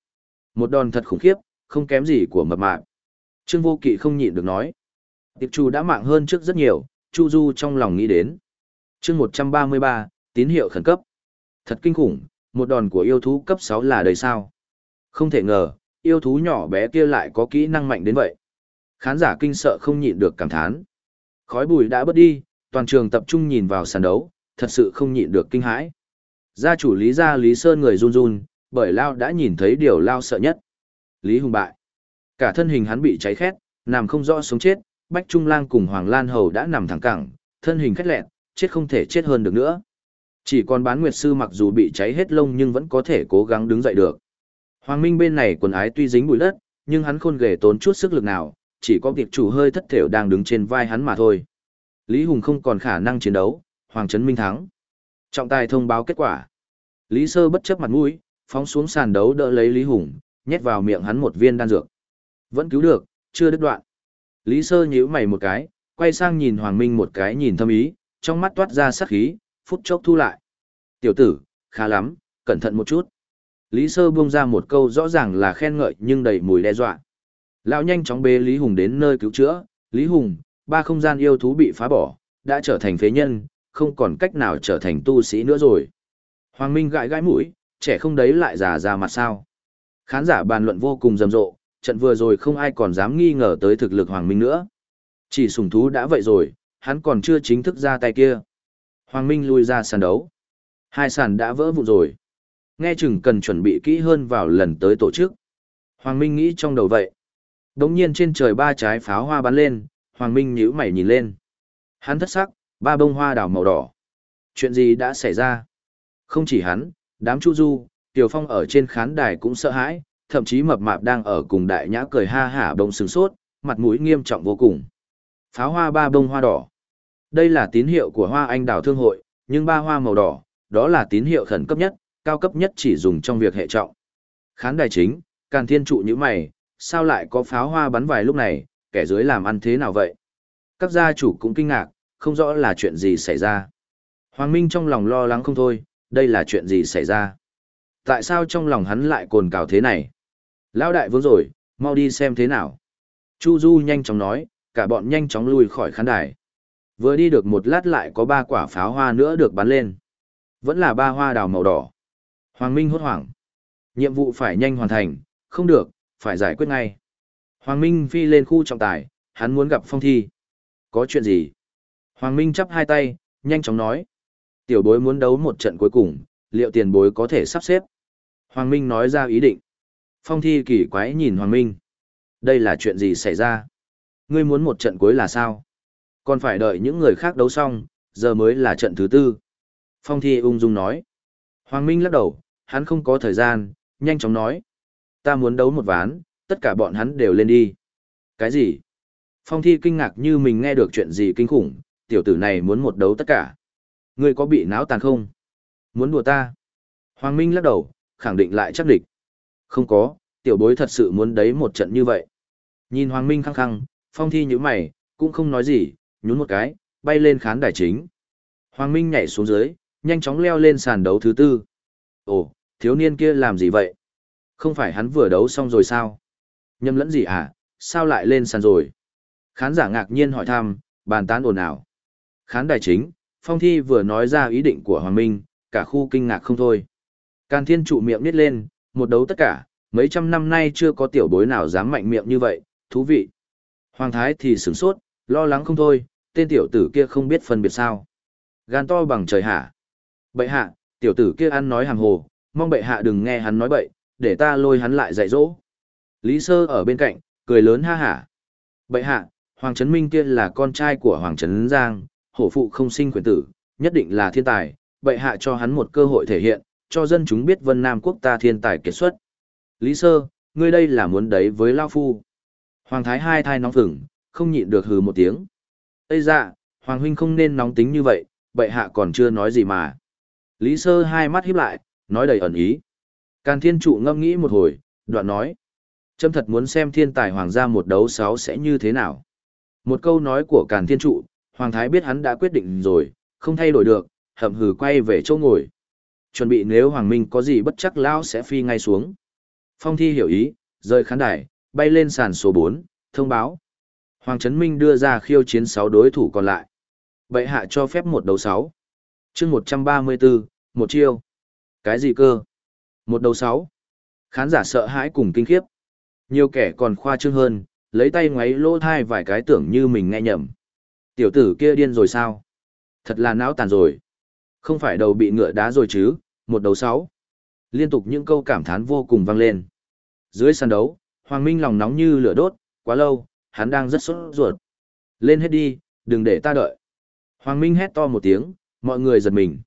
Một đòn thật khủng khiếp, không kém gì của mập mạp. Trương Vô Kỵ không nhịn được nói. Tiệp Chu đã mạng hơn trước rất nhiều, Chu Du trong lòng nghĩ đến. Chương 133, tín hiệu khẩn cấp. Thật kinh khủng, một đòn của yêu thú cấp 6 là đời sao. Không thể ngờ, yêu thú nhỏ bé kia lại có kỹ năng mạnh đến vậy. Khán giả kinh sợ không nhịn được cảm thán. Khói bụi đã bớt đi, toàn trường tập trung nhìn vào sàn đấu, thật sự không nhịn được kinh hãi. Gia chủ Lý Gia Lý Sơn người run run, bởi Lao đã nhìn thấy điều Lao sợ nhất. Lý Hùng bại. Cả thân hình hắn bị cháy khét, nằm không rõ sống chết, Bách Trung Lang cùng Hoàng Lan Hầu đã nằm thẳng cẳng, thân hình khét lẹn, chết không thể chết hơn được nữa. Chỉ còn bán nguyệt sư mặc dù bị cháy hết lông nhưng vẫn có thể cố gắng đứng dậy được. Hoàng Minh bên này quần ái tuy dính bụi đất, nhưng hắn khôn ghề tốn chút sức lực nào, chỉ có việc chủ hơi thất thểu đang đứng trên vai hắn mà thôi. Lý Hùng không còn khả năng chiến đấu, Hoàng Trấn Minh thắng. Trọng tài thông báo kết quả. Lý Sơ bất chấp mặt mũi, phóng xuống sàn đấu đỡ lấy Lý Hùng, nhét vào miệng hắn một viên đan dược. Vẫn cứu được, chưa đứt đoạn. Lý Sơ nhíu mày một cái, quay sang nhìn Hoàng Minh một cái nhìn thâm ý, trong mắt toát ra sát khí, phút chốc thu lại. Tiểu tử, khá lắm, cẩn thận một chút. Lý Sơ buông ra một câu rõ ràng là khen ngợi nhưng đầy mùi đe dọa. Lão nhanh chóng bế Lý Hùng đến nơi cứu chữa. Lý Hùng, ba không gian yêu thú bị phá bỏ, đã trở thành phế nhân, không còn cách nào trở thành tu sĩ nữa rồi. Hoàng Minh gãi gãi mũi, trẻ không đấy lại già ra mặt sao. Khán giả bàn luận vô cùng rầm rộ, trận vừa rồi không ai còn dám nghi ngờ tới thực lực Hoàng Minh nữa. Chỉ sùng thú đã vậy rồi, hắn còn chưa chính thức ra tay kia. Hoàng Minh lui ra sàn đấu. Hai sàn đã vỡ vụn rồi. Nghe chừng cần chuẩn bị kỹ hơn vào lần tới tổ chức. Hoàng Minh nghĩ trong đầu vậy. Đống nhiên trên trời ba trái pháo hoa bắn lên, Hoàng Minh nhíu mày nhìn lên. Hắn thất sắc, ba bông hoa đào màu đỏ. Chuyện gì đã xảy ra? Không chỉ hắn, đám chu du, Tiểu Phong ở trên khán đài cũng sợ hãi, thậm chí mập mạp đang ở cùng đại nhã cười ha hả bông sừng sốt, mặt mũi nghiêm trọng vô cùng. Pháo hoa ba bông hoa đỏ. Đây là tín hiệu của hoa anh đào thương hội, nhưng ba hoa màu đỏ, đó là tín hiệu khẩn cấp nhất, cao cấp nhất chỉ dùng trong việc hệ trọng. Khán đài chính, Càn Thiên trụ như mày, sao lại có pháo hoa bắn vài lúc này, kẻ dưới làm ăn thế nào vậy? Các gia chủ cũng kinh ngạc, không rõ là chuyện gì xảy ra. Hoàng Minh trong lòng lo lắng không thôi, đây là chuyện gì xảy ra? Tại sao trong lòng hắn lại cồn cào thế này? Lão đại vương rồi, mau đi xem thế nào. Chu Du nhanh chóng nói, cả bọn nhanh chóng lui khỏi khán đài. Vừa đi được một lát lại có ba quả pháo hoa nữa được bắn lên. Vẫn là ba hoa đào màu đỏ. Hoàng Minh hốt hoảng. Nhiệm vụ phải nhanh hoàn thành, không được, phải giải quyết ngay. Hoàng Minh phi lên khu trọng tài, hắn muốn gặp phong thi. Có chuyện gì? Hoàng Minh chắp hai tay, nhanh chóng nói. Tiểu bối muốn đấu một trận cuối cùng, liệu tiền bối có thể sắp xếp? Hoàng Minh nói ra ý định. Phong thi kỳ quái nhìn Hoàng Minh. Đây là chuyện gì xảy ra? Ngươi muốn một trận cuối là sao? Còn phải đợi những người khác đấu xong, giờ mới là trận thứ tư. Phong thi ung dung nói. Hoàng Minh lắc đầu, hắn không có thời gian, nhanh chóng nói. Ta muốn đấu một ván, tất cả bọn hắn đều lên đi. Cái gì? Phong thi kinh ngạc như mình nghe được chuyện gì kinh khủng, tiểu tử này muốn một đấu tất cả. Ngươi có bị náo tàn không? Muốn đùa ta? Hoàng Minh lắc đầu, khẳng định lại chắc địch. Không có, tiểu bối thật sự muốn đấy một trận như vậy. Nhìn Hoàng Minh khăng khăng, phong thi như mày, cũng không nói gì, nhún một cái, bay lên khán đài chính. Hoàng Minh nhảy xuống dưới, nhanh chóng leo lên sàn đấu thứ tư. Ồ, thiếu niên kia làm gì vậy? Không phải hắn vừa đấu xong rồi sao? Nhầm lẫn gì à? Sao lại lên sàn rồi? Khán giả ngạc nhiên hỏi thăm, bàn tán ồn ào. Khán đài chính, Phong Thi vừa nói ra ý định của Hoàng Minh, cả khu kinh ngạc không thôi. Càn Thiên trụ miệng nít lên, một đấu tất cả, mấy trăm năm nay chưa có tiểu bối nào dám mạnh miệng như vậy, thú vị. Hoàng Thái thì sửng sốt, lo lắng không thôi, tên tiểu tử kia không biết phân biệt sao. Gan to bằng trời hạ. Bậy hạ, tiểu tử kia ăn nói hàng hồ, mong bệ hạ đừng nghe hắn nói bậy, để ta lôi hắn lại dạy dỗ. Lý Sơ ở bên cạnh, cười lớn ha hả. Bệ hạ, Hoàng Trấn Minh kia là con trai của Hoàng Trấn Giang, hổ phụ không sinh quyền tử, nhất định là thiên tài, bệ hạ cho hắn một cơ hội thể hiện, cho dân chúng biết Vân Nam quốc ta thiên tài kiệt xuất. Lý Sơ, ngươi đây là muốn đấy với Lao Phu. Hoàng Thái hai thai nóng phừng, không nhịn được hừ một tiếng. Ây dạ, Hoàng Huynh không nên nóng tính như vậy, bệ hạ còn chưa nói gì mà. Lý Sơ hai mắt híp lại, nói đầy ẩn ý. Càn Thiên Trụ ngâm nghĩ một hồi, đoạn nói. Trâm thật muốn xem thiên tài hoàng gia một đấu sáu sẽ như thế nào. Một câu nói của Càn Thiên Trụ, Hoàng Thái biết hắn đã quyết định rồi, không thay đổi được, hậm hừ quay về chỗ ngồi. Chuẩn bị nếu Hoàng Minh có gì bất chắc lão sẽ phi ngay xuống. Phong Thi hiểu ý, rời khán đài, bay lên sàn số 4, thông báo. Hoàng Trấn Minh đưa ra khiêu chiến 6 đối thủ còn lại. Bệ hạ cho phép một đấu 6. chương 134, một chiêu. Cái gì cơ? Một đấu 6. Khán giả sợ hãi cùng kinh khiếp. Nhiều kẻ còn khoa trương hơn, lấy tay ngoáy lỗ thai vài cái tưởng như mình nghe nhầm. Tiểu tử kia điên rồi sao? Thật là não tàn rồi. Không phải đầu bị ngựa đá rồi chứ, một đầu sáu. Liên tục những câu cảm thán vô cùng vang lên. Dưới sàn đấu, Hoàng Minh lòng nóng như lửa đốt, quá lâu, hắn đang rất sốt ruột. Lên hết đi, đừng để ta đợi. Hoàng Minh hét to một tiếng, mọi người giật mình.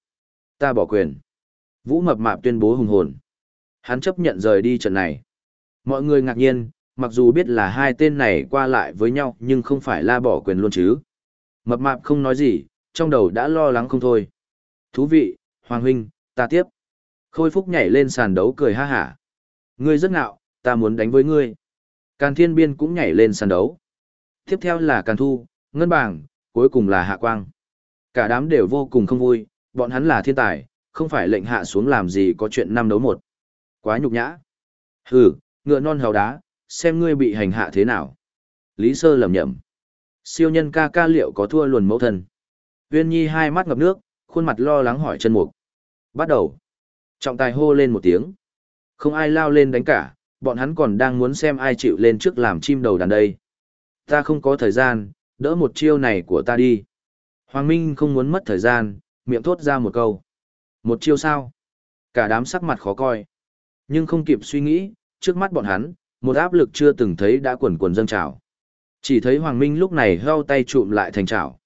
Ta bỏ quyền. Vũ mập mạp tuyên bố hùng hồn. Hắn chấp nhận rời đi trận này. Mọi người ngạc nhiên, mặc dù biết là hai tên này qua lại với nhau nhưng không phải la bỏ quyền luôn chứ. Mập mạp không nói gì, trong đầu đã lo lắng không thôi. Thú vị, Hoàng Huynh, ta tiếp. Khôi Phúc nhảy lên sàn đấu cười ha hả. Ngươi rất ngạo, ta muốn đánh với ngươi. Càn Thiên Biên cũng nhảy lên sàn đấu. Tiếp theo là Càn Thu, Ngân Bảng, cuối cùng là Hạ Quang. Cả đám đều vô cùng không vui, bọn hắn là thiên tài, không phải lệnh hạ xuống làm gì có chuyện năm đấu một. Quá nhục nhã. Hừ, ngựa non hào đá, xem ngươi bị hành hạ thế nào. Lý Sơ lầm nhầm. Siêu nhân ca ca liệu có thua luồn mẫu thân. Uyên Nhi hai mắt ngập nước, khuôn mặt lo lắng hỏi chân mục. Bắt đầu. Trọng tài hô lên một tiếng. Không ai lao lên đánh cả, bọn hắn còn đang muốn xem ai chịu lên trước làm chim đầu đàn đây. Ta không có thời gian, đỡ một chiêu này của ta đi. Hoàng Minh không muốn mất thời gian, miệng thốt ra một câu. Một chiêu sao? Cả đám sắc mặt khó coi. Nhưng không kịp suy nghĩ, trước mắt bọn hắn, một áp lực chưa từng thấy đã quẩn quẩn dâng trào. Chỉ thấy Hoàng Minh lúc này heo tay trụm lại thành trào.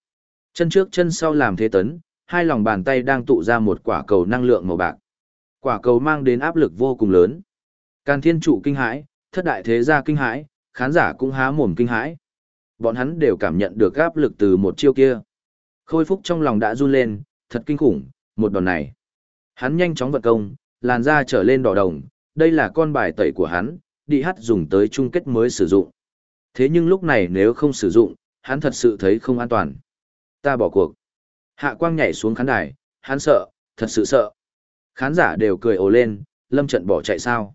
Chân trước chân sau làm thế tấn, hai lòng bàn tay đang tụ ra một quả cầu năng lượng màu bạc. Quả cầu mang đến áp lực vô cùng lớn. Càn thiên trụ kinh hãi, thất đại thế gia kinh hãi, khán giả cũng há mồm kinh hãi. Bọn hắn đều cảm nhận được áp lực từ một chiêu kia. Khôi phúc trong lòng đã run lên, thật kinh khủng, một đòn này. Hắn nhanh chóng vận công, làn da trở lên đỏ đồng, đây là con bài tẩy của hắn, đi hát dùng tới chung kết mới sử dụng. Thế nhưng lúc này nếu không sử dụng, hắn thật sự thấy không an toàn. Ta bỏ cuộc. Hạ quang nhảy xuống khán đài, hắn sợ, thật sự sợ. Khán giả đều cười ồ lên, lâm trận bỏ chạy sao.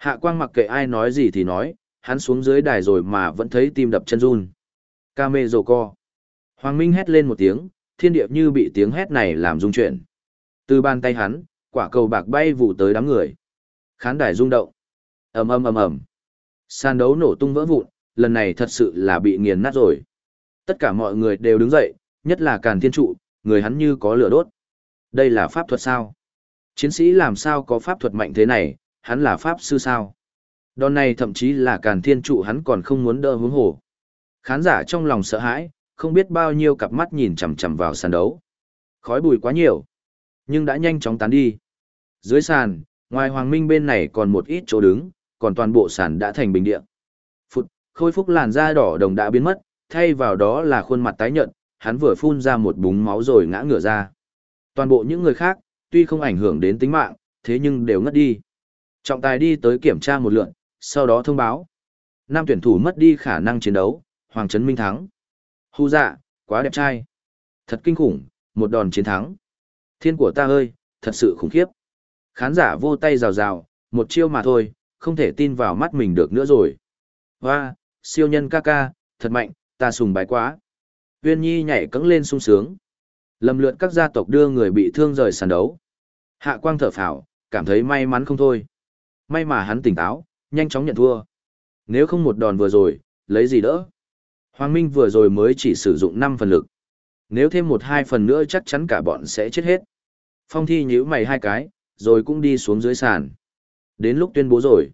Hạ quang mặc kệ ai nói gì thì nói, hắn xuống dưới đài rồi mà vẫn thấy tim đập chân run. Ca mê rồ co. Hoàng Minh hét lên một tiếng, thiên địa như bị tiếng hét này làm rung chuyển. Từ bàn tay hắn, quả cầu bạc bay vụ tới đám người. Khán đài rung động. ầm ầm ầm ầm. Sàn đấu nổ tung vỡ vụn, lần này thật sự là bị nghiền nát rồi. Tất cả mọi người đều đứng dậy, nhất là Càn Thiên Trụ, người hắn như có lửa đốt. Đây là pháp thuật sao? Chiến sĩ làm sao có pháp thuật mạnh thế này, hắn là pháp sư sao? Đòn này thậm chí là Càn Thiên Trụ hắn còn không muốn đỡ hướng hổ. Khán giả trong lòng sợ hãi, không biết bao nhiêu cặp mắt nhìn chằm chằm vào sàn đấu. Khói bùi quá nhiều, nhưng đã nhanh chóng tán đi. Dưới sàn, ngoài Hoàng Minh bên này còn một ít chỗ đứng, còn toàn bộ sàn đã thành bình địa. Phụt, khôi phúc làn da đỏ đồng đã biến mất, thay vào đó là khuôn mặt tái nhợt, hắn vừa phun ra một búng máu rồi ngã ngửa ra. Toàn bộ những người khác, tuy không ảnh hưởng đến tính mạng, thế nhưng đều ngất đi. Trọng tài đi tới kiểm tra một lượt, sau đó thông báo. Nam tuyển thủ mất đi khả năng chiến đấu, Hoàng Trấn Minh thắng. Hu dạ, quá đẹp trai. Thật kinh khủng, một đòn chiến thắng. Thiên của ta ơi, thật sự khủng khiếp. Khán giả vô tay rào rào, một chiêu mà thôi, không thể tin vào mắt mình được nữa rồi. Hoa, siêu nhân ca ca, thật mạnh, ta sùng bái quá. Uyên Nhi nhảy cẫng lên sung sướng. Lầm lượt các gia tộc đưa người bị thương rời sàn đấu. Hạ Quang thở phào, cảm thấy may mắn không thôi. May mà hắn tỉnh táo, nhanh chóng nhận thua. Nếu không một đòn vừa rồi, lấy gì đỡ? Hoàng Minh vừa rồi mới chỉ sử dụng 5 phần lực. Nếu thêm một hai phần nữa chắc chắn cả bọn sẽ chết hết. Phong thi nhíu mày hai cái, rồi cũng đi xuống dưới sàn. Đến lúc tuyên bố rồi.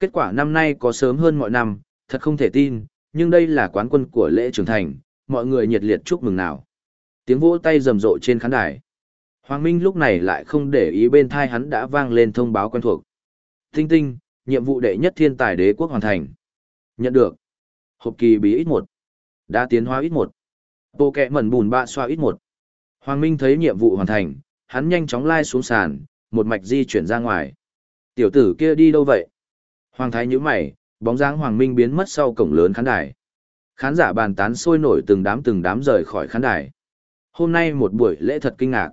Kết quả năm nay có sớm hơn mọi năm, thật không thể tin, nhưng đây là quán quân của lễ trưởng thành, mọi người nhiệt liệt chúc mừng nào. Tiếng vỗ tay rầm rộ trên khán đài. Hoàng Minh lúc này lại không để ý bên thai hắn đã vang lên thông báo quen thuộc. Tinh tinh, nhiệm vụ đệ nhất thiên tài đế quốc hoàn thành. Nhận được. Hộp kỳ bí ít một. Đã tiến hóa ít một. Bộ kẹ mẩn bùn bạ xoa ít một. Hoàng Minh thấy nhiệm vụ hoàn thành, hắn nhanh chóng lai xuống sàn, một mạch di chuyển ra ngoài. Tiểu tử kia đi đâu vậy? Hoàng Thái nhíu mày, bóng dáng Hoàng Minh biến mất sau cổng lớn khán đài. Khán giả bàn tán sôi nổi từng đám từng đám rời khỏi khán đài. Hôm nay một buổi lễ thật kinh ngạc.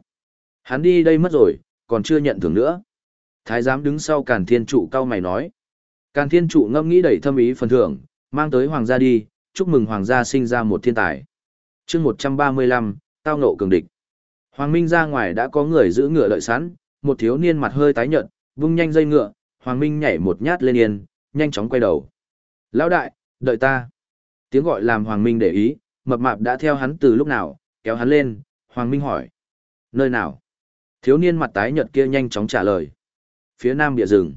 Hắn đi đây mất rồi, còn chưa nhận thưởng nữa. Thái giám đứng sau Càn Thiên Trụ cao mày nói. Càn Thiên Trụ ngâm nghĩ đẩy thâm ý phần thưởng, mang tới Hoàng gia đi, chúc mừng Hoàng gia sinh ra một thiên tài. chương 135, tao nộ cường địch. Hoàng Minh ra ngoài đã có người giữ ngựa lợi sẵn, một thiếu niên mặt hơi tái nhợt, vung nhanh dây ngựa, Hoàng Minh nhảy một nhát lên yên, nhanh chóng quay đầu. Lão đại, đợi ta. Tiếng gọi làm Hoàng Minh để ý, mập mạp đã theo hắn từ lúc nào, kéo hắn lên, Hoàng Minh hỏi. Nơi nào? Thiếu niên mặt tái nhợt kia nhanh chóng trả lời. Phía nam địa rừng.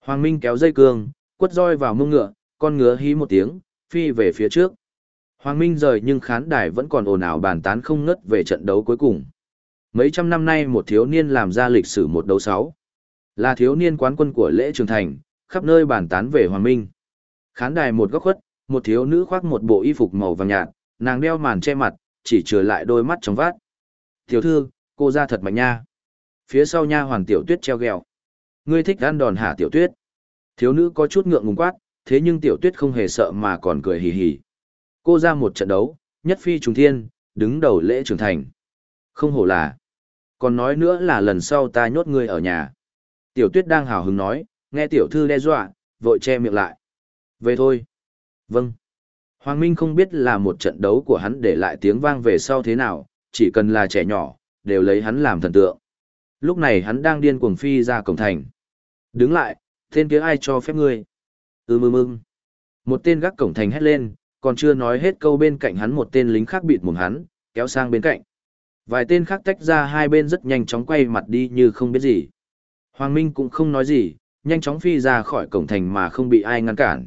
Hoàng Minh kéo dây cương, quất roi vào mông ngựa, con ngựa hí một tiếng, phi về phía trước. Hoàng Minh rời nhưng khán đài vẫn còn ồn ào bàn tán không ngớt về trận đấu cuối cùng. Mấy trăm năm nay một thiếu niên làm ra lịch sử một đấu sáu. Là thiếu niên quán quân của lễ trường thành, khắp nơi bàn tán về Hoàng Minh. Khán đài một góc khuất, một thiếu nữ khoác một bộ y phục màu vàng nhạt, nàng đeo màn che mặt, chỉ trừ lại đôi mắt trong vát. Tiểu thư, cô ra thật mạnh nha. Phía sau nha hoàn tiểu tuyết treo ghẹo. Ngươi thích ăn đòn hả tiểu tuyết? Thiếu nữ có chút ngượng ngùng quát, thế nhưng tiểu tuyết không hề sợ mà còn cười hì hì. Cô ra một trận đấu, nhất phi trùng thiên, đứng đầu lễ trưởng thành. Không hổ là. Còn nói nữa là lần sau ta nhốt ngươi ở nhà. Tiểu tuyết đang hào hứng nói, nghe tiểu thư đe dọa, vội che miệng lại. Về thôi. Vâng. Hoàng Minh không biết là một trận đấu của hắn để lại tiếng vang về sau thế nào, chỉ cần là trẻ nhỏ, đều lấy hắn làm thần tượng. Lúc này hắn đang điên cuồng phi ra cổng thành. Đứng lại, tên kia ai cho phép ngươi? Ưm ưm ưm. Một tên gác cổng thành hét lên, còn chưa nói hết câu bên cạnh hắn một tên lính khác bịt mồm hắn, kéo sang bên cạnh. Vài tên khác tách ra hai bên rất nhanh chóng quay mặt đi như không biết gì. Hoàng Minh cũng không nói gì, nhanh chóng phi ra khỏi cổng thành mà không bị ai ngăn cản.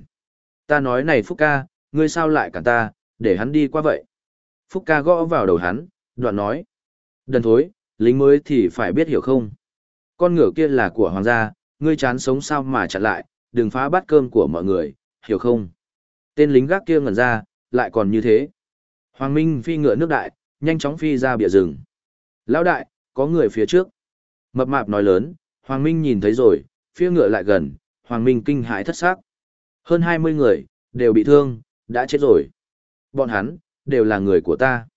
Ta nói này Phúc ca, ngươi sao lại cản ta, để hắn đi qua vậy. Phúc ca gõ vào đầu hắn, đoạn nói. Đần thối, lính mới thì phải biết hiểu không. Con ngựa kia là của hoàng gia, ngươi chán sống sao mà chặn lại, đừng phá bát cơm của mọi người, hiểu không? Tên lính gác kia ngẩn ra, lại còn như thế. Hoàng Minh phi ngựa nước đại, nhanh chóng phi ra bìa rừng. Lão đại, có người phía trước. Mập mạp nói lớn, Hoàng Minh nhìn thấy rồi, phía ngựa lại gần, Hoàng Minh kinh hãi thất xác. Hơn 20 người, đều bị thương, đã chết rồi. Bọn hắn, đều là người của ta.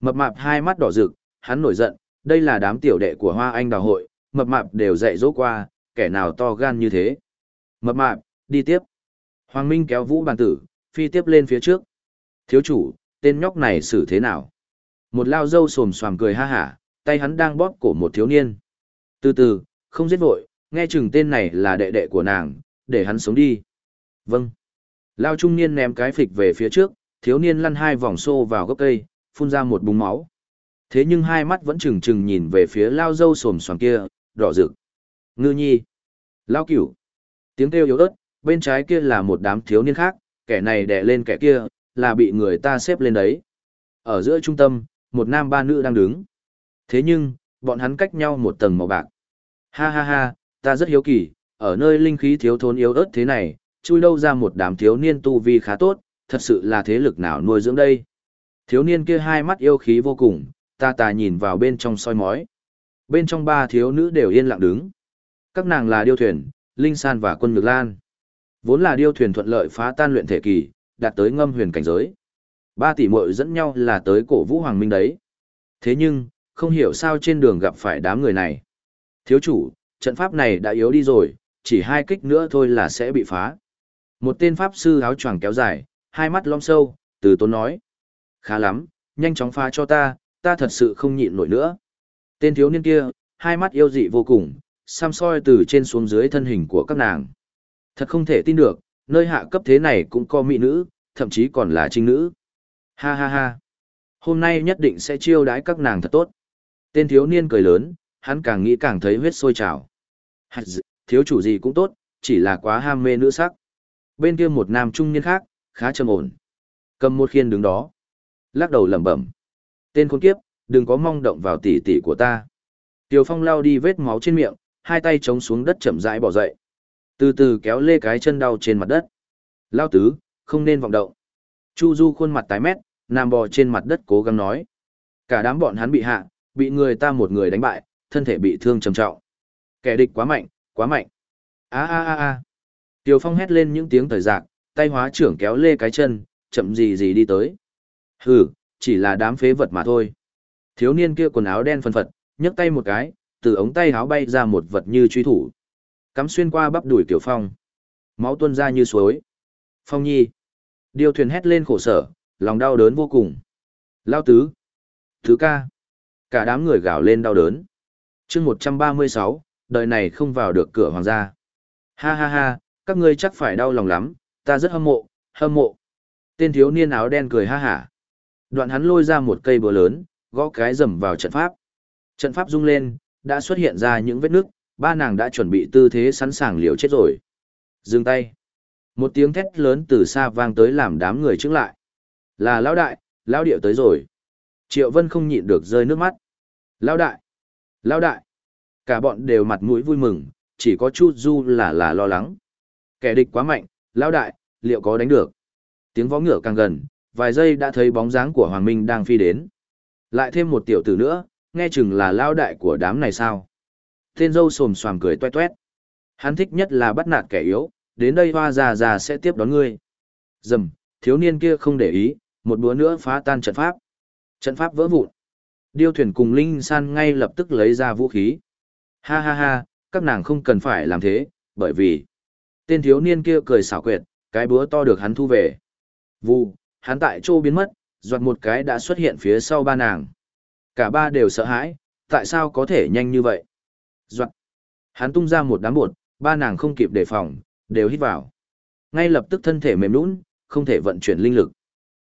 Mập mạp hai mắt đỏ rực, hắn nổi giận, đây là đám tiểu đệ của Hoa Anh Đào hội, mập mạp đều dạy dỗ qua, kẻ nào to gan như thế. Mập mạp, đi tiếp. Hoàng Minh kéo vũ bàn tử, phi tiếp lên phía trước. Thiếu chủ, tên nhóc này xử thế nào? Một lao dâu xồm xoàm cười ha hả, tay hắn đang bóp cổ một thiếu niên. Từ từ, không giết vội, nghe chừng tên này là đệ đệ của nàng, để hắn sống đi. Vâng. Lao trung niên ném cái phịch về phía trước, thiếu niên lăn hai vòng xô vào gốc cây, phun ra một búng máu. Thế nhưng hai mắt vẫn trừng trừng nhìn về phía lao dâu xồm xoàm kia, đỏ rực. Ngư nhi. Lao cửu. Tiếng kêu yếu ớt, bên trái kia là một đám thiếu niên khác, kẻ này đè lên kẻ kia, là bị người ta xếp lên đấy. Ở giữa trung tâm, một nam ba nữ đang đứng. Thế nhưng, bọn hắn cách nhau một tầng màu bạc. Ha ha ha, ta rất hiếu kỳ, ở nơi linh khí thiếu thốn yếu ớt thế này, chui đâu ra một đám thiếu niên tu vi khá tốt, thật sự là thế lực nào nuôi dưỡng đây. Thiếu niên kia hai mắt yêu khí vô cùng, ta tà nhìn vào bên trong soi mói. Bên trong ba thiếu nữ đều yên lặng đứng. Các nàng là điêu thuyền, Linh San và Quân Nhược Lan. Vốn là điêu thuyền thuận lợi phá tan luyện thể kỳ, đạt tới ngâm huyền cảnh giới. Ba tỷ muội dẫn nhau là tới cổ vũ hoàng minh đấy. Thế nhưng, không hiểu sao trên đường gặp phải đám người này. Thiếu chủ, trận pháp này đã yếu đi rồi, chỉ hai kích nữa thôi là sẽ bị phá. Một tên pháp sư áo choàng kéo dài, hai mắt lom sâu, từ tốn nói. Khá lắm, nhanh chóng phá cho ta, ta thật sự không nhịn nổi nữa. Tên thiếu niên kia, hai mắt yêu dị vô cùng, xăm soi từ trên xuống dưới thân hình của các nàng. Thật không thể tin được, nơi hạ cấp thế này cũng có mỹ nữ, thậm chí còn là trinh nữ. Ha ha ha. Hôm nay nhất định sẽ chiêu đái các nàng thật tốt. Tên thiếu niên cười lớn, hắn càng nghĩ càng thấy huyết sôi trào. Thiếu chủ gì cũng tốt, chỉ là quá ham mê nữ sắc. Bên kia một nam trung niên khác, khá trầm ổn. Cầm một khiên đứng đó. Lắc đầu lẩm bẩm. Tên khốn kiếp, đừng có mong động vào tỷ tỷ của ta. Tiêu Phong lao đi vết máu trên miệng, hai tay chống xuống đất chậm rãi bỏ dậy. Từ từ kéo lê cái chân đau trên mặt đất. Lao tứ, không nên vọng động. Chu Du khuôn mặt tái mét, nằm bò trên mặt đất cố gắng nói. Cả đám bọn hắn bị hạ, bị người ta một người đánh bại, thân thể bị thương trầm trọng. Kẻ địch quá mạnh, quá mạnh. A a a a. Tiêu Phong hét lên những tiếng thời giạc, tay hóa trưởng kéo lê cái chân, chậm gì gì đi tới. Hừ, chỉ là đám phế vật mà thôi. Thiếu niên kia quần áo đen phân phật, nhấc tay một cái, từ ống tay áo bay ra một vật như truy thủ. Cắm xuyên qua bắp đùi Tiểu Phong. Máu tuôn ra như suối. Phong nhi. Điêu thuyền hét lên khổ sở, lòng đau đớn vô cùng. Lao tứ. Thứ ca. Cả đám người gào lên đau đớn. chương 136, đời này không vào được cửa hoàng gia. Ha ha ha, các ngươi chắc phải đau lòng lắm, ta rất hâm mộ, hâm mộ. Tên thiếu niên áo đen cười ha hả. Đoạn hắn lôi ra một cây búa lớn, gõ cái rầm vào trận pháp. Trận pháp rung lên, đã xuất hiện ra những vết nước, ba nàng đã chuẩn bị tư thế sẵn sàng liều chết rồi. Dừng tay. Một tiếng thét lớn từ xa vang tới làm đám người chứng lại. Là lão đại, lão điệu tới rồi. Triệu Vân không nhịn được rơi nước mắt. Lão đại, lão đại. Cả bọn đều mặt mũi vui mừng, chỉ có Chu Du là là lo lắng. Kẻ địch quá mạnh, lão đại, liệu có đánh được? Tiếng vó ngựa càng gần, vài giây đã thấy bóng dáng của Hoàng Minh đang phi đến. Lại thêm một tiểu tử nữa, nghe chừng là lao đại của đám này sao. Tên dâu xồm xoàm cười toét toét. Hắn thích nhất là bắt nạt kẻ yếu, đến đây hoa già già sẽ tiếp đón ngươi. Dầm, thiếu niên kia không để ý, một búa nữa phá tan trận pháp. Trận pháp vỡ vụn. Điêu thuyền cùng Linh San ngay lập tức lấy ra vũ khí. Ha ha ha, các nàng không cần phải làm thế, bởi vì... Tên thiếu niên kia cười xảo quyệt, cái búa to được hắn thu về. Vù, hắn tại chỗ biến mất, doạt một cái đã xuất hiện phía sau ba nàng. Cả ba đều sợ hãi, tại sao có thể nhanh như vậy? Doạt. Hắn tung ra một đám bột, ba nàng không kịp đề phòng, đều hít vào. Ngay lập tức thân thể mềm nũng, không thể vận chuyển linh lực.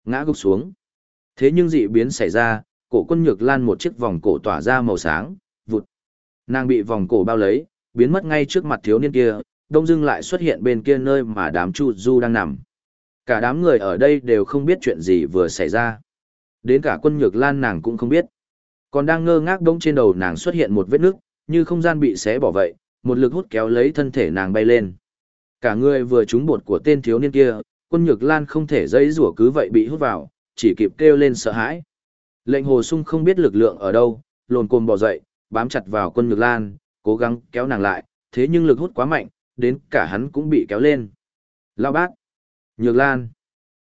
Ngã gục xuống. Thế nhưng dị biến xảy ra, cổ quân nhược lan một chiếc vòng cổ tỏa ra màu sáng, vụt. Nàng bị vòng cổ bao lấy, biến mất ngay trước mặt thiếu niên kia, đông dưng lại xuất hiện bên kia nơi mà đám chu du đang nằm. Cả đám người ở đây đều không biết chuyện gì vừa xảy ra. Đến cả quân nhược lan nàng cũng không biết. Còn đang ngơ ngác đống trên đầu nàng xuất hiện một vết nước, như không gian bị xé bỏ vậy, một lực hút kéo lấy thân thể nàng bay lên. Cả người vừa trúng bột của tên thiếu niên kia, quân nhược lan không thể dây rủa cứ vậy bị hút vào, chỉ kịp kêu lên sợ hãi. Lệnh hồ sung không biết lực lượng ở đâu, lồn cồn bò dậy, bám chặt vào quân nhược lan, cố gắng kéo nàng lại, thế nhưng lực hút quá mạnh, đến cả hắn cũng bị kéo lên. Lao bác! Nhược lan!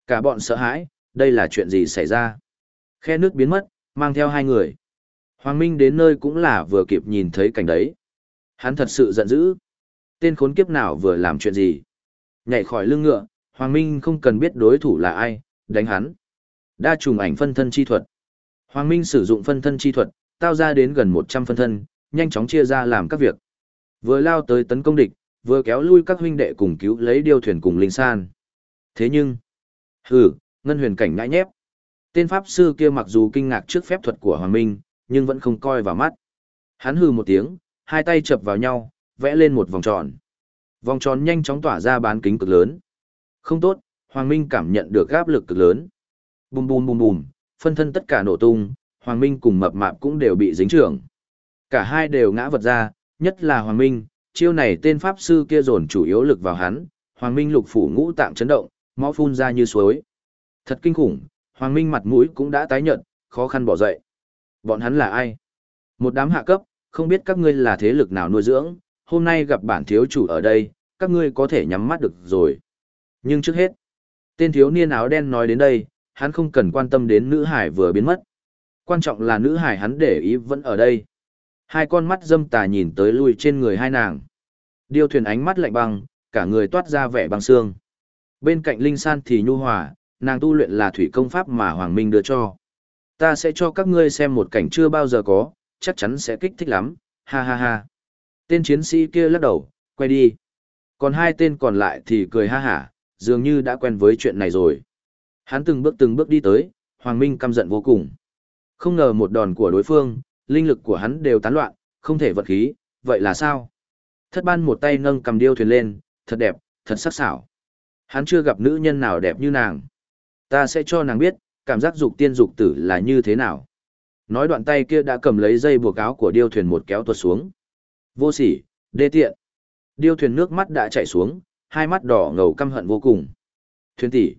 Cả bọn sợ hãi, đây là chuyện gì xảy ra? Khe nước biến mất, mang theo hai người. Hoàng Minh đến nơi cũng là vừa kịp nhìn thấy cảnh đấy. Hắn thật sự giận dữ. Tên khốn kiếp nào vừa làm chuyện gì? Nhảy khỏi lưng ngựa, Hoàng Minh không cần biết đối thủ là ai, đánh hắn. Đa trùng ảnh phân thân chi thuật. Hoàng Minh sử dụng phân thân chi thuật, tạo ra đến gần 100 phân thân, nhanh chóng chia ra làm các việc. Vừa lao tới tấn công địch, vừa kéo lui các huynh đệ cùng cứu lấy điêu thuyền cùng linh san. Thế nhưng, hừ, ngân huyền cảnh ngãi nhép. Tên pháp sư kia mặc dù kinh ngạc trước phép thuật của Hoàng Minh, nhưng vẫn không coi vào mắt. Hắn hừ một tiếng, hai tay chập vào nhau, vẽ lên một vòng tròn. Vòng tròn nhanh chóng tỏa ra bán kính cực lớn. Không tốt, Hoàng Minh cảm nhận được áp lực cực lớn. Bùm bùm bùm bùm, phân thân tất cả nổ tung, Hoàng Minh cùng mập mạp cũng đều bị dính trưởng. Cả hai đều ngã vật ra, nhất là Hoàng Minh, chiêu này tên pháp sư kia dồn chủ yếu lực vào hắn, Hoàng Minh lục phủ ngũ tạng chấn động, máu phun ra như suối. Thật kinh khủng, Hoàng Minh mặt mũi cũng đã tái nhợt, khó khăn bỏ dậy. Bọn hắn là ai? Một đám hạ cấp, không biết các ngươi là thế lực nào nuôi dưỡng, hôm nay gặp bản thiếu chủ ở đây, các ngươi có thể nhắm mắt được rồi. Nhưng trước hết, tên thiếu niên áo đen nói đến đây, hắn không cần quan tâm đến nữ hải vừa biến mất. Quan trọng là nữ hải hắn để ý vẫn ở đây. Hai con mắt dâm tà nhìn tới lui trên người hai nàng. Điêu thuyền ánh mắt lạnh băng, cả người toát ra vẻ băng xương. Bên cạnh Linh San thì nhu hòa, nàng tu luyện là thủy công pháp mà Hoàng Minh đưa cho. Ta sẽ cho các ngươi xem một cảnh chưa bao giờ có, chắc chắn sẽ kích thích lắm, ha ha ha. Tên chiến sĩ kia lắc đầu, quay đi. Còn hai tên còn lại thì cười ha hả, dường như đã quen với chuyện này rồi. Hắn từng bước từng bước đi tới, Hoàng Minh căm giận vô cùng. Không ngờ một đòn của đối phương, linh lực của hắn đều tán loạn, không thể vật khí, vậy là sao? Thất ban một tay nâng cầm điêu thuyền lên, thật đẹp, thật sắc sảo. Hắn chưa gặp nữ nhân nào đẹp như nàng. Ta sẽ cho nàng biết, cảm giác dục tiên dục tử là như thế nào. Nói đoạn tay kia đã cầm lấy dây buộc áo của điêu thuyền một kéo tuột xuống. Vô sỉ, đê tiện. Điêu thuyền nước mắt đã chảy xuống, hai mắt đỏ ngầu căm hận vô cùng. Thuyền tỷ,